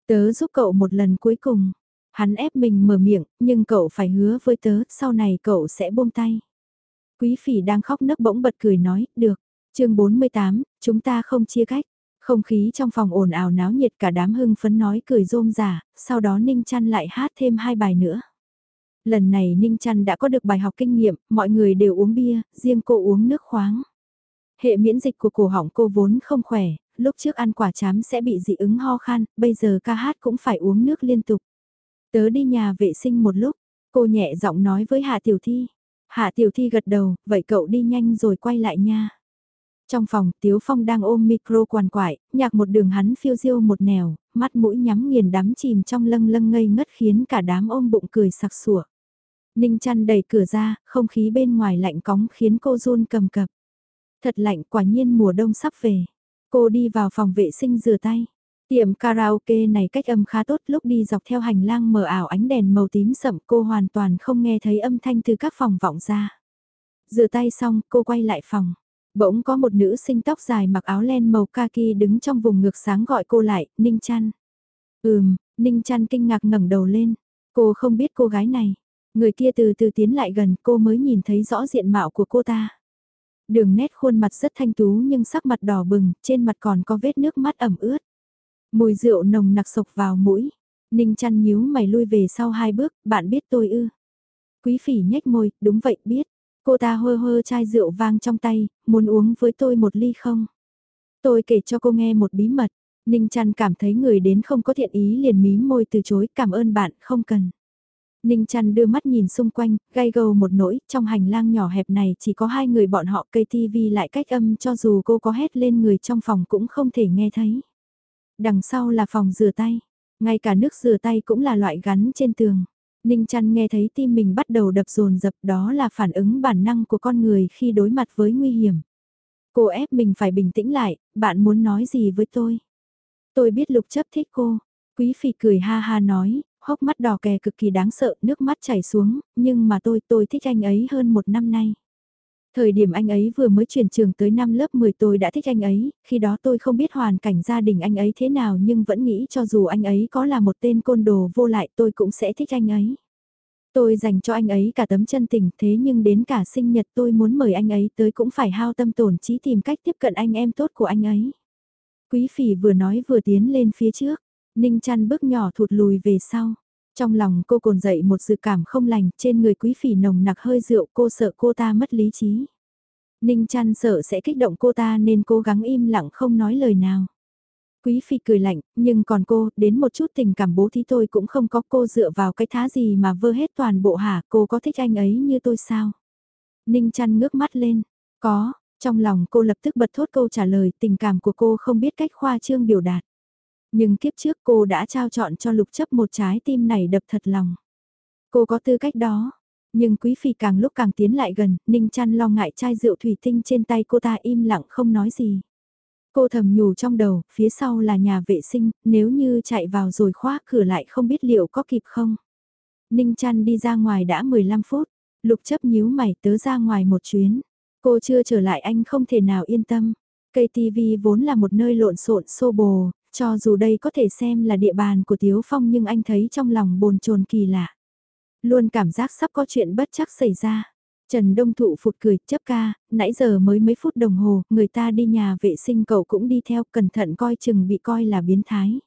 Tớ giúp cậu một lần cuối cùng. Hắn ép mình mở miệng, nhưng cậu phải hứa với tớ, sau này cậu sẽ buông tay. Quý phỉ đang khóc nấc bỗng bật cười nói, được. chương 48, chúng ta không chia cách. Không khí trong phòng ồn ào náo nhiệt cả đám hưng phấn nói cười rôm rả, sau đó Ninh Chăn lại hát thêm hai bài nữa. Lần này Ninh Chăn đã có được bài học kinh nghiệm, mọi người đều uống bia, riêng cô uống nước khoáng. Hệ miễn dịch của cổ họng cô vốn không khỏe, lúc trước ăn quả chám sẽ bị dị ứng ho khan, bây giờ ca hát cũng phải uống nước liên tục. Tớ đi nhà vệ sinh một lúc, cô nhẹ giọng nói với Hạ Tiểu Thi. Hạ Tiểu Thi gật đầu, vậy cậu đi nhanh rồi quay lại nha. Trong phòng, Tiếu Phong đang ôm micro quằn quại, nhạc một đường hắn phiêu diêu một nẻo, mắt mũi nhắm nghiền đắm chìm trong lâng lâng ngây ngất khiến cả đám ôm bụng cười sặc sủa. Ninh chăn đẩy cửa ra, không khí bên ngoài lạnh cóng khiến cô run cầm cập. Thật lạnh quả nhiên mùa đông sắp về. Cô đi vào phòng vệ sinh rửa tay. Tiệm karaoke này cách âm khá tốt lúc đi dọc theo hành lang mờ ảo ánh đèn màu tím sậm cô hoàn toàn không nghe thấy âm thanh từ các phòng vọng ra. Rửa tay xong cô quay lại phòng. Bỗng có một nữ sinh tóc dài mặc áo len màu kaki đứng trong vùng ngược sáng gọi cô lại, Ninh Chăn. Ừm, Ninh Chăn kinh ngạc ngẩng đầu lên. Cô không biết cô gái này. Người kia từ từ tiến lại gần cô mới nhìn thấy rõ diện mạo của cô ta. Đường nét khuôn mặt rất thanh tú nhưng sắc mặt đỏ bừng, trên mặt còn có vết nước mắt ẩm ướt. Mùi rượu nồng nặc sộc vào mũi. Ninh chăn nhíu mày lui về sau hai bước, bạn biết tôi ư. Quý phỉ nhếch môi, đúng vậy biết. Cô ta hơ hơ chai rượu vang trong tay, muốn uống với tôi một ly không? Tôi kể cho cô nghe một bí mật. Ninh chăn cảm thấy người đến không có thiện ý liền mím môi từ chối, cảm ơn bạn, không cần. Ninh chăn đưa mắt nhìn xung quanh, gai gầu một nỗi, trong hành lang nhỏ hẹp này chỉ có hai người bọn họ cây tivi lại cách âm cho dù cô có hét lên người trong phòng cũng không thể nghe thấy. Đằng sau là phòng rửa tay, ngay cả nước rửa tay cũng là loại gắn trên tường. Ninh chăn nghe thấy tim mình bắt đầu đập rồn dập đó là phản ứng bản năng của con người khi đối mặt với nguy hiểm. Cô ép mình phải bình tĩnh lại, bạn muốn nói gì với tôi? Tôi biết lục chấp thích cô. Quý phi cười ha ha nói, hốc mắt đỏ kè cực kỳ đáng sợ, nước mắt chảy xuống, nhưng mà tôi, tôi thích anh ấy hơn một năm nay. Thời điểm anh ấy vừa mới chuyển trường tới năm lớp 10 tôi đã thích anh ấy, khi đó tôi không biết hoàn cảnh gia đình anh ấy thế nào nhưng vẫn nghĩ cho dù anh ấy có là một tên côn đồ vô lại tôi cũng sẽ thích anh ấy. Tôi dành cho anh ấy cả tấm chân tình thế nhưng đến cả sinh nhật tôi muốn mời anh ấy tới cũng phải hao tâm tổn trí tìm cách tiếp cận anh em tốt của anh ấy. Quý phỉ vừa nói vừa tiến lên phía trước, Ninh chăn bước nhỏ thụt lùi về sau. Trong lòng cô cồn dậy một dự cảm không lành, trên người quý phỉ nồng nặc hơi rượu cô sợ cô ta mất lý trí. Ninh chăn sợ sẽ kích động cô ta nên cố gắng im lặng không nói lời nào. Quý phi cười lạnh, nhưng còn cô, đến một chút tình cảm bố thí tôi cũng không có cô dựa vào cái thá gì mà vơ hết toàn bộ hả, cô có thích anh ấy như tôi sao? Ninh chăn ngước mắt lên, có, trong lòng cô lập tức bật thốt câu trả lời tình cảm của cô không biết cách khoa trương biểu đạt. Nhưng kiếp trước cô đã trao chọn cho lục chấp một trái tim này đập thật lòng. Cô có tư cách đó. Nhưng quý phi càng lúc càng tiến lại gần, Ninh chăn lo ngại chai rượu thủy tinh trên tay cô ta im lặng không nói gì. Cô thầm nhủ trong đầu, phía sau là nhà vệ sinh, nếu như chạy vào rồi khóa cửa lại không biết liệu có kịp không. Ninh chăn đi ra ngoài đã 15 phút, lục chấp nhíu mày tớ ra ngoài một chuyến. Cô chưa trở lại anh không thể nào yên tâm. Cây TV vốn là một nơi lộn xộn xô bồ, cho dù đây có thể xem là địa bàn của Tiếu Phong nhưng anh thấy trong lòng bồn chồn kỳ lạ. Luôn cảm giác sắp có chuyện bất chắc xảy ra. Trần Đông Thụ phụt cười, chấp ca, nãy giờ mới mấy phút đồng hồ, người ta đi nhà vệ sinh cậu cũng đi theo, cẩn thận coi chừng bị coi là biến thái.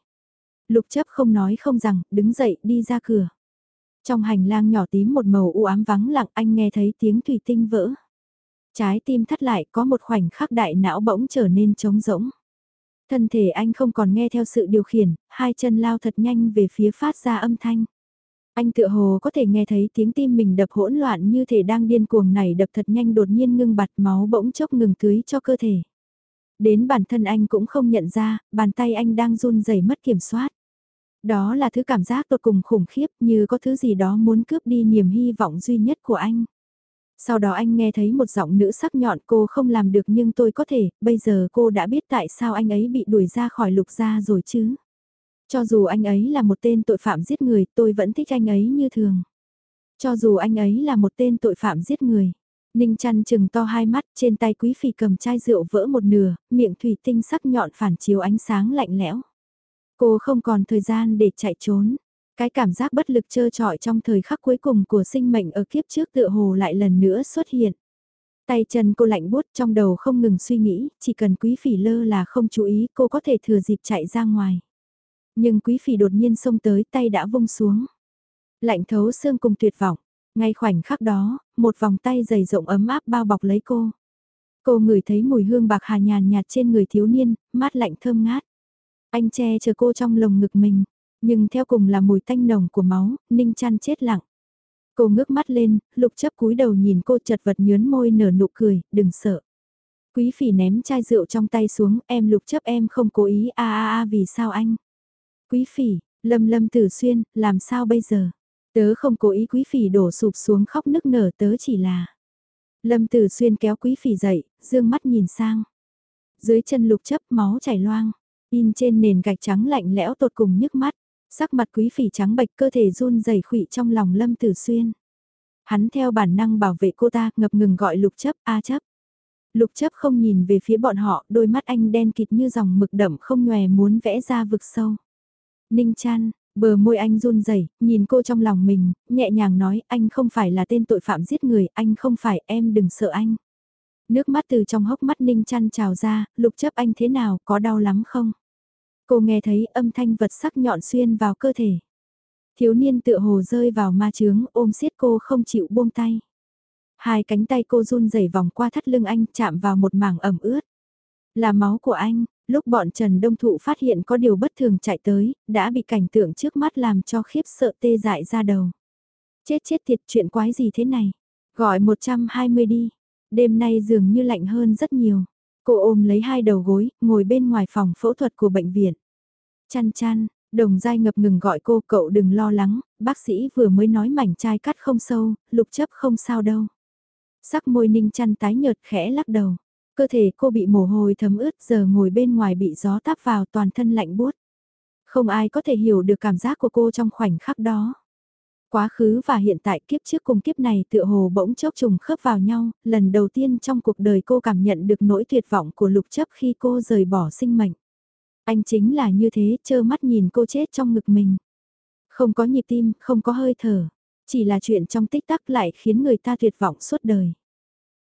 Lục chấp không nói không rằng, đứng dậy đi ra cửa. Trong hành lang nhỏ tím một màu u ám vắng lặng anh nghe thấy tiếng thủy tinh vỡ. Trái tim thắt lại có một khoảnh khắc đại não bỗng trở nên trống rỗng. Thân thể anh không còn nghe theo sự điều khiển, hai chân lao thật nhanh về phía phát ra âm thanh. Anh tựa hồ có thể nghe thấy tiếng tim mình đập hỗn loạn như thể đang điên cuồng này đập thật nhanh đột nhiên ngưng bặt máu bỗng chốc ngừng tưới cho cơ thể. Đến bản thân anh cũng không nhận ra, bàn tay anh đang run rẩy mất kiểm soát. Đó là thứ cảm giác tột cùng khủng khiếp như có thứ gì đó muốn cướp đi niềm hy vọng duy nhất của anh. Sau đó anh nghe thấy một giọng nữ sắc nhọn cô không làm được nhưng tôi có thể, bây giờ cô đã biết tại sao anh ấy bị đuổi ra khỏi lục gia rồi chứ. Cho dù anh ấy là một tên tội phạm giết người, tôi vẫn thích anh ấy như thường. Cho dù anh ấy là một tên tội phạm giết người. Ninh chăn chừng to hai mắt trên tay quý phi cầm chai rượu vỡ một nửa, miệng thủy tinh sắc nhọn phản chiếu ánh sáng lạnh lẽo. Cô không còn thời gian để chạy trốn. Cái cảm giác bất lực trơ trọi trong thời khắc cuối cùng của sinh mệnh ở kiếp trước tựa hồ lại lần nữa xuất hiện. Tay chân cô lạnh buốt trong đầu không ngừng suy nghĩ, chỉ cần quý phỉ lơ là không chú ý cô có thể thừa dịp chạy ra ngoài. Nhưng quý phỉ đột nhiên xông tới tay đã vung xuống. Lạnh thấu xương cùng tuyệt vọng, ngay khoảnh khắc đó, một vòng tay dày rộng ấm áp bao bọc lấy cô. Cô ngửi thấy mùi hương bạc hà nhàn nhạt trên người thiếu niên, mát lạnh thơm ngát. Anh che chờ cô trong lồng ngực mình, nhưng theo cùng là mùi tanh nồng của máu, Ninh chăn chết lặng. Cô ngước mắt lên, lục chấp cúi đầu nhìn cô chật vật nhướn môi nở nụ cười, đừng sợ. Quý phỉ ném chai rượu trong tay xuống, em lục chấp em không cố ý a a a vì sao anh. Quý phỉ, lâm lâm tử xuyên, làm sao bây giờ? Tớ không cố ý quý phỉ đổ sụp xuống khóc nức nở tớ chỉ là. Lâm tử xuyên kéo quý phỉ dậy, dương mắt nhìn sang. Dưới chân lục chấp máu chảy loang. In trên nền gạch trắng lạnh lẽo tột cùng nhức mắt, sắc mặt quý phỉ trắng bệch cơ thể run rẩy khụy trong lòng Lâm Tử Xuyên. Hắn theo bản năng bảo vệ cô ta, ngập ngừng gọi lục chấp, a chấp. Lục chấp không nhìn về phía bọn họ, đôi mắt anh đen kịt như dòng mực đậm không nhòe muốn vẽ ra vực sâu. Ninh chăn, bờ môi anh run rẩy nhìn cô trong lòng mình, nhẹ nhàng nói anh không phải là tên tội phạm giết người, anh không phải, em đừng sợ anh. Nước mắt từ trong hốc mắt Ninh chăn trào ra, lục chấp anh thế nào, có đau lắm không? Cô nghe thấy âm thanh vật sắc nhọn xuyên vào cơ thể. Thiếu niên tựa hồ rơi vào ma chướng ôm siết cô không chịu buông tay. Hai cánh tay cô run rẩy vòng qua thắt lưng anh chạm vào một mảng ẩm ướt. Là máu của anh, lúc bọn Trần Đông Thụ phát hiện có điều bất thường chạy tới, đã bị cảnh tượng trước mắt làm cho khiếp sợ tê dại ra đầu. Chết chết thiệt chuyện quái gì thế này? Gọi 120 đi. Đêm nay dường như lạnh hơn rất nhiều. Cô ôm lấy hai đầu gối, ngồi bên ngoài phòng phẫu thuật của bệnh viện. Chăn chăn, đồng dai ngập ngừng gọi cô cậu đừng lo lắng, bác sĩ vừa mới nói mảnh chai cắt không sâu, lục chấp không sao đâu. Sắc môi ninh chăn tái nhợt khẽ lắc đầu. Cơ thể cô bị mồ hôi thấm ướt giờ ngồi bên ngoài bị gió táp vào toàn thân lạnh buốt. Không ai có thể hiểu được cảm giác của cô trong khoảnh khắc đó. Quá khứ và hiện tại kiếp trước cùng kiếp này tựa hồ bỗng chốc trùng khớp vào nhau, lần đầu tiên trong cuộc đời cô cảm nhận được nỗi tuyệt vọng của lục chấp khi cô rời bỏ sinh mệnh. Anh chính là như thế, trơ mắt nhìn cô chết trong ngực mình. Không có nhịp tim, không có hơi thở. Chỉ là chuyện trong tích tắc lại khiến người ta tuyệt vọng suốt đời.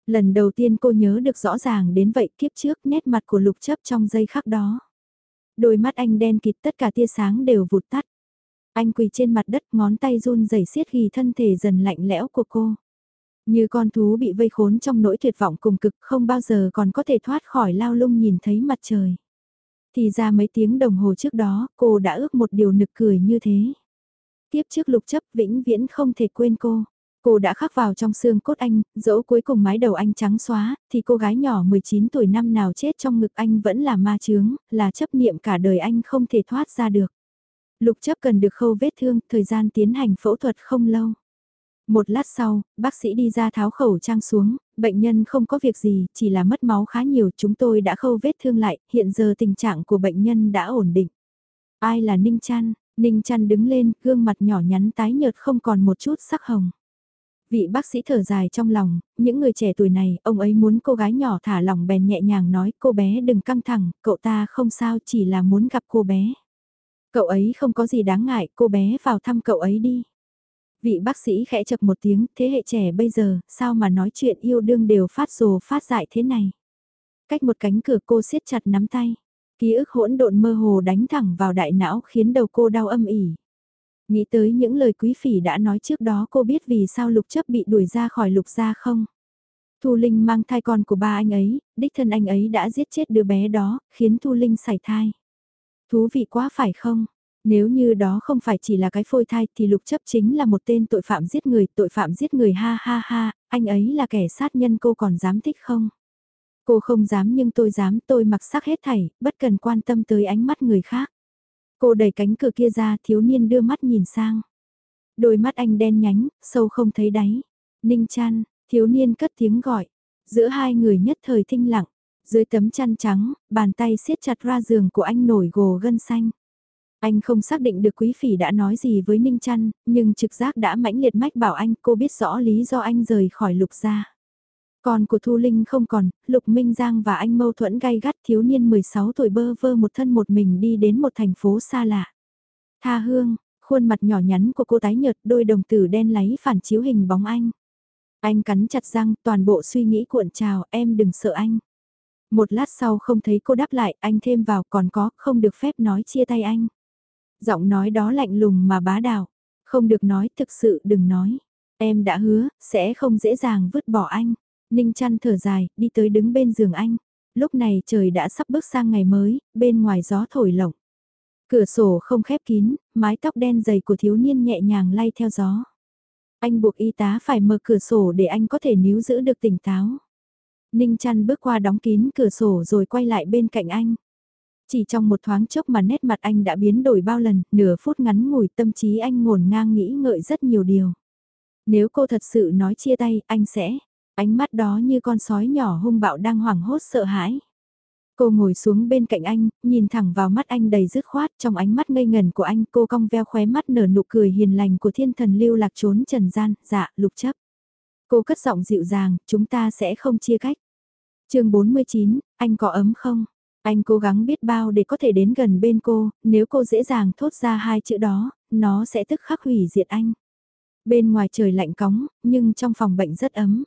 Lần đầu tiên cô nhớ được rõ ràng đến vậy kiếp trước nét mặt của lục chấp trong giây khắc đó. Đôi mắt anh đen kịt tất cả tia sáng đều vụt tắt. Anh quỳ trên mặt đất ngón tay run rẩy xiết ghi thân thể dần lạnh lẽo của cô. Như con thú bị vây khốn trong nỗi tuyệt vọng cùng cực không bao giờ còn có thể thoát khỏi lao lung nhìn thấy mặt trời. Thì ra mấy tiếng đồng hồ trước đó cô đã ước một điều nực cười như thế. Tiếp trước lục chấp vĩnh viễn không thể quên cô. Cô đã khắc vào trong xương cốt anh, dẫu cuối cùng mái đầu anh trắng xóa, thì cô gái nhỏ 19 tuổi năm nào chết trong ngực anh vẫn là ma chướng, là chấp niệm cả đời anh không thể thoát ra được. Lục chấp cần được khâu vết thương, thời gian tiến hành phẫu thuật không lâu. Một lát sau, bác sĩ đi ra tháo khẩu trang xuống, bệnh nhân không có việc gì, chỉ là mất máu khá nhiều, chúng tôi đã khâu vết thương lại, hiện giờ tình trạng của bệnh nhân đã ổn định. Ai là Ninh Trăn? Ninh Trăn đứng lên, gương mặt nhỏ nhắn tái nhợt không còn một chút sắc hồng. Vị bác sĩ thở dài trong lòng, những người trẻ tuổi này, ông ấy muốn cô gái nhỏ thả lòng bèn nhẹ nhàng nói cô bé đừng căng thẳng, cậu ta không sao chỉ là muốn gặp cô bé. Cậu ấy không có gì đáng ngại, cô bé vào thăm cậu ấy đi. Vị bác sĩ khẽ chập một tiếng, thế hệ trẻ bây giờ, sao mà nói chuyện yêu đương đều phát rồ phát dại thế này. Cách một cánh cửa cô siết chặt nắm tay. Ký ức hỗn độn mơ hồ đánh thẳng vào đại não khiến đầu cô đau âm ỉ. Nghĩ tới những lời quý phỉ đã nói trước đó cô biết vì sao lục chấp bị đuổi ra khỏi lục gia không? Thu Linh mang thai con của ba anh ấy, đích thân anh ấy đã giết chết đứa bé đó, khiến Thu Linh sảy thai. Thú vị quá phải không? Nếu như đó không phải chỉ là cái phôi thai thì lục chấp chính là một tên tội phạm giết người, tội phạm giết người ha ha ha, anh ấy là kẻ sát nhân cô còn dám thích không? Cô không dám nhưng tôi dám tôi mặc sắc hết thảy, bất cần quan tâm tới ánh mắt người khác. Cô đẩy cánh cửa kia ra thiếu niên đưa mắt nhìn sang. Đôi mắt anh đen nhánh, sâu không thấy đáy. Ninh chăn, thiếu niên cất tiếng gọi. Giữa hai người nhất thời thinh lặng. Dưới tấm chăn trắng, bàn tay siết chặt ra giường của anh nổi gồ gân xanh. Anh không xác định được quý phỉ đã nói gì với Ninh Trăn, nhưng trực giác đã mãnh liệt mách bảo anh cô biết rõ lý do anh rời khỏi lục gia. Con của Thu Linh không còn, Lục Minh Giang và anh mâu thuẫn gay gắt thiếu niên 16 tuổi bơ vơ một thân một mình đi đến một thành phố xa lạ. Tha hương, khuôn mặt nhỏ nhắn của cô tái nhợt đôi đồng tử đen láy phản chiếu hình bóng anh. Anh cắn chặt răng toàn bộ suy nghĩ cuộn trào em đừng sợ anh. Một lát sau không thấy cô đáp lại anh thêm vào còn có không được phép nói chia tay anh. Giọng nói đó lạnh lùng mà bá đạo. Không được nói thực sự đừng nói. Em đã hứa sẽ không dễ dàng vứt bỏ anh. Ninh chăn thở dài, đi tới đứng bên giường anh. Lúc này trời đã sắp bước sang ngày mới, bên ngoài gió thổi lộng. Cửa sổ không khép kín, mái tóc đen dày của thiếu niên nhẹ nhàng lay theo gió. Anh buộc y tá phải mở cửa sổ để anh có thể níu giữ được tỉnh táo. Ninh chăn bước qua đóng kín cửa sổ rồi quay lại bên cạnh anh. Chỉ trong một thoáng chốc mà nét mặt anh đã biến đổi bao lần, nửa phút ngắn ngủi tâm trí anh ngổn ngang nghĩ ngợi rất nhiều điều. Nếu cô thật sự nói chia tay, anh sẽ, Ánh mắt đó như con sói nhỏ hung bạo đang hoảng hốt sợ hãi. Cô ngồi xuống bên cạnh anh, nhìn thẳng vào mắt anh đầy dứt khoát, trong ánh mắt ngây ngần của anh cô cong veo khóe mắt nở nụ cười hiền lành của thiên thần lưu lạc trốn trần gian, dạ, lục chấp. Cô cất giọng dịu dàng, chúng ta sẽ không chia cách chương 49, anh có ấm không? Anh cố gắng biết bao để có thể đến gần bên cô, nếu cô dễ dàng thốt ra hai chữ đó, nó sẽ tức khắc hủy diệt anh. Bên ngoài trời lạnh cóng, nhưng trong phòng bệnh rất ấm.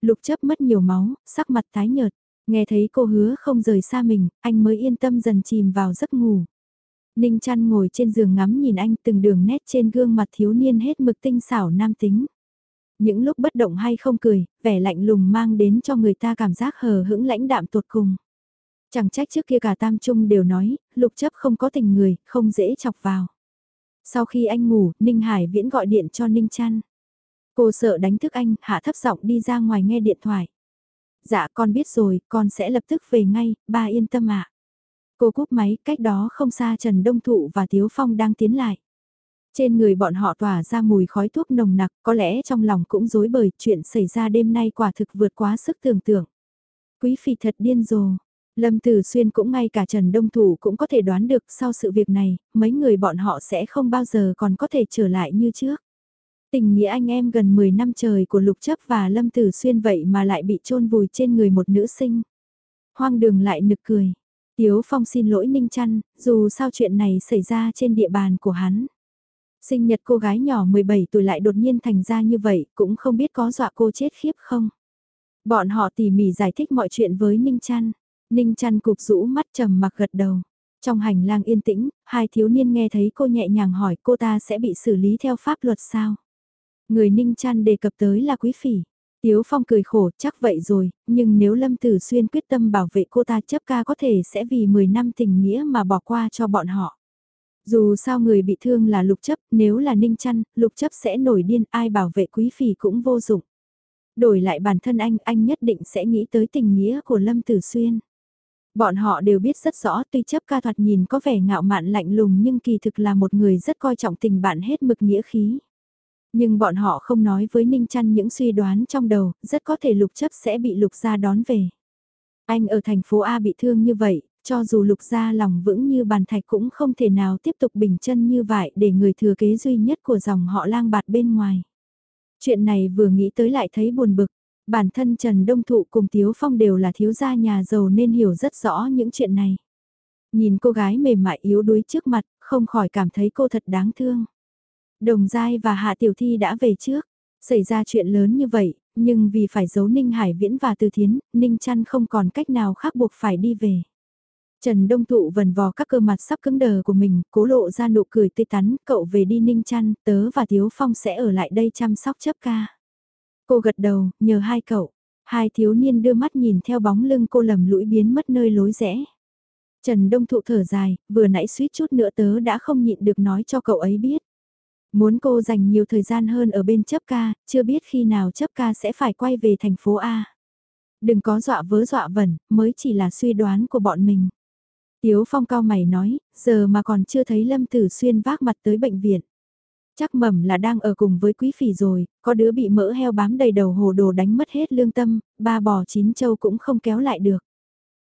Lục chấp mất nhiều máu, sắc mặt tái nhợt. Nghe thấy cô hứa không rời xa mình, anh mới yên tâm dần chìm vào giấc ngủ. Ninh chăn ngồi trên giường ngắm nhìn anh từng đường nét trên gương mặt thiếu niên hết mực tinh xảo nam tính. Những lúc bất động hay không cười, vẻ lạnh lùng mang đến cho người ta cảm giác hờ hững lãnh đạm tột cùng. Chẳng trách trước kia cả Tam Trung đều nói, lục chấp không có tình người, không dễ chọc vào. Sau khi anh ngủ, Ninh Hải Viễn gọi điện cho Ninh Trăn. Cô sợ đánh thức anh, hạ thấp giọng đi ra ngoài nghe điện thoại. Dạ con biết rồi, con sẽ lập tức về ngay, ba yên tâm ạ. Cô cúp máy, cách đó không xa Trần Đông Thụ và Tiếu Phong đang tiến lại. Trên người bọn họ tỏa ra mùi khói thuốc nồng nặc, có lẽ trong lòng cũng rối bời chuyện xảy ra đêm nay quả thực vượt quá sức tưởng tượng. Quý phi thật điên rồ. Lâm Tử Xuyên cũng ngay cả Trần Đông Thủ cũng có thể đoán được sau sự việc này, mấy người bọn họ sẽ không bao giờ còn có thể trở lại như trước. Tình nghĩa anh em gần 10 năm trời của Lục Chấp và Lâm Tử Xuyên vậy mà lại bị chôn vùi trên người một nữ sinh. Hoang đường lại nực cười. Tiếu Phong xin lỗi Ninh Trăn, dù sao chuyện này xảy ra trên địa bàn của hắn. Sinh nhật cô gái nhỏ 17 tuổi lại đột nhiên thành ra như vậy, cũng không biết có dọa cô chết khiếp không. Bọn họ tỉ mỉ giải thích mọi chuyện với Ninh Trăn. Ninh Trăn cục rũ mắt trầm mặc gật đầu. Trong hành lang yên tĩnh, hai thiếu niên nghe thấy cô nhẹ nhàng hỏi cô ta sẽ bị xử lý theo pháp luật sao. Người Ninh Trăn đề cập tới là quý phỉ. Tiếu Phong cười khổ chắc vậy rồi, nhưng nếu Lâm Tử Xuyên quyết tâm bảo vệ cô ta chấp ca có thể sẽ vì 10 năm tình nghĩa mà bỏ qua cho bọn họ. Dù sao người bị thương là lục chấp, nếu là ninh chăn, lục chấp sẽ nổi điên, ai bảo vệ quý phỉ cũng vô dụng. Đổi lại bản thân anh, anh nhất định sẽ nghĩ tới tình nghĩa của Lâm Tử Xuyên. Bọn họ đều biết rất rõ tuy chấp ca thoạt nhìn có vẻ ngạo mạn lạnh lùng nhưng kỳ thực là một người rất coi trọng tình bạn hết mực nghĩa khí. Nhưng bọn họ không nói với Ninh Trăn những suy đoán trong đầu, rất có thể lục chấp sẽ bị lục gia đón về. Anh ở thành phố A bị thương như vậy, cho dù lục gia lòng vững như bàn thạch cũng không thể nào tiếp tục bình chân như vậy để người thừa kế duy nhất của dòng họ lang bạt bên ngoài. Chuyện này vừa nghĩ tới lại thấy buồn bực, bản thân Trần Đông Thụ cùng Tiếu Phong đều là thiếu gia nhà giàu nên hiểu rất rõ những chuyện này. Nhìn cô gái mềm mại yếu đuối trước mặt, không khỏi cảm thấy cô thật đáng thương. Đồng Giai và Hạ Tiểu Thi đã về trước, xảy ra chuyện lớn như vậy, nhưng vì phải giấu Ninh Hải Viễn và Từ Thiến, Ninh Trăn không còn cách nào khác buộc phải đi về. Trần Đông Thụ vần vò các cơ mặt sắp cứng đờ của mình, cố lộ ra nụ cười tươi tắn, cậu về đi ninh chăn, tớ và Thiếu Phong sẽ ở lại đây chăm sóc chấp ca. Cô gật đầu, nhờ hai cậu. Hai thiếu niên đưa mắt nhìn theo bóng lưng cô lầm lũi biến mất nơi lối rẽ. Trần Đông Thụ thở dài, vừa nãy suýt chút nữa tớ đã không nhịn được nói cho cậu ấy biết. Muốn cô dành nhiều thời gian hơn ở bên chấp ca, chưa biết khi nào chấp ca sẽ phải quay về thành phố A. Đừng có dọa vớ dọa vẩn, mới chỉ là suy đoán của bọn mình. Tiếu phong cao mày nói, giờ mà còn chưa thấy Lâm Tử Xuyên vác mặt tới bệnh viện. Chắc mầm là đang ở cùng với quý phỉ rồi, có đứa bị mỡ heo bám đầy đầu hồ đồ đánh mất hết lương tâm, ba bò chín châu cũng không kéo lại được.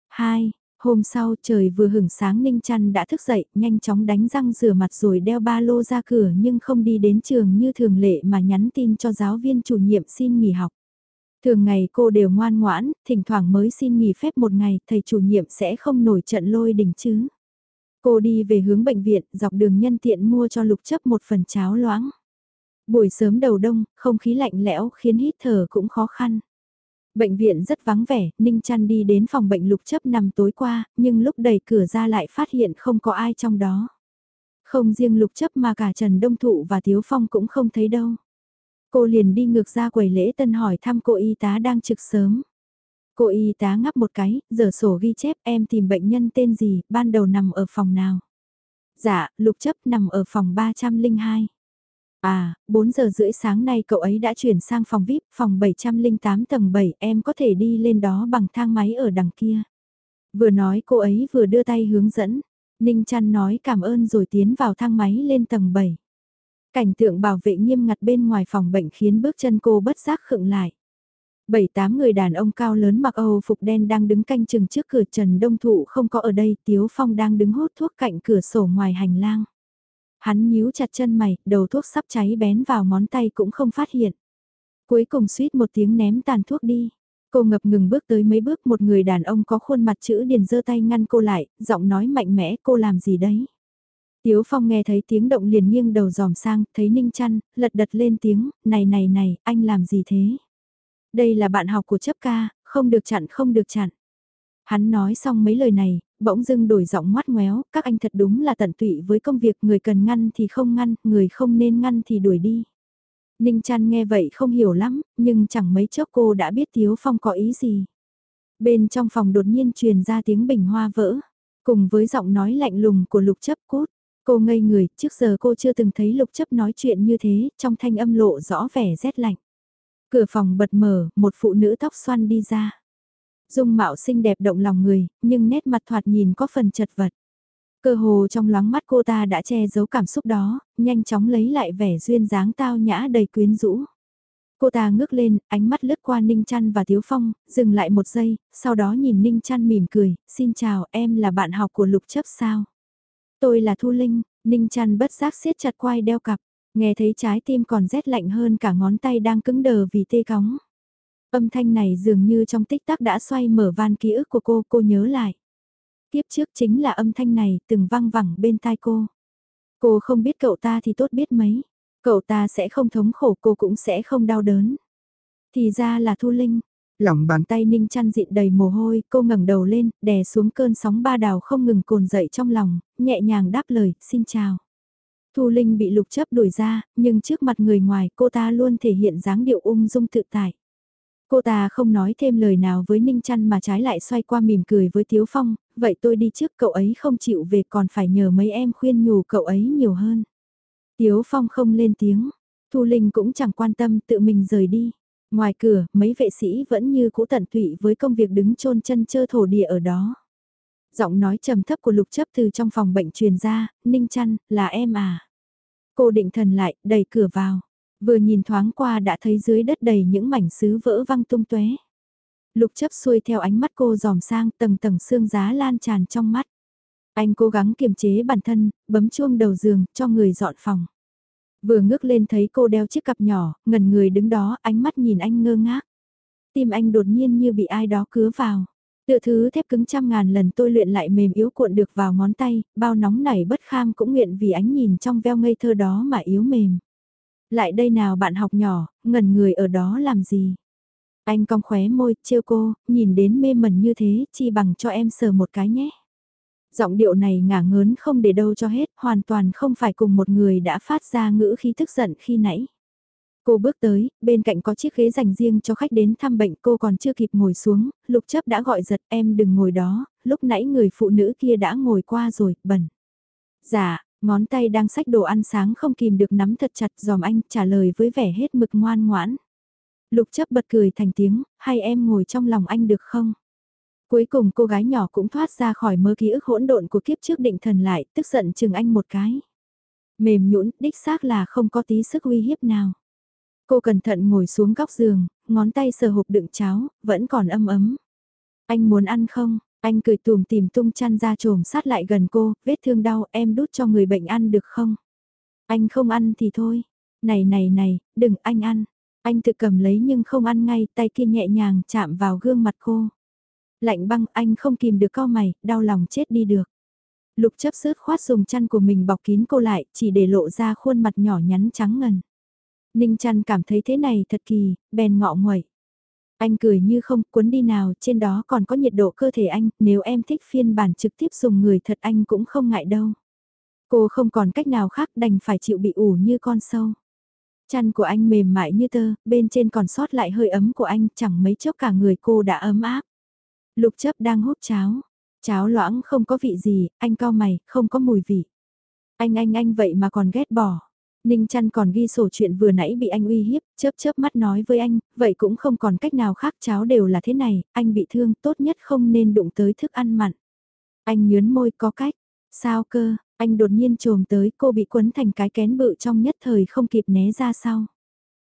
2. Hôm sau trời vừa hửng sáng Ninh Trăn đã thức dậy, nhanh chóng đánh răng rửa mặt rồi đeo ba lô ra cửa nhưng không đi đến trường như thường lệ mà nhắn tin cho giáo viên chủ nhiệm xin nghỉ học. Thường ngày cô đều ngoan ngoãn, thỉnh thoảng mới xin nghỉ phép một ngày, thầy chủ nhiệm sẽ không nổi trận lôi đình chứ. Cô đi về hướng bệnh viện, dọc đường nhân tiện mua cho lục chấp một phần cháo loãng. Buổi sớm đầu đông, không khí lạnh lẽo khiến hít thở cũng khó khăn. Bệnh viện rất vắng vẻ, Ninh Trăn đi đến phòng bệnh lục chấp nằm tối qua, nhưng lúc đẩy cửa ra lại phát hiện không có ai trong đó. Không riêng lục chấp mà cả Trần Đông Thụ và Tiếu Phong cũng không thấy đâu. Cô liền đi ngược ra quầy lễ tân hỏi thăm cô y tá đang trực sớm. Cô y tá ngắp một cái, giờ sổ ghi chép em tìm bệnh nhân tên gì, ban đầu nằm ở phòng nào. Dạ, lục chấp nằm ở phòng 302. À, 4 giờ rưỡi sáng nay cậu ấy đã chuyển sang phòng VIP, phòng 708 tầng 7, em có thể đi lên đó bằng thang máy ở đằng kia. Vừa nói cô ấy vừa đưa tay hướng dẫn, Ninh Trăn nói cảm ơn rồi tiến vào thang máy lên tầng 7. Cảnh tượng bảo vệ nghiêm ngặt bên ngoài phòng bệnh khiến bước chân cô bất giác khựng lại. Bảy tám người đàn ông cao lớn mặc Âu phục đen đang đứng canh chừng trước cửa Trần Đông Thụ không có ở đây, Tiếu Phong đang đứng hút thuốc cạnh cửa sổ ngoài hành lang. Hắn nhíu chặt chân mày, đầu thuốc sắp cháy bén vào ngón tay cũng không phát hiện. Cuối cùng suýt một tiếng ném tàn thuốc đi. Cô ngập ngừng bước tới mấy bước một người đàn ông có khuôn mặt chữ điền giơ tay ngăn cô lại, giọng nói mạnh mẽ cô làm gì đấy. Tiếu Phong nghe thấy tiếng động liền nghiêng đầu dòm sang, thấy Ninh Trăn, lật đật lên tiếng, này này này, anh làm gì thế? Đây là bạn học của chấp ca, không được chặn không được chặn. Hắn nói xong mấy lời này, bỗng dưng đổi giọng ngoát ngoéo, các anh thật đúng là tận tụy với công việc người cần ngăn thì không ngăn, người không nên ngăn thì đuổi đi. Ninh Trăn nghe vậy không hiểu lắm, nhưng chẳng mấy chốc cô đã biết Tiếu Phong có ý gì. Bên trong phòng đột nhiên truyền ra tiếng bình hoa vỡ, cùng với giọng nói lạnh lùng của lục chấp cút. Cô ngây người, trước giờ cô chưa từng thấy lục chấp nói chuyện như thế, trong thanh âm lộ rõ vẻ rét lạnh. Cửa phòng bật mở, một phụ nữ tóc xoăn đi ra. Dung mạo xinh đẹp động lòng người, nhưng nét mặt thoạt nhìn có phần chật vật. Cơ hồ trong loáng mắt cô ta đã che giấu cảm xúc đó, nhanh chóng lấy lại vẻ duyên dáng tao nhã đầy quyến rũ. Cô ta ngước lên, ánh mắt lướt qua Ninh Trăn và thiếu Phong, dừng lại một giây, sau đó nhìn Ninh Trăn mỉm cười, xin chào em là bạn học của Lục Chấp sao? Tôi là Thu Linh, Ninh Trăn bất giác siết chặt quai đeo cặp, nghe thấy trái tim còn rét lạnh hơn cả ngón tay đang cứng đờ vì tê cóng. Âm thanh này dường như trong tích tắc đã xoay mở van ký ức của cô, cô nhớ lại. Tiếp trước chính là âm thanh này từng vang vẳng bên tai cô. Cô không biết cậu ta thì tốt biết mấy. Cậu ta sẽ không thống khổ cô cũng sẽ không đau đớn. Thì ra là Thu Linh. Lòng bàn tay ninh chăn dịn đầy mồ hôi, cô ngẩng đầu lên, đè xuống cơn sóng ba đào không ngừng cồn dậy trong lòng, nhẹ nhàng đáp lời, xin chào. Thu Linh bị lục chấp đuổi ra, nhưng trước mặt người ngoài cô ta luôn thể hiện dáng điệu ung dung tự tại. Cô ta không nói thêm lời nào với Ninh Trăn mà trái lại xoay qua mỉm cười với Tiếu Phong, vậy tôi đi trước cậu ấy không chịu về còn phải nhờ mấy em khuyên nhủ cậu ấy nhiều hơn. Tiếu Phong không lên tiếng, Thu Linh cũng chẳng quan tâm tự mình rời đi. Ngoài cửa, mấy vệ sĩ vẫn như cũ tận tụy với công việc đứng chôn chân chơ thổ địa ở đó. Giọng nói trầm thấp của lục chấp từ trong phòng bệnh truyền ra, Ninh Trăn, là em à. Cô định thần lại, đẩy cửa vào. Vừa nhìn thoáng qua đã thấy dưới đất đầy những mảnh sứ vỡ văng tung tóe. Lục chấp xuôi theo ánh mắt cô dòm sang tầng tầng xương giá lan tràn trong mắt. Anh cố gắng kiềm chế bản thân, bấm chuông đầu giường, cho người dọn phòng. Vừa ngước lên thấy cô đeo chiếc cặp nhỏ, ngần người đứng đó, ánh mắt nhìn anh ngơ ngác. Tim anh đột nhiên như bị ai đó cứa vào. Tựa thứ thép cứng trăm ngàn lần tôi luyện lại mềm yếu cuộn được vào ngón tay, bao nóng nảy bất kham cũng nguyện vì ánh nhìn trong veo ngây thơ đó mà yếu mềm. Lại đây nào bạn học nhỏ, ngẩn người ở đó làm gì? Anh cong khóe môi, trêu cô, nhìn đến mê mẩn như thế, chi bằng cho em sờ một cái nhé. Giọng điệu này ngả ngớn không để đâu cho hết, hoàn toàn không phải cùng một người đã phát ra ngữ khí tức giận khi nãy. Cô bước tới, bên cạnh có chiếc ghế dành riêng cho khách đến thăm bệnh cô còn chưa kịp ngồi xuống, lục chấp đã gọi giật em đừng ngồi đó, lúc nãy người phụ nữ kia đã ngồi qua rồi, bẩn. Dạ, ngón tay đang xách đồ ăn sáng không kìm được nắm thật chặt giòm anh trả lời với vẻ hết mực ngoan ngoãn. Lục chấp bật cười thành tiếng, hay em ngồi trong lòng anh được không? Cuối cùng cô gái nhỏ cũng thoát ra khỏi mơ ký ức hỗn độn của kiếp trước định thần lại, tức giận chừng anh một cái. Mềm nhũn, đích xác là không có tí sức uy hiếp nào. Cô cẩn thận ngồi xuống góc giường, ngón tay sờ hộp đựng cháo, vẫn còn âm ấm. Anh muốn ăn không? Anh cười tùm tìm tung chăn ra trồm sát lại gần cô, vết thương đau em đút cho người bệnh ăn được không? Anh không ăn thì thôi. Này này này, đừng anh ăn. Anh tự cầm lấy nhưng không ăn ngay, tay kia nhẹ nhàng chạm vào gương mặt cô. Lạnh băng anh không kìm được co mày, đau lòng chết đi được. Lục chấp sứt khoát dùng chăn của mình bọc kín cô lại, chỉ để lộ ra khuôn mặt nhỏ nhắn trắng ngần. Ninh chăn cảm thấy thế này thật kỳ, bèn ngọ nguậy. Anh cười như không, cuốn đi nào, trên đó còn có nhiệt độ cơ thể anh, nếu em thích phiên bản trực tiếp dùng người thật anh cũng không ngại đâu. Cô không còn cách nào khác đành phải chịu bị ủ như con sâu. Chăn của anh mềm mại như tơ, bên trên còn sót lại hơi ấm của anh, chẳng mấy chốc cả người cô đã ấm áp. Lục chấp đang hút cháo. Cháo loãng không có vị gì, anh cao mày, không có mùi vị. Anh anh anh vậy mà còn ghét bỏ. Ninh chăn còn ghi sổ chuyện vừa nãy bị anh uy hiếp, chớp chớp mắt nói với anh, vậy cũng không còn cách nào khác cháo đều là thế này, anh bị thương tốt nhất không nên đụng tới thức ăn mặn. Anh nhớn môi có cách, sao cơ, anh đột nhiên trồm tới cô bị quấn thành cái kén bự trong nhất thời không kịp né ra sau.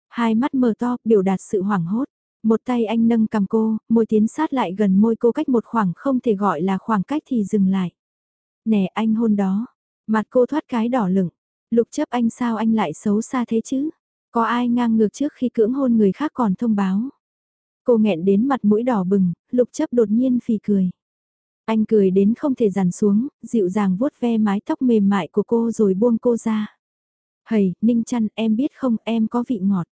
Hai mắt mở to, biểu đạt sự hoảng hốt. Một tay anh nâng cầm cô, môi tiến sát lại gần môi cô cách một khoảng không thể gọi là khoảng cách thì dừng lại. Nè anh hôn đó. Mặt cô thoát cái đỏ lửng. Lục chấp anh sao anh lại xấu xa thế chứ? Có ai ngang ngược trước khi cưỡng hôn người khác còn thông báo? Cô nghẹn đến mặt mũi đỏ bừng, lục chấp đột nhiên phì cười. Anh cười đến không thể dằn xuống, dịu dàng vuốt ve mái tóc mềm mại của cô rồi buông cô ra. Hầy, Ninh chăn, em biết không, em có vị ngọt.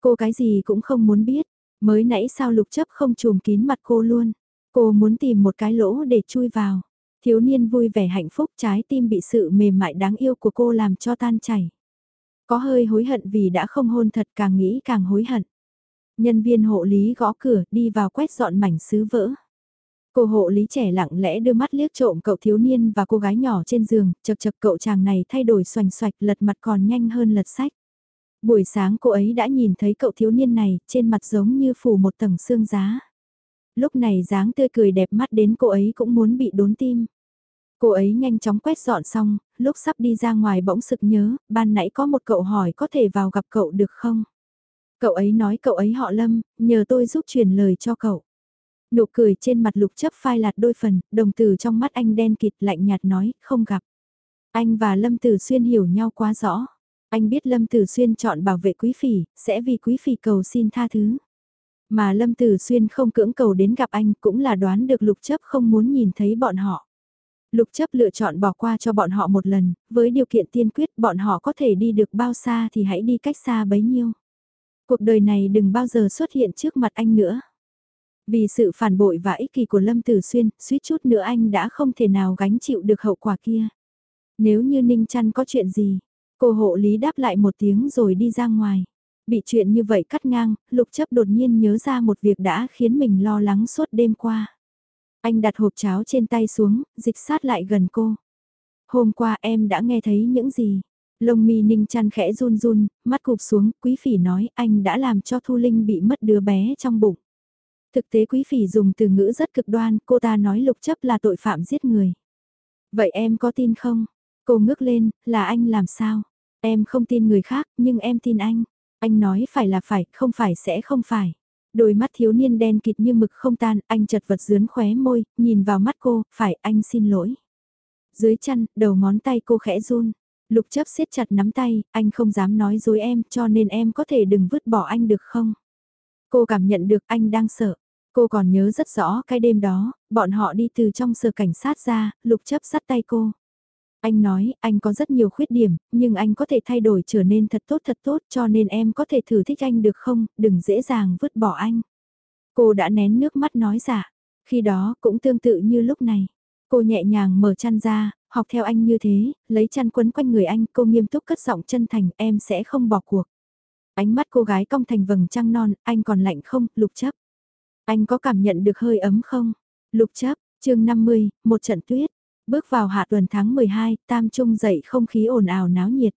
Cô cái gì cũng không muốn biết, mới nãy sao lục chấp không trùm kín mặt cô luôn. Cô muốn tìm một cái lỗ để chui vào. Thiếu niên vui vẻ hạnh phúc trái tim bị sự mềm mại đáng yêu của cô làm cho tan chảy. Có hơi hối hận vì đã không hôn thật càng nghĩ càng hối hận. Nhân viên hộ lý gõ cửa đi vào quét dọn mảnh sứ vỡ. Cô hộ lý trẻ lặng lẽ đưa mắt liếc trộm cậu thiếu niên và cô gái nhỏ trên giường, chật chật cậu chàng này thay đổi xoành xoạch lật mặt còn nhanh hơn lật sách. Buổi sáng cô ấy đã nhìn thấy cậu thiếu niên này, trên mặt giống như phủ một tầng xương giá. Lúc này dáng tươi cười đẹp mắt đến cô ấy cũng muốn bị đốn tim. Cô ấy nhanh chóng quét dọn xong, lúc sắp đi ra ngoài bỗng sực nhớ, ban nãy có một cậu hỏi có thể vào gặp cậu được không? Cậu ấy nói cậu ấy họ Lâm, nhờ tôi giúp truyền lời cho cậu. Nụ cười trên mặt lục chấp phai lạt đôi phần, đồng tử trong mắt anh đen kịt lạnh nhạt nói, không gặp. Anh và Lâm Tử Xuyên hiểu nhau quá rõ. Anh biết Lâm Tử Xuyên chọn bảo vệ quý phỉ, sẽ vì quý phỉ cầu xin tha thứ. Mà Lâm Tử Xuyên không cưỡng cầu đến gặp anh cũng là đoán được lục chấp không muốn nhìn thấy bọn họ. Lục chấp lựa chọn bỏ qua cho bọn họ một lần, với điều kiện tiên quyết bọn họ có thể đi được bao xa thì hãy đi cách xa bấy nhiêu. Cuộc đời này đừng bao giờ xuất hiện trước mặt anh nữa. Vì sự phản bội và ích kỷ của Lâm Tử Xuyên, suýt chút nữa anh đã không thể nào gánh chịu được hậu quả kia. Nếu như Ninh Trăn có chuyện gì, cô hộ lý đáp lại một tiếng rồi đi ra ngoài. Bị chuyện như vậy cắt ngang, lục chấp đột nhiên nhớ ra một việc đã khiến mình lo lắng suốt đêm qua. Anh đặt hộp cháo trên tay xuống, dịch sát lại gần cô. Hôm qua em đã nghe thấy những gì? Lông mi ninh chăn khẽ run run, mắt cụp xuống, quý phỉ nói anh đã làm cho Thu Linh bị mất đứa bé trong bụng. Thực tế quý phỉ dùng từ ngữ rất cực đoan, cô ta nói lục chấp là tội phạm giết người. Vậy em có tin không? Cô ngước lên, là anh làm sao? Em không tin người khác, nhưng em tin anh. Anh nói phải là phải, không phải sẽ không phải. Đôi mắt thiếu niên đen kịt như mực không tan, anh chật vật dướn khóe môi, nhìn vào mắt cô, phải anh xin lỗi. Dưới chăn, đầu ngón tay cô khẽ run. Lục chấp siết chặt nắm tay, anh không dám nói dối em cho nên em có thể đừng vứt bỏ anh được không? Cô cảm nhận được anh đang sợ. Cô còn nhớ rất rõ cái đêm đó, bọn họ đi từ trong sở cảnh sát ra, lục chấp sắt tay cô. Anh nói, anh có rất nhiều khuyết điểm, nhưng anh có thể thay đổi trở nên thật tốt thật tốt cho nên em có thể thử thích anh được không, đừng dễ dàng vứt bỏ anh. Cô đã nén nước mắt nói giả, dạ. khi đó cũng tương tự như lúc này. Cô nhẹ nhàng mở chăn ra, học theo anh như thế, lấy chăn quấn quanh người anh, cô nghiêm túc cất giọng chân thành, em sẽ không bỏ cuộc. Ánh mắt cô gái cong thành vầng trăng non, anh còn lạnh không, lục chấp. Anh có cảm nhận được hơi ấm không? Lục chấp, chương 50, một trận tuyết. Bước vào hạ tuần tháng 12, Tam Trung dậy không khí ồn ào náo nhiệt.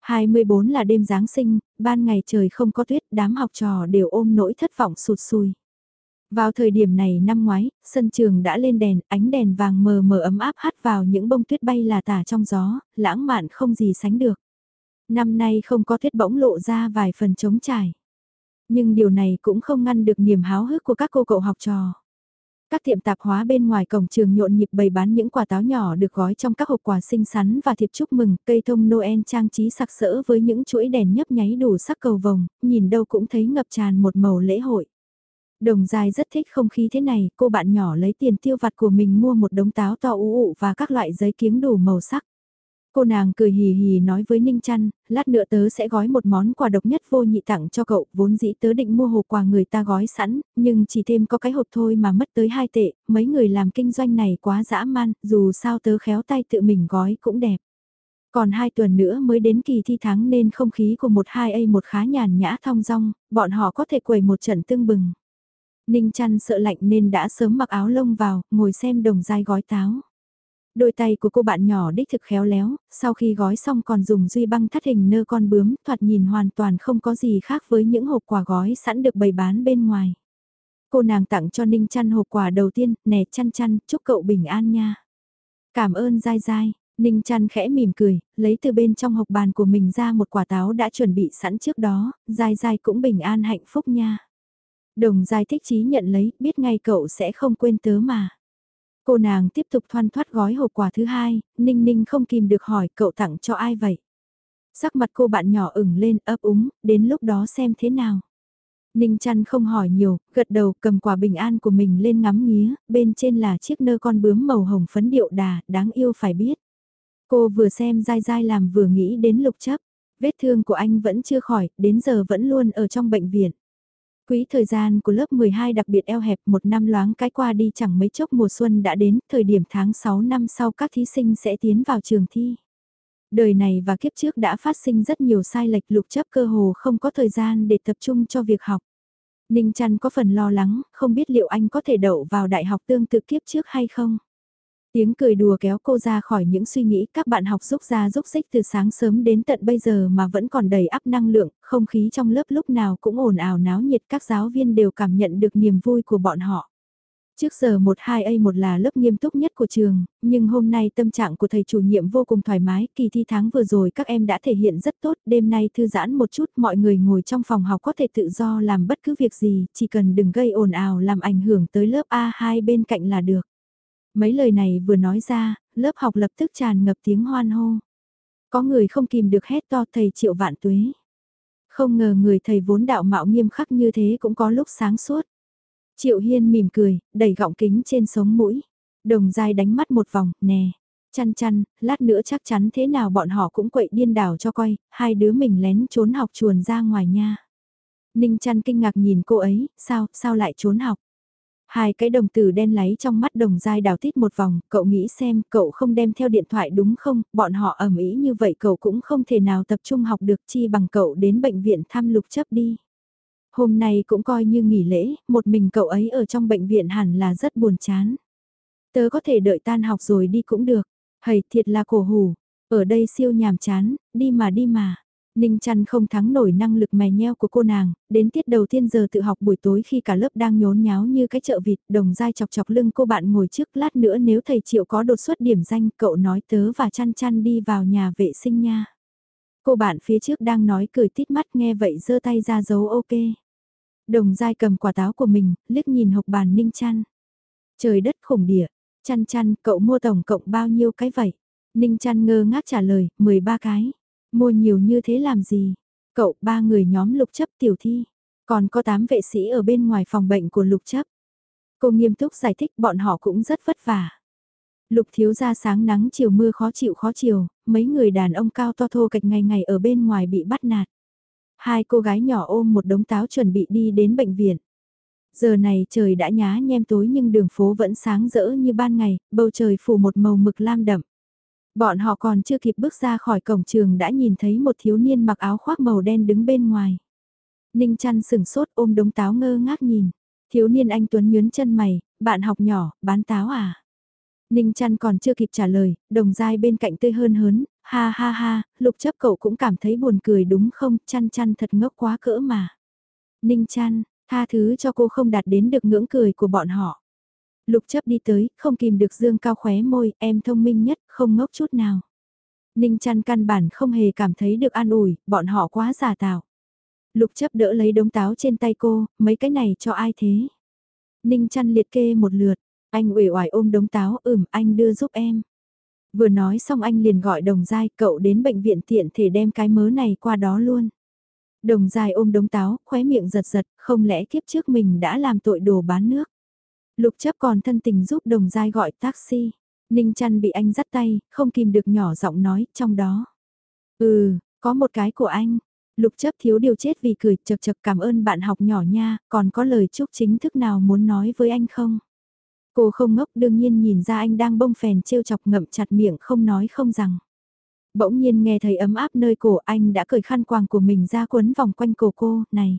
24 là đêm Giáng sinh, ban ngày trời không có tuyết, đám học trò đều ôm nỗi thất vọng sụt sùi. Vào thời điểm này năm ngoái, sân trường đã lên đèn, ánh đèn vàng mờ mờ ấm áp hắt vào những bông tuyết bay là tả trong gió, lãng mạn không gì sánh được. Năm nay không có tuyết bỗng lộ ra vài phần trống trải. Nhưng điều này cũng không ngăn được niềm háo hức của các cô cậu học trò. Các tiệm tạp hóa bên ngoài cổng trường nhộn nhịp bày bán những quả táo nhỏ được gói trong các hộp quà xinh xắn và thiệp chúc mừng, cây thông Noel trang trí sặc sỡ với những chuỗi đèn nhấp nháy đủ sắc cầu vồng, nhìn đâu cũng thấy ngập tràn một màu lễ hội. Đồng dài rất thích không khí thế này, cô bạn nhỏ lấy tiền tiêu vặt của mình mua một đống táo to ú ụ và các loại giấy kiếng đủ màu sắc. Cô nàng cười hì hì nói với Ninh Trăn, lát nữa tớ sẽ gói một món quà độc nhất vô nhị tặng cho cậu, vốn dĩ tớ định mua hộp quà người ta gói sẵn, nhưng chỉ thêm có cái hộp thôi mà mất tới hai tệ, mấy người làm kinh doanh này quá dã man, dù sao tớ khéo tay tự mình gói cũng đẹp. Còn hai tuần nữa mới đến kỳ thi tháng nên không khí của một hai a một khá nhàn nhã thong dong, bọn họ có thể quầy một trận tương bừng. Ninh chăn sợ lạnh nên đã sớm mặc áo lông vào, ngồi xem đồng dai gói táo. Đôi tay của cô bạn nhỏ đích thực khéo léo, sau khi gói xong còn dùng duy băng thắt hình nơ con bướm, thoạt nhìn hoàn toàn không có gì khác với những hộp quà gói sẵn được bày bán bên ngoài. Cô nàng tặng cho Ninh chăn hộp quà đầu tiên, nè chăn chăn, chúc cậu bình an nha. Cảm ơn dai dai, Ninh chăn khẽ mỉm cười, lấy từ bên trong hộp bàn của mình ra một quả táo đã chuẩn bị sẵn trước đó, dai dai cũng bình an hạnh phúc nha. Đồng dai thích chí nhận lấy, biết ngay cậu sẽ không quên tớ mà. Cô nàng tiếp tục thoăn thoát gói hộp quà thứ hai, Ninh Ninh không kìm được hỏi cậu tặng cho ai vậy. Sắc mặt cô bạn nhỏ ửng lên ấp úng, đến lúc đó xem thế nào. Ninh chăn không hỏi nhiều, gật đầu cầm quả bình an của mình lên ngắm nghía, bên trên là chiếc nơ con bướm màu hồng phấn điệu đà, đáng yêu phải biết. Cô vừa xem dai dai làm vừa nghĩ đến lục chấp, vết thương của anh vẫn chưa khỏi, đến giờ vẫn luôn ở trong bệnh viện. Quý thời gian của lớp 12 đặc biệt eo hẹp một năm loáng cái qua đi chẳng mấy chốc mùa xuân đã đến, thời điểm tháng 6 năm sau các thí sinh sẽ tiến vào trường thi. Đời này và kiếp trước đã phát sinh rất nhiều sai lệch lục chấp cơ hồ không có thời gian để tập trung cho việc học. Ninh Trăn có phần lo lắng, không biết liệu anh có thể đậu vào đại học tương tự kiếp trước hay không. Tiếng cười đùa kéo cô ra khỏi những suy nghĩ các bạn học rúc ra rúc xích từ sáng sớm đến tận bây giờ mà vẫn còn đầy áp năng lượng, không khí trong lớp lúc nào cũng ồn ào náo nhiệt các giáo viên đều cảm nhận được niềm vui của bọn họ. Trước giờ 12A1 là lớp nghiêm túc nhất của trường, nhưng hôm nay tâm trạng của thầy chủ nhiệm vô cùng thoải mái, kỳ thi tháng vừa rồi các em đã thể hiện rất tốt, đêm nay thư giãn một chút, mọi người ngồi trong phòng học có thể tự do làm bất cứ việc gì, chỉ cần đừng gây ồn ào làm ảnh hưởng tới lớp A2 bên cạnh là được. Mấy lời này vừa nói ra, lớp học lập tức tràn ngập tiếng hoan hô. Có người không kìm được hét to thầy triệu vạn tuế. Không ngờ người thầy vốn đạo mạo nghiêm khắc như thế cũng có lúc sáng suốt. Triệu Hiên mỉm cười, đẩy gọng kính trên sống mũi. Đồng dai đánh mắt một vòng, nè. Chăn chăn, lát nữa chắc chắn thế nào bọn họ cũng quậy điên đảo cho coi, hai đứa mình lén trốn học chuồn ra ngoài nha. Ninh chăn kinh ngạc nhìn cô ấy, sao, sao lại trốn học? Hai cái đồng tử đen láy trong mắt đồng dai đào tít một vòng, cậu nghĩ xem cậu không đem theo điện thoại đúng không, bọn họ ẩm ý như vậy cậu cũng không thể nào tập trung học được chi bằng cậu đến bệnh viện thăm lục chấp đi. Hôm nay cũng coi như nghỉ lễ, một mình cậu ấy ở trong bệnh viện hẳn là rất buồn chán. Tớ có thể đợi tan học rồi đi cũng được, hầy thiệt là cổ hủ, ở đây siêu nhàm chán, đi mà đi mà. Ninh chăn không thắng nổi năng lực mè nheo của cô nàng, đến tiết đầu tiên giờ tự học buổi tối khi cả lớp đang nhốn nháo như cái chợ vịt, đồng dai chọc chọc lưng cô bạn ngồi trước lát nữa nếu thầy triệu có đột xuất điểm danh cậu nói tớ và chăn chăn đi vào nhà vệ sinh nha. Cô bạn phía trước đang nói cười tít mắt nghe vậy giơ tay ra dấu ok. Đồng dai cầm quả táo của mình, liếc nhìn hộp bàn ninh chăn. Trời đất khủng địa, chăn chăn cậu mua tổng cộng bao nhiêu cái vậy? Ninh chăn ngơ ngác trả lời, 13 cái. Mua nhiều như thế làm gì? Cậu ba người nhóm lục chấp tiểu thi. Còn có 8 vệ sĩ ở bên ngoài phòng bệnh của lục chấp. Cô nghiêm túc giải thích bọn họ cũng rất vất vả. Lục thiếu ra sáng nắng chiều mưa khó chịu khó chịu. mấy người đàn ông cao to thô cạch ngày ngày ở bên ngoài bị bắt nạt. Hai cô gái nhỏ ôm một đống táo chuẩn bị đi đến bệnh viện. Giờ này trời đã nhá nhem tối nhưng đường phố vẫn sáng rỡ như ban ngày, bầu trời phủ một màu mực lam đậm. Bọn họ còn chưa kịp bước ra khỏi cổng trường đã nhìn thấy một thiếu niên mặc áo khoác màu đen đứng bên ngoài. Ninh chăn sừng sốt ôm đống táo ngơ ngác nhìn. Thiếu niên anh Tuấn nhướn chân mày, bạn học nhỏ, bán táo à? Ninh chăn còn chưa kịp trả lời, đồng dai bên cạnh tươi hơn hớn, ha ha ha, lục chấp cậu cũng cảm thấy buồn cười đúng không, chăn chăn thật ngốc quá cỡ mà. Ninh chăn, tha thứ cho cô không đạt đến được ngưỡng cười của bọn họ. Lục chấp đi tới, không kìm được dương cao khóe môi, em thông minh nhất, không ngốc chút nào. Ninh chăn căn bản không hề cảm thấy được an ủi, bọn họ quá giả tạo. Lục chấp đỡ lấy đống táo trên tay cô, mấy cái này cho ai thế? Ninh chăn liệt kê một lượt, anh uể oải ôm đống táo, ừm anh đưa giúp em. Vừa nói xong anh liền gọi đồng dai, cậu đến bệnh viện tiện thể đem cái mớ này qua đó luôn. Đồng dài ôm đống táo, khóe miệng giật giật, không lẽ kiếp trước mình đã làm tội đồ bán nước. Lục chấp còn thân tình giúp đồng dai gọi taxi. Ninh chăn bị anh dắt tay, không kìm được nhỏ giọng nói, trong đó. Ừ, có một cái của anh. Lục chấp thiếu điều chết vì cười chật chật cảm ơn bạn học nhỏ nha, còn có lời chúc chính thức nào muốn nói với anh không? Cô không ngốc đương nhiên nhìn ra anh đang bông phèn trêu chọc ngậm chặt miệng không nói không rằng. Bỗng nhiên nghe thấy ấm áp nơi cổ anh đã cởi khăn quàng của mình ra quấn vòng quanh cổ cô, này.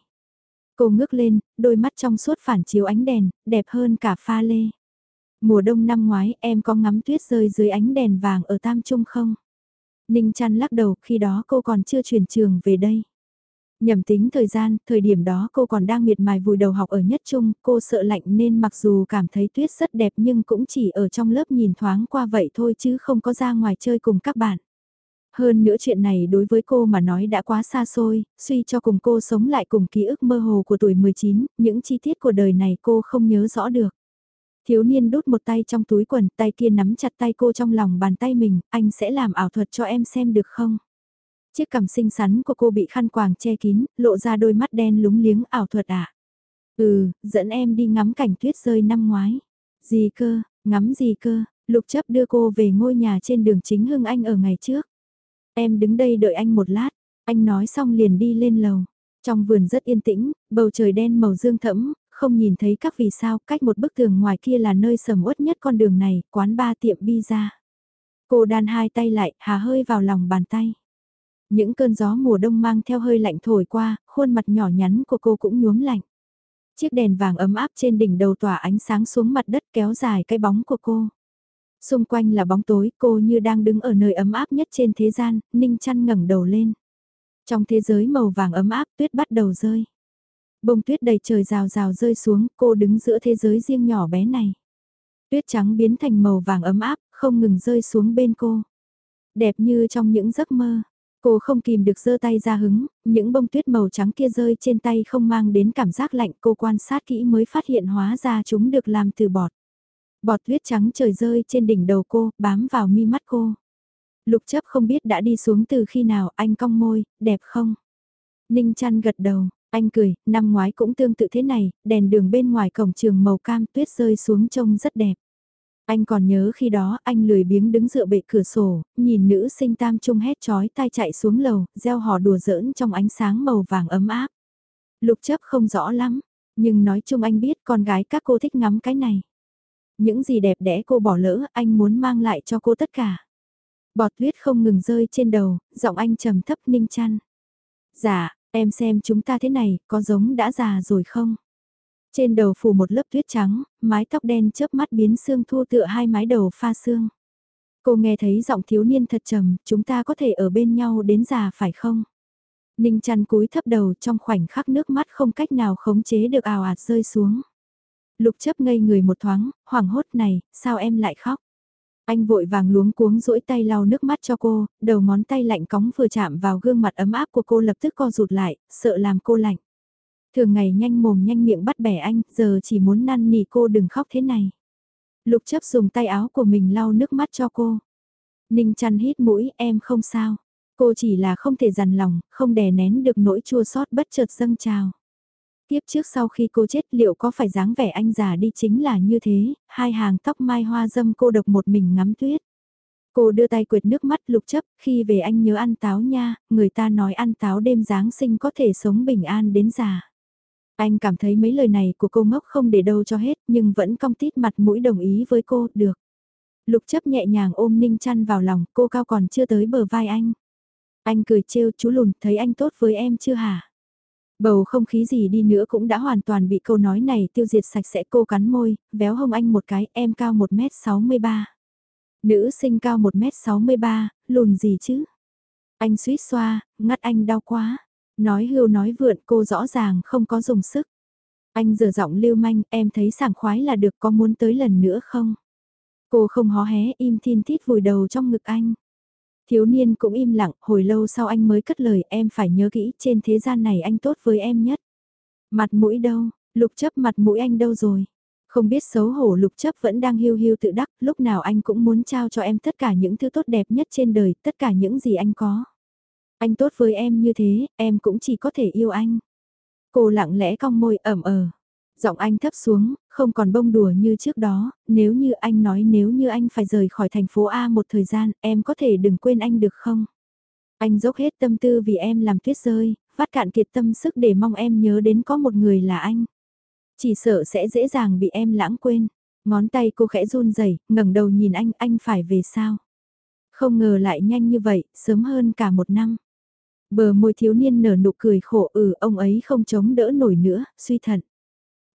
Cô ngước lên, đôi mắt trong suốt phản chiếu ánh đèn, đẹp hơn cả pha lê. Mùa đông năm ngoái em có ngắm tuyết rơi dưới ánh đèn vàng ở Tam Trung không? Ninh chăn lắc đầu, khi đó cô còn chưa chuyển trường về đây. Nhầm tính thời gian, thời điểm đó cô còn đang miệt mài vùi đầu học ở nhất trung, cô sợ lạnh nên mặc dù cảm thấy tuyết rất đẹp nhưng cũng chỉ ở trong lớp nhìn thoáng qua vậy thôi chứ không có ra ngoài chơi cùng các bạn. Hơn nữa chuyện này đối với cô mà nói đã quá xa xôi, suy cho cùng cô sống lại cùng ký ức mơ hồ của tuổi 19, những chi tiết của đời này cô không nhớ rõ được. Thiếu niên đút một tay trong túi quần, tay kia nắm chặt tay cô trong lòng bàn tay mình, anh sẽ làm ảo thuật cho em xem được không? Chiếc cằm xinh xắn của cô bị khăn quàng che kín, lộ ra đôi mắt đen lúng liếng ảo thuật à? Ừ, dẫn em đi ngắm cảnh tuyết rơi năm ngoái. Gì cơ, ngắm gì cơ, lục chấp đưa cô về ngôi nhà trên đường chính Hưng Anh ở ngày trước. Em đứng đây đợi anh một lát, anh nói xong liền đi lên lầu. Trong vườn rất yên tĩnh, bầu trời đen màu dương thẫm, không nhìn thấy các vì sao, cách một bức tường ngoài kia là nơi sầm uất nhất con đường này, quán ba tiệm bi ra. Cô đan hai tay lại, hà hơi vào lòng bàn tay. Những cơn gió mùa đông mang theo hơi lạnh thổi qua, khuôn mặt nhỏ nhắn của cô cũng nhuốm lạnh. Chiếc đèn vàng ấm áp trên đỉnh đầu tỏa ánh sáng xuống mặt đất kéo dài cái bóng của cô. Xung quanh là bóng tối, cô như đang đứng ở nơi ấm áp nhất trên thế gian, Ninh chăn ngẩng đầu lên. Trong thế giới màu vàng ấm áp tuyết bắt đầu rơi. Bông tuyết đầy trời rào rào rơi xuống, cô đứng giữa thế giới riêng nhỏ bé này. Tuyết trắng biến thành màu vàng ấm áp, không ngừng rơi xuống bên cô. Đẹp như trong những giấc mơ. Cô không kìm được giơ tay ra hứng, những bông tuyết màu trắng kia rơi trên tay không mang đến cảm giác lạnh cô quan sát kỹ mới phát hiện hóa ra chúng được làm từ bọt. Bọt tuyết trắng trời rơi trên đỉnh đầu cô, bám vào mi mắt cô. Lục chấp không biết đã đi xuống từ khi nào, anh cong môi, đẹp không? Ninh chăn gật đầu, anh cười, năm ngoái cũng tương tự thế này, đèn đường bên ngoài cổng trường màu cam tuyết rơi xuống trông rất đẹp. Anh còn nhớ khi đó anh lười biếng đứng dựa bệ cửa sổ, nhìn nữ sinh tam trung hét chói tai chạy xuống lầu, gieo hò đùa giỡn trong ánh sáng màu vàng ấm áp. Lục chấp không rõ lắm, nhưng nói chung anh biết con gái các cô thích ngắm cái này. Những gì đẹp đẽ cô bỏ lỡ, anh muốn mang lại cho cô tất cả. Bọt tuyết không ngừng rơi trên đầu, giọng anh trầm thấp ninh chăn. Dạ, em xem chúng ta thế này, có giống đã già rồi không? Trên đầu phủ một lớp tuyết trắng, mái tóc đen chớp mắt biến xương thua tựa hai mái đầu pha xương. Cô nghe thấy giọng thiếu niên thật trầm, chúng ta có thể ở bên nhau đến già phải không? Ninh chăn cúi thấp đầu trong khoảnh khắc nước mắt không cách nào khống chế được ào ạt rơi xuống. Lục chấp ngây người một thoáng, hoảng hốt này, sao em lại khóc? Anh vội vàng luống cuống duỗi tay lau nước mắt cho cô, đầu ngón tay lạnh cóng vừa chạm vào gương mặt ấm áp của cô lập tức co rụt lại, sợ làm cô lạnh. Thường ngày nhanh mồm nhanh miệng bắt bẻ anh, giờ chỉ muốn năn nỉ cô đừng khóc thế này. Lục chấp dùng tay áo của mình lau nước mắt cho cô. Ninh chăn hít mũi, em không sao. Cô chỉ là không thể dằn lòng, không đè nén được nỗi chua xót bất chợt dâng trào. Tiếp trước sau khi cô chết liệu có phải dáng vẻ anh già đi chính là như thế, hai hàng tóc mai hoa dâm cô độc một mình ngắm tuyết. Cô đưa tay quệt nước mắt lục chấp, khi về anh nhớ ăn táo nha, người ta nói ăn táo đêm Giáng sinh có thể sống bình an đến già. Anh cảm thấy mấy lời này của cô ngốc không để đâu cho hết nhưng vẫn cong tít mặt mũi đồng ý với cô, được. Lục chấp nhẹ nhàng ôm Ninh chăn vào lòng, cô cao còn chưa tới bờ vai anh. Anh cười trêu chú lùn, thấy anh tốt với em chưa hả? Bầu không khí gì đi nữa cũng đã hoàn toàn bị câu nói này tiêu diệt sạch sẽ cô cắn môi, véo hông anh một cái, em cao 1m63. Nữ sinh cao 1m63, lùn gì chứ? Anh suýt xoa, ngắt anh đau quá. Nói hưu nói vượn cô rõ ràng không có dùng sức. Anh rửa giọng lưu manh, em thấy sảng khoái là được có muốn tới lần nữa không? Cô không hó hé im thiên thít vùi đầu trong ngực anh. Thiếu niên cũng im lặng, hồi lâu sau anh mới cất lời em phải nhớ kỹ trên thế gian này anh tốt với em nhất. Mặt mũi đâu, lục chấp mặt mũi anh đâu rồi? Không biết xấu hổ lục chấp vẫn đang hiu hiu tự đắc, lúc nào anh cũng muốn trao cho em tất cả những thứ tốt đẹp nhất trên đời, tất cả những gì anh có. Anh tốt với em như thế, em cũng chỉ có thể yêu anh. Cô lặng lẽ cong môi ẩm ờ. Giọng anh thấp xuống, không còn bông đùa như trước đó, nếu như anh nói nếu như anh phải rời khỏi thành phố A một thời gian, em có thể đừng quên anh được không? Anh dốc hết tâm tư vì em làm tuyết rơi, vắt cạn kiệt tâm sức để mong em nhớ đến có một người là anh. Chỉ sợ sẽ dễ dàng bị em lãng quên. Ngón tay cô khẽ run rẩy, ngẩng đầu nhìn anh, anh phải về sao? Không ngờ lại nhanh như vậy, sớm hơn cả một năm. Bờ môi thiếu niên nở nụ cười khổ ừ ông ấy không chống đỡ nổi nữa, suy thận.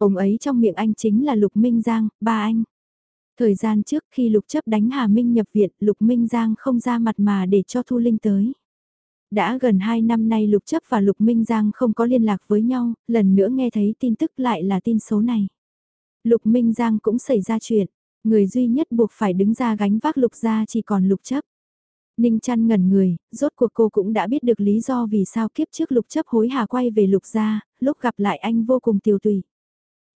Ông ấy trong miệng anh chính là Lục Minh Giang, ba anh. Thời gian trước khi Lục chấp đánh Hà Minh nhập viện, Lục Minh Giang không ra mặt mà để cho Thu Linh tới. Đã gần 2 năm nay Lục chấp và Lục Minh Giang không có liên lạc với nhau, lần nữa nghe thấy tin tức lại là tin số này. Lục Minh Giang cũng xảy ra chuyện, người duy nhất buộc phải đứng ra gánh vác Lục gia chỉ còn Lục chấp. Ninh chăn ngẩn người, rốt cuộc cô cũng đã biết được lý do vì sao kiếp trước lục chấp hối hà quay về lục gia, lúc gặp lại anh vô cùng tiêu tùy.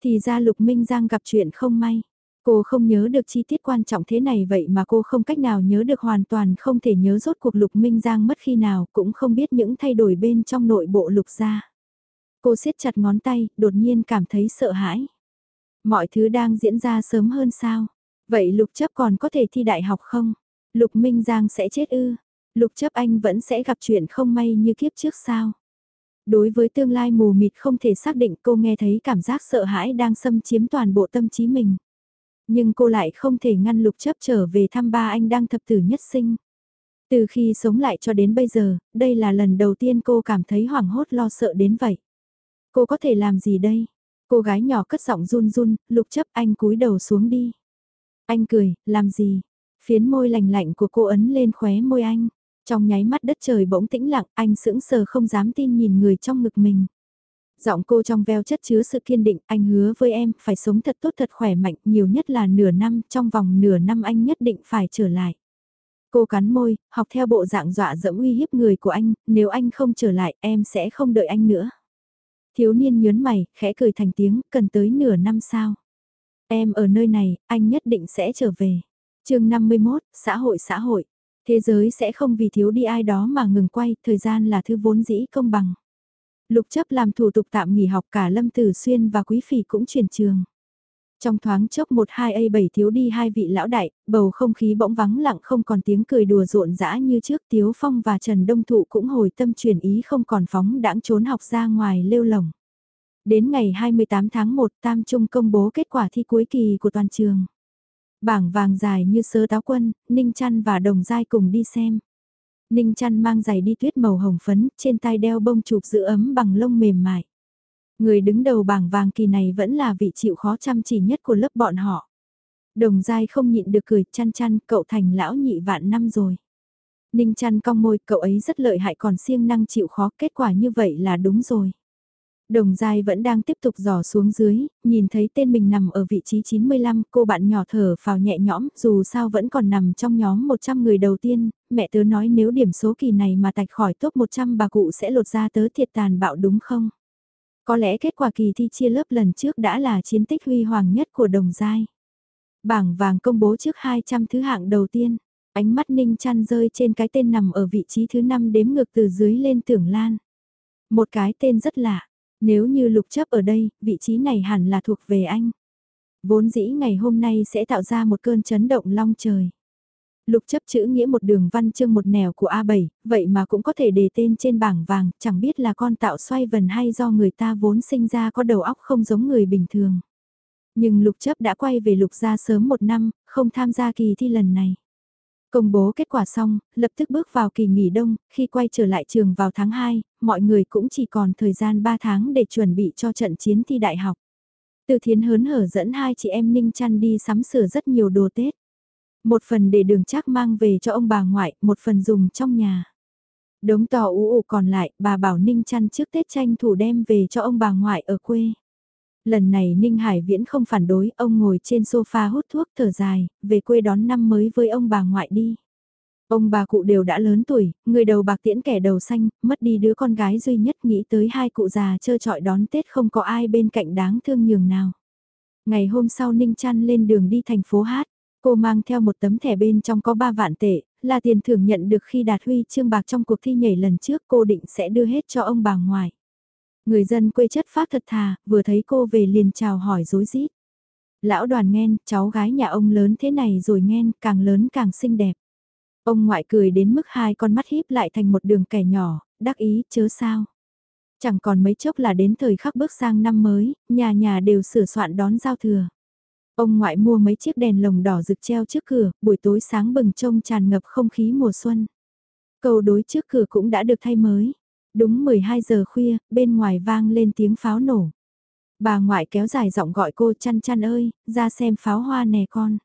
Thì ra lục minh giang gặp chuyện không may. Cô không nhớ được chi tiết quan trọng thế này vậy mà cô không cách nào nhớ được hoàn toàn không thể nhớ rốt cuộc lục minh giang mất khi nào cũng không biết những thay đổi bên trong nội bộ lục gia. Cô siết chặt ngón tay, đột nhiên cảm thấy sợ hãi. Mọi thứ đang diễn ra sớm hơn sao? Vậy lục chấp còn có thể thi đại học không? Lục Minh Giang sẽ chết ư? Lục chấp anh vẫn sẽ gặp chuyện không may như kiếp trước sao? Đối với tương lai mù mịt không thể xác định cô nghe thấy cảm giác sợ hãi đang xâm chiếm toàn bộ tâm trí mình. Nhưng cô lại không thể ngăn lục chấp trở về thăm ba anh đang thập tử nhất sinh. Từ khi sống lại cho đến bây giờ, đây là lần đầu tiên cô cảm thấy hoảng hốt lo sợ đến vậy. Cô có thể làm gì đây? Cô gái nhỏ cất giọng run run, lục chấp anh cúi đầu xuống đi. Anh cười, làm gì? Phiến môi lành lạnh của cô ấn lên khóe môi anh. Trong nháy mắt đất trời bỗng tĩnh lặng, anh sững sờ không dám tin nhìn người trong ngực mình. Giọng cô trong veo chất chứa sự kiên định, anh hứa với em, phải sống thật tốt thật khỏe mạnh, nhiều nhất là nửa năm, trong vòng nửa năm anh nhất định phải trở lại. Cô cắn môi, học theo bộ dạng dọa dẫm uy hiếp người của anh, nếu anh không trở lại, em sẽ không đợi anh nữa. Thiếu niên nhớn mày, khẽ cười thành tiếng, cần tới nửa năm sao. Em ở nơi này, anh nhất định sẽ trở về. chương 51, xã hội xã hội. Thế giới sẽ không vì thiếu đi ai đó mà ngừng quay, thời gian là thứ vốn dĩ công bằng. Lục chấp làm thủ tục tạm nghỉ học cả Lâm Tử Xuyên và Quý Phỉ cũng chuyển trường. Trong thoáng chốc một hai a bảy thiếu đi hai vị lão đại, bầu không khí bỗng vắng lặng không còn tiếng cười đùa rộn rã như trước Tiếu Phong và Trần Đông Thụ cũng hồi tâm chuyển ý không còn phóng đãng trốn học ra ngoài lêu lồng. Đến ngày 28 tháng 1 Tam Trung công bố kết quả thi cuối kỳ của toàn trường. Bảng vàng dài như sớ táo quân, Ninh Trăn và Đồng Giai cùng đi xem. Ninh Trăn mang giày đi tuyết màu hồng phấn, trên tay đeo bông chụp giữ ấm bằng lông mềm mại. Người đứng đầu bảng vàng kỳ này vẫn là vị chịu khó chăm chỉ nhất của lớp bọn họ. Đồng Giai không nhịn được cười chăn chăn, cậu thành lão nhị vạn năm rồi. Ninh chăn cong môi, cậu ấy rất lợi hại còn siêng năng chịu khó, kết quả như vậy là đúng rồi. Đồng dai vẫn đang tiếp tục dò xuống dưới, nhìn thấy tên mình nằm ở vị trí 95, cô bạn nhỏ thở vào nhẹ nhõm, dù sao vẫn còn nằm trong nhóm 100 người đầu tiên, mẹ tớ nói nếu điểm số kỳ này mà tạch khỏi top 100 bà cụ sẽ lột ra tớ thiệt tàn bạo đúng không? Có lẽ kết quả kỳ thi chia lớp lần trước đã là chiến tích huy hoàng nhất của Đồng dai. Bảng vàng công bố trước 200 thứ hạng đầu tiên, ánh mắt ninh chăn rơi trên cái tên nằm ở vị trí thứ 5 đếm ngược từ dưới lên tưởng lan. Một cái tên rất lạ, nếu như lục chấp ở đây, vị trí này hẳn là thuộc về anh. Vốn dĩ ngày hôm nay sẽ tạo ra một cơn chấn động long trời. Lục chấp chữ nghĩa một đường văn chương một nẻo của A7, vậy mà cũng có thể đề tên trên bảng vàng, chẳng biết là con tạo xoay vần hay do người ta vốn sinh ra có đầu óc không giống người bình thường. Nhưng lục chấp đã quay về lục gia sớm một năm, không tham gia kỳ thi lần này. Công bố kết quả xong, lập tức bước vào kỳ nghỉ đông, khi quay trở lại trường vào tháng 2, mọi người cũng chỉ còn thời gian 3 tháng để chuẩn bị cho trận chiến thi đại học. Từ thiến hớn hở dẫn hai chị em Ninh Chăn đi sắm sửa rất nhiều đồ Tết. Một phần để đường chắc mang về cho ông bà ngoại, một phần dùng trong nhà. Đống tò ú ủ còn lại, bà bảo Ninh Chăn trước Tết tranh thủ đem về cho ông bà ngoại ở quê. Lần này Ninh Hải Viễn không phản đối, ông ngồi trên sofa hút thuốc thở dài, về quê đón năm mới với ông bà ngoại đi. Ông bà cụ đều đã lớn tuổi, người đầu bạc tiễn kẻ đầu xanh, mất đi đứa con gái duy nhất nghĩ tới hai cụ già trơ trọi đón Tết không có ai bên cạnh đáng thương nhường nào. Ngày hôm sau Ninh Trăn lên đường đi thành phố Hát, cô mang theo một tấm thẻ bên trong có 3 vạn tệ, là tiền thưởng nhận được khi đạt huy chương bạc trong cuộc thi nhảy lần trước cô định sẽ đưa hết cho ông bà ngoại. Người dân quê chất phát thật thà, vừa thấy cô về liền chào hỏi dối rít Lão đoàn nghen, cháu gái nhà ông lớn thế này rồi nghen, càng lớn càng xinh đẹp. Ông ngoại cười đến mức hai con mắt híp lại thành một đường kẻ nhỏ, đắc ý, chớ sao. Chẳng còn mấy chốc là đến thời khắc bước sang năm mới, nhà nhà đều sửa soạn đón giao thừa. Ông ngoại mua mấy chiếc đèn lồng đỏ rực treo trước cửa, buổi tối sáng bừng trông tràn ngập không khí mùa xuân. Cầu đối trước cửa cũng đã được thay mới. Đúng 12 giờ khuya, bên ngoài vang lên tiếng pháo nổ. Bà ngoại kéo dài giọng gọi cô chăn chăn ơi, ra xem pháo hoa nè con.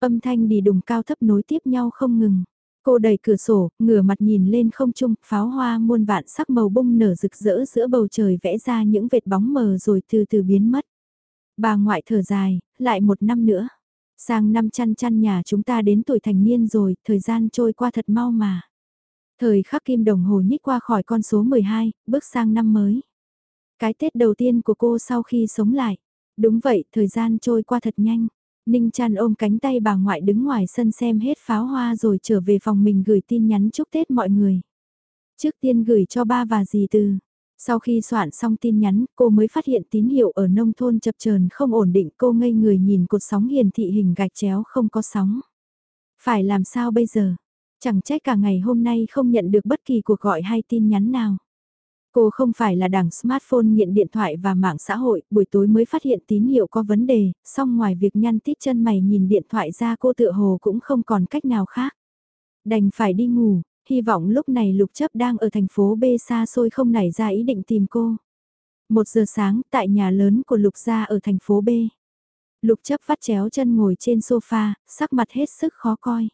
Âm thanh đi đùng cao thấp nối tiếp nhau không ngừng. Cô đẩy cửa sổ, ngửa mặt nhìn lên không trung, pháo hoa muôn vạn sắc màu bông nở rực rỡ giữa bầu trời vẽ ra những vệt bóng mờ rồi từ từ biến mất. Bà ngoại thở dài, lại một năm nữa. Sang năm chăn chăn nhà chúng ta đến tuổi thành niên rồi, thời gian trôi qua thật mau mà. Thời khắc kim đồng hồ nhích qua khỏi con số 12, bước sang năm mới. Cái Tết đầu tiên của cô sau khi sống lại. Đúng vậy, thời gian trôi qua thật nhanh. Ninh chăn ôm cánh tay bà ngoại đứng ngoài sân xem hết pháo hoa rồi trở về phòng mình gửi tin nhắn chúc Tết mọi người. Trước tiên gửi cho ba và dì từ. Sau khi soạn xong tin nhắn, cô mới phát hiện tín hiệu ở nông thôn chập chờn không ổn định. Cô ngây người nhìn cột sóng hiển thị hình gạch chéo không có sóng. Phải làm sao bây giờ? Chẳng trách cả ngày hôm nay không nhận được bất kỳ cuộc gọi hay tin nhắn nào. Cô không phải là đảng smartphone nghiện điện thoại và mạng xã hội, buổi tối mới phát hiện tín hiệu có vấn đề, song ngoài việc nhăn tít chân mày nhìn điện thoại ra cô tựa hồ cũng không còn cách nào khác. Đành phải đi ngủ, hy vọng lúc này Lục Chấp đang ở thành phố B xa xôi không nảy ra ý định tìm cô. Một giờ sáng tại nhà lớn của Lục Gia ở thành phố B. Lục Chấp vắt chéo chân ngồi trên sofa, sắc mặt hết sức khó coi.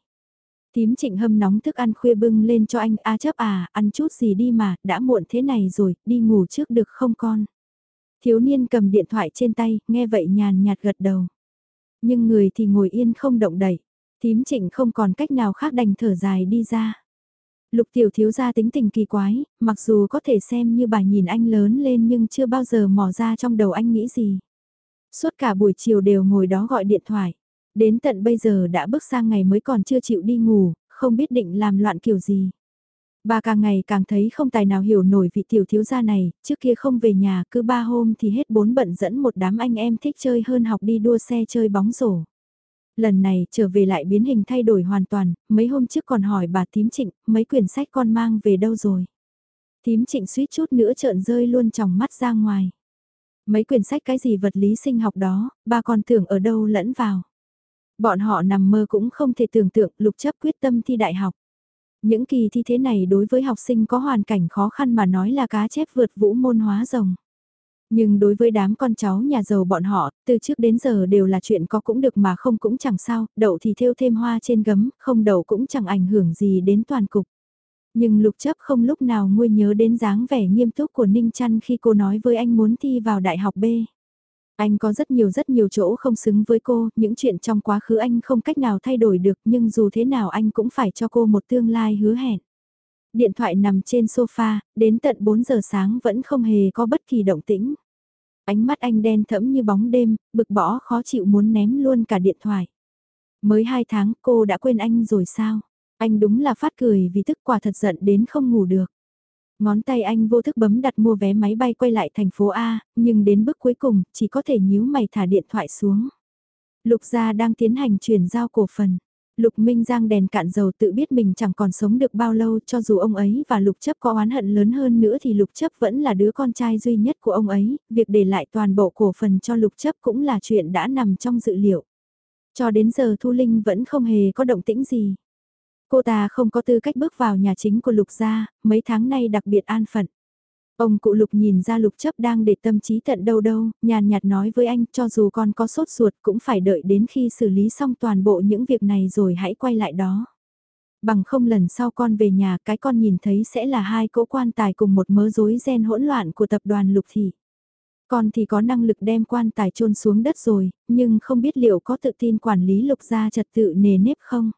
Tím trịnh hâm nóng thức ăn khuya bưng lên cho anh A à, chấp à, ăn chút gì đi mà, đã muộn thế này rồi, đi ngủ trước được không con? Thiếu niên cầm điện thoại trên tay, nghe vậy nhàn nhạt gật đầu. Nhưng người thì ngồi yên không động đậy. Tím trịnh không còn cách nào khác đành thở dài đi ra. Lục tiểu thiếu gia tính tình kỳ quái, mặc dù có thể xem như bà nhìn anh lớn lên nhưng chưa bao giờ mò ra trong đầu anh nghĩ gì. Suốt cả buổi chiều đều ngồi đó gọi điện thoại. Đến tận bây giờ đã bước sang ngày mới còn chưa chịu đi ngủ, không biết định làm loạn kiểu gì. Bà càng ngày càng thấy không tài nào hiểu nổi vị tiểu thiếu gia này, trước kia không về nhà cứ ba hôm thì hết bốn bận dẫn một đám anh em thích chơi hơn học đi đua xe chơi bóng rổ. Lần này trở về lại biến hình thay đổi hoàn toàn, mấy hôm trước còn hỏi bà tím trịnh, mấy quyển sách con mang về đâu rồi. Tím trịnh suýt chút nữa trợn rơi luôn trong mắt ra ngoài. Mấy quyển sách cái gì vật lý sinh học đó, bà còn tưởng ở đâu lẫn vào. Bọn họ nằm mơ cũng không thể tưởng tượng lục chấp quyết tâm thi đại học. Những kỳ thi thế này đối với học sinh có hoàn cảnh khó khăn mà nói là cá chép vượt vũ môn hóa rồng. Nhưng đối với đám con cháu nhà giàu bọn họ, từ trước đến giờ đều là chuyện có cũng được mà không cũng chẳng sao, đậu thì thêu thêm hoa trên gấm, không đậu cũng chẳng ảnh hưởng gì đến toàn cục. Nhưng lục chấp không lúc nào nguôi nhớ đến dáng vẻ nghiêm túc của Ninh Trăn khi cô nói với anh muốn thi vào đại học B. Anh có rất nhiều rất nhiều chỗ không xứng với cô, những chuyện trong quá khứ anh không cách nào thay đổi được nhưng dù thế nào anh cũng phải cho cô một tương lai hứa hẹn. Điện thoại nằm trên sofa, đến tận 4 giờ sáng vẫn không hề có bất kỳ động tĩnh. Ánh mắt anh đen thẫm như bóng đêm, bực bỏ khó chịu muốn ném luôn cả điện thoại. Mới 2 tháng cô đã quên anh rồi sao? Anh đúng là phát cười vì tức quả thật giận đến không ngủ được. Ngón tay anh vô thức bấm đặt mua vé máy bay quay lại thành phố A, nhưng đến bước cuối cùng, chỉ có thể nhíu mày thả điện thoại xuống. Lục gia đang tiến hành chuyển giao cổ phần. Lục Minh Giang đèn cạn dầu tự biết mình chẳng còn sống được bao lâu cho dù ông ấy và Lục Chấp có oán hận lớn hơn nữa thì Lục Chấp vẫn là đứa con trai duy nhất của ông ấy, việc để lại toàn bộ cổ phần cho Lục Chấp cũng là chuyện đã nằm trong dự liệu. Cho đến giờ Thu Linh vẫn không hề có động tĩnh gì. Cô ta không có tư cách bước vào nhà chính của Lục gia, mấy tháng nay đặc biệt an phận. Ông cụ Lục nhìn ra Lục chấp đang để tâm trí tận đâu đâu, nhàn nhạt nói với anh cho dù con có sốt ruột cũng phải đợi đến khi xử lý xong toàn bộ những việc này rồi hãy quay lại đó. Bằng không lần sau con về nhà cái con nhìn thấy sẽ là hai cỗ quan tài cùng một mớ rối ren hỗn loạn của tập đoàn Lục Thị. Con thì có năng lực đem quan tài chôn xuống đất rồi, nhưng không biết liệu có tự tin quản lý Lục gia trật tự nề nếp không?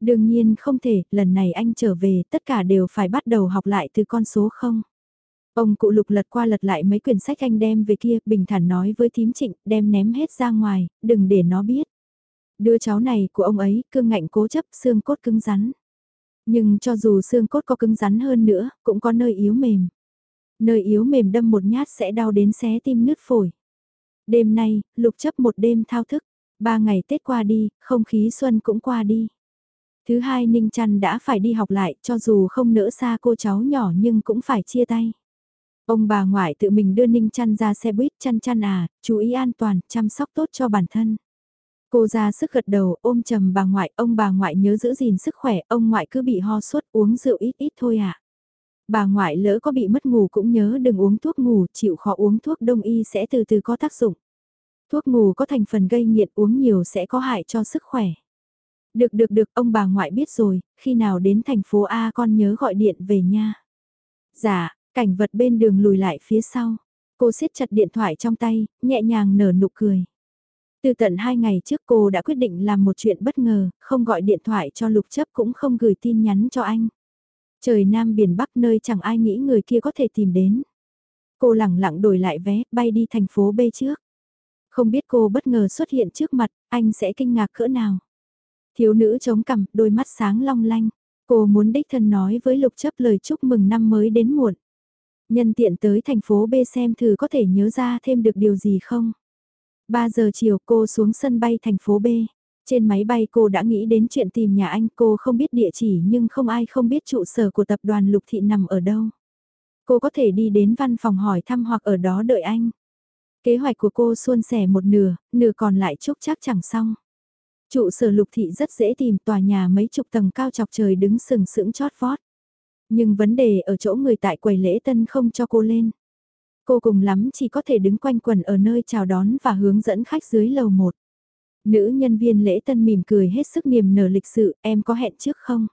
Đương nhiên không thể, lần này anh trở về tất cả đều phải bắt đầu học lại từ con số không. Ông cụ lục lật qua lật lại mấy quyển sách anh đem về kia, bình thản nói với thím trịnh, đem ném hết ra ngoài, đừng để nó biết. Đứa cháu này của ông ấy, cương ngạnh cố chấp, xương cốt cứng rắn. Nhưng cho dù xương cốt có cứng rắn hơn nữa, cũng có nơi yếu mềm. Nơi yếu mềm đâm một nhát sẽ đau đến xé tim nứt phổi. Đêm nay, lục chấp một đêm thao thức. Ba ngày Tết qua đi, không khí xuân cũng qua đi. Thứ hai Ninh Trăn đã phải đi học lại cho dù không nỡ xa cô cháu nhỏ nhưng cũng phải chia tay. Ông bà ngoại tự mình đưa Ninh Trăn ra xe buýt chăn chăn à, chú ý an toàn, chăm sóc tốt cho bản thân. Cô ra sức gật đầu ôm chầm bà ngoại, ông bà ngoại nhớ giữ gìn sức khỏe, ông ngoại cứ bị ho suốt uống rượu ít ít thôi à. Bà ngoại lỡ có bị mất ngủ cũng nhớ đừng uống thuốc ngủ, chịu khó uống thuốc đông y sẽ từ từ có tác dụng. Thuốc ngủ có thành phần gây nghiện uống nhiều sẽ có hại cho sức khỏe. Được được được, ông bà ngoại biết rồi, khi nào đến thành phố A con nhớ gọi điện về nha. Dạ, cảnh vật bên đường lùi lại phía sau. Cô siết chặt điện thoại trong tay, nhẹ nhàng nở nụ cười. Từ tận hai ngày trước cô đã quyết định làm một chuyện bất ngờ, không gọi điện thoại cho lục chấp cũng không gửi tin nhắn cho anh. Trời Nam biển Bắc nơi chẳng ai nghĩ người kia có thể tìm đến. Cô lẳng lặng đổi lại vé, bay đi thành phố B trước. Không biết cô bất ngờ xuất hiện trước mặt, anh sẽ kinh ngạc cỡ nào. Thiếu nữ chống cằm, đôi mắt sáng long lanh. Cô muốn đích thân nói với Lục chấp lời chúc mừng năm mới đến muộn. Nhân tiện tới thành phố B xem thử có thể nhớ ra thêm được điều gì không. 3 giờ chiều cô xuống sân bay thành phố B. Trên máy bay cô đã nghĩ đến chuyện tìm nhà anh cô không biết địa chỉ nhưng không ai không biết trụ sở của tập đoàn Lục Thị nằm ở đâu. Cô có thể đi đến văn phòng hỏi thăm hoặc ở đó đợi anh. Kế hoạch của cô suôn sẻ một nửa, nửa còn lại chúc chắc chẳng xong. Trụ sở Lục Thị rất dễ tìm tòa nhà mấy chục tầng cao chọc trời đứng sừng sững chót vót. Nhưng vấn đề ở chỗ người tại quầy lễ tân không cho cô lên. Cô cùng lắm chỉ có thể đứng quanh quần ở nơi chào đón và hướng dẫn khách dưới lầu một. Nữ nhân viên lễ tân mỉm cười hết sức niềm nở lịch sự, em có hẹn trước không?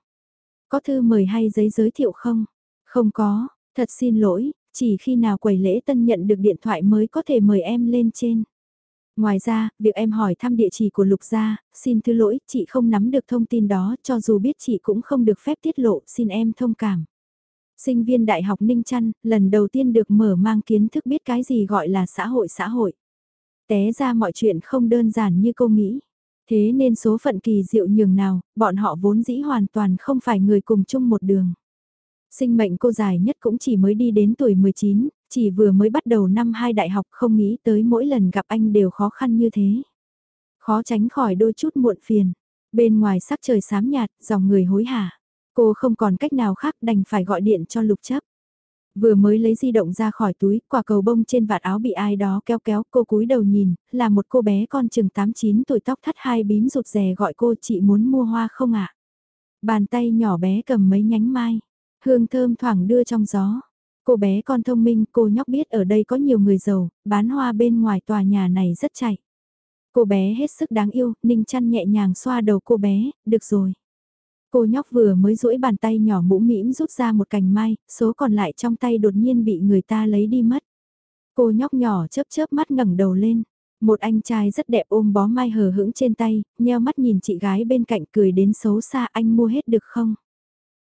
Có thư mời hay giấy giới thiệu không? Không có, thật xin lỗi, chỉ khi nào quầy lễ tân nhận được điện thoại mới có thể mời em lên trên. Ngoài ra, việc em hỏi thăm địa chỉ của Lục Gia, xin thứ lỗi, chị không nắm được thông tin đó, cho dù biết chị cũng không được phép tiết lộ, xin em thông cảm. Sinh viên Đại học Ninh Trăn, lần đầu tiên được mở mang kiến thức biết cái gì gọi là xã hội xã hội. Té ra mọi chuyện không đơn giản như cô nghĩ. Thế nên số phận kỳ diệu nhường nào, bọn họ vốn dĩ hoàn toàn không phải người cùng chung một đường. Sinh mệnh cô dài nhất cũng chỉ mới đi đến tuổi 19, chỉ vừa mới bắt đầu năm hai đại học không nghĩ tới mỗi lần gặp anh đều khó khăn như thế. Khó tránh khỏi đôi chút muộn phiền. Bên ngoài sắc trời xám nhạt, dòng người hối hả. Cô không còn cách nào khác đành phải gọi điện cho lục chấp. Vừa mới lấy di động ra khỏi túi, quả cầu bông trên vạt áo bị ai đó kéo kéo, cô cúi đầu nhìn, là một cô bé con chừng 8-9 tuổi tóc thắt hai bím rụt rè gọi cô chị muốn mua hoa không ạ? Bàn tay nhỏ bé cầm mấy nhánh mai, hương thơm thoảng đưa trong gió. Cô bé con thông minh, cô nhóc biết ở đây có nhiều người giàu, bán hoa bên ngoài tòa nhà này rất chạy. Cô bé hết sức đáng yêu, Ninh chăn nhẹ nhàng xoa đầu cô bé, được rồi. Cô nhóc vừa mới duỗi bàn tay nhỏ mũ mĩm rút ra một cành mai, số còn lại trong tay đột nhiên bị người ta lấy đi mất. Cô nhóc nhỏ chớp chớp mắt ngẩng đầu lên. Một anh trai rất đẹp ôm bó mai hờ hững trên tay, nheo mắt nhìn chị gái bên cạnh cười đến xấu xa anh mua hết được không?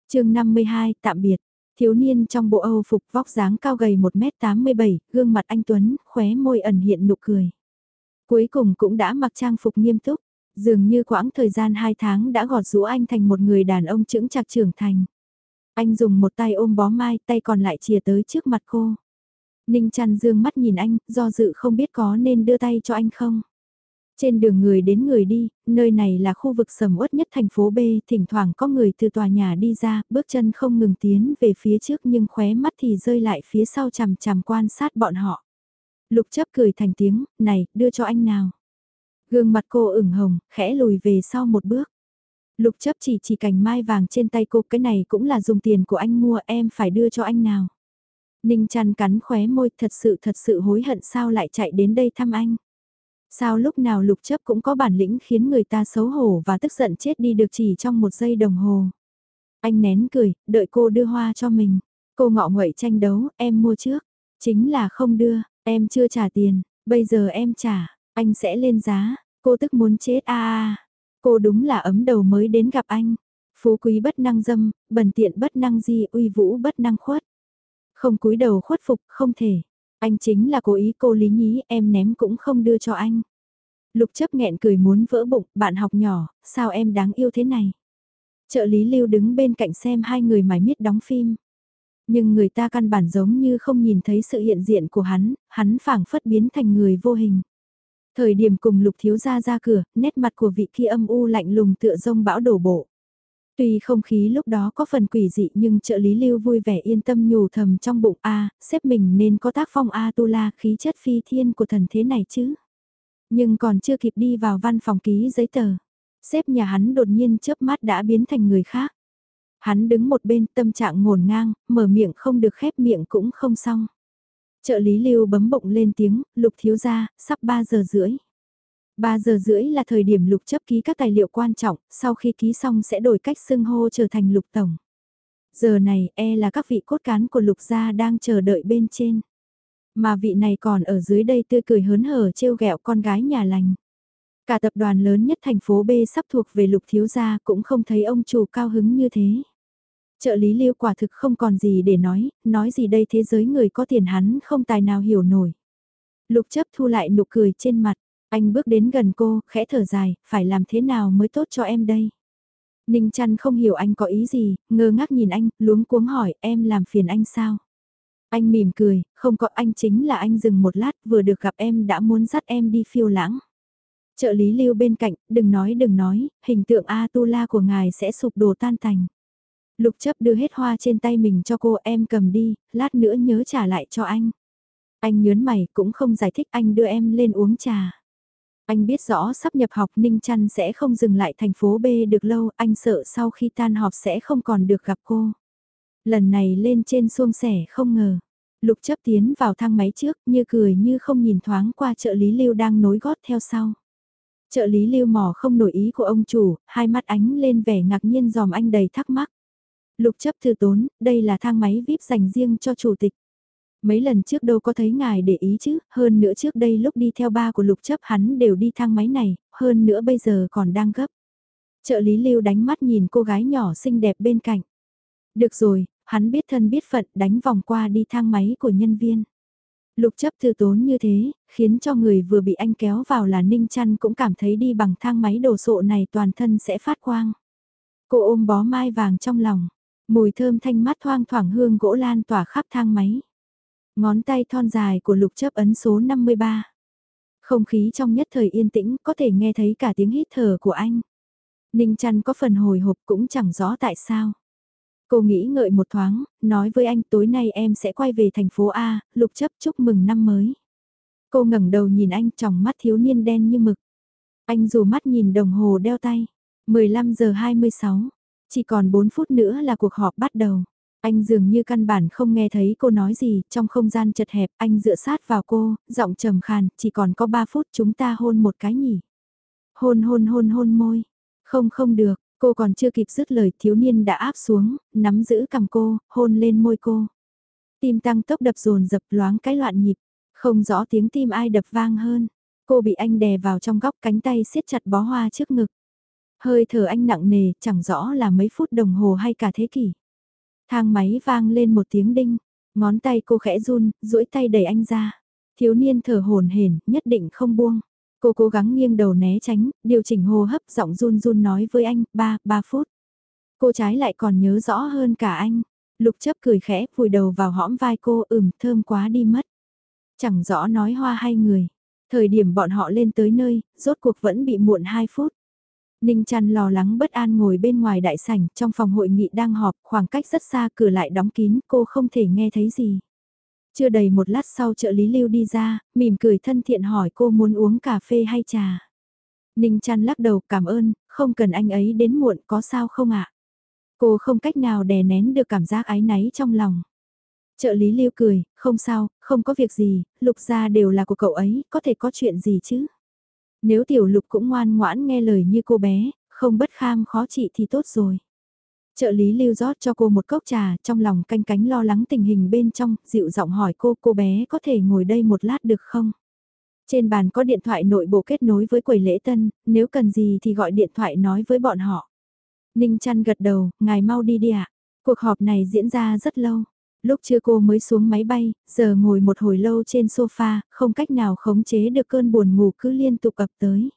chương 52, tạm biệt. Thiếu niên trong bộ Âu phục vóc dáng cao gầy 1m87, gương mặt anh Tuấn, khóe môi ẩn hiện nụ cười. Cuối cùng cũng đã mặc trang phục nghiêm túc, dường như quãng thời gian 2 tháng đã gọt rũ anh thành một người đàn ông trưởng chạc trưởng thành. Anh dùng một tay ôm bó mai, tay còn lại chìa tới trước mặt cô. Ninh chăn dương mắt nhìn anh, do dự không biết có nên đưa tay cho anh không. Trên đường người đến người đi, nơi này là khu vực sầm uất nhất thành phố B, thỉnh thoảng có người từ tòa nhà đi ra, bước chân không ngừng tiến về phía trước nhưng khóe mắt thì rơi lại phía sau chằm chằm quan sát bọn họ. Lục chấp cười thành tiếng, này, đưa cho anh nào. Gương mặt cô ửng hồng, khẽ lùi về sau một bước. Lục chấp chỉ chỉ cành mai vàng trên tay cô, cái này cũng là dùng tiền của anh mua em phải đưa cho anh nào. Ninh chăn cắn khóe môi thật sự thật sự hối hận sao lại chạy đến đây thăm anh. Sao lúc nào lục chấp cũng có bản lĩnh khiến người ta xấu hổ và tức giận chết đi được chỉ trong một giây đồng hồ. Anh nén cười, đợi cô đưa hoa cho mình. Cô ngọ nguậy tranh đấu, em mua trước. Chính là không đưa, em chưa trả tiền, bây giờ em trả, anh sẽ lên giá. Cô tức muốn chết a à, Cô đúng là ấm đầu mới đến gặp anh. Phú quý bất năng dâm, bần tiện bất năng di, uy vũ bất năng khuất. Không cúi đầu khuất phục, không thể. Anh chính là cố ý cô lý nhí em ném cũng không đưa cho anh. Lục chấp nghẹn cười muốn vỡ bụng, bạn học nhỏ, sao em đáng yêu thế này? Trợ lý lưu đứng bên cạnh xem hai người mải miết đóng phim. Nhưng người ta căn bản giống như không nhìn thấy sự hiện diện của hắn, hắn phảng phất biến thành người vô hình. Thời điểm cùng lục thiếu ra ra cửa, nét mặt của vị kia âm u lạnh lùng tựa rông bão đổ bộ. Tuy không khí lúc đó có phần quỷ dị nhưng trợ lý lưu vui vẻ yên tâm nhủ thầm trong bụng A, xếp mình nên có tác phong A tu la khí chất phi thiên của thần thế này chứ. Nhưng còn chưa kịp đi vào văn phòng ký giấy tờ. Xếp nhà hắn đột nhiên chớp mắt đã biến thành người khác. Hắn đứng một bên tâm trạng ngổn ngang, mở miệng không được khép miệng cũng không xong. Trợ lý lưu bấm bụng lên tiếng, lục thiếu ra, sắp 3 giờ rưỡi. 3 giờ rưỡi là thời điểm lục chấp ký các tài liệu quan trọng, sau khi ký xong sẽ đổi cách xưng hô trở thành lục tổng. Giờ này e là các vị cốt cán của lục gia đang chờ đợi bên trên. Mà vị này còn ở dưới đây tươi cười hớn hở trêu ghẹo con gái nhà lành. Cả tập đoàn lớn nhất thành phố B sắp thuộc về lục thiếu gia cũng không thấy ông chủ cao hứng như thế. Trợ lý lưu quả thực không còn gì để nói, nói gì đây thế giới người có tiền hắn không tài nào hiểu nổi. Lục chấp thu lại nụ cười trên mặt, anh bước đến gần cô, khẽ thở dài, phải làm thế nào mới tốt cho em đây? Ninh chăn không hiểu anh có ý gì, ngơ ngác nhìn anh, luống cuống hỏi em làm phiền anh sao? Anh mỉm cười, không có anh chính là anh dừng một lát vừa được gặp em đã muốn dắt em đi phiêu lãng. Trợ lý lưu bên cạnh, đừng nói đừng nói, hình tượng A-tu-la của ngài sẽ sụp đổ tan tành. Lục chấp đưa hết hoa trên tay mình cho cô em cầm đi, lát nữa nhớ trả lại cho anh. Anh nhớn mày cũng không giải thích anh đưa em lên uống trà. Anh biết rõ sắp nhập học Ninh Trăn sẽ không dừng lại thành phố B được lâu, anh sợ sau khi tan họp sẽ không còn được gặp cô. Lần này lên trên xuông sẻ không ngờ. Lục chấp tiến vào thang máy trước như cười như không nhìn thoáng qua trợ lý lưu đang nối gót theo sau. Trợ lý lưu mỏ không nổi ý của ông chủ, hai mắt ánh lên vẻ ngạc nhiên dòm anh đầy thắc mắc. Lục chấp thư tốn, đây là thang máy VIP dành riêng cho chủ tịch. Mấy lần trước đâu có thấy ngài để ý chứ, hơn nữa trước đây lúc đi theo ba của lục chấp hắn đều đi thang máy này, hơn nữa bây giờ còn đang gấp. Trợ lý lưu đánh mắt nhìn cô gái nhỏ xinh đẹp bên cạnh. Được rồi, hắn biết thân biết phận đánh vòng qua đi thang máy của nhân viên. Lục chấp thư tốn như thế, khiến cho người vừa bị anh kéo vào là Ninh Chăn cũng cảm thấy đi bằng thang máy đồ sộ này toàn thân sẽ phát quang. Cô ôm bó mai vàng trong lòng, mùi thơm thanh mát thoang thoảng hương gỗ lan tỏa khắp thang máy. Ngón tay thon dài của lục chấp ấn số 53. Không khí trong nhất thời yên tĩnh có thể nghe thấy cả tiếng hít thở của anh. Ninh chăn có phần hồi hộp cũng chẳng rõ tại sao. Cô nghĩ ngợi một thoáng, nói với anh tối nay em sẽ quay về thành phố A, lục chấp chúc mừng năm mới. Cô ngẩng đầu nhìn anh trong mắt thiếu niên đen như mực. Anh dù mắt nhìn đồng hồ đeo tay. 15 giờ 26, chỉ còn 4 phút nữa là cuộc họp bắt đầu. Anh dường như căn bản không nghe thấy cô nói gì, trong không gian chật hẹp anh dựa sát vào cô, giọng trầm khàn, chỉ còn có 3 phút chúng ta hôn một cái nhỉ. Hôn hôn hôn hôn môi. Không không được, cô còn chưa kịp dứt lời thiếu niên đã áp xuống, nắm giữ cầm cô, hôn lên môi cô. Tim tăng tốc đập dồn dập loáng cái loạn nhịp, không rõ tiếng tim ai đập vang hơn. Cô bị anh đè vào trong góc cánh tay siết chặt bó hoa trước ngực. Hơi thở anh nặng nề, chẳng rõ là mấy phút đồng hồ hay cả thế kỷ. Thang máy vang lên một tiếng đinh, ngón tay cô khẽ run, duỗi tay đẩy anh ra. Thiếu niên thở hồn hển, nhất định không buông. Cô cố gắng nghiêng đầu né tránh, điều chỉnh hô hấp giọng run run nói với anh, ba, ba phút. Cô trái lại còn nhớ rõ hơn cả anh. Lục chấp cười khẽ, vùi đầu vào hõm vai cô, ừm, thơm quá đi mất. Chẳng rõ nói hoa hay người. Thời điểm bọn họ lên tới nơi, rốt cuộc vẫn bị muộn 2 phút. Ninh Trăn lo lắng bất an ngồi bên ngoài đại sảnh, trong phòng hội nghị đang họp, khoảng cách rất xa, cửa lại đóng kín, cô không thể nghe thấy gì. Chưa đầy một lát sau trợ lý lưu đi ra, mỉm cười thân thiện hỏi cô muốn uống cà phê hay trà. Ninh Trăn lắc đầu cảm ơn, không cần anh ấy đến muộn có sao không ạ? Cô không cách nào đè nén được cảm giác ái náy trong lòng. Trợ lý lưu cười, không sao, không có việc gì, lục gia đều là của cậu ấy, có thể có chuyện gì chứ? Nếu tiểu lục cũng ngoan ngoãn nghe lời như cô bé, không bất kham khó trị thì tốt rồi. Trợ lý lưu rót cho cô một cốc trà, trong lòng canh cánh lo lắng tình hình bên trong, dịu giọng hỏi cô, cô bé có thể ngồi đây một lát được không? Trên bàn có điện thoại nội bộ kết nối với quầy lễ tân, nếu cần gì thì gọi điện thoại nói với bọn họ. Ninh chăn gật đầu, ngài mau đi đi ạ. Cuộc họp này diễn ra rất lâu. Lúc chưa cô mới xuống máy bay, giờ ngồi một hồi lâu trên sofa, không cách nào khống chế được cơn buồn ngủ cứ liên tục ập tới.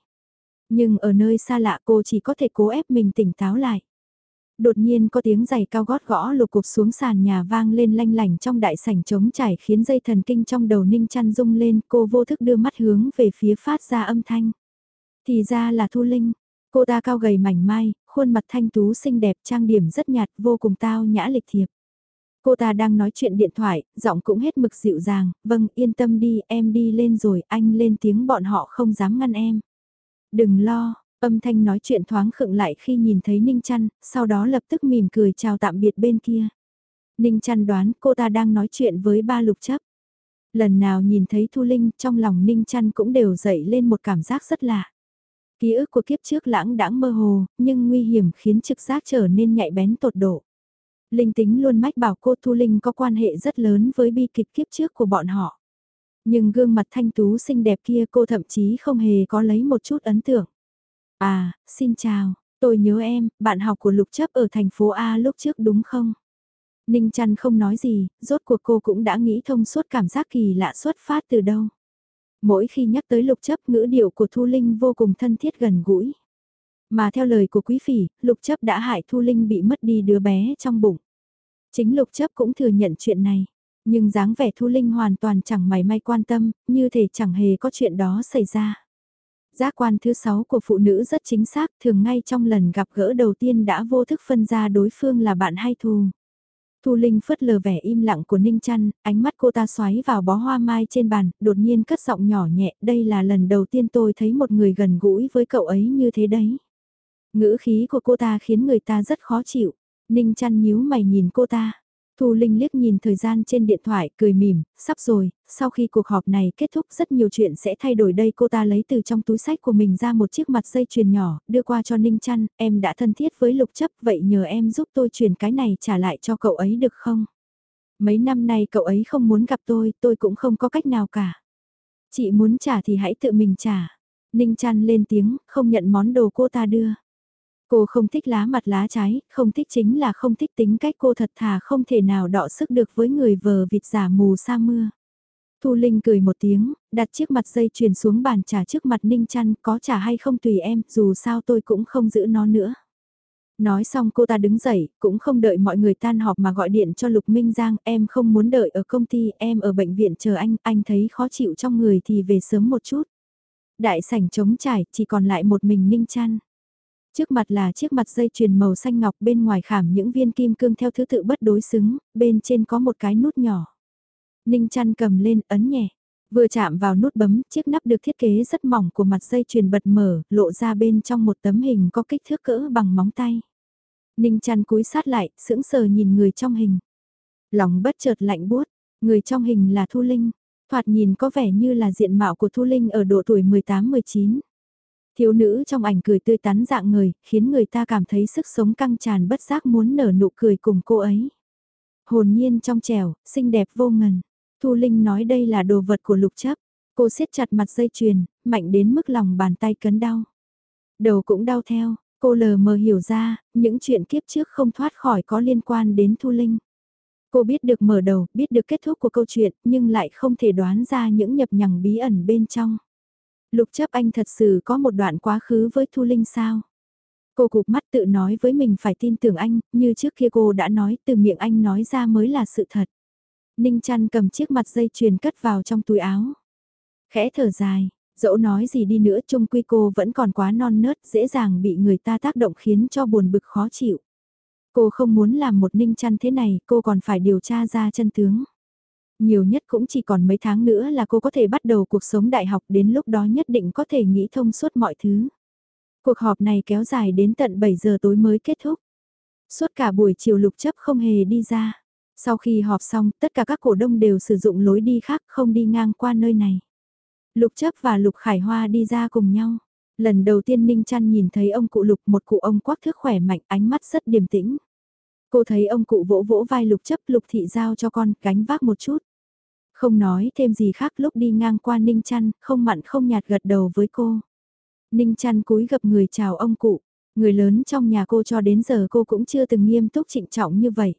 Nhưng ở nơi xa lạ cô chỉ có thể cố ép mình tỉnh táo lại. Đột nhiên có tiếng giày cao gót gõ lục cục xuống sàn nhà vang lên lanh lành trong đại sảnh trống trải khiến dây thần kinh trong đầu ninh chăn rung lên cô vô thức đưa mắt hướng về phía phát ra âm thanh. Thì ra là Thu Linh, cô ta cao gầy mảnh mai, khuôn mặt thanh tú xinh đẹp trang điểm rất nhạt vô cùng tao nhã lịch thiệp. Cô ta đang nói chuyện điện thoại, giọng cũng hết mực dịu dàng, vâng yên tâm đi em đi lên rồi anh lên tiếng bọn họ không dám ngăn em. Đừng lo, âm thanh nói chuyện thoáng khựng lại khi nhìn thấy Ninh Trăn, sau đó lập tức mỉm cười chào tạm biệt bên kia. Ninh Trăn đoán cô ta đang nói chuyện với ba lục chấp. Lần nào nhìn thấy Thu Linh trong lòng Ninh Trăn cũng đều dậy lên một cảm giác rất lạ. Ký ức của kiếp trước lãng đãng mơ hồ, nhưng nguy hiểm khiến trực giác trở nên nhạy bén tột độ. Linh tính luôn mách bảo cô Thu Linh có quan hệ rất lớn với bi kịch kiếp trước của bọn họ. Nhưng gương mặt thanh tú xinh đẹp kia cô thậm chí không hề có lấy một chút ấn tượng. À, xin chào, tôi nhớ em, bạn học của Lục Chấp ở thành phố A lúc trước đúng không? Ninh chăn không nói gì, rốt cuộc cô cũng đã nghĩ thông suốt cảm giác kỳ lạ xuất phát từ đâu. Mỗi khi nhắc tới lục chấp ngữ điệu của Thu Linh vô cùng thân thiết gần gũi. Mà theo lời của quý phỉ, lục chấp đã hại Thu Linh bị mất đi đứa bé trong bụng. Chính lục chấp cũng thừa nhận chuyện này. Nhưng dáng vẻ Thu Linh hoàn toàn chẳng mảy may quan tâm, như thể chẳng hề có chuyện đó xảy ra. Giác quan thứ sáu của phụ nữ rất chính xác, thường ngay trong lần gặp gỡ đầu tiên đã vô thức phân ra đối phương là bạn hay thù. Thu Linh phớt lờ vẻ im lặng của Ninh Trăn, ánh mắt cô ta xoáy vào bó hoa mai trên bàn, đột nhiên cất giọng nhỏ nhẹ, đây là lần đầu tiên tôi thấy một người gần gũi với cậu ấy như thế đấy. Ngữ khí của cô ta khiến người ta rất khó chịu. Ninh chăn nhíu mày nhìn cô ta. Thu Linh liếc nhìn thời gian trên điện thoại, cười mỉm, sắp rồi, sau khi cuộc họp này kết thúc rất nhiều chuyện sẽ thay đổi đây cô ta lấy từ trong túi sách của mình ra một chiếc mặt dây chuyền nhỏ, đưa qua cho Ninh Trăn, em đã thân thiết với Lục Chấp, vậy nhờ em giúp tôi chuyển cái này trả lại cho cậu ấy được không? Mấy năm nay cậu ấy không muốn gặp tôi, tôi cũng không có cách nào cả. Chị muốn trả thì hãy tự mình trả. Ninh Trăn lên tiếng, không nhận món đồ cô ta đưa. Cô không thích lá mặt lá trái, không thích chính là không thích tính cách cô thật thà không thể nào đọ sức được với người vờ vịt giả mù sa mưa. Thu Linh cười một tiếng, đặt chiếc mặt dây chuyền xuống bàn trà trước mặt Ninh Trăn có trả hay không tùy em, dù sao tôi cũng không giữ nó nữa. Nói xong cô ta đứng dậy, cũng không đợi mọi người tan họp mà gọi điện cho Lục Minh Giang, em không muốn đợi ở công ty, em ở bệnh viện chờ anh, anh thấy khó chịu trong người thì về sớm một chút. Đại sảnh trống trải, chỉ còn lại một mình Ninh Trăn. Trước mặt là chiếc mặt dây chuyền màu xanh ngọc bên ngoài khảm những viên kim cương theo thứ tự bất đối xứng, bên trên có một cái nút nhỏ. Ninh chăn cầm lên ấn nhẹ, vừa chạm vào nút bấm, chiếc nắp được thiết kế rất mỏng của mặt dây chuyền bật mở, lộ ra bên trong một tấm hình có kích thước cỡ bằng móng tay. Ninh chăn cúi sát lại, sững sờ nhìn người trong hình. Lòng bất chợt lạnh buốt, người trong hình là Thu Linh, thoạt nhìn có vẻ như là diện mạo của Thu Linh ở độ tuổi 18-19. Thiếu nữ trong ảnh cười tươi tắn dạng người, khiến người ta cảm thấy sức sống căng tràn bất giác muốn nở nụ cười cùng cô ấy. Hồn nhiên trong trẻo, xinh đẹp vô ngần. Thu Linh nói đây là đồ vật của lục chấp. Cô siết chặt mặt dây chuyền, mạnh đến mức lòng bàn tay cấn đau. Đầu cũng đau theo, cô lờ mờ hiểu ra, những chuyện kiếp trước không thoát khỏi có liên quan đến Thu Linh. Cô biết được mở đầu, biết được kết thúc của câu chuyện, nhưng lại không thể đoán ra những nhập nhằng bí ẩn bên trong. Lục chấp anh thật sự có một đoạn quá khứ với Thu Linh sao? Cô cụp mắt tự nói với mình phải tin tưởng anh, như trước kia cô đã nói từ miệng anh nói ra mới là sự thật. Ninh chăn cầm chiếc mặt dây chuyền cất vào trong túi áo. Khẽ thở dài, dẫu nói gì đi nữa chung quy cô vẫn còn quá non nớt dễ dàng bị người ta tác động khiến cho buồn bực khó chịu. Cô không muốn làm một ninh chăn thế này, cô còn phải điều tra ra chân tướng. Nhiều nhất cũng chỉ còn mấy tháng nữa là cô có thể bắt đầu cuộc sống đại học đến lúc đó nhất định có thể nghĩ thông suốt mọi thứ. Cuộc họp này kéo dài đến tận 7 giờ tối mới kết thúc. Suốt cả buổi chiều lục chấp không hề đi ra. Sau khi họp xong, tất cả các cổ đông đều sử dụng lối đi khác không đi ngang qua nơi này. Lục chấp và Lục Khải Hoa đi ra cùng nhau. Lần đầu tiên Ninh Trăn nhìn thấy ông cụ Lục một cụ ông quắc thước khỏe mạnh ánh mắt rất điềm tĩnh. Cô thấy ông cụ vỗ vỗ vai Lục chấp Lục thị giao cho con gánh vác một chút. Không nói thêm gì khác lúc đi ngang qua Ninh Trăn, không mặn không nhạt gật đầu với cô. Ninh Trăn cúi gập người chào ông cụ. Người lớn trong nhà cô cho đến giờ cô cũng chưa từng nghiêm túc trịnh trọng như vậy.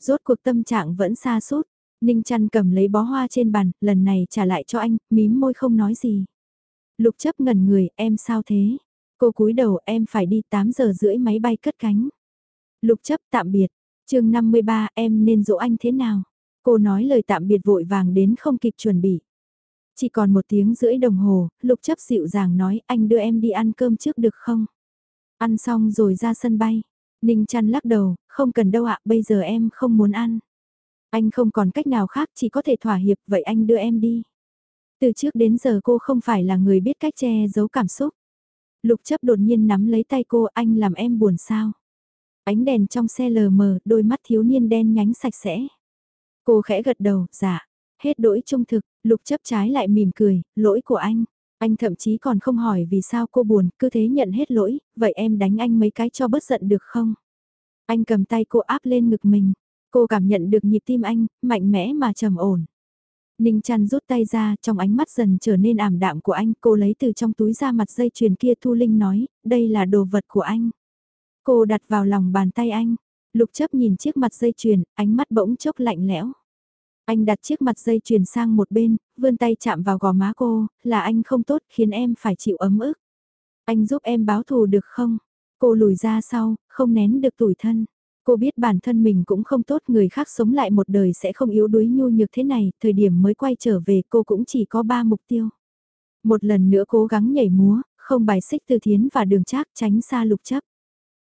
Rốt cuộc tâm trạng vẫn xa suốt. Ninh Trăn cầm lấy bó hoa trên bàn, lần này trả lại cho anh, mím môi không nói gì. Lục chấp ngẩn người, em sao thế? Cô cúi đầu em phải đi 8 giờ rưỡi máy bay cất cánh. Lục chấp tạm biệt. chương 53 em nên dỗ anh thế nào? Cô nói lời tạm biệt vội vàng đến không kịp chuẩn bị. Chỉ còn một tiếng rưỡi đồng hồ, lục chấp dịu dàng nói anh đưa em đi ăn cơm trước được không? Ăn xong rồi ra sân bay. Ninh chăn lắc đầu, không cần đâu ạ, bây giờ em không muốn ăn. Anh không còn cách nào khác chỉ có thể thỏa hiệp, vậy anh đưa em đi. Từ trước đến giờ cô không phải là người biết cách che giấu cảm xúc. Lục chấp đột nhiên nắm lấy tay cô, anh làm em buồn sao. Ánh đèn trong xe lờ mờ, đôi mắt thiếu niên đen nhánh sạch sẽ. Cô khẽ gật đầu, dạ, hết đỗi trung thực, lục chấp trái lại mỉm cười, lỗi của anh. Anh thậm chí còn không hỏi vì sao cô buồn, cứ thế nhận hết lỗi, vậy em đánh anh mấy cái cho bớt giận được không? Anh cầm tay cô áp lên ngực mình, cô cảm nhận được nhịp tim anh, mạnh mẽ mà trầm ổn. Ninh chăn rút tay ra, trong ánh mắt dần trở nên ảm đạm của anh, cô lấy từ trong túi ra mặt dây chuyền kia Thu Linh nói, đây là đồ vật của anh. Cô đặt vào lòng bàn tay anh, lục chấp nhìn chiếc mặt dây chuyền, ánh mắt bỗng chốc lạnh lẽo. Anh đặt chiếc mặt dây chuyền sang một bên, vươn tay chạm vào gò má cô, là anh không tốt khiến em phải chịu ấm ức. Anh giúp em báo thù được không? Cô lùi ra sau, không nén được tủi thân. Cô biết bản thân mình cũng không tốt người khác sống lại một đời sẽ không yếu đuối nhu nhược thế này, thời điểm mới quay trở về cô cũng chỉ có ba mục tiêu. Một lần nữa cố gắng nhảy múa, không bài xích tư thiến và đường trác tránh xa lục chấp.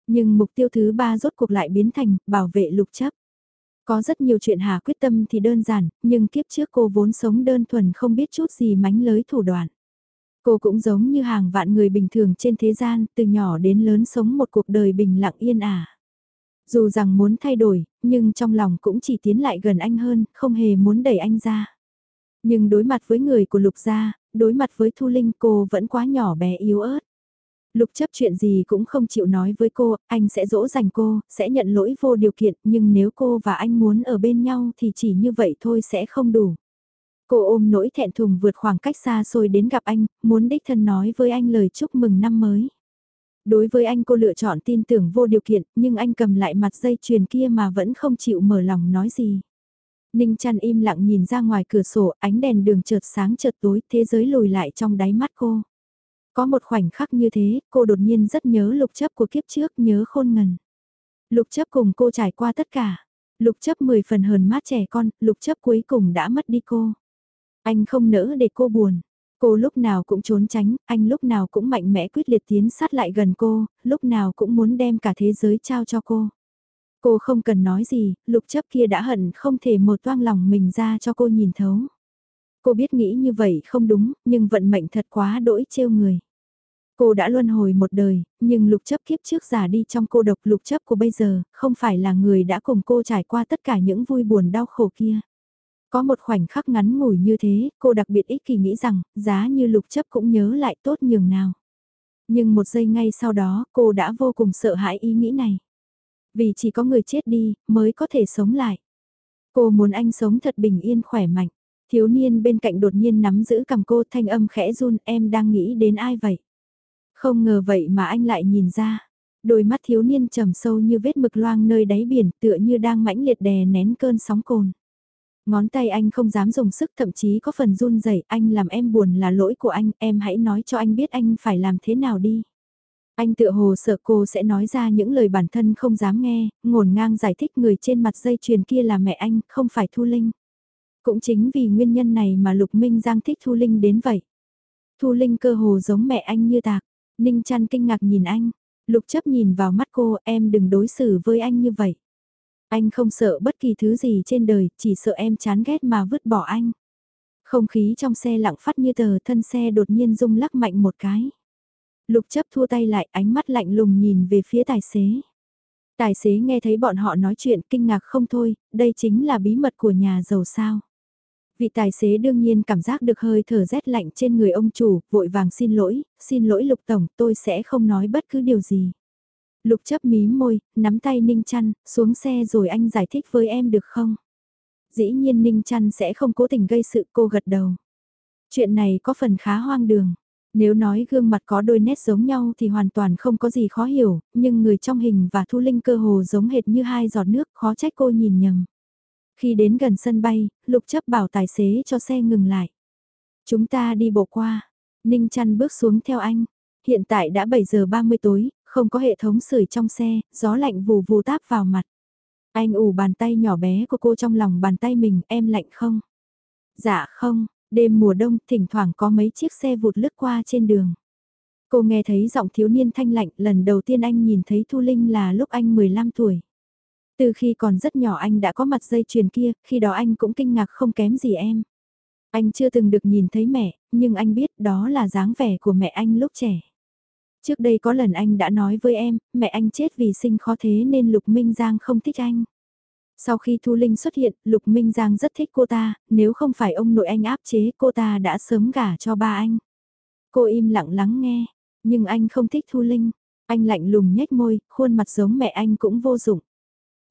Nhưng mục tiêu thứ ba rốt cuộc lại biến thành bảo vệ lục chấp. Có rất nhiều chuyện Hà quyết tâm thì đơn giản, nhưng kiếp trước cô vốn sống đơn thuần không biết chút gì mánh lới thủ đoạn. Cô cũng giống như hàng vạn người bình thường trên thế gian, từ nhỏ đến lớn sống một cuộc đời bình lặng yên ả. Dù rằng muốn thay đổi, nhưng trong lòng cũng chỉ tiến lại gần anh hơn, không hề muốn đẩy anh ra. Nhưng đối mặt với người của Lục Gia, đối mặt với Thu Linh cô vẫn quá nhỏ bé yếu ớt. Lục chấp chuyện gì cũng không chịu nói với cô, anh sẽ dỗ dành cô, sẽ nhận lỗi vô điều kiện, nhưng nếu cô và anh muốn ở bên nhau thì chỉ như vậy thôi sẽ không đủ. Cô ôm nỗi thẹn thùng vượt khoảng cách xa xôi đến gặp anh, muốn đích thân nói với anh lời chúc mừng năm mới. Đối với anh cô lựa chọn tin tưởng vô điều kiện, nhưng anh cầm lại mặt dây chuyền kia mà vẫn không chịu mở lòng nói gì. Ninh chăn im lặng nhìn ra ngoài cửa sổ, ánh đèn đường chợt sáng chợt tối, thế giới lùi lại trong đáy mắt cô. Có một khoảnh khắc như thế, cô đột nhiên rất nhớ lục chấp của kiếp trước, nhớ khôn ngần. Lục chấp cùng cô trải qua tất cả. Lục chấp 10 phần hờn mát trẻ con, lục chấp cuối cùng đã mất đi cô. Anh không nỡ để cô buồn. Cô lúc nào cũng trốn tránh, anh lúc nào cũng mạnh mẽ quyết liệt tiến sát lại gần cô, lúc nào cũng muốn đem cả thế giới trao cho cô. Cô không cần nói gì, lục chấp kia đã hận không thể một toang lòng mình ra cho cô nhìn thấu. Cô biết nghĩ như vậy không đúng, nhưng vận mệnh thật quá đỗi trêu người. Cô đã luân hồi một đời, nhưng lục chấp kiếp trước giả đi trong cô độc lục chấp của bây giờ, không phải là người đã cùng cô trải qua tất cả những vui buồn đau khổ kia. Có một khoảnh khắc ngắn ngủi như thế, cô đặc biệt ích kỷ nghĩ rằng, giá như lục chấp cũng nhớ lại tốt nhường nào. Nhưng một giây ngay sau đó, cô đã vô cùng sợ hãi ý nghĩ này. Vì chỉ có người chết đi, mới có thể sống lại. Cô muốn anh sống thật bình yên khỏe mạnh. Thiếu niên bên cạnh đột nhiên nắm giữ cầm cô thanh âm khẽ run em đang nghĩ đến ai vậy? Không ngờ vậy mà anh lại nhìn ra. Đôi mắt thiếu niên trầm sâu như vết mực loang nơi đáy biển tựa như đang mãnh liệt đè nén cơn sóng cồn. Ngón tay anh không dám dùng sức thậm chí có phần run rẩy anh làm em buồn là lỗi của anh, em hãy nói cho anh biết anh phải làm thế nào đi. Anh tự hồ sợ cô sẽ nói ra những lời bản thân không dám nghe, ngổn ngang giải thích người trên mặt dây chuyền kia là mẹ anh, không phải Thu Linh. Cũng chính vì nguyên nhân này mà Lục Minh Giang thích Thu Linh đến vậy. Thu Linh cơ hồ giống mẹ anh như tạc, Ninh trăn kinh ngạc nhìn anh, Lục chấp nhìn vào mắt cô em đừng đối xử với anh như vậy. Anh không sợ bất kỳ thứ gì trên đời, chỉ sợ em chán ghét mà vứt bỏ anh. Không khí trong xe lặng phát như tờ thân xe đột nhiên rung lắc mạnh một cái. Lục chấp thua tay lại ánh mắt lạnh lùng nhìn về phía tài xế. Tài xế nghe thấy bọn họ nói chuyện kinh ngạc không thôi, đây chính là bí mật của nhà giàu sao. Vị tài xế đương nhiên cảm giác được hơi thở rét lạnh trên người ông chủ, vội vàng xin lỗi, xin lỗi Lục Tổng, tôi sẽ không nói bất cứ điều gì. Lục chấp mí môi, nắm tay Ninh Chăn, xuống xe rồi anh giải thích với em được không? Dĩ nhiên Ninh Chăn sẽ không cố tình gây sự cô gật đầu. Chuyện này có phần khá hoang đường. Nếu nói gương mặt có đôi nét giống nhau thì hoàn toàn không có gì khó hiểu, nhưng người trong hình và Thu Linh cơ hồ giống hệt như hai giọt nước khó trách cô nhìn nhầm. Khi đến gần sân bay, Lục chấp bảo tài xế cho xe ngừng lại. Chúng ta đi bộ qua. Ninh chăn bước xuống theo anh. Hiện tại đã 7 giờ 30 tối, không có hệ thống sưởi trong xe, gió lạnh vù vù táp vào mặt. Anh ủ bàn tay nhỏ bé của cô trong lòng bàn tay mình, em lạnh không? Dạ không, đêm mùa đông thỉnh thoảng có mấy chiếc xe vụt lướt qua trên đường. Cô nghe thấy giọng thiếu niên thanh lạnh lần đầu tiên anh nhìn thấy Thu Linh là lúc anh 15 tuổi. Từ khi còn rất nhỏ anh đã có mặt dây chuyền kia, khi đó anh cũng kinh ngạc không kém gì em. Anh chưa từng được nhìn thấy mẹ, nhưng anh biết đó là dáng vẻ của mẹ anh lúc trẻ. Trước đây có lần anh đã nói với em, mẹ anh chết vì sinh khó thế nên Lục Minh Giang không thích anh. Sau khi Thu Linh xuất hiện, Lục Minh Giang rất thích cô ta, nếu không phải ông nội anh áp chế cô ta đã sớm gả cho ba anh. Cô im lặng lắng nghe, nhưng anh không thích Thu Linh. Anh lạnh lùng nhếch môi, khuôn mặt giống mẹ anh cũng vô dụng.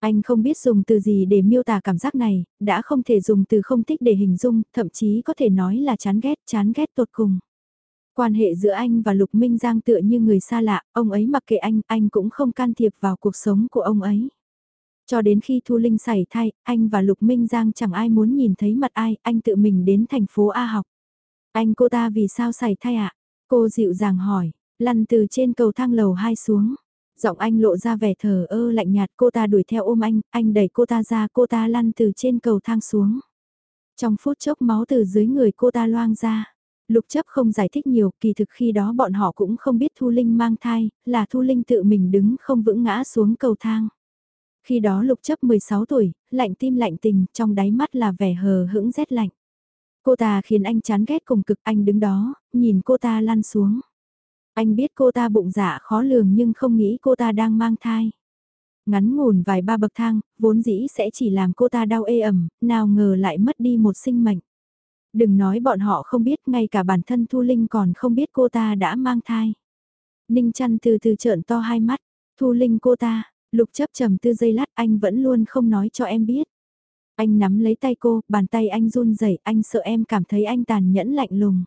Anh không biết dùng từ gì để miêu tả cảm giác này, đã không thể dùng từ không thích để hình dung, thậm chí có thể nói là chán ghét, chán ghét tột cùng. Quan hệ giữa anh và Lục Minh Giang tựa như người xa lạ, ông ấy mặc kệ anh, anh cũng không can thiệp vào cuộc sống của ông ấy. Cho đến khi Thu Linh xảy thai, anh và Lục Minh Giang chẳng ai muốn nhìn thấy mặt ai, anh tự mình đến thành phố A học. Anh cô ta vì sao xảy thai ạ? Cô dịu dàng hỏi, lăn từ trên cầu thang lầu 2 xuống. Giọng anh lộ ra vẻ thờ ơ lạnh nhạt cô ta đuổi theo ôm anh, anh đẩy cô ta ra cô ta lăn từ trên cầu thang xuống. Trong phút chốc máu từ dưới người cô ta loang ra. Lục chấp không giải thích nhiều, kỳ thực khi đó bọn họ cũng không biết Thu Linh mang thai, là Thu Linh tự mình đứng không vững ngã xuống cầu thang. Khi đó lục chấp 16 tuổi, lạnh tim lạnh tình, trong đáy mắt là vẻ hờ hững rét lạnh. Cô ta khiến anh chán ghét cùng cực anh đứng đó, nhìn cô ta lăn xuống. Anh biết cô ta bụng dạ khó lường nhưng không nghĩ cô ta đang mang thai. Ngắn ngủn vài ba bậc thang, vốn dĩ sẽ chỉ làm cô ta đau ê ẩm, nào ngờ lại mất đi một sinh mệnh. Đừng nói bọn họ không biết, ngay cả bản thân Thu Linh còn không biết cô ta đã mang thai. Ninh chăn từ từ trợn to hai mắt, Thu Linh cô ta, lục chấp trầm tư giây lát anh vẫn luôn không nói cho em biết. Anh nắm lấy tay cô, bàn tay anh run rẩy, anh sợ em cảm thấy anh tàn nhẫn lạnh lùng.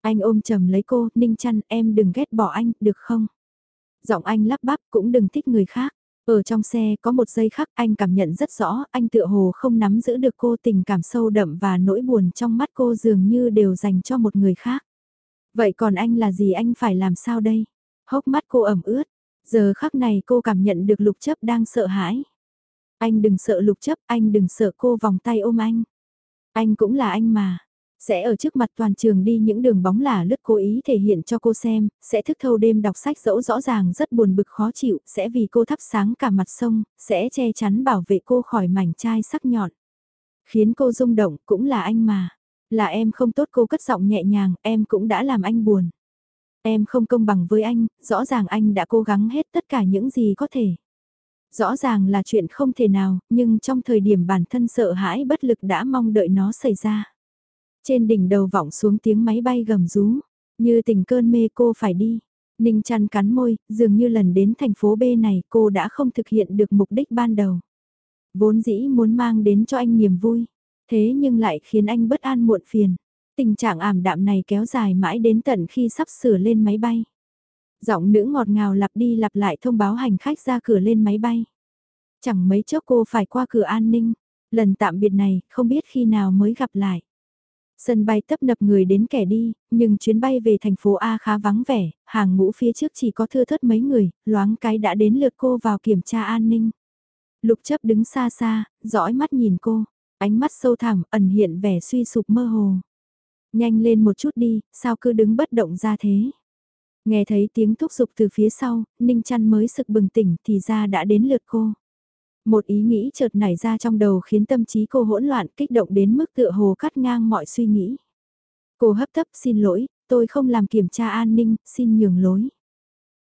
Anh ôm chầm lấy cô, ninh chăn, em đừng ghét bỏ anh, được không? Giọng anh lắp bắp cũng đừng thích người khác. Ở trong xe có một giây khắc anh cảm nhận rất rõ, anh tựa hồ không nắm giữ được cô tình cảm sâu đậm và nỗi buồn trong mắt cô dường như đều dành cho một người khác. Vậy còn anh là gì anh phải làm sao đây? Hốc mắt cô ẩm ướt, giờ khắc này cô cảm nhận được lục chấp đang sợ hãi. Anh đừng sợ lục chấp, anh đừng sợ cô vòng tay ôm anh. Anh cũng là anh mà. Sẽ ở trước mặt toàn trường đi những đường bóng lả lướt cố ý thể hiện cho cô xem, sẽ thức thâu đêm đọc sách dẫu rõ ràng rất buồn bực khó chịu, sẽ vì cô thắp sáng cả mặt sông, sẽ che chắn bảo vệ cô khỏi mảnh chai sắc nhọn. Khiến cô rung động cũng là anh mà. Là em không tốt cô cất giọng nhẹ nhàng, em cũng đã làm anh buồn. Em không công bằng với anh, rõ ràng anh đã cố gắng hết tất cả những gì có thể. Rõ ràng là chuyện không thể nào, nhưng trong thời điểm bản thân sợ hãi bất lực đã mong đợi nó xảy ra. Trên đỉnh đầu vọng xuống tiếng máy bay gầm rú, như tình cơn mê cô phải đi. Ninh chăn cắn môi, dường như lần đến thành phố B này cô đã không thực hiện được mục đích ban đầu. Vốn dĩ muốn mang đến cho anh niềm vui, thế nhưng lại khiến anh bất an muộn phiền. Tình trạng ảm đạm này kéo dài mãi đến tận khi sắp sửa lên máy bay. Giọng nữ ngọt ngào lặp đi lặp lại thông báo hành khách ra cửa lên máy bay. Chẳng mấy chốc cô phải qua cửa an ninh, lần tạm biệt này không biết khi nào mới gặp lại. Sân bay tấp nập người đến kẻ đi, nhưng chuyến bay về thành phố A khá vắng vẻ, hàng ngũ phía trước chỉ có thưa thớt mấy người, loáng cái đã đến lượt cô vào kiểm tra an ninh. Lục chấp đứng xa xa, dõi mắt nhìn cô, ánh mắt sâu thẳm, ẩn hiện vẻ suy sụp mơ hồ. Nhanh lên một chút đi, sao cứ đứng bất động ra thế? Nghe thấy tiếng thúc giục từ phía sau, Ninh chăn mới sực bừng tỉnh thì ra đã đến lượt cô. Một ý nghĩ chợt nảy ra trong đầu khiến tâm trí cô hỗn loạn kích động đến mức tựa hồ cắt ngang mọi suy nghĩ. Cô hấp tấp xin lỗi, tôi không làm kiểm tra an ninh, xin nhường lối.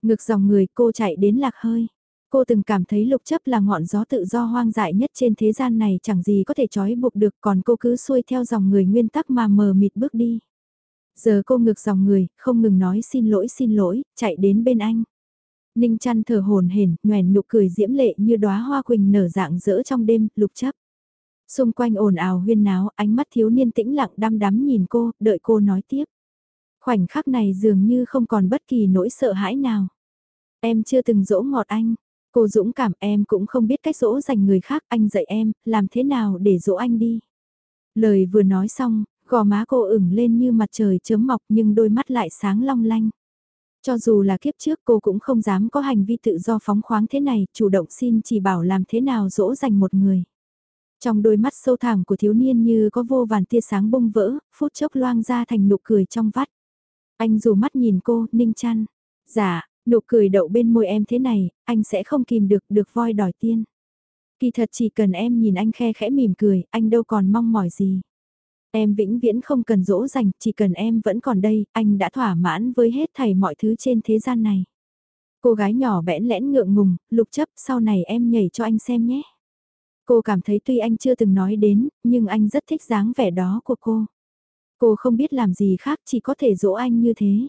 Ngược dòng người cô chạy đến lạc hơi. Cô từng cảm thấy lục chấp là ngọn gió tự do hoang dại nhất trên thế gian này chẳng gì có thể trói buộc được còn cô cứ xuôi theo dòng người nguyên tắc mà mờ mịt bước đi. Giờ cô ngược dòng người, không ngừng nói xin lỗi xin lỗi, chạy đến bên anh. Ninh chăn thở hồn hển, nhoèn nụ cười diễm lệ như đóa hoa quỳnh nở dạng rỡ trong đêm, lục chấp. Xung quanh ồn ào huyên náo, ánh mắt thiếu niên tĩnh lặng đăm đắm nhìn cô, đợi cô nói tiếp. Khoảnh khắc này dường như không còn bất kỳ nỗi sợ hãi nào. Em chưa từng dỗ ngọt anh. Cô dũng cảm em cũng không biết cách dỗ dành người khác, anh dạy em, làm thế nào để dỗ anh đi. Lời vừa nói xong, gò má cô ửng lên như mặt trời chớm mọc nhưng đôi mắt lại sáng long lanh. Cho dù là kiếp trước cô cũng không dám có hành vi tự do phóng khoáng thế này, chủ động xin chỉ bảo làm thế nào dỗ dành một người. Trong đôi mắt sâu thẳm của thiếu niên như có vô vàn tia sáng bung vỡ, phút chốc loang ra thành nụ cười trong vắt. Anh dù mắt nhìn cô, ninh chăn. Dạ, nụ cười đậu bên môi em thế này, anh sẽ không kìm được, được voi đòi tiên. Kỳ thật chỉ cần em nhìn anh khe khẽ mỉm cười, anh đâu còn mong mỏi gì. Em vĩnh viễn không cần dỗ dành, chỉ cần em vẫn còn đây, anh đã thỏa mãn với hết thảy mọi thứ trên thế gian này. Cô gái nhỏ bẽn lẽn ngượng ngùng, lục chấp sau này em nhảy cho anh xem nhé. Cô cảm thấy tuy anh chưa từng nói đến, nhưng anh rất thích dáng vẻ đó của cô. Cô không biết làm gì khác chỉ có thể dỗ anh như thế.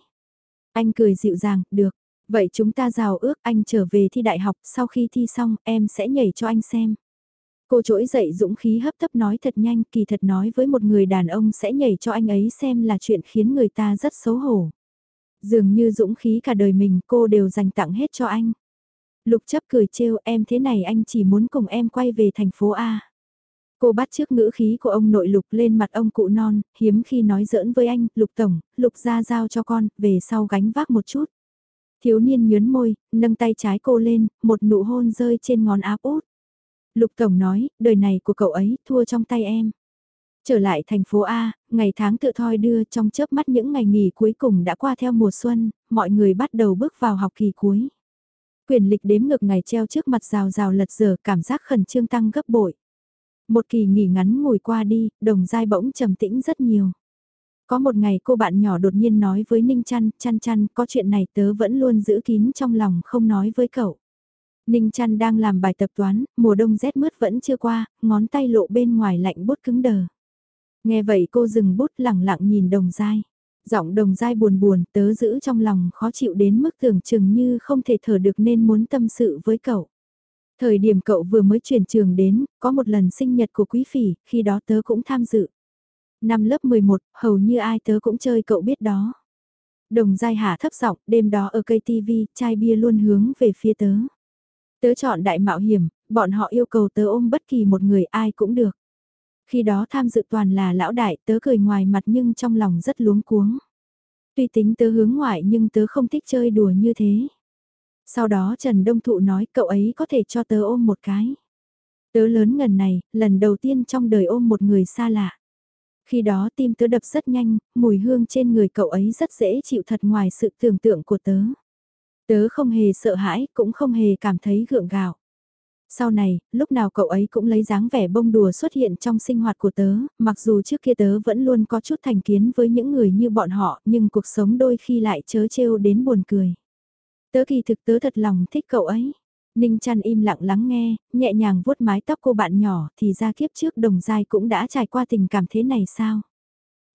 Anh cười dịu dàng, được. Vậy chúng ta rào ước anh trở về thi đại học, sau khi thi xong, em sẽ nhảy cho anh xem. Cô trỗi dậy dũng khí hấp tấp nói thật nhanh, kỳ thật nói với một người đàn ông sẽ nhảy cho anh ấy xem là chuyện khiến người ta rất xấu hổ. Dường như dũng khí cả đời mình cô đều dành tặng hết cho anh. Lục chấp cười trêu em thế này anh chỉ muốn cùng em quay về thành phố A. Cô bắt trước ngữ khí của ông nội lục lên mặt ông cụ non, hiếm khi nói giỡn với anh, lục tổng, lục ra giao cho con, về sau gánh vác một chút. Thiếu niên nhớn môi, nâng tay trái cô lên, một nụ hôn rơi trên ngón áp út. Lục tổng nói, đời này của cậu ấy thua trong tay em. Trở lại thành phố A, ngày tháng tự thoi đưa trong chớp mắt những ngày nghỉ cuối cùng đã qua theo mùa xuân, mọi người bắt đầu bước vào học kỳ cuối. Quyền lịch đếm ngược ngày treo trước mặt rào rào lật dở cảm giác khẩn trương tăng gấp bội. Một kỳ nghỉ ngắn ngồi qua đi, đồng dai bỗng trầm tĩnh rất nhiều. Có một ngày cô bạn nhỏ đột nhiên nói với Ninh Chăn, Chăn Chăn, có chuyện này tớ vẫn luôn giữ kín trong lòng không nói với cậu. Ninh Chăn đang làm bài tập toán, mùa đông rét mướt vẫn chưa qua, ngón tay lộ bên ngoài lạnh bút cứng đờ. Nghe vậy cô dừng bút lẳng lặng nhìn đồng dai. Giọng đồng dai buồn buồn tớ giữ trong lòng khó chịu đến mức tưởng chừng như không thể thở được nên muốn tâm sự với cậu. Thời điểm cậu vừa mới chuyển trường đến, có một lần sinh nhật của quý phỉ, khi đó tớ cũng tham dự. Năm lớp 11, hầu như ai tớ cũng chơi cậu biết đó. Đồng dai hạ thấp giọng, đêm đó ở cây TV, chai bia luôn hướng về phía tớ. Tớ chọn đại mạo hiểm, bọn họ yêu cầu tớ ôm bất kỳ một người ai cũng được. Khi đó tham dự toàn là lão đại, tớ cười ngoài mặt nhưng trong lòng rất luống cuống. Tuy tính tớ hướng ngoại nhưng tớ không thích chơi đùa như thế. Sau đó Trần Đông Thụ nói cậu ấy có thể cho tớ ôm một cái. Tớ lớn ngần này, lần đầu tiên trong đời ôm một người xa lạ. Khi đó tim tớ đập rất nhanh, mùi hương trên người cậu ấy rất dễ chịu thật ngoài sự tưởng tượng của tớ. Tớ không hề sợ hãi, cũng không hề cảm thấy gượng gạo. Sau này, lúc nào cậu ấy cũng lấy dáng vẻ bông đùa xuất hiện trong sinh hoạt của tớ, mặc dù trước kia tớ vẫn luôn có chút thành kiến với những người như bọn họ, nhưng cuộc sống đôi khi lại chớ trêu đến buồn cười. Tớ kỳ thực tớ thật lòng thích cậu ấy. Ninh chăn im lặng lắng nghe, nhẹ nhàng vuốt mái tóc cô bạn nhỏ thì ra kiếp trước đồng giai cũng đã trải qua tình cảm thế này sao?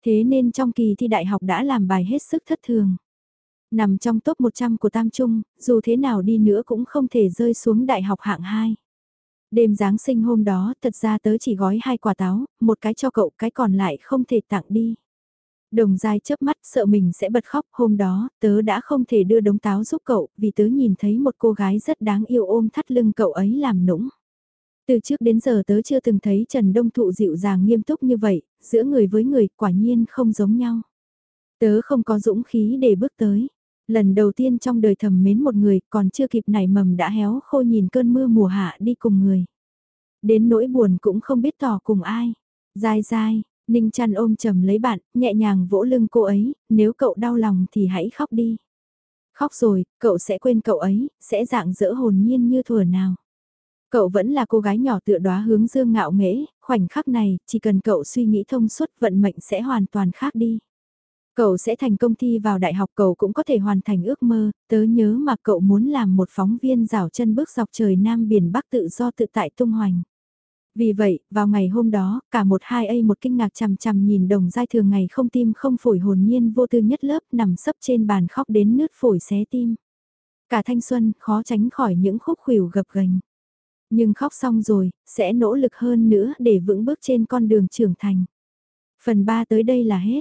Thế nên trong kỳ thi đại học đã làm bài hết sức thất thường. Nằm trong top 100 của Tam Trung, dù thế nào đi nữa cũng không thể rơi xuống đại học hạng 2. Đêm Giáng sinh hôm đó thật ra tớ chỉ gói hai quả táo, một cái cho cậu cái còn lại không thể tặng đi. Đồng dai chớp mắt sợ mình sẽ bật khóc hôm đó tớ đã không thể đưa đống táo giúp cậu vì tớ nhìn thấy một cô gái rất đáng yêu ôm thắt lưng cậu ấy làm nũng. Từ trước đến giờ tớ chưa từng thấy Trần Đông Thụ dịu dàng nghiêm túc như vậy, giữa người với người quả nhiên không giống nhau. Tớ không có dũng khí để bước tới. Lần đầu tiên trong đời thầm mến một người còn chưa kịp nảy mầm đã héo khô nhìn cơn mưa mùa hạ đi cùng người. Đến nỗi buồn cũng không biết tỏ cùng ai. Dai dai, Ninh chăn ôm chầm lấy bạn, nhẹ nhàng vỗ lưng cô ấy, nếu cậu đau lòng thì hãy khóc đi. Khóc rồi, cậu sẽ quên cậu ấy, sẽ dạng dỡ hồn nhiên như thừa nào. Cậu vẫn là cô gái nhỏ tựa đóa hướng dương ngạo nghễ, khoảnh khắc này, chỉ cần cậu suy nghĩ thông suốt vận mệnh sẽ hoàn toàn khác đi. Cậu sẽ thành công thi vào đại học cậu cũng có thể hoàn thành ước mơ, tớ nhớ mà cậu muốn làm một phóng viên rảo chân bước dọc trời Nam Biển Bắc tự do tự tại tung hoành. Vì vậy, vào ngày hôm đó, cả một hai a một kinh ngạc chằm chằm nhìn đồng giai thường ngày không tim không phổi hồn nhiên vô tư nhất lớp nằm sấp trên bàn khóc đến nứt phổi xé tim. Cả thanh xuân khó tránh khỏi những khúc khuỷu gập gành. Nhưng khóc xong rồi, sẽ nỗ lực hơn nữa để vững bước trên con đường trưởng thành. Phần 3 tới đây là hết.